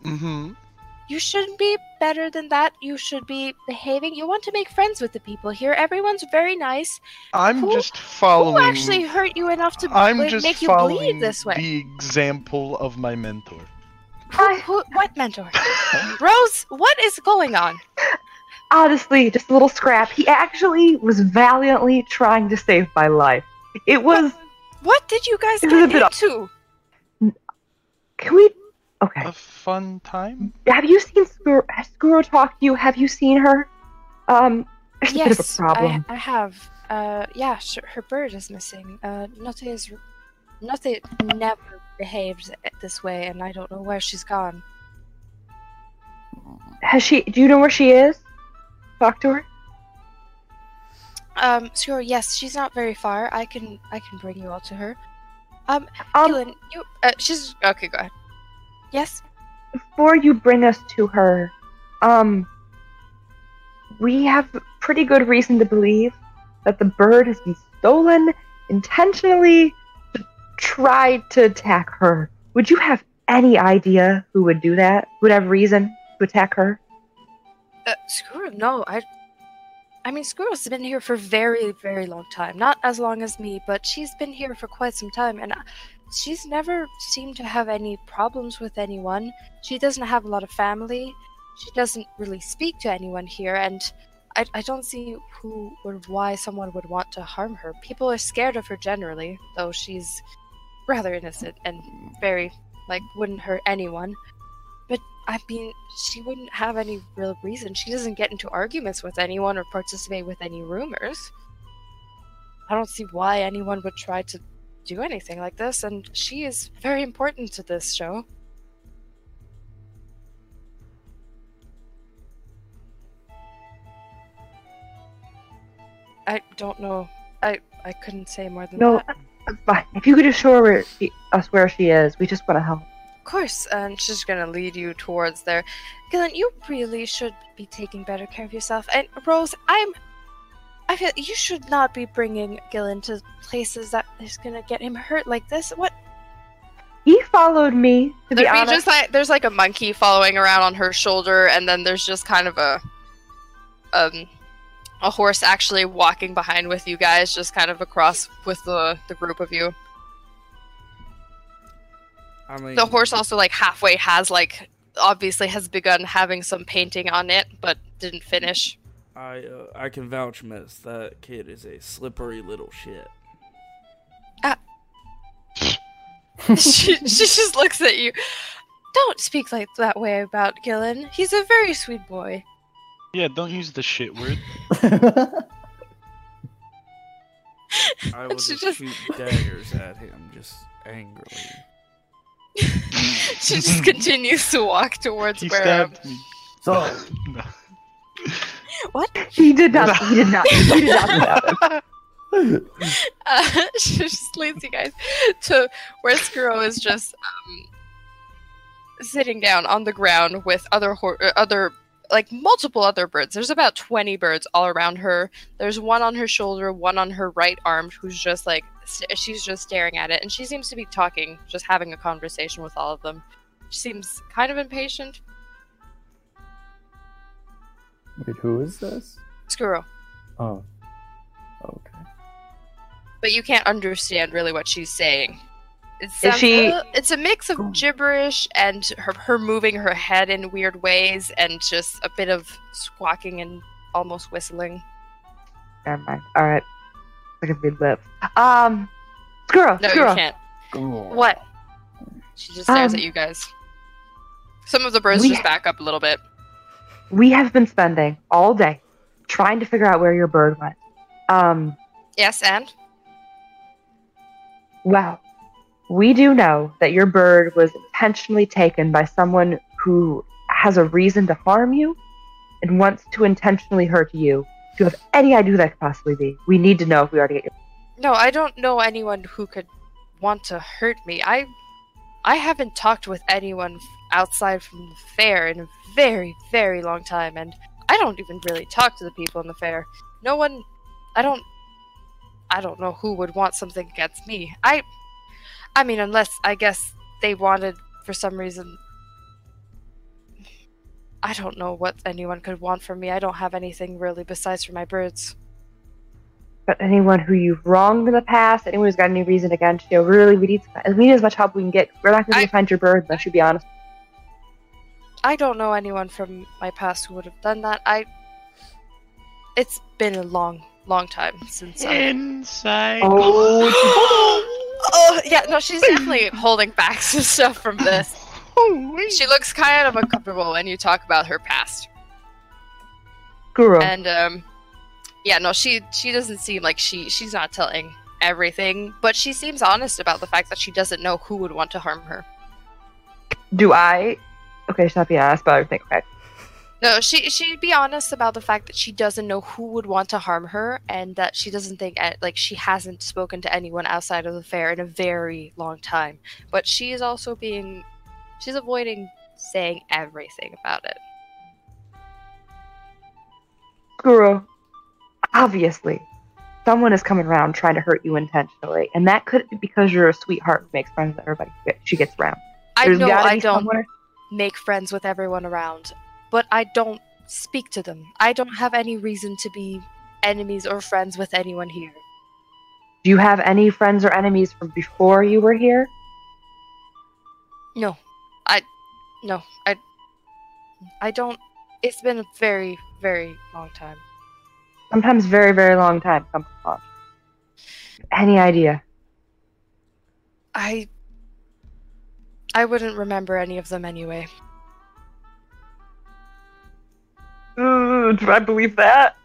Mm-hmm. You shouldn't be better than that. You should be behaving. You want to make friends with the people here. Everyone's very nice. I'm Who- just following. Who actually hurt you enough to I'm like, just make you bleed this way? the example of my mentor. Who, who, what mentor? (laughs) Rose, what is going on? Honestly, just a little scrap. He actually was valiantly trying to save my life. It was. What did you guys It was a get bit into? Can we? Okay. A fun time? Have you seen Skuro? Has Skuro talked to you? Have you seen her? Um, there's a bit of a Yes, I. I have. Uh, yeah, sh- her bird is missing. Uh, Notte is. Notte never behaved this way, and I don't know where she's gone. Has she? Do you know where she is? Talk to her. Um, sure. Yes, she's not very far. I can. I can bring you all to her. Um, Um, Gillen, you. Uh, she's okay. Go ahead. Yes. before you bring us to her, um, we have pretty good reason to believe that the bird has been stolen intentionally to try to attack her. Would you have any idea who would do that? Who would have reason to attack her? Uh, Skuro, no, I. I mean, Skuro's been here for a very, very long time. Not as long as me, but she's been here for quite some time, and uh, she's never seemed to have any problems with anyone. She doesn't have a lot of family. She doesn't really speak to anyone here, and I, I don't see who or why someone would want to harm her. People are scared of her generally, though she's rather innocent and very, like, wouldn't hurt anyone. But I mean, she wouldn't have any real reason. She doesn't get into arguments with anyone or participate with any rumors. I don't see why anyone would try to do anything like this, and she is very important to this show. I don't know. I I couldn't say more than No, that. Uh, that's fine. If you could assure where she, us where she is, we just want to help. Of course, and she's gonna lead you towards there. Gillen, you really should be taking better care of yourself. And Rose, I'm. I feel you should not be bringing Gillen to places that is gonna get him hurt like this. What? He followed me. To be There'd be honest, just like there's like a monkey following around on her shoulder, and then there's just kind of a um a horse actually walking behind with you guys, just kind of across with the the group of you. I mean, The horse also like halfway has like obviously has begun having some painting on it, but didn't finish. I uh, I can vouch, miss. That kid is a slippery little shit. (laughs) she she just looks at you. Don't speak like that way about Gillen. He's a very sweet boy. Yeah, don't use the shit word. I (laughs) will She just, just- shoot daggers at him, just angrily. (laughs) she just continues to walk towards He where. stabbed me. so, No. (laughs) What? he did not. He did not. He did not (laughs) do that. (laughs) Uh, she just leads you guys to where Skuro is just um, sitting down on the ground with other hor- uh, other like multiple other birds. There's about 20 birds all around her. There's one on her shoulder, one on her right arm who's just like st- she's just staring at it and she seems to be talking, just having a conversation with all of them. She seems kind of impatient. Wait, who is this? Skuro. Oh, okay. but you can't understand really what she's saying. It's Is she- uh, It's a mix of gibberish and her her moving her head in weird ways, and just a bit of squawking and almost whistling. Never mind. All right. Like a big lip. Um, Skuro, No, Skuro. you can't. What? She just stares Um, at you guys. Some of the birds we- just back up a little bit. We have been spending all day trying to figure out where your bird went. Um, Yes, and well, we do know that your bird was intentionally taken by someone who has a reason to harm you and wants to intentionally hurt you. Do you have any idea who that could possibly be? We need to know if we are to get your. no, I don't know anyone who could want to hurt me. I, I haven't talked with anyone outside from the fair in a very, very long time, and I don't even really talk to the people in the fair. No one, I don't, I don't know who would want something against me. I, I mean, unless I guess they wanted for some reason. I don't know what anyone could want from me. I don't have anything really besides for my birds. But anyone who you've wronged in the past, anyone who's got any reason against you, really, we need we need as much help we can get. We're not going to I- be able to find your bird unless you be honest. I don't know anyone from my past who would have done that. I. It's been a long, long time since. I... Inside. Oh, (gasps) Oh yeah, no, she's definitely holding back (laughs) some stuff from this. She looks kind of uncomfortable when you talk about her past, Guru. and um, yeah, no, she she doesn't seem like she she's not telling everything, but she seems honest about the fact that she doesn't know who would want to harm her. Do I? Okay, she's not being honest, I think okay. No, she she'd be honest about the fact that she doesn't know who would want to harm her, and that she doesn't think eh, like she hasn't spoken to anyone outside of the fair in a very long time. But she is also being, she's avoiding saying everything about it. Guru, obviously, someone is coming around trying to hurt you intentionally, and that could be because you're a sweetheart who makes friends with everybody she gets around. I There's know gotta I don't someone- make friends with everyone around, but I don't speak to them. I don't have any reason to be enemies or friends with anyone here. Do you have any friends or enemies from before you were here? No, I, no, I, I don't. It's been a very, very long time. Sometimes very, very long time. Any idea? I, I wouldn't remember any of them anyway. Ooh, do I believe that?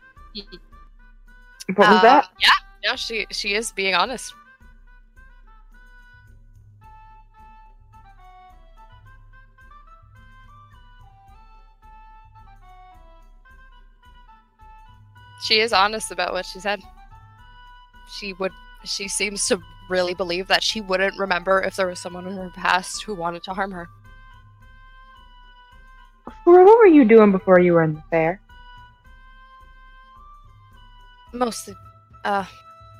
What was Uh, that? Yeah, yeah. She she is being honest. She is honest about what she said. She would. She seems to really believe that she wouldn't remember if there was someone in her past who wanted to harm her. What were you doing before you were in the fair? Mostly, uh,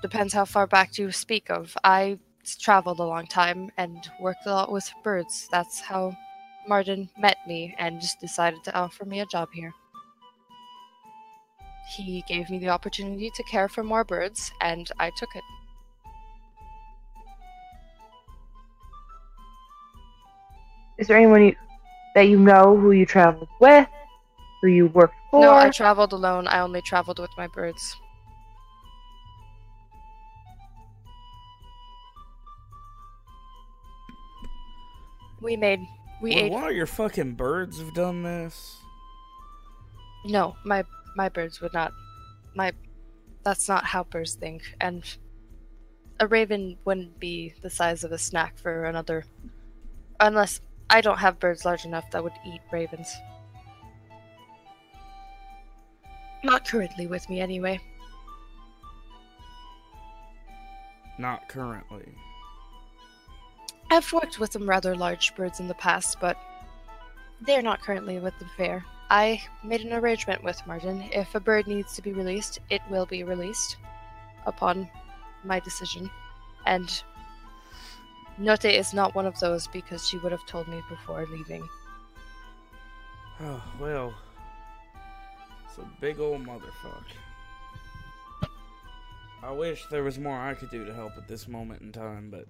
depends how far back you speak of. I traveled a long time and worked a lot with birds. That's how Martin met me and just decided to offer me a job here. He gave me the opportunity to care for more birds, and I took it. Is there anyone you, that you know who you traveled with, who you worked for? No, I traveled alone. I only traveled with my birds. We made. We Would ate. one of your fucking birds have done this? No, my my birds would not. My that's not how birds think. And a raven wouldn't be the size of a snack for another unless I don't have birds large enough that would eat ravens. Not currently with me anyway. Not currently. I've worked with some rather large birds in the past, but they're not currently with the fair. I made an arrangement with Martin. If a bird needs to be released, it will be released upon my decision. And Note is not one of those because she would have told me before leaving. Oh, well. It's a big old motherfucker. I wish there was more I could do to help at this moment in time, but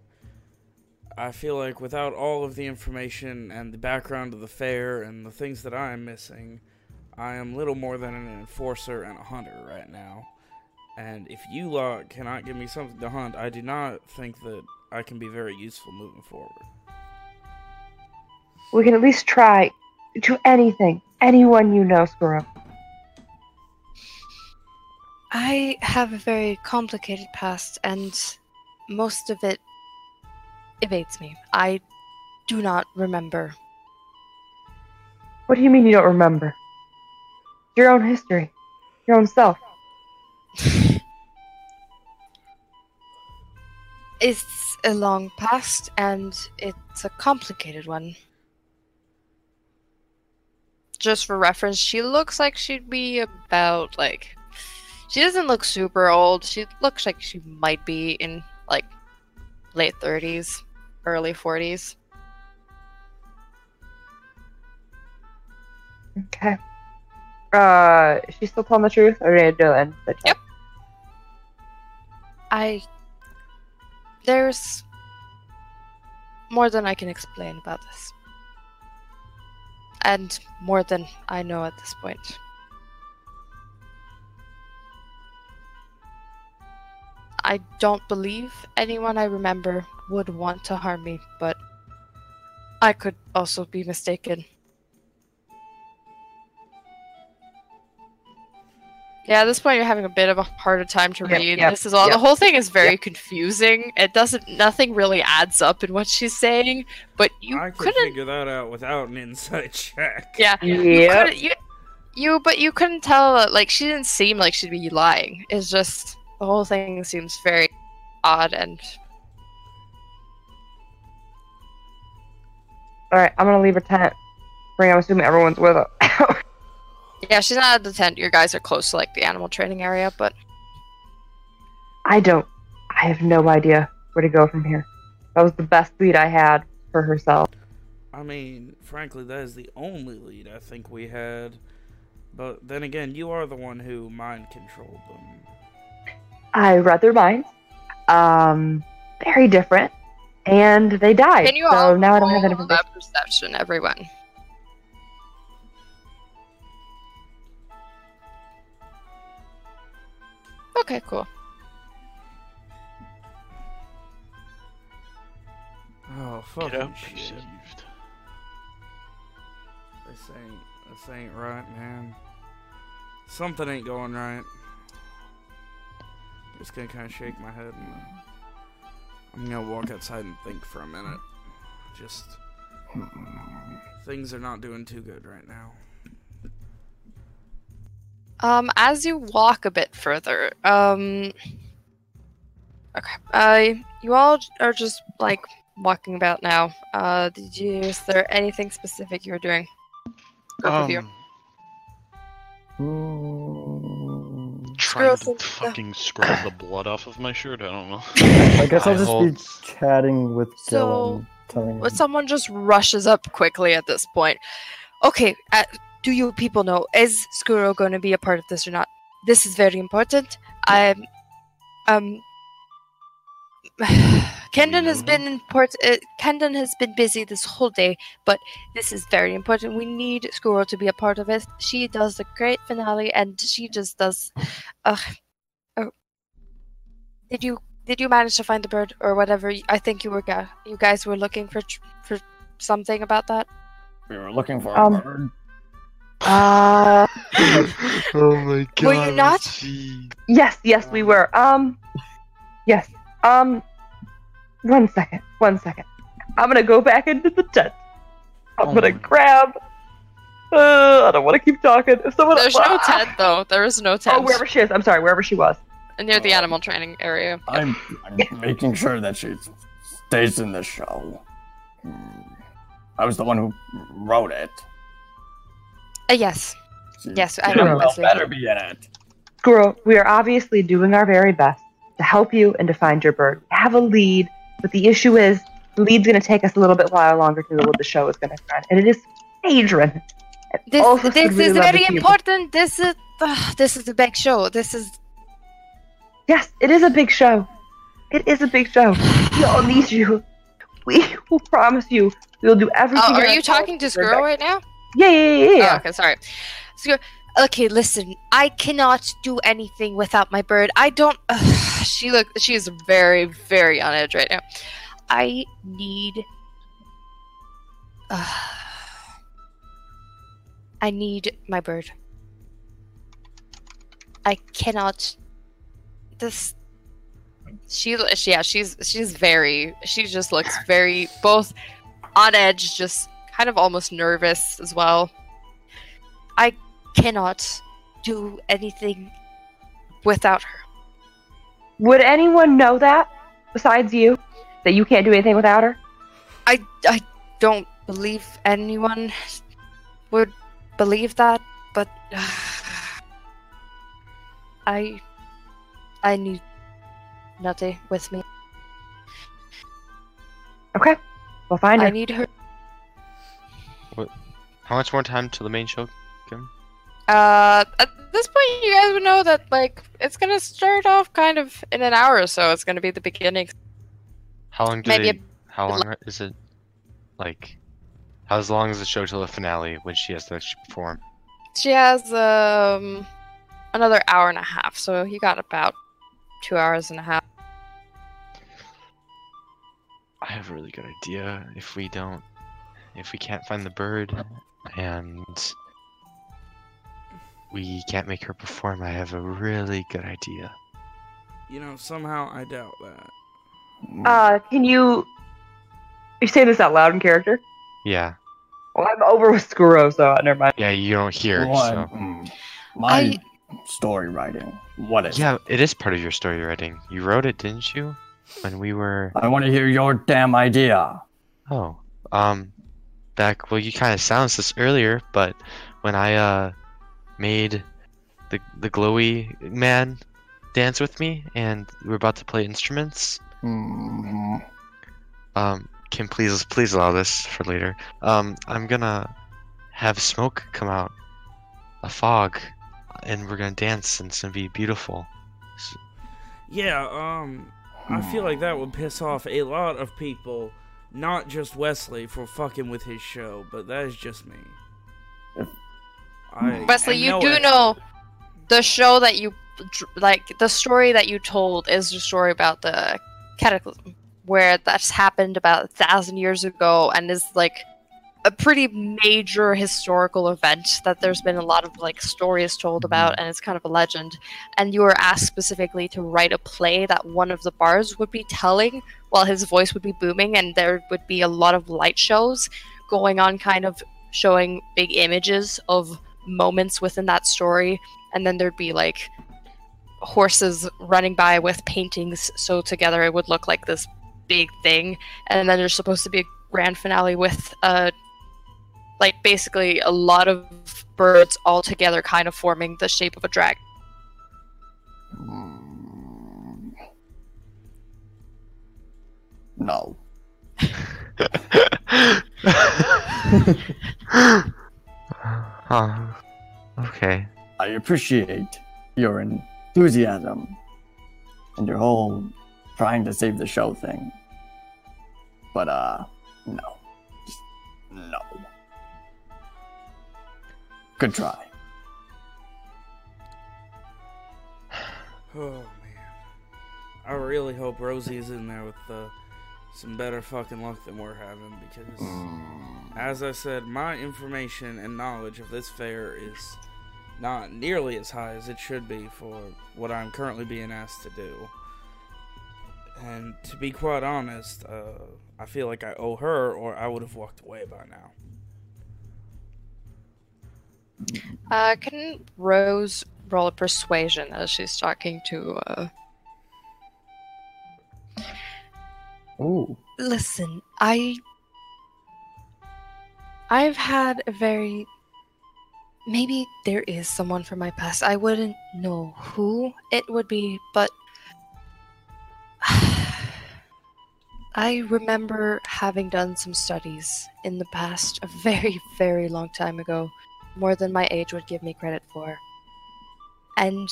I feel like without all of the information and the background of the fair and the things that I am missing, I am little more than an enforcer and a hunter right now. And if you lot cannot give me something to hunt, I do not think that I can be very useful moving forward. we can at least try to anything. Anyone you know, Skuro. I have a very complicated past, and most of it evades me. I do not remember. What do you mean you don't remember? Your own history, your own self. (laughs) It's a long past, and it's a complicated one. Just for reference, she looks like she'd be about like. She doesn't look super old. She looks like she might be in like late 30s, early 40s. Okay. Uh, is she still telling the truth, or did I do it? the check? Yep. I. There's more than I can explain about this. And more than I know at this point. I don't believe anyone I remember would want to harm me, but I could also be mistaken. Yeah, at this point you're having a bit of a harder time to Yep, read. yep, this is all yep. the whole thing is very confusing. It doesn't nothing really adds up in what she's saying, but you I could couldn't figure that out without an insight (laughs) check. Yeah. You Yep. couldn't you, you but you couldn't tell uh, like she didn't seem like she'd be lying. It's just the whole thing seems very odd and All right, I'm gonna leave a tent. Bring. I'm assuming everyone's with her. (laughs) yeah, she's not at the tent. Your guys are close to like the animal training area, but I don't. I have no idea where to go from here. That was the best lead I had for herself. I mean, frankly, that is the only lead I think we had. But then again, you are the one who mind controlled them. I read their minds. Um, very different, and they died. can you so all now I don't have roll that information. perception, everyone? Okay, cool. Oh, Get fucking out shit. perceived. This ain't, this ain't right, man. Something ain't going right. Just gonna kind of shake my head and uh, I'm gonna walk outside and think for a minute. Just things are not doing too good right now. Um, as you walk a bit further, um, okay, uh, you all are just like walking about now. Uh, did you? Is there anything specific you were doing? Group of you. Um, trying to fucking scrub the blood off of my shirt. I don't know. I guess I'll just hold- be chatting with So, Dylan, telling him. Someone just rushes up quickly at this point. Okay, uh, do you people know is Skuro going to be a part of this or not? This is very important. I'm, um, (sighs) Kendon has been import. Uh, Kendon has been busy this whole day, but this is very important. We need Skuro to be a part of it. She does a great finale, and she just does. Uh, oh, did you did you manage to find the bird or whatever? I think you were ga- you guys were looking for tr- for something about that. we were looking for Um, a bird. Uh, (laughs) Oh my god. Were you not? gee. yes, yes, we were. Um, yes. Um, one second, one second. I'm gonna go back into the tent. I'm Oh gonna grab. Uh, I don't want to keep talking. If someone, There's no Ah! (laughs) tent though. There is no tent Oh, wherever she is. I'm sorry, wherever she was. near the animal training area. I'm, I'm making sure that she stays in the show. Hmm. I was the one who wrote it. Uh, yes. Yes, I damn know, well better be in it. Squirrel, we are obviously doing our very best to help you and to find your bird. We have a lead, but the issue is the lead's going to take us a little bit while longer to know what the show is going to run, and it is Adrian. This all of us this really is very important. This is uh, this is a big show. This is Yes, it is a big show. It is a big show. We all need you. We will promise you we will do everything. Oh, are you talking to power your Squirrel right now? Yeah, yeah, yeah, yeah. Oh, okay, sorry. Squirrel. Okay, listen. I cannot do anything without my bird. I don't. Uh, (sighs) she look. She is very, very on edge right now. I need. Uh, (sighs) I need my bird. I cannot. This. She, she, yeah, she's she's very. She just looks very both on edge, just kind of almost nervous as well. I cannot do anything without her. Would anyone know that besides you? That you can't do anything without her? I I don't believe anyone would believe that, but (sighs) I I need Nutty with me. Okay, we'll find her. I need her. How much more time till the main show, Kim? Uh, at this point, you guys would know that like it's gonna start off kind of in an hour or so. It's gonna be the beginning. How long do Maybe they, How long is it? Like, how long is the show till the finale when she has to perform? She has um another hour and a half, so you got about two hours and a half. I have a really good idea. If we don't, if we can't find the bird, and we can't make her perform, I have a really good idea. You know, somehow I doubt that. Uh, can you? You say this out loud in character? Yeah, Well, I'm over with Skuro, so uh, never mind. yeah, you don't hear. What? So. Mm, My I- story writing. What is? Yeah, it is part of your story writing. You wrote it, didn't you? When we were I want to hear your damn idea. oh, um, back well, you kind of sounds this earlier, but when I uh made the the glowy man dance with me, and we were about to play instruments. Hmm. Um, can please please allow this for later. Um, I'm gonna have smoke come out, a fog, and we're gonna dance, and it's gonna be beautiful. S- Yeah, um, I feel like that would piss off a lot of people, not just Wesley for fucking with his show, but that is just me. I Wesley, you do know the show that you like. The story that you told is the story about the cataclysm, where that's happened about a thousand years ago, and is like a pretty major historical event that there's been a lot of like stories told about, and it's kind of a legend. And you were asked specifically to write a play that one of the bars would be telling, while his voice would be booming, and there would be a lot of light shows going on, kind of showing big images of moments within that story. And then there'd be like horses running by with paintings so together. It would look like this big thing. And then there's supposed to be a grand finale with uh like basically a lot of birds all together kind of forming the shape of a dragon. No. (laughs) oh, okay. I appreciate your enthusiasm and your whole trying to save the show thing. But, uh, no. Just no. Good try. Oh man, I really hope Rosie is in there with uh, some better fucking luck than we're having because, Hmm. as I said, my information and knowledge of this fair is not nearly as high as it should be for what I'm currently being asked to do. And to be quite honest, uh, I feel like I owe her, or I would have walked away by now. Uh can rose roll a persuasion as she's talking to uh Ooh. Listen, I. I've had a very. Maybe there is someone from my past. I wouldn't know who it would be, but. (sighs) I remember having done some studies in the past, a very, very long time ago, more than my age would give me credit for. And.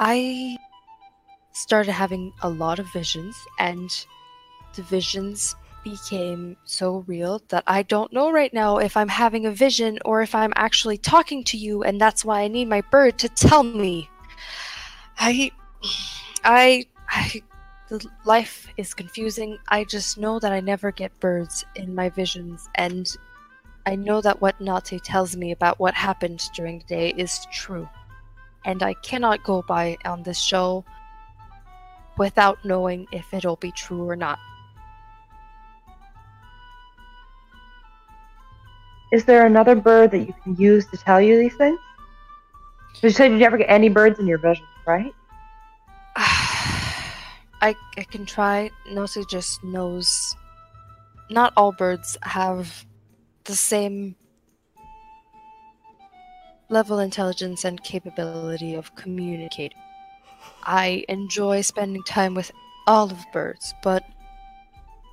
I started having a lot of visions, and the visions became so real that I don't know right now if I'm having a vision or if I'm actually talking to you, and that's why I need my bird to tell me. I. I. I. The life is confusing. I just know that I never get birds in my visions, and I know that what Nate tells me about what happened during the day is true. And I cannot go by on this show without knowing if it'll be true or not. Is there another bird that you can use to tell you these things? So you said you never get any birds in your vision, right? (sighs) I, I can try. Nose just knows. Not all birds have the same level intelligence and capability of communicating. I enjoy spending time with all of birds, but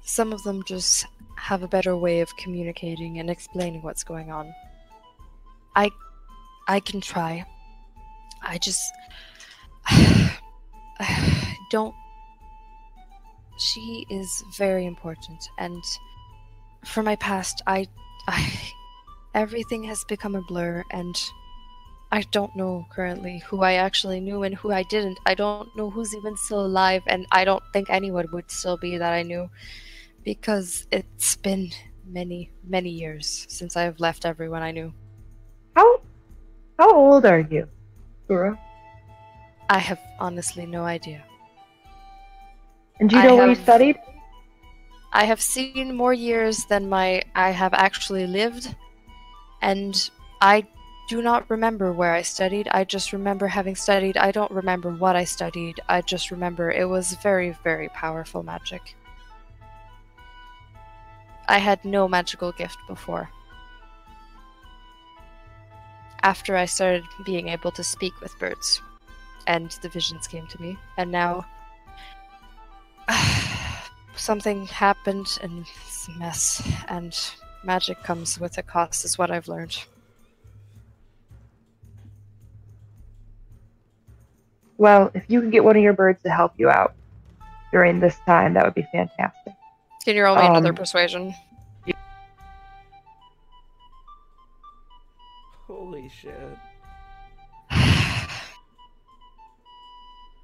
some of them just have a better way of communicating and explaining what's going on. I I can try. I just (sighs) (sighs) don't she is very important and for my past I I everything has become a blur and I don't know currently who I actually knew and who I didn't. I don't know who's even still alive and I don't think anyone would still be that I knew because it's been many, many years since I have left everyone I knew. How how old are you, Gura? I have honestly no idea. And do you I know where you studied? I have seen more years than my I have actually lived, and I do not remember where I studied. I just remember having studied. I don't remember what I studied. I just remember it was very, very powerful magic. I had no magical gift before. After I started being able to speak with birds, and the visions came to me, and now (sighs) something happened and it's a mess and magic comes with a cost is what i've learned Well, if you could get one of your birds to help you out during this time, that would be fantastic. can you roll me another Um, persuasion Holy shit. (sighs)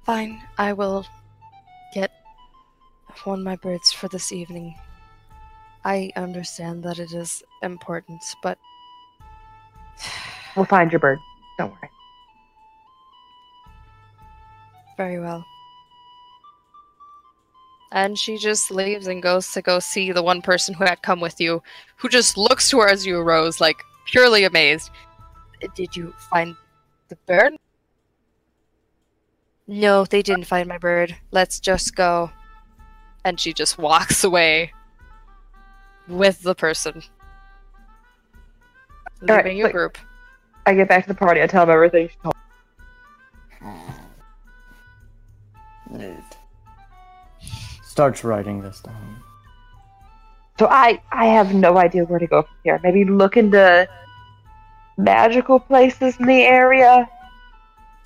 fine i will get one of my birds for this evening. I understand that it is important but We'll find your bird. Don't worry. very well. And she just leaves and goes to go see the one person who had come with you who just looks to her as you arose like purely amazed. Did you find the bird? No they didn't find my bird. Let's just go and she just walks away with the person All right, leaving your wait. group I get back to the party. I tell them everything she told. Hmm. Starts writing this down. So I I have no idea where to go from here. Maybe look into magical places in the area.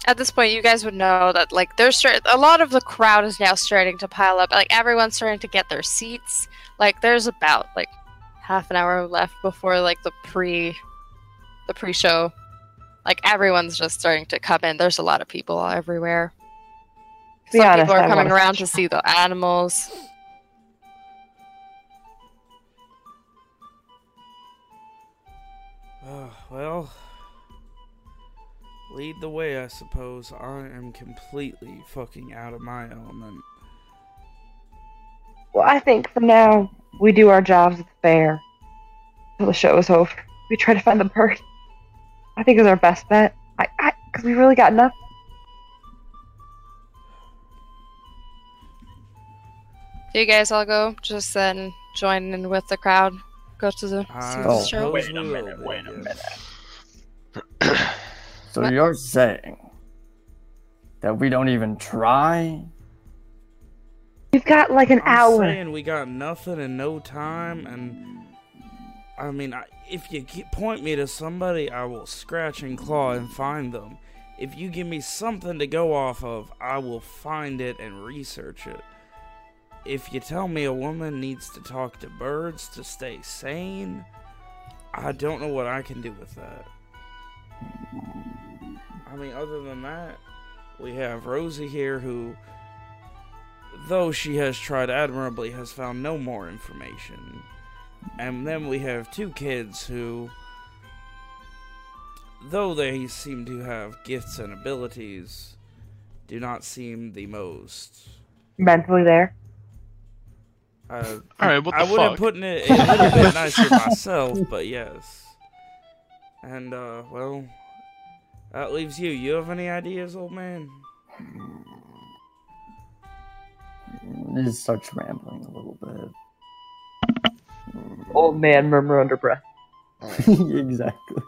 At this point you guys would know that like there's start- a lot of the crowd is now starting to pile up. Like everyone's starting to get their seats. Like there's about like half an hour left before like the pre the pre-show. Like everyone's just starting to come in. There's a lot of people everywhere. Some honest, people are I coming around to see the animals. Uh, well, lead the way, I suppose. I am completely fucking out of my element. Well, I think for now we do our jobs at the fair until the show is over. We try to find the bird. I think is our best bet. I, I, because we really got nothing. do you guys all go just then join in with the crowd go to the see the show Wait a minute, wait a yes. (clears throat) So What? you're saying that we don't even try? We've got like an I'm hour. saying we got nothing and no time, and I mean, I, if you ke- point me to somebody, I will scratch and claw and find them. If you give me something to go off of, I will find it and research it. If you tell me a woman needs to talk to birds to stay sane, I don't know what I can do with that. I mean, other than that, we have Rosie here who though she has tried admirably, has found no more information. And then we have two kids who, though they seem to have gifts and abilities, do not seem the most. Mentally there. Uh, All right, what the I would have put it a little bit nicer (laughs) myself, but yes. And, uh, well, that leaves you. You have any ideas, old man? He starts rambling a little bit. Old man murmur under breath. (laughs) exactly.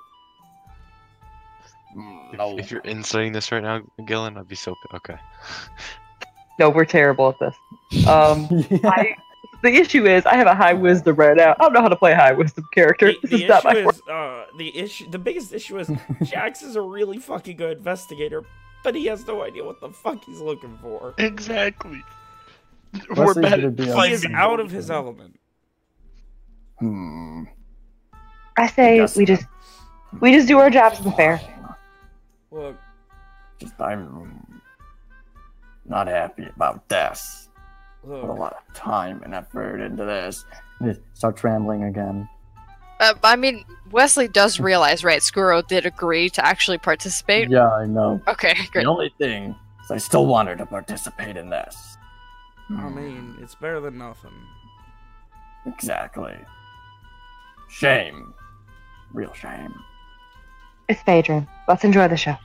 If, if you're inserting this right now, Gillen, I'd be so okay. No, we're terrible at this. Um, (laughs) yeah. I, the issue is I have a high wisdom right now. I don't know how to play a high wisdom character. The, This the is not my issue is, uh, the issue, the biggest issue is (laughs) Jax is a really fucking good investigator, but he has no idea what the fuck he's looking for. Exactly. We're Wesley's bad gonna at be He is out of his element. Hmm. I say Guess we not. just we just do our jobs in the fair. Look, Just I'm not happy about this. Put a lot of time and effort into this. Start starts rambling again. Uh, I mean, Wesley does realize, right? Skuro did agree to actually participate. Yeah, I know. Okay, great. The only thing is I still want her to participate in this. I mean, it's better than nothing. Exactly. Shame. Real shame. It's Phaedron. Let's enjoy the show.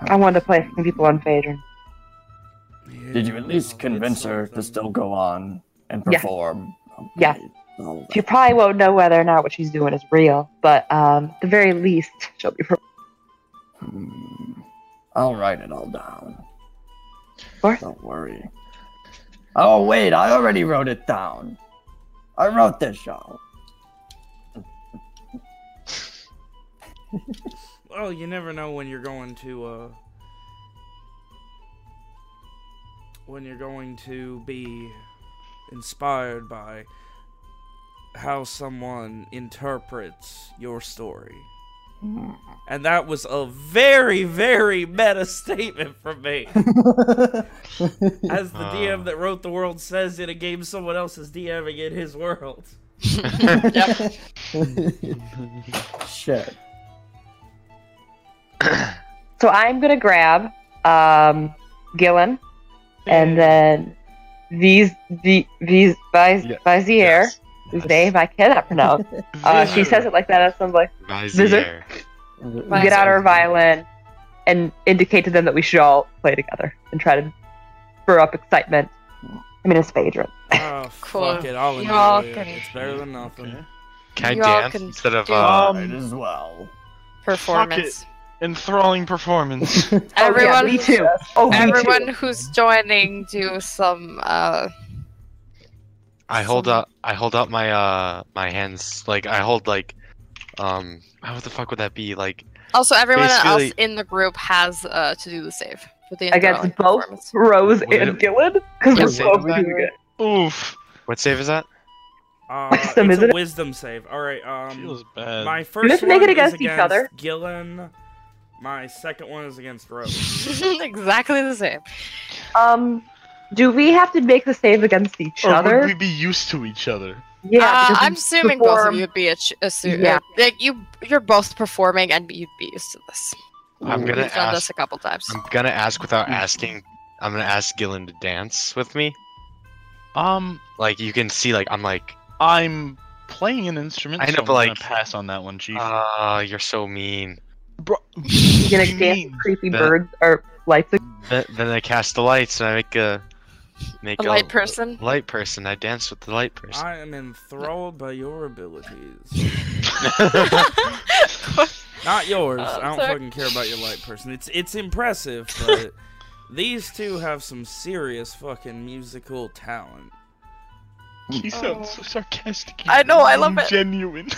I wanted to play some people on Phaedron. Did you at least convince her to still go on and perform? Yeah. Okay, all She probably won't know whether or not what she's doing is real, but um, at the very least, she'll be. Pro- Hmm. I'll write it all down. What? Don't worry. Oh wait, I already wrote it down. I wrote this show. Well, you never know when you're going to, uh. When you're going to be inspired by how someone interprets your story. And that was a very, very meta statement from me. As the. DM that wrote the world says in a game someone else is DMing in his world. (laughs) Shit. (coughs) so I'm gonna grab um, Gillen, and then these the these Viz, Yeah. Vizier, Yes. Whose name I cannot pronounce. (laughs) Uh, she says it like that. As some like Vizier. get out our violin and indicate to them that we should all play together and try to spur up excitement. I mean, it's Phaedron. Oh, (laughs) Cool. fuck it. I'll You all it. can- It's better than nothing. Okay. Can I You dance can instead of uh? Um, as well. Performance. Enthralling performance. Everyone, (laughs) oh, yeah, me too. Oh, me everyone too. who's joining, do some. uh I hold up. I hold up my uh my hands like I hold like um what the fuck would that be like Also, everyone else in the group has uh to do the save for the Against enthralling both. Rose What and is- Gillen because what we're save both doing it. Oof. what save is that? Uh, (laughs) Wisdom, it's a it? wisdom save. All right. Um, Feels bad. my first have to make one it against is each against other. Gillen. My second one is against Rose. (laughs) exactly the same. Um, do we have to make the save against each or other? would we be used to each other? Yeah, uh, I'm assuming both of perform- you would be a, a su- Yeah. uh, like you. You're both performing, and you'd be used to this. I'm gonna We've done this ask. a couple times. I'm gonna ask without asking. I'm gonna ask Gillen to dance with me. Um, Like you can see, like I'm like, I'm playing an instrument. I know, so I'm but, like- pass on that one, Chief. ah, you're so mean. Bro, (laughs) You gonna what do you dance creepy birds or lights? Then, then I cast the lights and I make a make A light person? Light person. I dance with the light person. I am enthralled by your abilities. (laughs) (laughs) Not yours. Oh, I don't sorry. fucking care about your light person. It's it's impressive, but (laughs) these two have some serious fucking musical talent. He oh. sounds so sarcastic. I know, I love it. Genuine.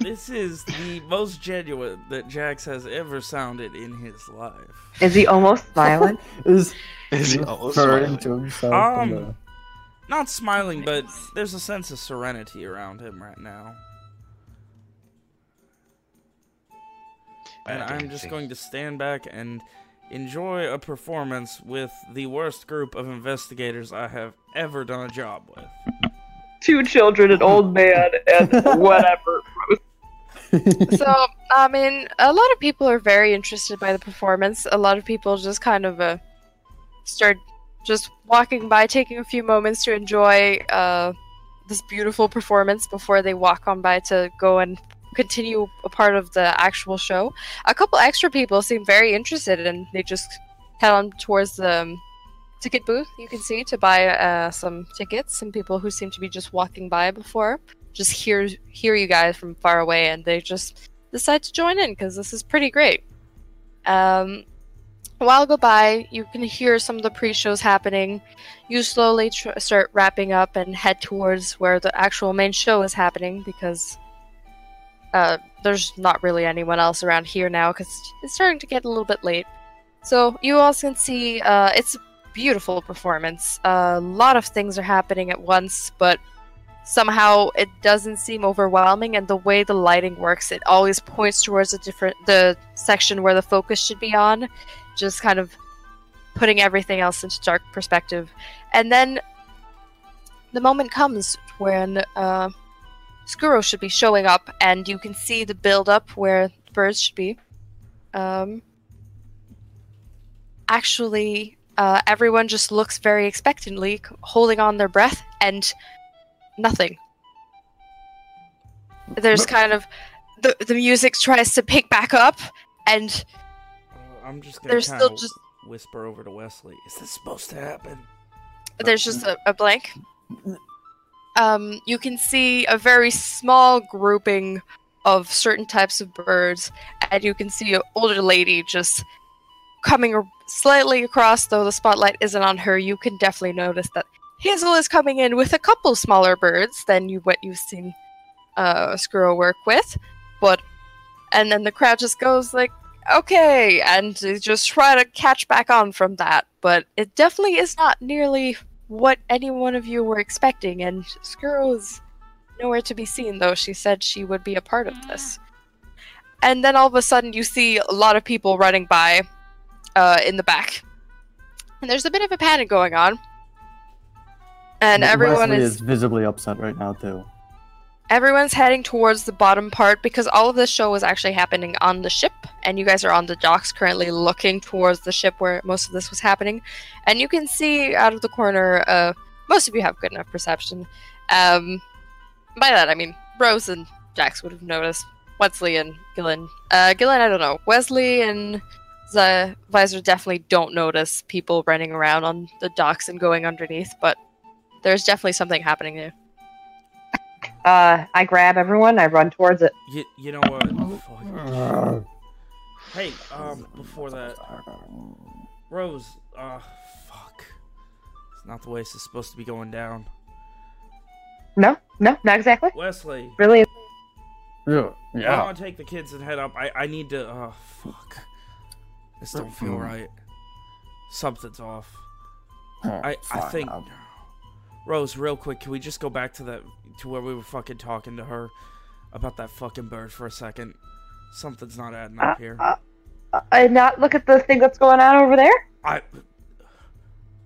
This is the most genuine that Jax has ever sounded in his life. Is he almost smiling? Is Is he he almost referring to himself? Um, in the- Not smiling, but there's a sense of serenity around him right now. And I'm just going to stand back and enjoy a performance with the worst group of investigators I have ever done a job with. two children, an old man, and (laughs) whatever. (laughs) so I mean, a lot of people are very interested by the performance. A lot of people just kind of uh, start just walking by, taking a few moments to enjoy uh, this beautiful performance before they walk on by to go and continue a part of the actual show. A couple extra people seem very interested, and they just head on towards the um, ticket booth. You can see to buy uh, some tickets. Some people who seem to be just walking by before just hear hear you guys from far away, and they just decide to join in because this is pretty great. Um, a while go by, you can hear some of the pre-shows happening. You slowly tr- start wrapping up and head towards where the actual main show is happening because uh, there's not really anyone else around here now because it's starting to get a little bit late. So you all can see uh, it's a beautiful performance. a lot of things are happening at once, but somehow it doesn't seem overwhelming and the way the lighting works it always points towards a different the section where the focus should be on just kind of putting everything else into dark perspective and then the moment comes when uh, Skuro should be showing up and you can see the build up where the birds should be um, actually uh, everyone just looks very expectantly holding on their breath and nothing. There's kind of the the music tries to pick back up, and I'm just gonna There's kind still of just- whisper over to Wesley. Is this supposed to happen? there's just a, a blank. Um, you can see a very small grouping of certain types of birds, and you can see an older lady just coming slightly across. Though the spotlight isn't on her, you can definitely notice that Hazel is coming in with a couple smaller birds than you what you've seen uh, Skuro work with, but and then the crowd just goes like, okay, and they just try to catch back on from that. But it definitely is not nearly what any one of you were expecting, and Skuro is nowhere to be seen, though she said she would be a part of this. And then all of a sudden, you see a lot of people running by uh, in the back. And there's a bit of a panic going on. And everyone Wesley is is visibly upset right now too. Everyone's heading towards the bottom part because all of this show is actually happening on the ship and you guys are on the docks currently looking towards the ship where most of this was happening. And you can see out of the corner uh, most of you have good enough perception. Um, by that i mean rose and jax would have noticed. Wesley and gillen. Uh, gillen i don't know. Wesley and the Vizier definitely don't notice people running around on the docks and going underneath but there's definitely something happening there Uh, I grab everyone. I run towards it. You, you know what? Fuck. Hey, um, before that, Rose, uh, fuck. It's not the way this is supposed to be going down. No, no, not exactly. Wesley, Really. Yeah. Yeah. I Yeah. want to take the kids and head up. I, I need to, uh, fuck. This don't feel Mm. right. Something's off. Oh, I, I think, I'll- Rose, real quick, can we just go back to that, to where we were fucking talking to her about that fucking bird for a second? Something's not adding up here. Uh, uh, and not look at the thing that's going on over there. I,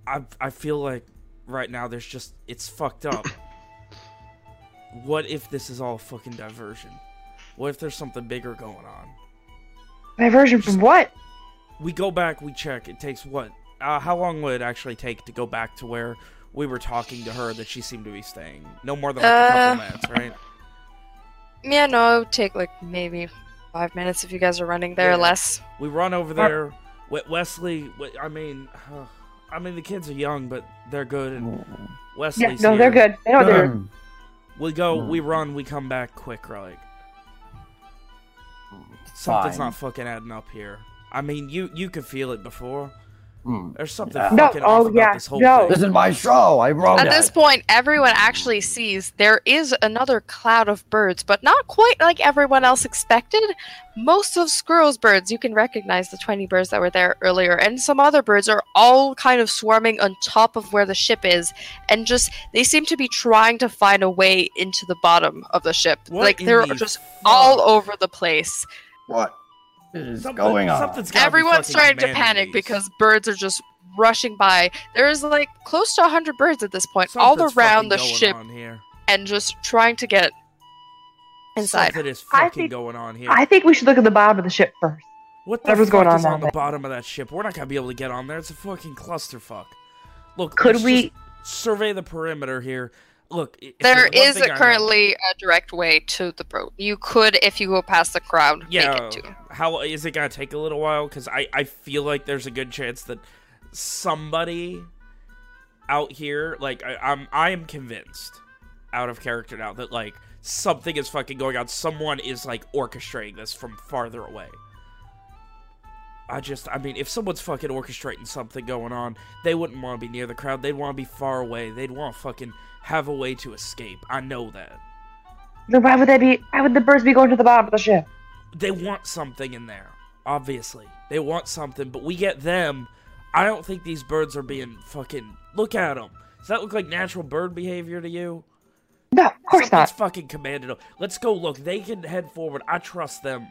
I, I feel like right now there's just it's fucked up. What if this is all a fucking diversion? What if there's something bigger going on? Diversion from what? We go back, we check. It takes what? Uh, how long would it actually take to go back to where we were talking to her that she seemed to be staying? No more than like a Uh, couple minutes, right? Yeah, no, it would take like maybe five minutes if you guys are running there or less. We run over there. We- Wesley, I mean, uh, (sighs) I mean the kids are young, but they're good. And Wesley's Yeah, no, they're good. They know what they're. Um, We go, Hmm. we run, we come back quick, like something's Fine. not fucking adding up here. I mean, you you could feel it before. Mm. There's something Yeah. No, fucking oh, about yeah, this whole no. thing. This is my show. I wrote it. At it. this point, everyone actually sees there is another cloud of birds, but not quite like everyone else expected. Most of Skuro's birds, you can recognize the 20 birds that were there earlier, and some other birds are all kind of swarming on top of where the ship is, and just they seem to be trying to find a way into the bottom of the ship. What like they're the just fuck? all over the place. What is Something- going on? something's gotta be Everyone's starting to panic because birds are just rushing by. There's like close to 100 birds at this point, all around the ship here. and just trying to get inside. Something is I fucking think- going on here. I think we should look at the bottom of the ship first. What the whatever's fuck going on is on down the there. bottom of that ship? We're not gonna be able to get on there. It's a fucking clusterfuck. Look, Could let's we- just survey the perimeter here? Look, There is know- currently a direct way to the boat. You could, if you go past the crowd, Yeah, make it to. how is it gonna take a little while? Because I I feel like there's a good chance that somebody out here, like I, I'm I am convinced, out of character now, that like something is fucking going on. Someone is like orchestrating this from farther away. I just, I mean, if someone's fucking orchestrating something going on, they wouldn't want to be near the crowd. They'd want to be far away. They'd want to fucking have a way to escape. I know that. Then why would they be? Why would the birds be going to the bottom of the ship? they want something in there. Obviously, they want something, but we get them. I don't think these birds are being fucking. Look at them. Does that look like natural bird behavior to you? No, of course Something's not. fucking commanded them. Let's go look. They can head forward. I trust them.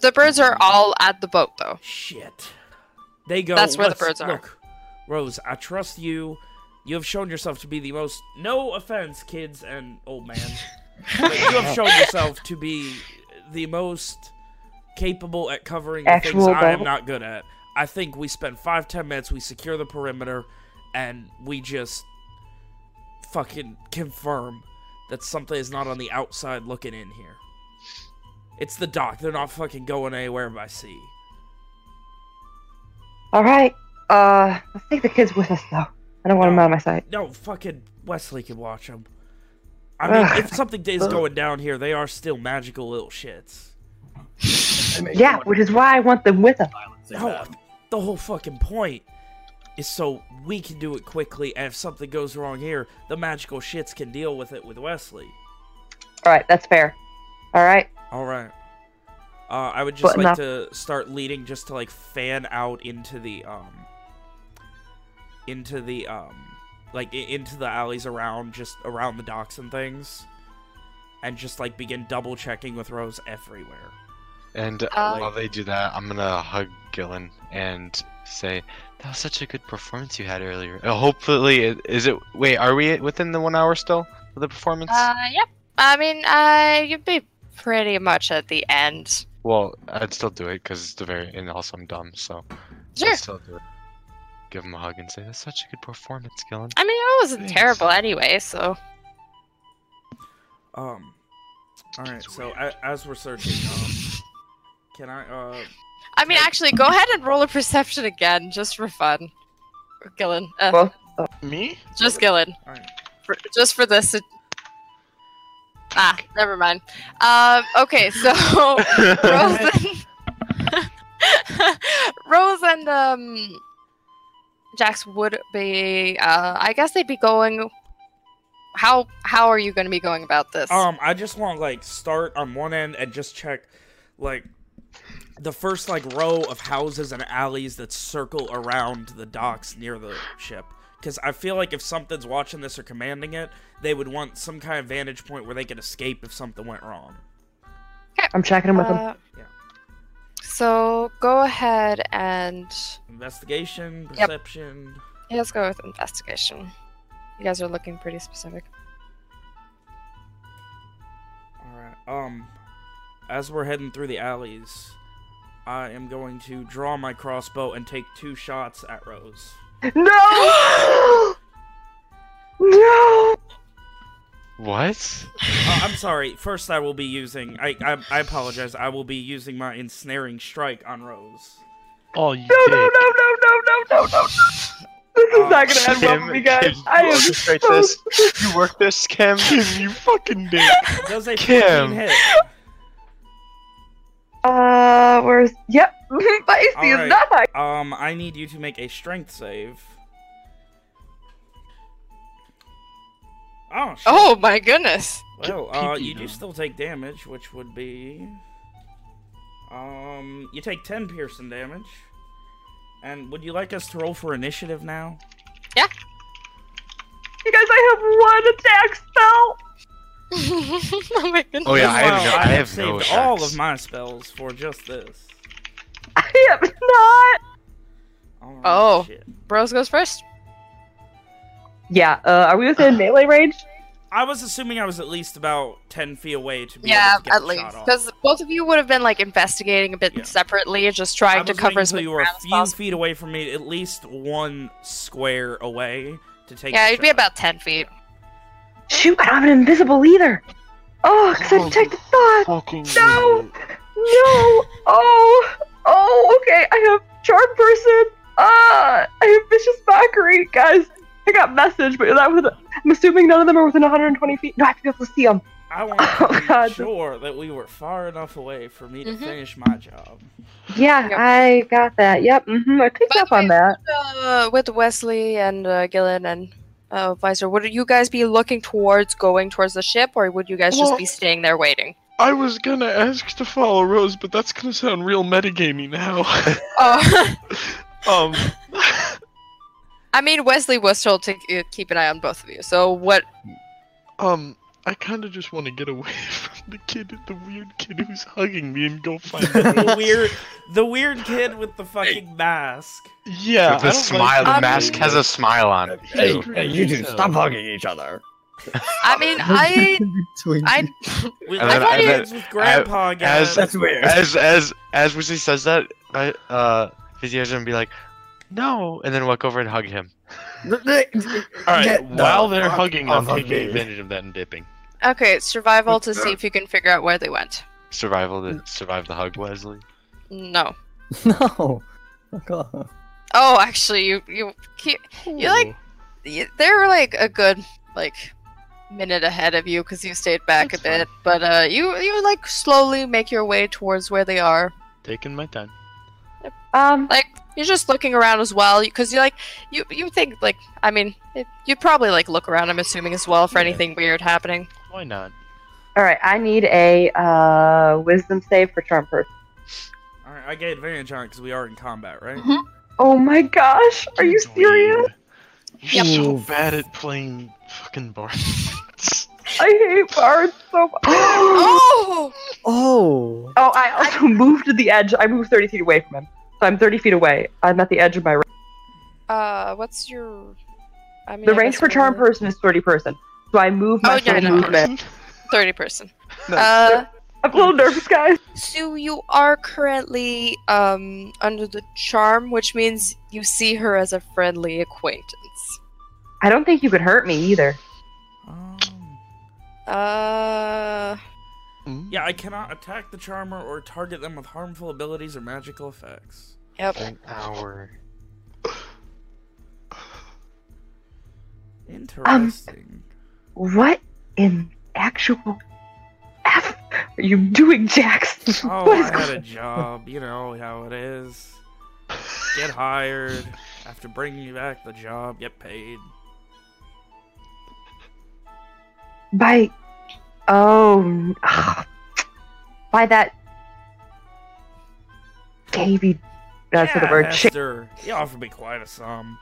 The birds are all at the boat, though. Shit. They go. That's where the birds are." Look, Rose, I trust you. You have shown yourself to be the most. No offense, kids and old man. but you have shown (laughs) yourself to be the most capable at covering the things Actual I am not good at. I think we spend five, ten minutes, we secure the perimeter, and we just fucking confirm that something is not on the outside looking in here. It's the dock. They're not fucking going anywhere by sea. All right. Uh, let's take the kids with us though. I don't want them out of my sight. No, fucking Wesley can watch them. I mean, Ugh. if (sighs) something is going down here, they are still magical little shits. Yeah, which is why I want them with us. No, the whole fucking point is so we can do it quickly, and if something goes wrong here, the magical shits can deal with it with Wesley. All right, that's fair. All right. All right. Uh, I would just But like enough- to start leading, just to like fan out into the um, into the um, like into the alleys around, just around the docks and things, and just like begin double checking with Rose everywhere. And Uh, while they do that, I'm gonna hug Gillen and say, "That was such a good performance you had earlier." Uh, hopefully, it- is it? Wait, are we within the one hour still for the performance? Uh, yep. I mean, uh, you'd be pretty much at the end. well, I'd still do it because it's the very, and also I'm dumb, so Sure. I'd still do it. Give him a hug and say, "That's such a good performance, Gillen." I mean, it wasn't Thanks. terrible anyway, so. Um. All right. So a- as we're searching, um, can I uh I mean, actually, go ahead and roll a perception again, just for fun. Gillen. Uh, Well, Me? just Gillen. all right. For, just for this. Ah, never mind. Um, okay, so (laughs) Rose and (laughs) Rose and um, Jax would be. Uh, I guess they'd be going. How how are you going to be going about this? Um, I just want like start on one end and just check like the first like row of houses and alleys that circle around the docks near the ship. Because I feel like if something's watching this or commanding it, they would want some kind of vantage point where they could escape if something went wrong. I'm checking them with them. Uh, Yeah. So go ahead and Investigation, Yep. perception. yeah, let's go with investigation. You guys are looking pretty specific. All right. Um, as we're heading through the alleys, I am going to draw my crossbow and take two shots at Rose. No! (gasps) no! What? Uh, I'm sorry. First, I will be using. I, I I apologize. I will be using my ensnaring strike on Rose. Oh, you No, did. no, no, no, no, no, no, no. This is Uh, not gonna end well for me, guys. Kim, I am orchestrate so- this. You work this, Kim. Kim, (laughs) you fucking did. Does a Kim. 14 hit? Uh, where's? Yep. (laughs) My AC Alright. is not. Um, I need you to make a strength save. Oh, shit. Oh my goodness! Well, uh, you do still take damage, which would be. Um, you take 10 piercing damage. And would you like us to roll for initiative now? Yeah. You guys, I have one attack spell. Oh my goodness! Oh, yeah, I have no- I have no saved all of my spells for just this. (laughs) I am not. Alright, Oh. shit. Bros goes first. Yeah. Uh, are we within (sighs) melee range? I was assuming I was at least about ten feet away to be Yeah, able to get at the least because both of you would have been like investigating a bit Yeah. separately, just trying to was cover waiting as until much you were a few possible. feet away from me, at least one square away to take. Yeah, the you'd be about ten feet. Shoot, I don't have an invisible either. Oh, because I Oh, detected thought. Fucking No! No! Oh! Oh, okay. I have charm person. Ah! I have vicious mockery. Guys, I got message, but that was, I'm assuming none of them are within 120 feet. No, I have to be able to see them. I (laughs) want Oh, to be God. sure that we were far enough away for me to Mhm. finish my job. Yeah, Yep. I got that. Yep, hmm I picked By up on that. Uh, with Wesley and uh, Gillen and uh, Vizier, would you guys be looking towards going towards the ship, or would you guys just be staying there waiting? I was gonna ask to follow Rose, but that's gonna sound real metagamey now. (laughs) (laughs) Oh, um, (laughs) I mean, Wesley was told to uh, keep an eye on both of you. So what? um, I kind of just want to get away (laughs) from the kid, the weird kid who's hugging me, and go find the the weird, the weird kid with the fucking mask. Yeah, With the I don't smile, the Um, mask has a smile on it. Hey, hey, you two, stop hugging each other. I mean, I, I, I, We And like then- and kids with grandpa as- guys. That's weird. As as as Wesley says that, I, uh, Vizier's gonna be like, "No," and then walk over and hug him. (laughs) All right, Get the while they're fuck hugging, off I'm of taking me. advantage of that and dipping. Okay, survival to see if you can figure out where they went. Survival to survive the hug, Wesley. No. (laughs) No. Fuck off. Oh, actually, you you keep you like you, they were like a good like minute ahead of you because you stayed back That's a bit, but uh, you you like slowly make your way towards where they are. taking my time. Um, Like you're just looking around as well because you like you you think like I mean it, you'd probably like look around. I'm assuming as well for Yeah. anything weird happening. Why not? all right, I need a uh, wisdom save for charm person. All right, I get advantage on it because we are in combat, right? Mhm. Oh my gosh, are you serious? You're Yep. so bad at playing fucking bards. (laughs) I hate bards so much. (gasps) Oh, Oh. Oh, I also (laughs) moved to the edge. I moved 30 feet away from him. So I'm 30 feet away. I'm at the edge of my range. uh, what's your? I mean, The I range for charm person is 30 person. So I move my Oh, yeah, full no. movement. Thirty person. Nice. Uh, I'm a little nervous, guys. So you are currently um under the charm, which means you see her as a friendly acquaintance. I don't think you could hurt me either. Um, Uh, yeah, I cannot attack the charmer or target them with harmful abilities or magical effects. yep. An hour. Interesting. What in actual F are you doing, Jax? (laughs) oh, what is I had a job. You know how it is. Get hired. After bringing you back the job, get paid. by oh ugh, by that Davy that's yeah, the word chick Hester, you offered me quite a sum.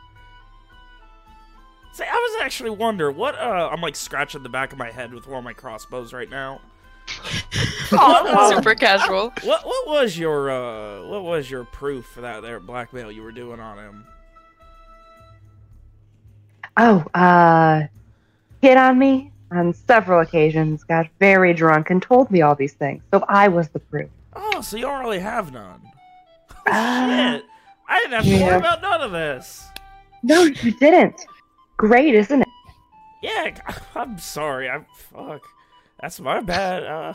Say, I was actually wondering what. Uh, I'm like scratching the back of my head with one of my crossbows right now. (laughs) Oh, Super casual. (laughs) What what was your uh what was your proof for that there blackmail you were doing on him? oh uh hit on me on several occasions got very drunk and told me all these things so I was the proof Oh, so you don't really have none. Oh, Ah. shit! I didn't have to worry about none of this. no you didn't great isn't it Yeah, (laughs) I'm sorry. I'm fuck. That's my bad. Uh,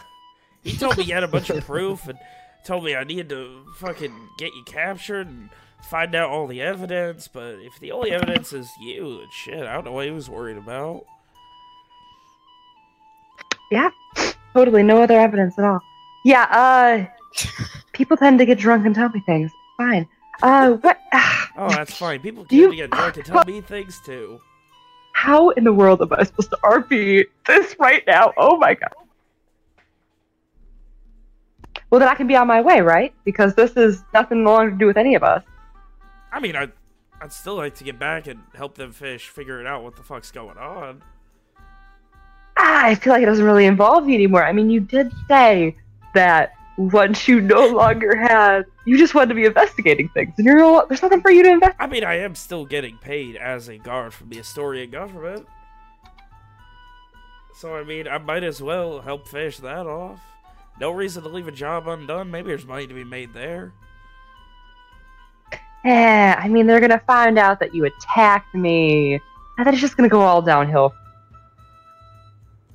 he told me he had a bunch of proof and told me I needed to fucking get you captured and find out all the evidence. But if the only evidence is you, then shit, I don't know what he was worried about. Yeah, totally no other evidence at all yeah uh (laughs) people tend to get drunk and tell me things fine uh what (sighs) Oh, that's fine. People tend you- to get drunk and tell me things too. How in the world am I supposed to RP this right now? Oh my god. Well, then I can be on my way, right? Because this is nothing longer to do with any of us. I mean, I'd, I'd still like to get back and help them fish figure it out what the fuck's going on. Ah, I feel like it doesn't really involve you anymore. I mean, you did say that once you no longer have, you just want to be investigating things, and you're no, there's nothing for you to investigate. I mean, I am still getting paid as a guard from the Astorian government. So I mean, I might as well help finish that off. No reason to leave a job undone. Maybe there's money to be made there. Yeah, I mean, they're gonna find out that you attacked me, and then it's just gonna go all downhill.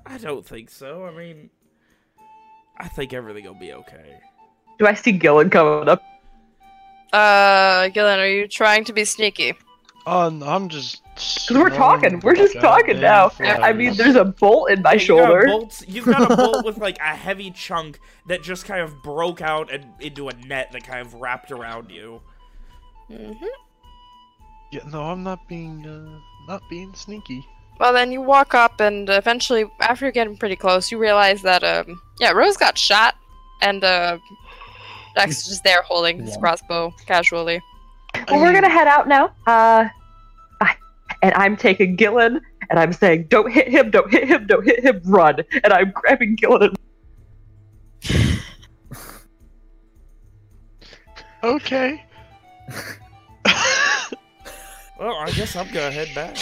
I don't think so. I mean, I think everything will be okay. Do I see Gillen coming up? Uh, Gillen, are you trying to be sneaky? Uh, no, I'm just. Because we're talking. We're just talking now. I mean, there's a bolt in my Yeah, you got shoulder. bolts- You've got a (laughs) bolt with like a heavy chunk that just kind of broke out and into a net that kind of wrapped around you. Mm-hmm. Yeah, no, I'm not being, uh, not being sneaky. Well, then you walk up, and eventually, after you're getting pretty close, you realize that, um, yeah, Rose got shot, and, uh, Dex is just there holding his Yeah. crossbow casually. Well, we're gonna head out now. Uh, I- and I'm taking Gillen, and I'm saying, "Don't hit him! Don't hit him! Don't hit him! Run!" And I'm grabbing Gillen. And- Okay. (laughs) Well, I guess I'm gonna head back.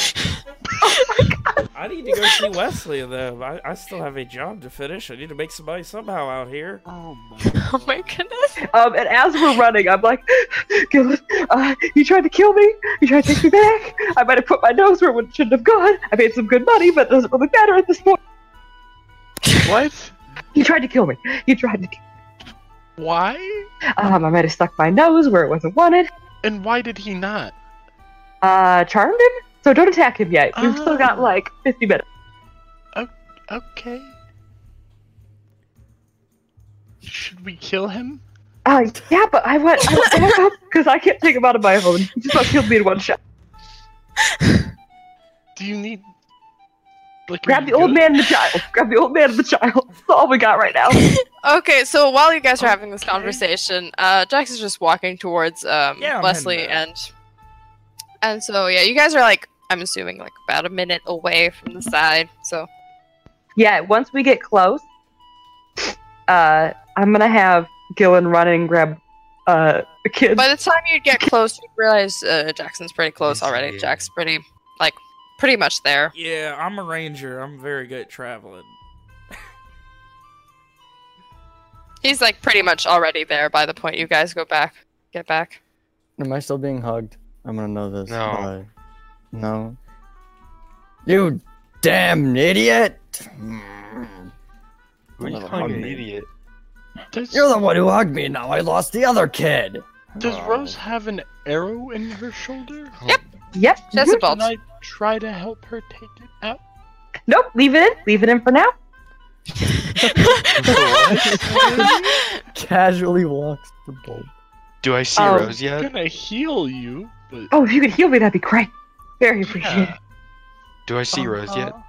I need to go see Wesley though. I, I still have a job to finish. I need to make some money somehow out here. oh my. (laughs) Oh my goodness. Um, and as we're running, I'm like, (gasps) "Gillen, uh, you tried to kill me. You tried to take me back. I might have put my nose where it shouldn't have gone. I made some good money, but it doesn't really matter at this point. What? You tried to kill me. You tried to. Kill- Why? um, I might have stuck my nose where it wasn't wanted. And why did he not? Uh, charmed him. So don't attack him yet. We've still got Oh. like 50 minutes. Okay. Should we kill him? Uh, yeah, but I went, I went because I can't take him out of my own. He just about killed me in one shot. Do you need? Like, Grab you the old good? man and the child. Grab the old man and the child. That's all we got right now. (laughs) Okay, so while you guys are having this conversation, uh, Dex is just walking towards um, Yeah, Leslie, heading and and so yeah, you guys are like, I'm assuming like about a minute away from the side. So Yeah, once we get close, uh, I'm gonna have Gillen run and grab uh, the kid. by the time you get close, you realize uh, Jax's pretty close already. yeah. Jax's pretty like pretty much there. Yeah, I'm a ranger. I'm very good at traveling. (laughs) He's like pretty much already there by the point you guys go back, get back. Am I still being hugged? I'm gonna know this. No. by- No. You damn idiot! Who are you calling an idiot? Does... You're the one who hugged me. Now I lost the other kid. does Oh. Rose have an arrow in her shoulder? Yep. yep. She a bolt. Can I try to help her take it out? Nope. Leave it in. Leave it in for now. (laughs) Casually walks the bolt. Do I see Oh. Rose I'm gonna heal you, but Oh, if you could heal me, that'd be great. Very appreciated. yeah. Do I see Rose yet? Uh-huh.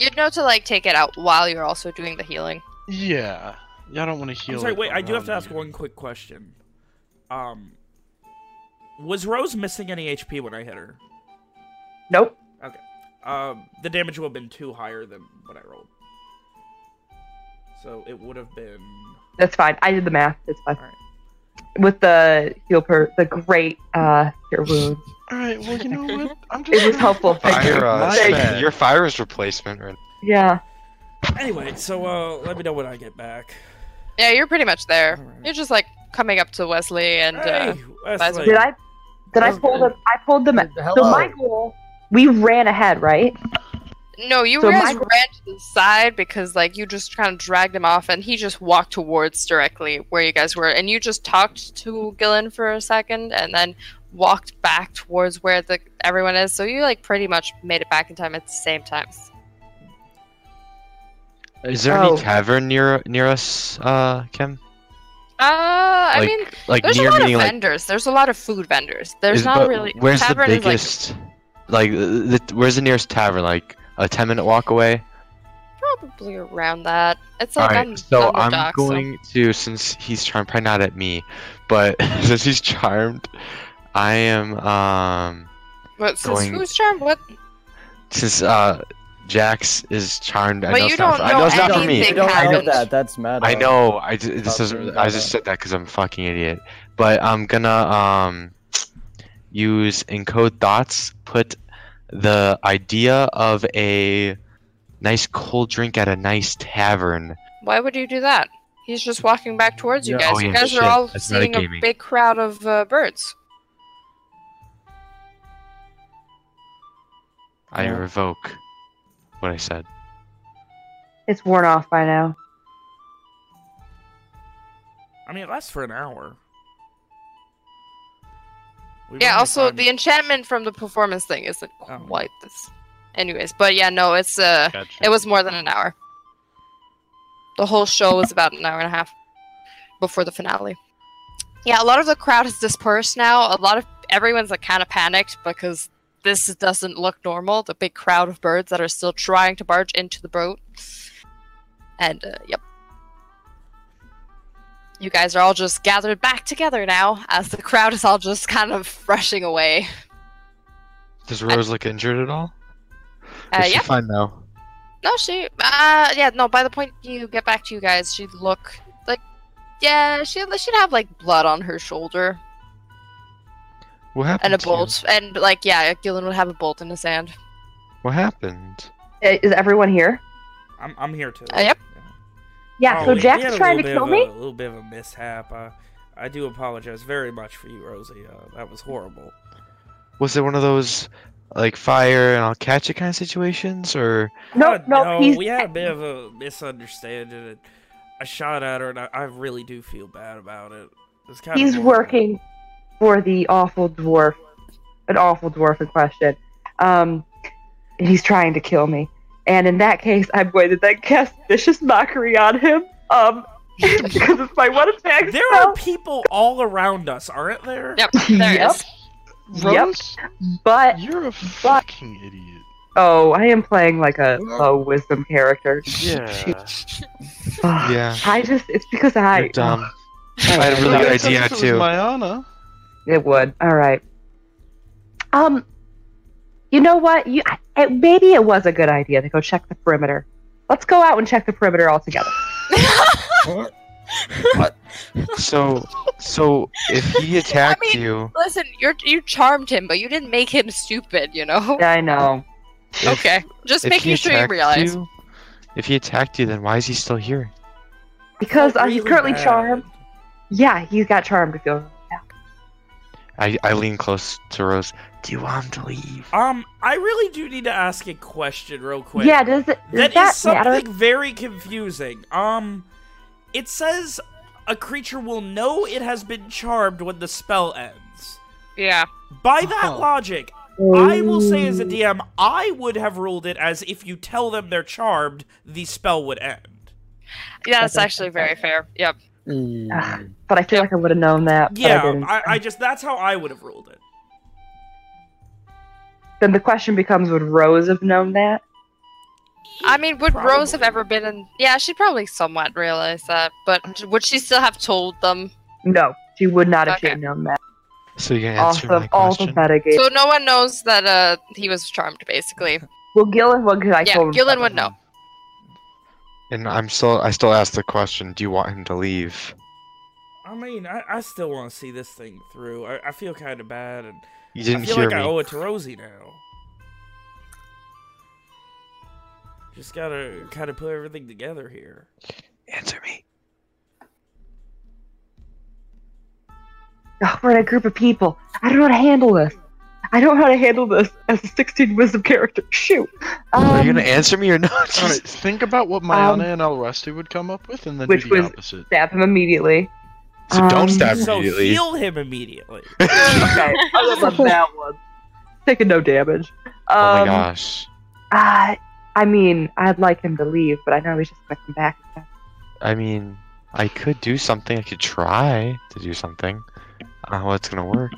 You'd know to like take it out while you're also doing the healing. Yeah. Yeah, I don't want to heal. I'm sorry, it wait, I do have to ask you. one quick question. Um, was Rose missing any HP when I hit her? Nope. Okay. Um, the damage would have been too higher than what I rolled. So it would have been. That's fine. I did the math. It's fine. Alright. With the heal per the great uh cure wounds. All right. Well, you know what? (laughs) I'm just. It was helpful. Thank you. Fire, uh, Thank- bad. your fire's replacement. Right? Yeah. Anyway, so uh, let me know when I get back. Yeah, you're pretty much there. Alright. You're just like coming up to Wesley and uh, Hey, Wesley. Did I? Did I pull them? I pulled them. So my goal. We ran ahead, right? No, you So guys my- ran to the side because like you just kind of dragged him off, and he just walked towards directly where you guys were, and you just talked to Gillen for a second, and then walked back towards where the everyone is. So you like pretty much made it back in time at the same times. Is there Oh. any tavern near near us, uh, Kim? Uh, I Like- mean, Like there's a near lot of meaning like vendors. There's a lot of food vendors. There's is- not really. Where's the tavern is, like, biggest? Like, the, where's the nearest tavern? Like a ten minute walk away. probably around that. It's All like right, on, so on the I'm dock, so- going to since he's charmed, probably not at me, but (laughs) since he's charmed, I am um What, since going- who's charmed? What? since uh Jax is charmed. I But know you it's not, don't I know know it's not for me. anything don't know that. That's mad. I know. I ju- this About doesn't. I just said that because I'm a fucking idiot. But I'm gonna um use encode thoughts. Put the idea of a nice cold drink at a nice tavern. Why would you do that? He's just walking back towards you Yeah. guys. Oh, you guys shit. are all That's seeing a big crowd of uh, birds. I Yeah. revoke what I said. It's worn off by now. I mean, it lasts for an hour. We Yeah, also time- the enchantment from the performance thing isn't Oh. quite this. Anyways, but yeah, no, it's uh Gotcha. it was more than an hour. The whole show was about an hour and a half before the finale. Yeah, a lot of the crowd has dispersed now. A lot of everyone's like kind of panicked because this doesn't look normal. The big crowd of birds that are still trying to barge into the boat. And uh, yep. You guys are all just gathered back together now as the crowd is all just kind of rushing away. Does Rose look injured at all? Uh, Is yeah. fine now? No, she. Uh, yeah. No. By the point you get back to you guys, she'd look like. Yeah, she she'd have like blood on her shoulder What happened? and a to you? bolt, and like yeah, Gillen would have a bolt in his hand. What happened? Is everyone here? I'm, I'm here too. Uh, yep. Yeah. Oh, so Jax's we had a trying to kill me. A, a little bit of a mishap. Uh, I do apologize very much for you, Rosie. Uh, that was horrible. Was it one of those like fire and I'll catch it kind of situations, or No, Uh, no, he's we had a bit of a misunderstanding. And I shot at her, and I, I really do feel bad about it. It's kind he's of working for the awful dwarf, an awful dwarf in question. Um, he's trying to kill me. And in that case, I'm going to then cast vicious mockery on him. Um, (laughs) because it's my one attack There spell. are people all around us, aren't there? Yep. (laughs) There Yep. is. Yep. But you're a fucking idiot. oh, I am playing like a low wisdom character. (laughs) Yeah. (sighs) yeah, I just it's because I you're dumb. (sighs) I had a really good idea if it was too. Mayana. It would. All right. Um, you know what? You it, maybe it was a good idea to go check the perimeter. Let's go out and check the perimeter all together. What? So, so if he (laughs) attacked mean- you, Listen, you're you charmed him, but you didn't make him stupid. You know. Yeah, I know. if, okay. Just making sure you realize. you, if he attacked you, then why is he still here? Because uh, he's currently bad. charmed. Yeah, he's got charmed. If you I, I lean close to Rose. Do you want to leave? Um, I really do need to ask a question real quick. yeah, does it does That that, is something matter? very confusing. Um, it says a creature will know it has been charmed when the spell ends. Yeah. By that Oh. logic, I will say as a DM, I would have ruled it as if you tell them they're charmed, the spell would end. Yeah, that's actually very fair. Yep. Mm. But I feel like I would have known that. but I Yeah. I, I just that's how I would have ruled it. Then the question becomes: Would Rose have known that? I mean, would Rose have ever been in? Yeah, she probably somewhat realized that, but would she still have told them? No, she would not have Okay. known that. So you can answer Awesome, my question. metagame. So no one knows that uh he was charmed, basically. well, Gillen, well, 'cause I yeah, told Gillen would know. and I'm still, I still ask the question: Do you want him to leave? I mean, I, I still want to see this thing through. I, I feel kind of bad, and You I didn't feel hear like me. I owe it to Rosie now. Just gotta kind of put everything together here. Answer me. Ugh, we're in a group of people. I don't know how to handle this. I don't know how to handle this as a 16 wisdom character. Shoot. Um, Are you gonna answer me or not? All right, think about what Mayana Um, and Alresti would come up with, and then which do the was- opposite. Stab him immediately. So don't Um, stab So immediately. heal him immediately. (laughs) okay, other than that one, taking no damage. Um, oh my gosh. Uh, I mean, I'd like him to leave, but I know he's just gonna come back. I mean, I could do something. I could try to do something. I don't know how it's gonna work.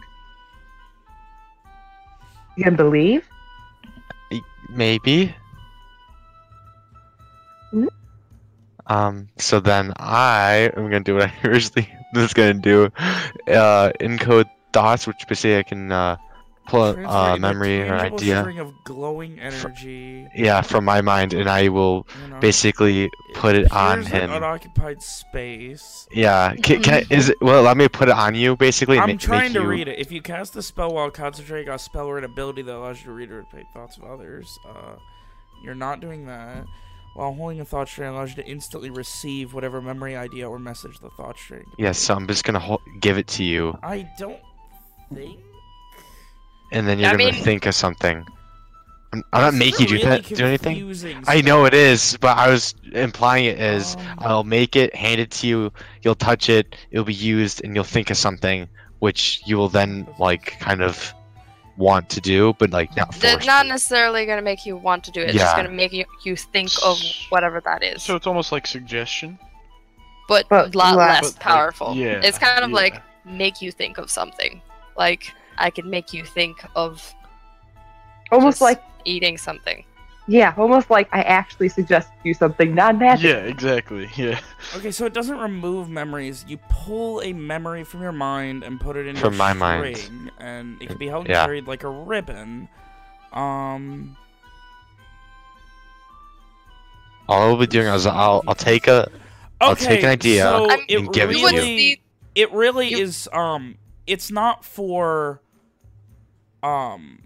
You gonna believe? Maybe. Mhm. Um. So then I am gonna do what I (laughs) originally was gonna do. Uh, encode thoughts, which basically I can uh pull uh, a memory or idea. String of glowing energy. Yeah, from my mind, and I will you know. basically put it on appears in him. Unoccupied space. Yeah. Can, can, (laughs) is it? Well, let me put it on you, basically. I'm make, trying to you, read it. If you cast the spell while concentrating on a spell or an ability that allows you to read or repeat thoughts of others, uh, You're not doing that. While holding a thought string allows you to instantly receive whatever memory idea or message the thought string. Yes, so I'm just gonna hol- give it to you, I don't think. and then you're I gonna mean- think of something. I'm, I'm not This is making you do, really that, do anything. confusing I know it is, but I was implying it as Um, I'll make it, hand it to you, you'll touch it, it'll be used, and you'll think of something, which you will then like kind of want to do, but like not They're not to. necessarily going to make you want to do it. It's just going to make you, you think of whatever that is. So it's almost like suggestion. but a lot less- less But, like, powerful. yeah, it's kind of yeah. like make you think of something. Like I can make you think of Almost like eating something. Yeah, almost like I actually suggested you something, not magic. Yeah, exactly. Yeah. Okay, so it doesn't remove memories. You pull a memory from your mind and put it into From a my mind. string, and it can be held and Yeah. carried like a ribbon. Um, All I'll be doing is I'll I'll take a I'll take an idea so I'm- it and give it to you. see It really You- is. Um, it's not for. Um,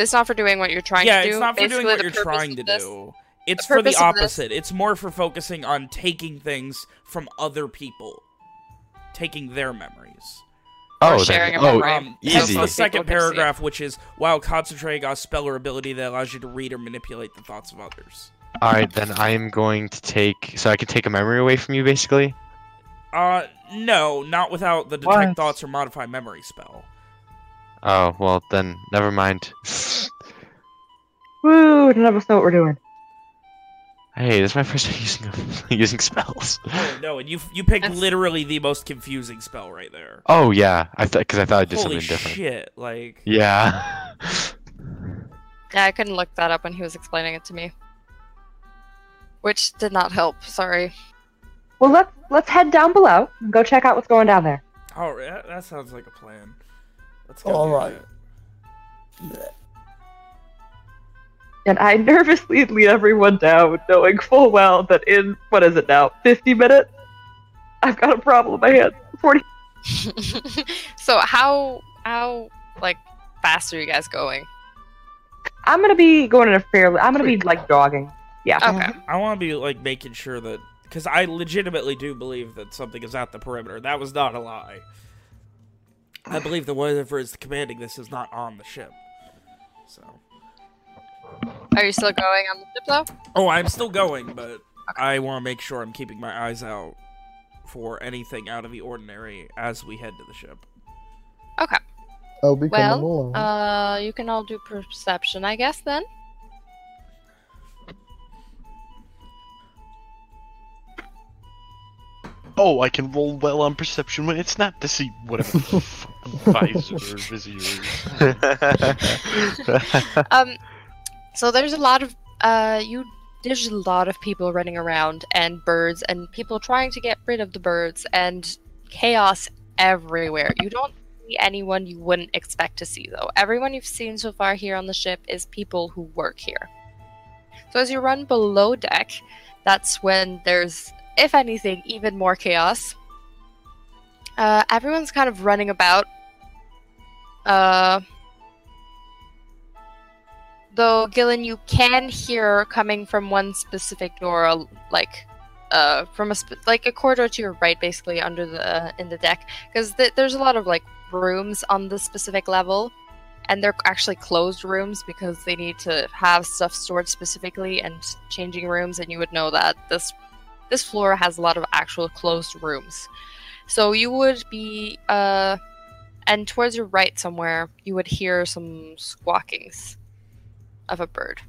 it's not for doing what you're trying yeah, to do. Yeah, it's not for Basically, doing what the you're trying to this- do. It's the for the purpose of this- opposite. It's more for focusing on taking things from other people, taking their memories. Oh sharing then, a oh memory. Um, easy. the second can see it. paragraph, which is while concentrating on spell or ability that allows you to read or manipulate the thoughts of others. all right then I am going to take so I can take a memory away from you basically. Uh, no, not without the detect What? thoughts or modify memory spell. Oh well then never mind. Woo! None of us know what we're doing. hey, this is my first (laughs) time using using spells. Oh no, and you you picked That's- literally the most confusing spell right there. Oh yeah, I thought because I thought I did Holy something different. shit! Like, Yeah. (laughs) Yeah, I couldn't look that up when he was explaining it to me, which did not help. Sorry. Well, let's let's head down below and go check out what's going down there. oh, that, that sounds like a plan. Let's go. All do right. that. And I nervously lead everyone down, knowing full well that in what is it now, fifty minutes, I've got a problem in my hands. Forty. (laughs) so how how like fast are you guys going? I'm gonna be going in a fairly. I'm gonna be like jogging. Yeah. Okay. I want to be like making sure that because I legitimately do believe that something is at the perimeter. That was not a lie. I believe the whatever is commanding this is not on the ship. So. Are you still going on the ship though? Oh, I'm still going, but I want to make sure I'm keeping my eyes out for anything out of the ordinary as we head to the ship. Okay. I'll be coming Well, along. uh, you can all do perception, I guess. Then. Oh, I can roll well on perception when it's not to see whatever the (laughs) fucking visor or vizier. (laughs) Um, so there's a lot of uh, you. There's a lot of people running around and birds and people trying to get rid of the birds and chaos everywhere. You don't see anyone you wouldn't expect to see though. Everyone you've seen so far here on the ship is people who work here. So as you run below deck, that's when there's, if anything, even more chaos. Uh, everyone's kind of running about. Uh, though Gillen, you can hear coming from one specific door, like uh, from a sp- like a corridor to your right, basically under the in the deck, because th- there's a lot of like rooms on the specific level, and they're actually closed rooms because they need to have stuff stored specifically and changing rooms, and you would know that this this floor has a lot of actual closed rooms. So you would be uh, and towards your right somewhere, you would hear some squawkings of a bird.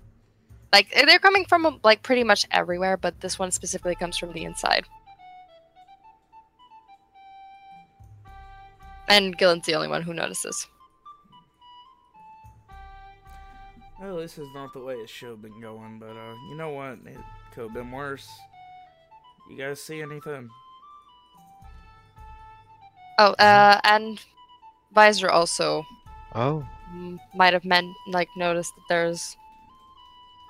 Like they're coming from like pretty much everywhere, but this one specifically comes from the inside. And Gillen's the only one who notices. Well, this is not the way it should have been going, but uh, you know what? It could have been worse. You guys see anything? Oh, uh, and Visor also oh. might have meant like noticed that there's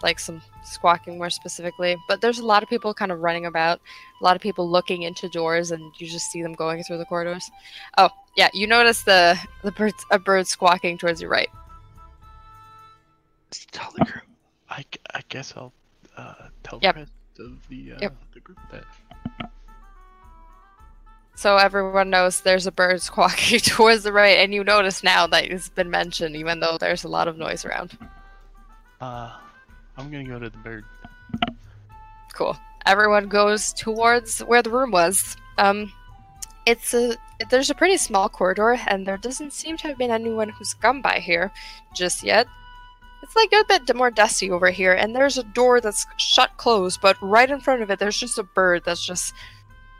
like some squawking more specifically but there's a lot of people kind of running about a lot of people looking into doors and you just see them going through the corridors oh yeah you notice the the bird a bird squawking towards your right Tell the crew. I, I guess I'll uh, tell Yep. the rest of the uh, Yep. the group that. So everyone knows there's a bird squawking (laughs) towards the right, and you notice now that it's been mentioned, even though there's a lot of noise around. Uh, I'm gonna go to the bird. Cool. Everyone goes towards where the room was. Um, it's a there's a pretty small corridor, and there doesn't seem to have been anyone who's come by here just yet. It's like a bit more dusty over here, and there's a door that's shut closed, but right in front of it, there's just a bird that's just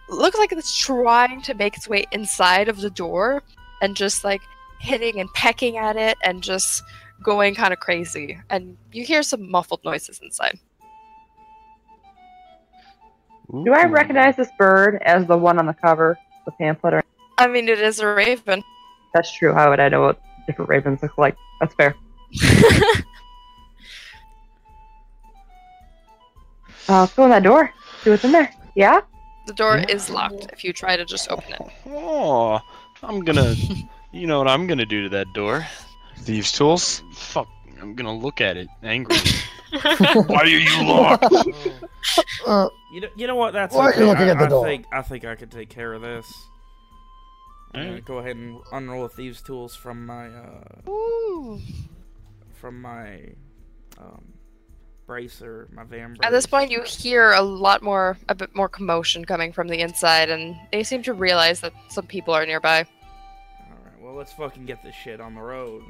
looks like it's trying to make its way inside of the door, and just like hitting and pecking at it, and just going kind of crazy. And you hear some muffled noises inside. Do I recognize this bird as the one on the cover, the pamphlet? Or... I mean, it is a raven. That's true. How would I know what different ravens look like? That's fair. (laughs) Uh, let's go in that door. See what's in there. Yeah? The door Yeah. is locked if you try to just open it. Oh, I'm gonna. (laughs) you know what I'm gonna do to that door? Thieves' tools. Fuck. I'm gonna look at it angrily. (laughs) Why are you locked? Uh, You know, you know what? That's Why are you looking I, at the I door? think I think I could take care of this. I'm gonna Alright. go ahead and unroll thieves' tools from my uh, Ooh. From my um, bracer, my van. At this point, you hear a lot more, a bit more commotion coming from the inside, and they seem to realize that some people are nearby. All right, well, let's fucking get this shit on the road.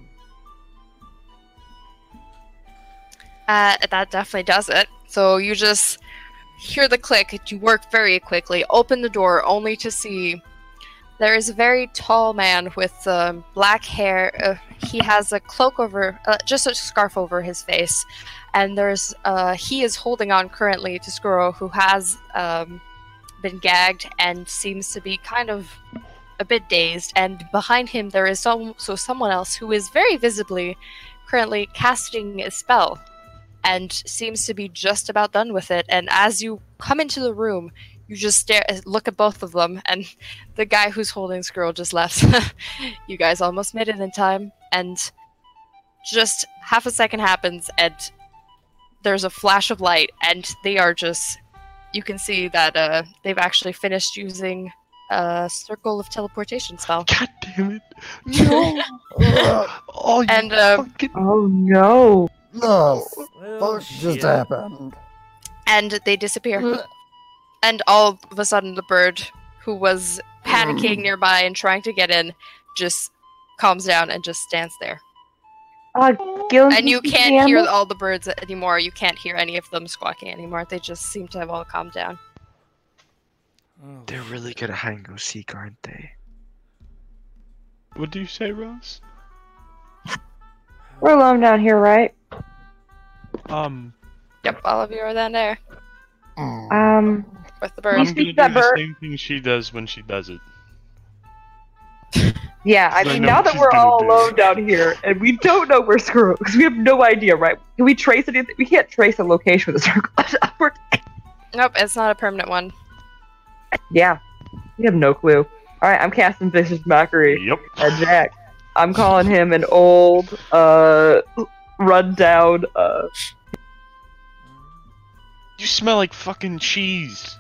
Uh, that definitely does it. So you just hear the click. You work very quickly. Open the door, only to see there is a very tall man with um, black hair. Uh, he has a cloak over, uh, just a scarf over his face, and there's uh, he is holding on currently to Skuro, who has um, been gagged and seems to be kind of a bit dazed. And behind him, there is some, so someone else who is very visibly currently casting a spell and seems to be just about done with it. And as you come into the room, you just stare, look at both of them, and (laughs) the guy who's holding Skuro just left. (laughs) you guys almost made it in time, and just half a second happens, and there's a flash of light, and they are just. You can see that uh, they've actually finished using a circle of teleportation spell. God damn it! (laughs) No. oh, you And, uh, fucking. Oh no. no, Well, just shit. happened. and they disappear. And all of a sudden, the bird, who was panicking nearby and trying to get in, just calms down and just stands there. Uh, Gil, And you can't hear all the birds anymore. You can't hear any of them squawking anymore. They just seem to have all calmed down. Oh, They're really good at hide and go seek, aren't they? What do you say, Rose? We're alone down here, right? Um, Yep, all of you are down there Mm. Um, with the Can I'm you birds. speak gonna do that the bird? same thing she does when she does it. (laughs) yeah, I I mean, know now that we're all do. alone down here and we don't know where Skuro because we have no idea, right? Can we trace anything? We can't trace a location with a circle. We're- (laughs) Nope, it's not a permanent one. yeah, we have no clue. All right, I'm casting vicious mockery Yep. at Jax. I'm calling him an old, uh, rundown, uh, You smell like fucking cheese.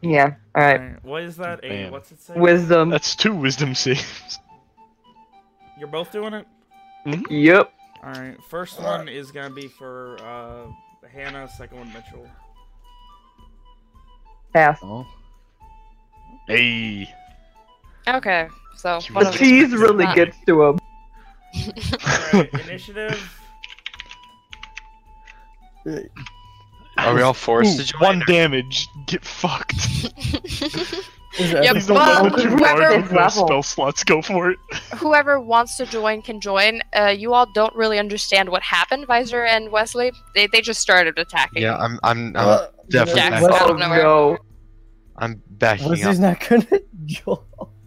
yeah. All right, Alright, What is that? A, what's it say? wisdom. That's two wisdom saves. You're both doing it. Yep. All right. First one is gonna be for uh, Hannah. Second one, Mitchell. Pass. Oh. Hey. Okay, so The one The of cheese really not- gets to him. (laughs) Alright, initiative. (laughs) Are we all forced to Ooh, join? One damage. Get fucked. (laughs) yeah, Yep, Please don't well, let what you whoever- are. Don't Level. spell slots. Go for it. Whoever wants to join can join. Uh, you all don't really understand what happened, Visor and Wesley. They, they just started attacking. Yeah, I'm. I'm. I'm Uh, definitely. Jax's back- out Oh of nowhere. no. I'm backing Wesley's up. not gonna (laughs) join.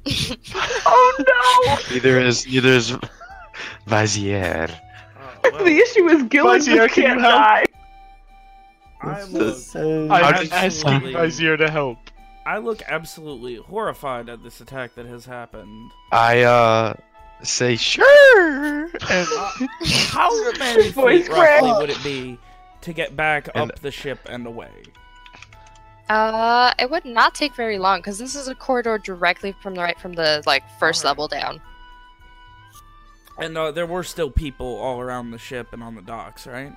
(laughs) Oh no. Neither is. Neither is. Vizier. Oh, well, The issue is Gillen Vizier, just can you can't die. I This look, is so- I'm did- asking Vizier to help. I look absolutely horrified at this attack that has happened. I uh say sure. And Uh, (laughs) how many Voice feet roughly would it be to get back And- up the ship and away? Uh, it would not take very long because this is a corridor directly from the right from the like first Alright. level down. And uh, there were still people all around the ship and on the docks, right?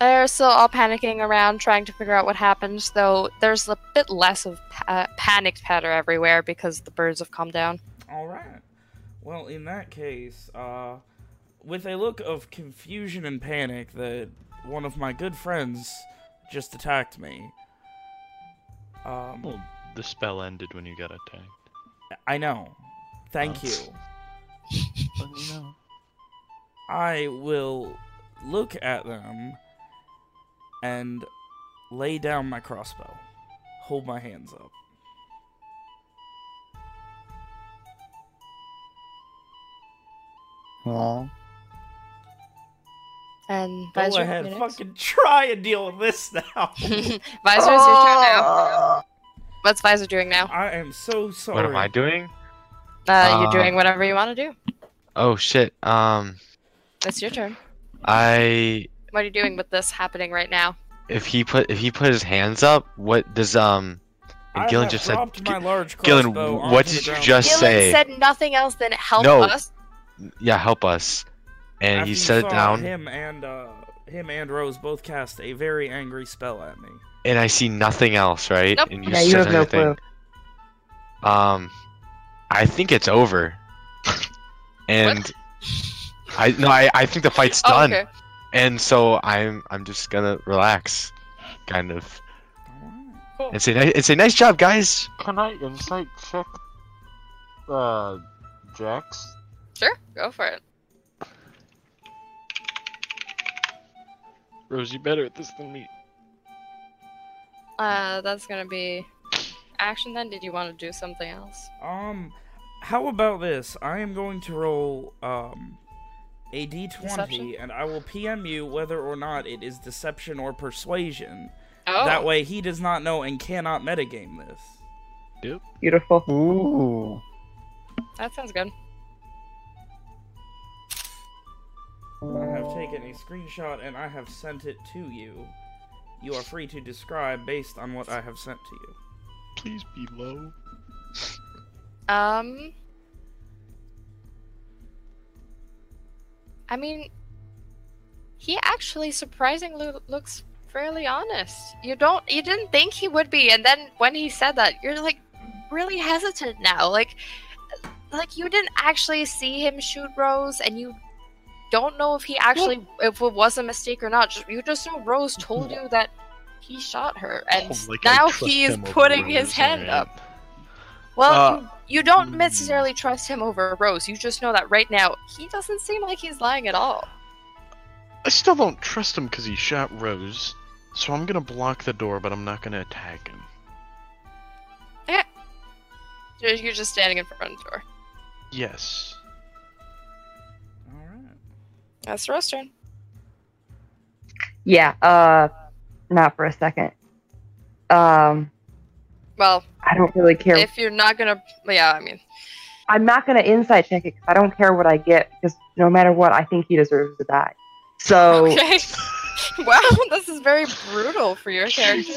They're still all panicking around, trying to figure out what happened. Though there's a bit less of pa- panicked patter everywhere because the birds have calmed down. All right. Well, in that case, uh, with a look of confusion and panic that one of my good friends just attacked me. Um, Well, the spell ended when you got attacked. I know. Thank Oh. you. Let me know. I will look at them and lay down my crossbow. Hold my hands up. Aw. And Go Visor, ahead, you're next. fucking try and deal with this (laughs) now. (laughs) Visor, it's your turn now. What's Visor doing now? I am so sorry. What am I doing? Uh, you're Uh, doing whatever you want to do. Oh shit. Um, It's your turn. I What are you doing with this happening right now? if he put if he put his hands up, what does um? And I Gillen have just said, dropped Gillen, what did you just Gillen say- said nothing else than help No. us. "Yeah, help us," and After he you set it down, Him and uh, him and Rose both cast a very angry spell at me. and I see nothing else, right? Nope. And you Yeah, you said have no clue. Um, I think it's over. (laughs) and I no, I, I think the fight's Oh, done. okay. And so I'm I'm just gonna relax, kind of, Alright. and say ni- and say nice job, guys. Can I insight check uh Jax? Sure, go for it. Rosie, better at this than me. Uh, that's gonna be action then. Did you want to do something else? Um, how about this? I am going to roll um a d20, Deception? and I will PM you whether or not it is deception or persuasion. Oh, That way, he does not know and cannot metagame this. Yep. Beautiful. Ooh. that sounds good. I have taken a screenshot and I have sent it to you. You are free to describe based on what I have sent to you. Please be low. Um, I mean, he actually surprisingly looks fairly honest. You don't, you didn't think he would be, and then when he said that, you're like really hesitant now. Like, like you didn't actually see him shoot Rose, and you don't know if he actually, if it was a mistake or not. Just- You just know Rose told you that he shot her, and Oh, like now trust he is putting his Rose, hand alright. up. Well, Uh, you, you don't necessarily trust him over Rose. You just know that right now he doesn't seem like he's lying at all. I still don't trust him because he shot Rose, so I'm gonna block the door, but I'm not gonna attack him. You're you're just standing in front of the door. Yes. Alright. That's Rose turn. Yeah. Uh, not for a second. Um, Well, I don't really care. if you're not gonna, yeah, I mean, I'm not gonna insight check it because I don't care what I get because no matter what, I think he deserves to die. So, okay. (laughs) wow, this is very brutal for your character.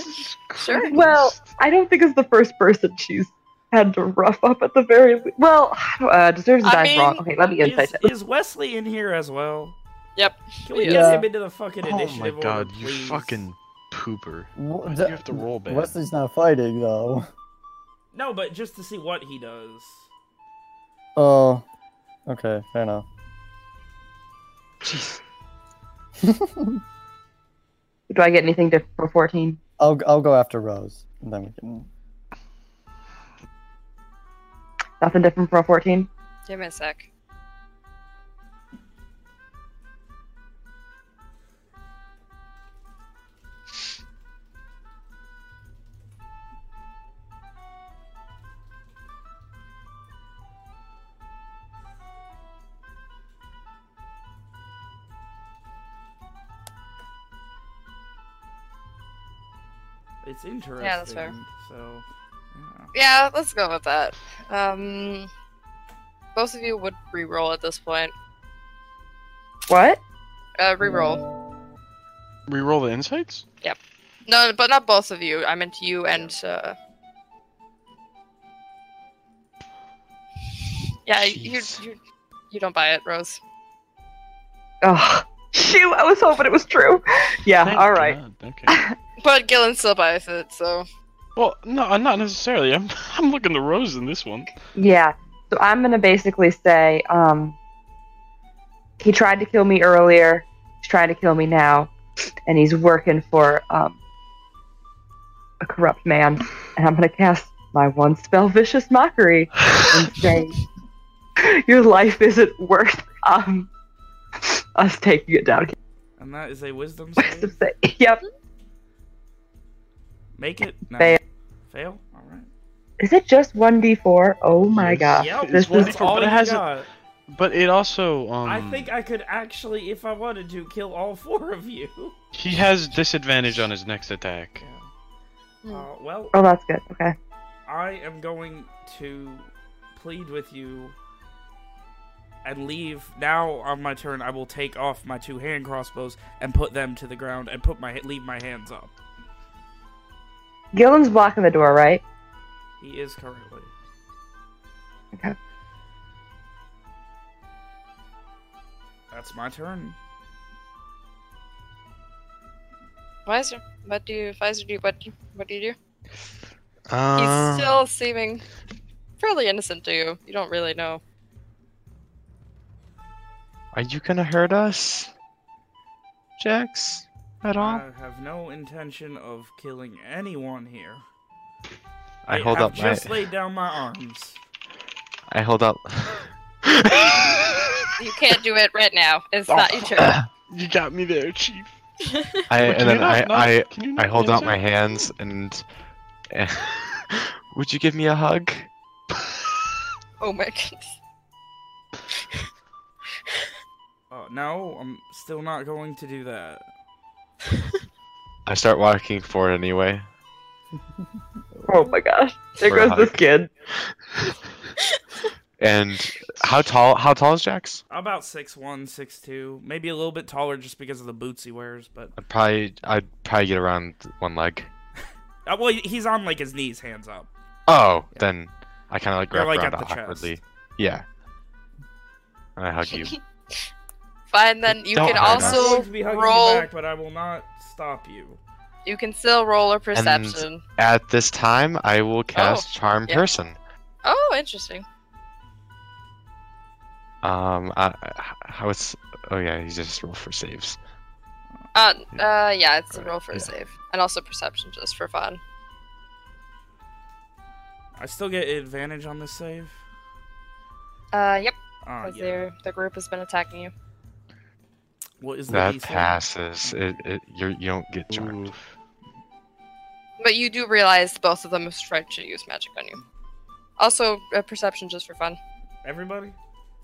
Sure. well, I don't think it's the first person she's had to rough up at the very le- well. (sighs) Uh, deserves to I die mean, wrong. Okay, let me insight Is, check. is Wesley in here as well? Yep. Can we He get him into the fucking Oh my god, order, you fucking pooper. Wh- You have to roll bad. Wesley's not fighting though. No, but just to see what he does. Oh. Okay, fair enough. Jeez. Do I get anything different for 14? I'll I'll go after Rose, and then we can. Nothing different for a 14. Give me a sec. It's interesting. Yeah, that's fair. So, yeah. Yeah, let's go with that. Um, both of you would re-roll at this point. What? Uh, re-roll. Re-roll the insights. Yep. No, but not both of you. I meant you and. Uh... Yeah, you, you you don't buy it, Rose. Oh, (laughs) shoot! I was hoping it was true. Yeah. Thank all right. God, Okay. (laughs) But Gillen still buys it, so. Well, no, not necessarily. I'm (laughs) I'm looking the rose in this one. Yeah. So I'm gonna basically say, um, he tried to kill me earlier. He's trying to kill me now, and he's working for um a corrupt man. And I'm gonna cast my one spell, vicious mockery, and (laughs) say, your life isn't worth um us taking it down. And that is a wisdom So save. say- (laughs) yep. Make it. No. Fail. Fail. All right. Is it just one d4? Oh my god. Yep. This is all but it has a- got. But it also um. I think I could actually, if I wanted to, kill all four of you. he has disadvantage on his next attack. Yeah. Uh, well, Oh, that's good. Okay. I am going to plead with you and leave. Now on my turn, I will take off my two hand crossbows and put them to the ground and put my leave my hands up. Gillen's blocking the door, right? He is currently. Okay. That's my turn. Visor, what do you, Visor, do you, what, do you- what do you do? Uh, He's still seeming fairly innocent to you. You don't really know. Are you gonna hurt us, Jax? At all? I have no intention of killing anyone here. I hold have up my. just laid down my arms. I hold up. You can't do it right now. It's not your turn. (laughs) You got me there, Chief. I and then I not- I I not hold out my hands and. (laughs) Would you give me a hug? Oh my goodness. Uh, no, I'm still not going to do that. I start walking forward anyway. Oh my gosh. There For goes this (laughs) kid. And how tall? How tall is Jax? About six one, six two, maybe a little bit taller just because of the boots he wears. But I'd probably I'd probably get around one leg. (laughs) uh, well, he's on like his knees, hands up. Oh, then I kind of like You're, wrap like, around at the awkwardly. chest. Yeah. And I hug you. (laughs) Fine, then you Don't can hurt us. I'm also be hugging roll. you back, but I will not stop you. You can still roll a perception. At this time, I will cast Charm yeah. Person. Oh, interesting. Um, I, I- how it's? Oh yeah, you just roll for saves. Uh, uh, yeah, it's a roll for a yeah. save, and also perception just for fun. I still get advantage on this save. Uh, yep, Ah, because yeah. they're the group has been attacking you. What is the That DC? passes. It, it you're, you don't get charmed. Oof. But you do realize both of them have tried to use magic on you. Also, uh, perception just for fun. Everybody?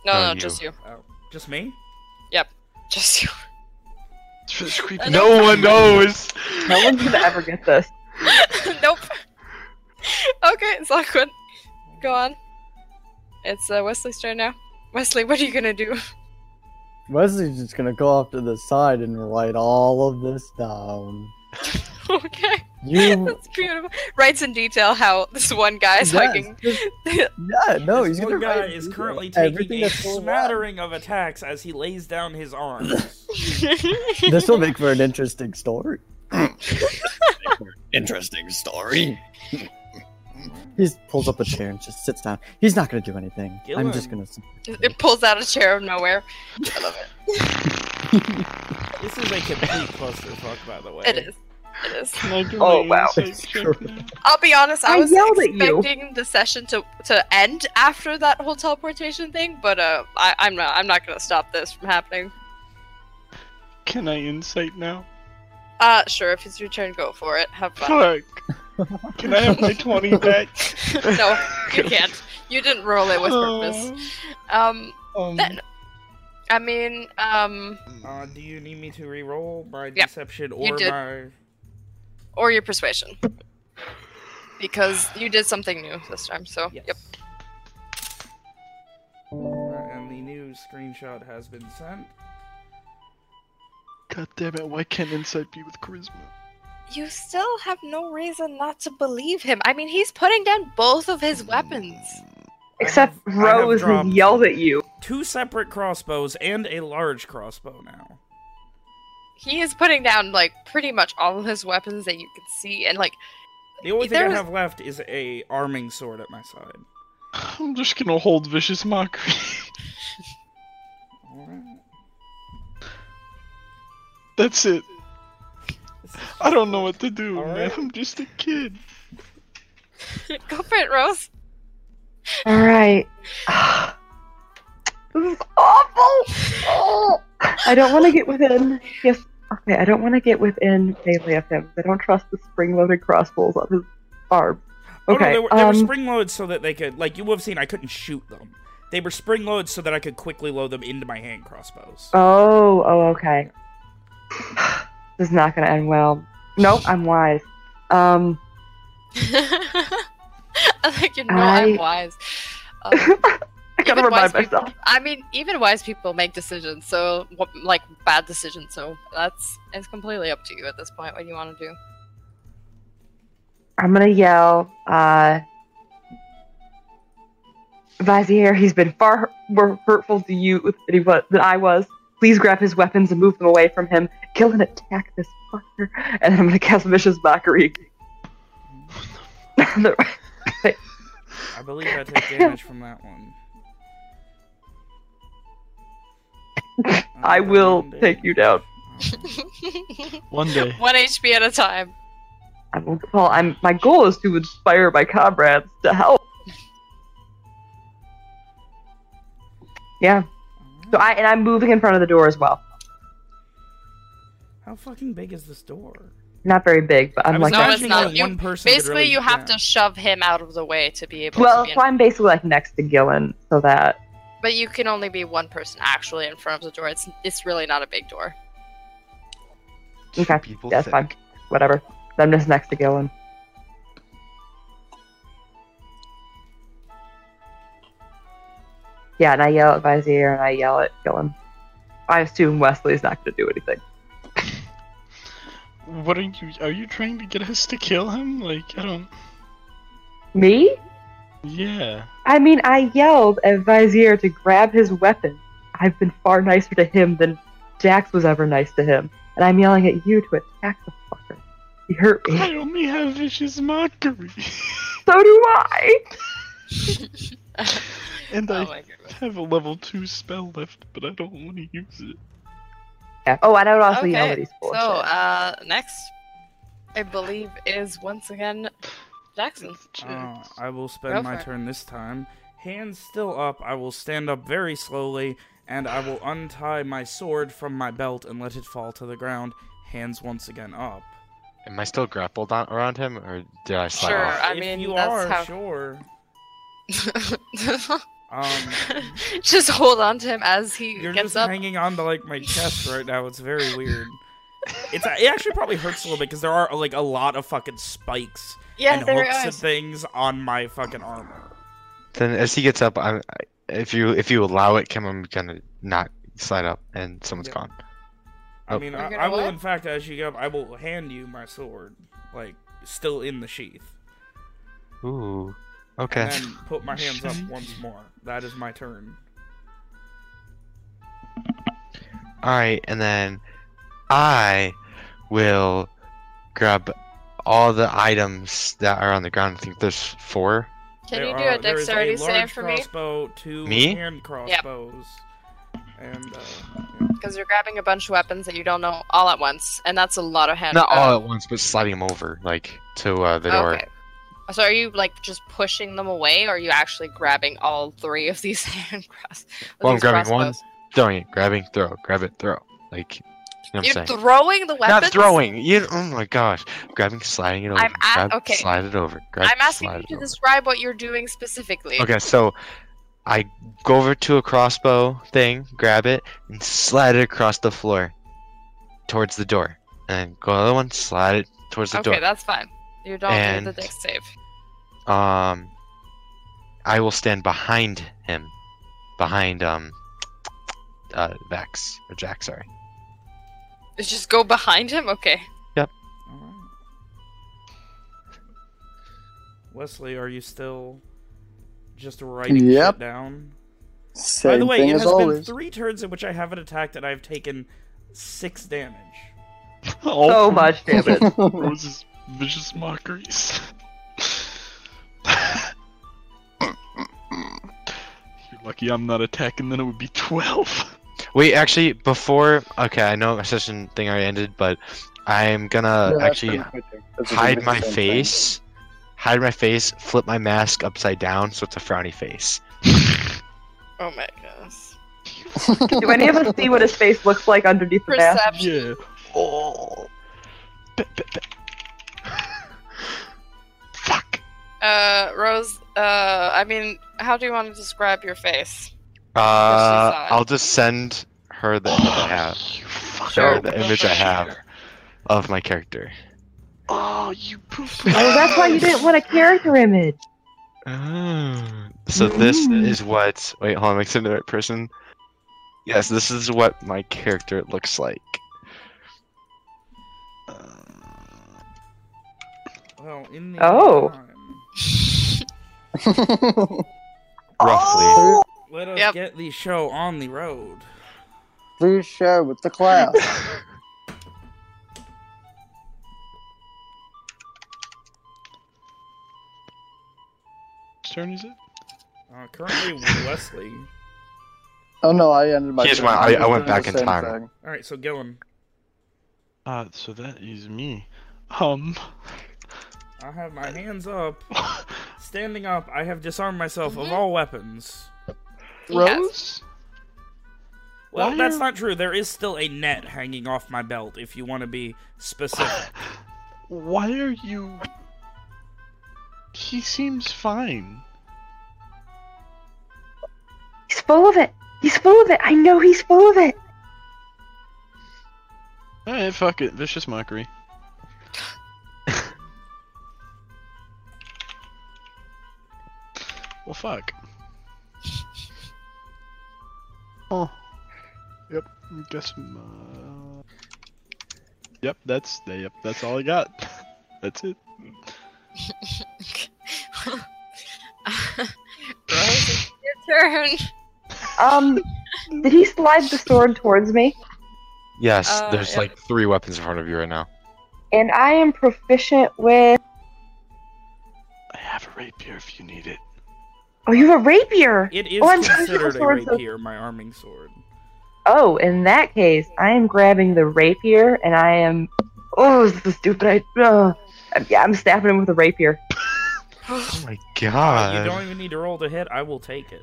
No, No, no, you. just you. Oh, just me? Yep, just you. (laughs) Just creepy. No one knows. No one's gonna ever get this. (laughs) nope. okay, it's awkward. Go on. It's uh, Wesley's turn now. Wesley, what are you gonna do? (laughs) Wesley's just gonna go off to the side and write all of this down. (laughs) okay, You, (laughs) that's beautiful. Writes in detail how this one guy's Yes, hugging. just- yeah, no, this he's one gonna guy write is currently taking everything a that's going smattering of attacks as he lays down his arms. (laughs) This will make for an interesting story. interesting story. He pulls up a chair and just sits down. He's not gonna do anything. I'm just gonna. it pulls out a chair of nowhere. I love it. (laughs) This is like a complete clusterfuck, by the way. It is. It is. I do Oh, my wow. insight check now? I'll be honest. I I was yelled at you. expecting the session to to end after that whole teleportation thing, but uh, I, I'm not. I'm not gonna stop this from happening. Can I insight now? Uh, sure. If it's your turn, go for it. Have fun. Fuck. Can I have my 20 (laughs) back? no, you can't. You didn't roll it with purpose. Um, Um, Then- I mean, um, Uh, do you need me to re-roll my Yep, deception you or did. my? or your persuasion, because you did something new this time. So, Yes. yep. Uh, and the new screenshot has been sent. God damn it! Why can't insight be with charisma? You still have no reason not to believe him. I mean, he's putting down both of his weapons. Except have- Rose has yelled at you. Two separate crossbows and a large crossbow now. He is putting down like pretty much all of his weapons that you can see, and like The only thing I There's- have left is a arming sword at my side. I'm just gonna hold vicious mockery. (laughs) That's it. This is I don't know what to do, man. Alright. I'm just a kid. (laughs) go for it, Rose. All right. (sighs) this is awful. Oh. I don't want to get within. Yes. Okay. I don't want to get within melee of him. I don't trust the spring-loaded crossbows on his arm. Oh, no, Okay. they were, they were um, spring loads so that they could, like you would have seen, I couldn't shoot them. They were spring loads so that I could quickly load them into my hand crossbows. Oh. Oh. Okay. (sighs) (sighs) this is not gonna end well. Nope. I'm wise. Um. (laughs) I like you know I- I'm wise. (laughs) Um, I gotta remind myself. people- I mean, even wise people make decisions, so like bad decisions. So that's it's completely up to you at this point what you want to do. I'm gonna yell, uh, Vizier, he's been far more hurtful to you than, he was, than I was. Please grab his weapons and move them away from him. Kill and attack this fucker. And then I'm gonna cast Vicious Mockery. (laughs) I believe I take damage from that one. I uh, will take you down. (laughs) One day. One HP at a time. I will, well, I'm, my goal is to inspire my comrades to help. Yeah. (laughs) So I and I'm moving in front of the door as well. How fucking big is this door? Not very big, but I'm I was like No, it's not. only You- one person Basically, really- you have yeah. to shove him out of the way to be able Well, to be. so I'm basically like next to Gillen, so that but you can only be one person actually in front of the door. It's it's really not a big door. Okay, People that's think. fine. Whatever. I'm just next to Gillen. Yeah, and I yell at Vizier and I yell at Gillen. I assume Wesley's not going to do anything. What are you? Are you trying to get us to kill him? Like I don't. Me? Yeah. I mean, I yelled at Vizier to grab his weapon. I've been far nicer to him than Jax was ever nice to him. And I'm yelling at you to attack the fucker. He hurt me. I only have vicious mockery, So do I! (laughs) (laughs) and oh I have a level two spell left, but I don't want to use it. Yeah. Oh, I don't also yell Okay, at these So, uh, next, I believe is once again Jackson. It's Uh, I will spend Go my for it. turn this time. Hands still up, I will stand up very slowly, and I will untie my sword from my belt and let it fall to the ground. Hands once again up. Am I still grappled on, around him, or did I slide Sure, off? I if mean, you that's are how- sure. Um, (laughs) Just hold on to him as he you're gets just up. hanging on to like my chest right now. It's very weird. It's it actually probably hurts a little bit because there are like a lot of fucking spikes Yeah, and there hooks and things on my fucking armor. Then as he gets up, I'm, I- if you if you allow it, Kim, I'm gonna not slide up, and someone's Yeah. gone. I Oh. mean, I, I will what? in fact, as you get up, I will hand you my sword, like still in the sheath, Ooh. Okay. and then put my hands up (laughs) once more. That is my turn. All right, and then I will grab all the items that are on the ground. I think there's four. Can There you do are- a there is dexterity large save for me? crossbow, two Me? hand crossbows, and uh, yeah. Because you're grabbing a bunch of weapons that you don't know all at once, and that's a lot of hand. Not uh, all at once, but sliding them over, like to uh, the door. Okay. So are you like just pushing them away, or are you actually grabbing all three of these (laughs) hand cross? Well, I'm grabbing one. Throwing it, grabbing, throw, grab it, throw. Like, you know what You're saying? throwing the weapons. Not throwing. You. Oh my gosh. Grabbing, sliding it over. I'm a- grab, okay. Slide it over. Grab, I'm asking you to over. describe what you're doing specifically. Okay, so I go over to a crossbow thing, grab it, and slide it across the floor towards the door. And go the other one, slide it towards the door. Okay, that's fine. You don't And- need the dex save. Door. Um, I will stand behind him, behind um, uh, Vex or Jack. Sorry. Just go behind him. Okay. Yep. All right. Wesley, are you still just writing Yep. shit down? Same By the way, thing it as has been three turns in which I haven't attacked and I've taken six damage. All (laughs) So much damage. (laughs) Rose's vicious mockeries. Lucky I'm not attacking, then it would be 12. Wait, actually, before okay, I know my session thing already ended, but I'm gonna Yeah, actually pretty much it. That's hide my much the same thing. face, hide my face, flip my mask upside down so it's a frowny face. (laughs) Oh my goodness. Do any of us see what his face looks like underneath the mask? Perception. Yeah. Oh. Uh, Rose. Uh, I mean, how do you want to describe your face? Uh. I'll just send her the image I have. You fuck. Show her Sure. the image I have of my character. Oh, you poop. Oh, that's why you didn't want a character image. Oh. So this Mm. is what. Wait, hold on. Make sure I'm the right person. Yes, this is what my character looks like. Well, in the Oh. (laughs) meantime, Oh! Roughly. let us Yep. get the show on the road. Please share with the class. (laughs) Whose turn is it? Uh, currently, (laughs) Wesley. oh no, I ended my. Here's turn. my- I- I went back in time. thing. All right, so Gillen, Uh, so that is me. Um. I have my hands up, (laughs) standing up. I have disarmed myself of mm-hmm. all weapons. Rose? Well, Why that's are- not true. There is still a net hanging off my belt. If you want to be specific. (laughs) Why are you. He seems fine. He's full of it. He's full of it. I know he's full of it. Alright, fuck it. Vicious mockery. Well, fuck. Oh. Yep. I guess. Uh... Yep. That's. Yep. That's all I got. (laughs) That's it. (laughs) Rose, your turn. Um, did he slide the sword towards me? Yes, Uh, there's yeah. like three weapons in front of you right now. And I am proficient with. I have a rapier if you need it. Oh, you have a rapier. It is Oh, I'm sorry, considered a rapier, my arming sword. Oh, in that case, I am grabbing the rapier and I am. Oh, this is stupid. I. Uh, yeah, I'm stabbing him with a rapier. (laughs) Oh my god. you don't even need to roll to hit. I will take it.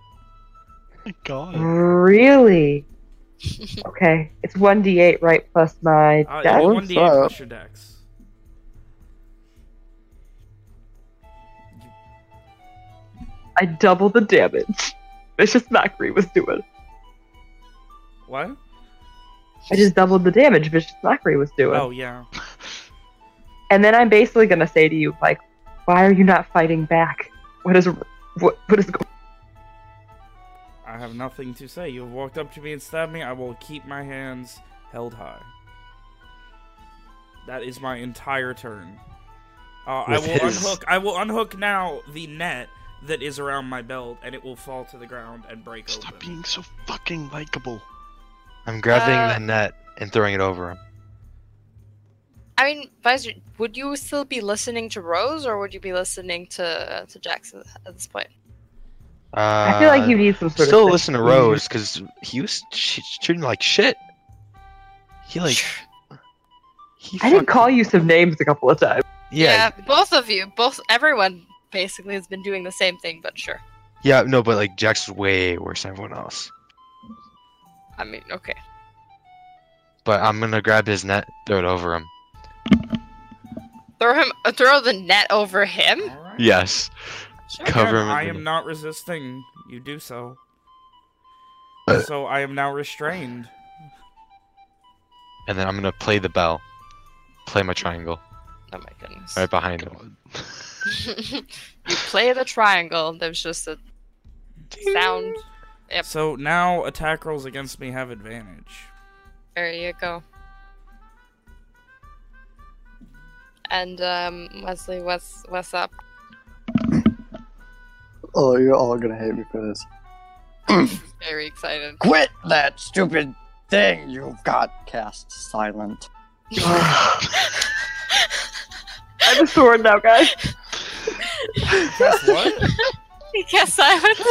my god. Really? (laughs) Okay, it's 1d8, right? Plus my. Uh, dex? it's What's 1d8 up? plus your dex. I double the damage. Vicious Mockery was doing. What? I just doubled the damage Vicious Mockery was doing. Oh, yeah. And then I'm basically gonna say to you, like, why are you not fighting back? What is what what is going I have nothing to say. You have walked up to me and stabbed me. I will keep my hands held high. That is my entire turn. Uh, I will his- unhook. I will unhook now the net that is around my belt, and it will fall to the ground and break Stop open. being so fucking likable. I'm grabbing Uh, the net and throwing it over him. I mean, Visor, would you still be listening to Rose, or would you be listening to to Jackson at this point? Uh, I feel like you need some sort still of. listen to Rose because he was sh- treating me like shit. He like he. I did fucking- call you some names a couple of times. Yeah, both of you, both everyone basically has been doing the same thing, but sure. yeah, no, but like Jax's way worse than everyone else. I mean, okay. But I'm gonna grab his net, throw it over him. Throw him, uh, throw the net over him. All right. Yes, Sure. cover him. I am not resisting. You do so. Uh. so I am now restrained. and then I'm gonna play the bell, play my triangle Oh my goodness. right behind him. (laughs) you play the triangle. There's just a sound. Yep. So now attack rolls against me have advantage. There you go. And um, Wesley, what's what's up? Oh, you're all gonna hate me for this. (coughs) Very excited. Quit that stupid thing you've got. Cast silent. (laughs) (sighs) (laughs) I have a sword now, guys. Guess what? (laughs) He cast silence.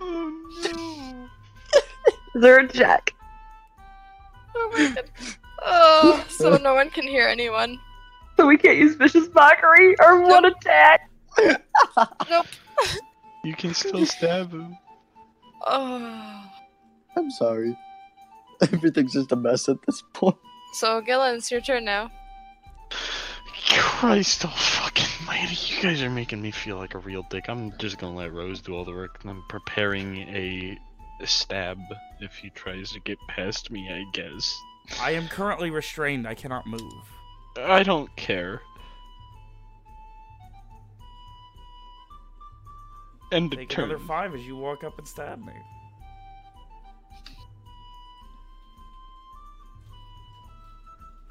Oh Is there a check? Oh my god. Oh, so no one can hear anyone. So we can't use vicious mockery or one attack. Nope. no! You can still stab him. Oh. I'm sorry. (laughs) Everything's just a mess at this point. So Gillen, it's your turn now. Christ, oh fucking lady, you guys are making me feel like a real dick. I'm just gonna let Rose do all the work, and I'm preparing a, a stab if he tries to get past me. I guess. I am currently restrained. I cannot move. I don't care. End of Take turn. another five as you walk up and stab me.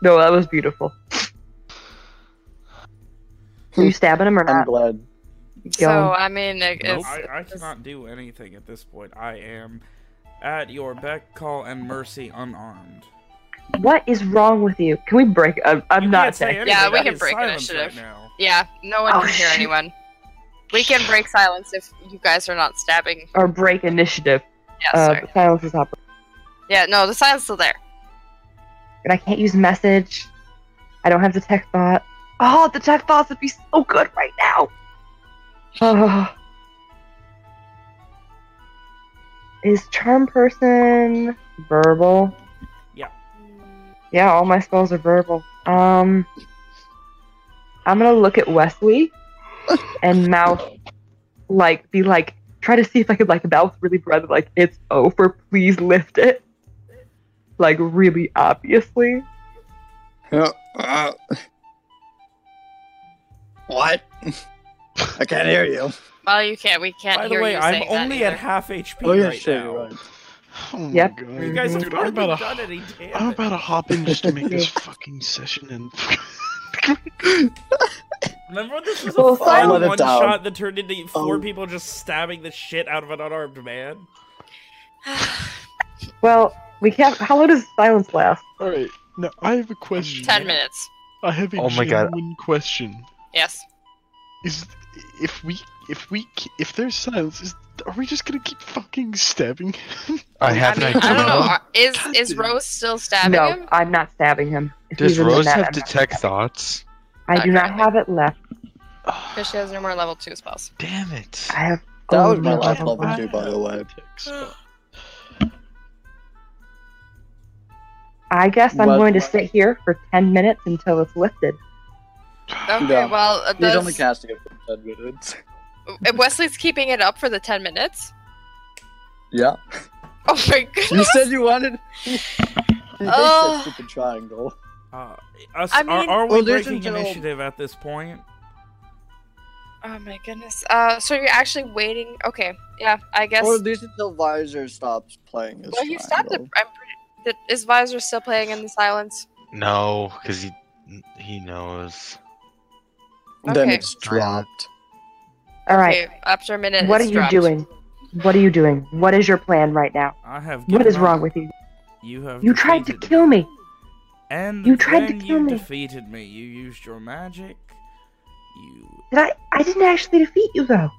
No, that was beautiful. Are you stabbing him or not? I'm not? glad. So I mean, it- it's, I, I cannot do anything at this point. I am at your beck, call, and mercy, unarmed. What is wrong with you? Can we break? I'm, I'm not can't say saying. Yeah, we That can break initiative. Right now. yeah, no one Oh, can hear shit. anyone. We can break silence if you guys are not stabbing. Or break initiative. Yeah, Uh, sorry. silence is up. Yeah, no, the silence still there. And I can't use message. I don't have detect thought. Oh, detect thoughts would be so good right now. Oh. (sighs) Is charm person verbal? Yeah, Yeah, all my spells are verbal. Um, I'm gonna look at Wesley (laughs) and mouth, like, be like, try to see if I could like mouth really breath like it's over. Please lift it. Like really obviously. Uh, what? (laughs) I can't hear you. Well, you can't. We can't By the hear way, you I'm saying that only at either. half HP Oh yeah, right shit, now. you're right. Oh my Yep. god. You guys have Dude, I'm about to, done any damage. I'm about to hop in just to make this (laughs) fucking session and. (laughs) Remember when this was Well, a fun let it one down. shot that turned into four Oh. people just stabbing the shit out of an unarmed man? (sighs) Well, we can't. How long does silence last? Alright, now I have a question. Ten minutes. I have a Oh my God. genuine question. Yes. Is if we if we if there's silence, is are we just gonna keep fucking stabbing? him? I (laughs) I have mean, an I don't know. idea. Are- Is God is. Rose still stabbing no, him? I'm not stabbing him. If Does he's in the Rose net, have I'm detect thoughts? I do Not not have it left. Because she has no more level two spells. Damn it. I have. That was only my last level level one. two, by the way. I guess I'm What- going to sit here for ten minutes until it's lifted. Okay, Yeah. well, uh, He's only does, casting it for 10 minutes. uh, Wesley's keeping it up for the ten minutes. Yeah. (laughs) Oh my goodness! You said you wanted. (laughs) He hates Oh. that stupid triangle. Uh, us, I are, mean- are we Well, there's breaking until- initiative at this point? Oh my goodness. Uh, so you're actually waiting? Okay, yeah, I guess. Or at least until Visor stops playing his well, he stopped it. triangle. I'm pretty. That, is Visor still playing in the silence? No, because he he knows. Then it's dropped. All right. Okay, after a minute. what are it's you dropped. doing? What are you doing? What is your plan right now? I have. What is given up. wrong with you? You have. You tried to defeated kill me. And You tried to then kill you me. defeated me. You used your magic. You. Did I? I didn't actually defeat you though.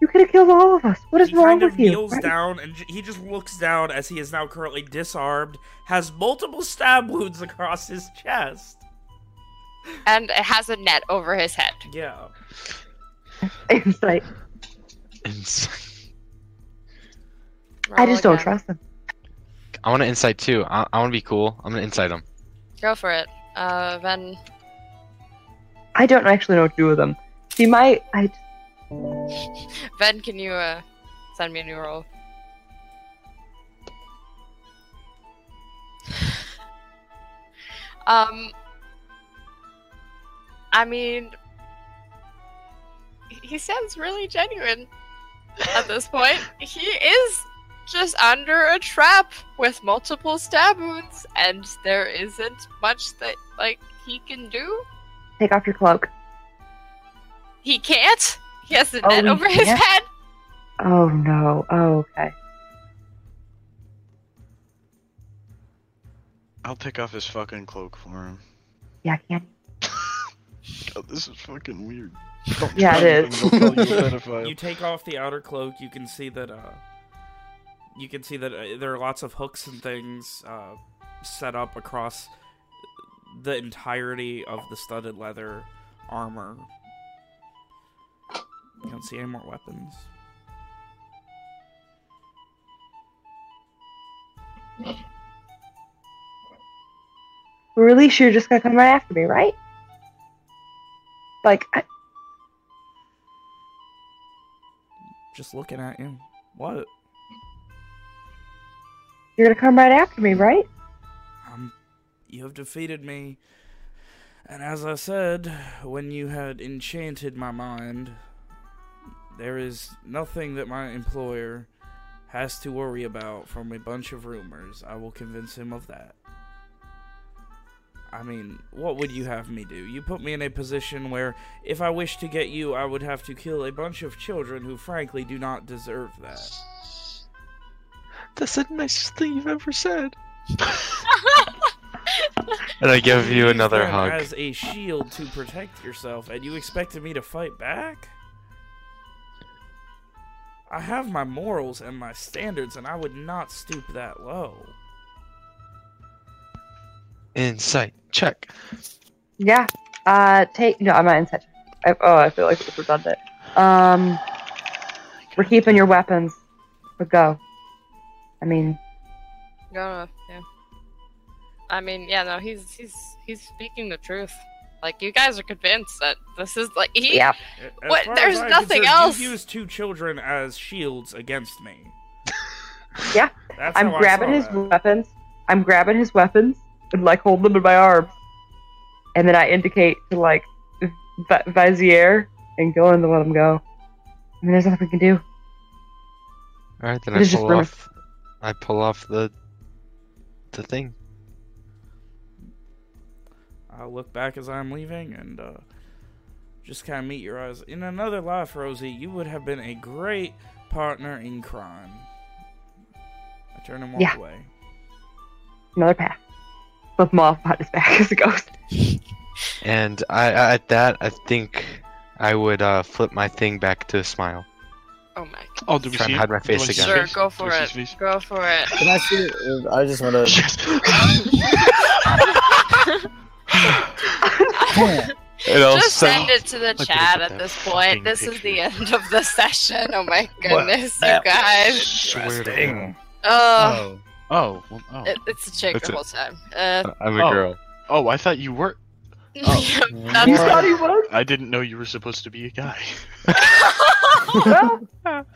You could have killed all of us. What is he wrong kind with of you? kneels Right? down and j- he just looks down as he is now currently disarmed, has multiple stab wounds across his chest. And it has a net over his head. Yeah. Insight. Ins- I just don't trust them. I want to insight too. I, I want to be cool. I'm gonna insight him. Go for it. Uh, Ven. I don't actually know what to do with them. See, my I Ven, (laughs) can you uh send me a new roll? (sighs) um, I mean, he sounds really genuine at this point. (laughs) He is just under a trap with multiple stab wounds, and there isn't much that like he can do. take off your cloak. He can't. He has the Oh, net over his head. Oh no. Oh, okay. I'll take off his fucking cloak for him. Yeah, can't. God, this is fucking weird. (laughs) Yeah, it is. You. (laughs) You take off the outer cloak. You can see that. Uh, you can see that uh, there are lots of hooks and things uh, set up across the entirety of the studded leather armor. You don't see any more weapons. Release, you're just gonna come right after me, right? Like, I, Just looking at you. What? you're gonna come right after me, right? Um, you have defeated me. And as I said, when you had enchanted my mind, there is nothing that my employer has to worry about from a bunch of rumors. I will convince him of that. I mean, what would you have me do? You put me in a position where, if I wish to get you, I would have to kill a bunch of children who, frankly, do not deserve that. That's the nicest thing you've ever said. (laughs) And I give you use another hug. As a shield to protect yourself, and you expected me to fight back? I have my morals and my standards, and I would not stoop that low. Insight check. Yeah. Uh, take. No, I'm not in such. I, oh, I feel like it's redundant. Um, we're keeping your weapons, but go. I mean, No, no, yeah. I mean, yeah, no, he's he's he's speaking the truth. Like you guys are convinced that this is like he. yeah. As What? far There's as I'm nothing concerned, else. You used two children as shields against me. Yeah, That's I'm grabbing his that. weapons. I'm grabbing his weapons and like hold them in my arms, and then I indicate to like v- Vizier and go and let him go. I mean, there's nothing we can do. All right, then It I pull off. I pull off the the thing. I'll look back as I'm leaving and uh, just kind of meet your eyes. In another life, Rosie, you would have been a great partner in crime. I turn and walk Yeah. away. Another path. Flip him off behind his back (laughs) as it goes. And I, I at that I think I would uh, flip my thing back to a smile. Oh my. Oh, did we Try see and it? hide my face again. Sure, go for it. face? Go for it. Can I see? it? I just want to. Yes. (laughs) (laughs) And also, Just send it to the could've chat at this point. This is the end of the session. Oh my Well, goodness, you guys. Swear to Oh, Oh, well, oh. it, it's a chick That's the it. whole time. Uh, I'm a Oh. girl. oh, I thought you were. (laughs) You thought he was? I didn't know you were supposed to be a guy. Well, well,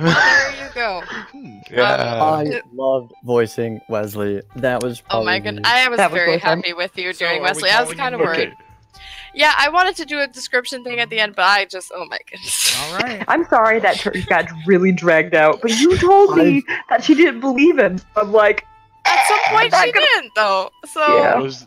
there you go. Hmm. Yeah. I loved voicing Wesley. That was Oh my probably goodness, I was That was very really fun. happy with you So doing are Wesley. I was kind of worried. Okay. Yeah, I wanted to do a description thing at the end, but I just, oh my goodness. All right. (laughs) I'm sorry that church got really dragged out, but you told me that she didn't believe in. I'm like, At some eh, point, she not gonna- didn't, though. So Yeah. Was, was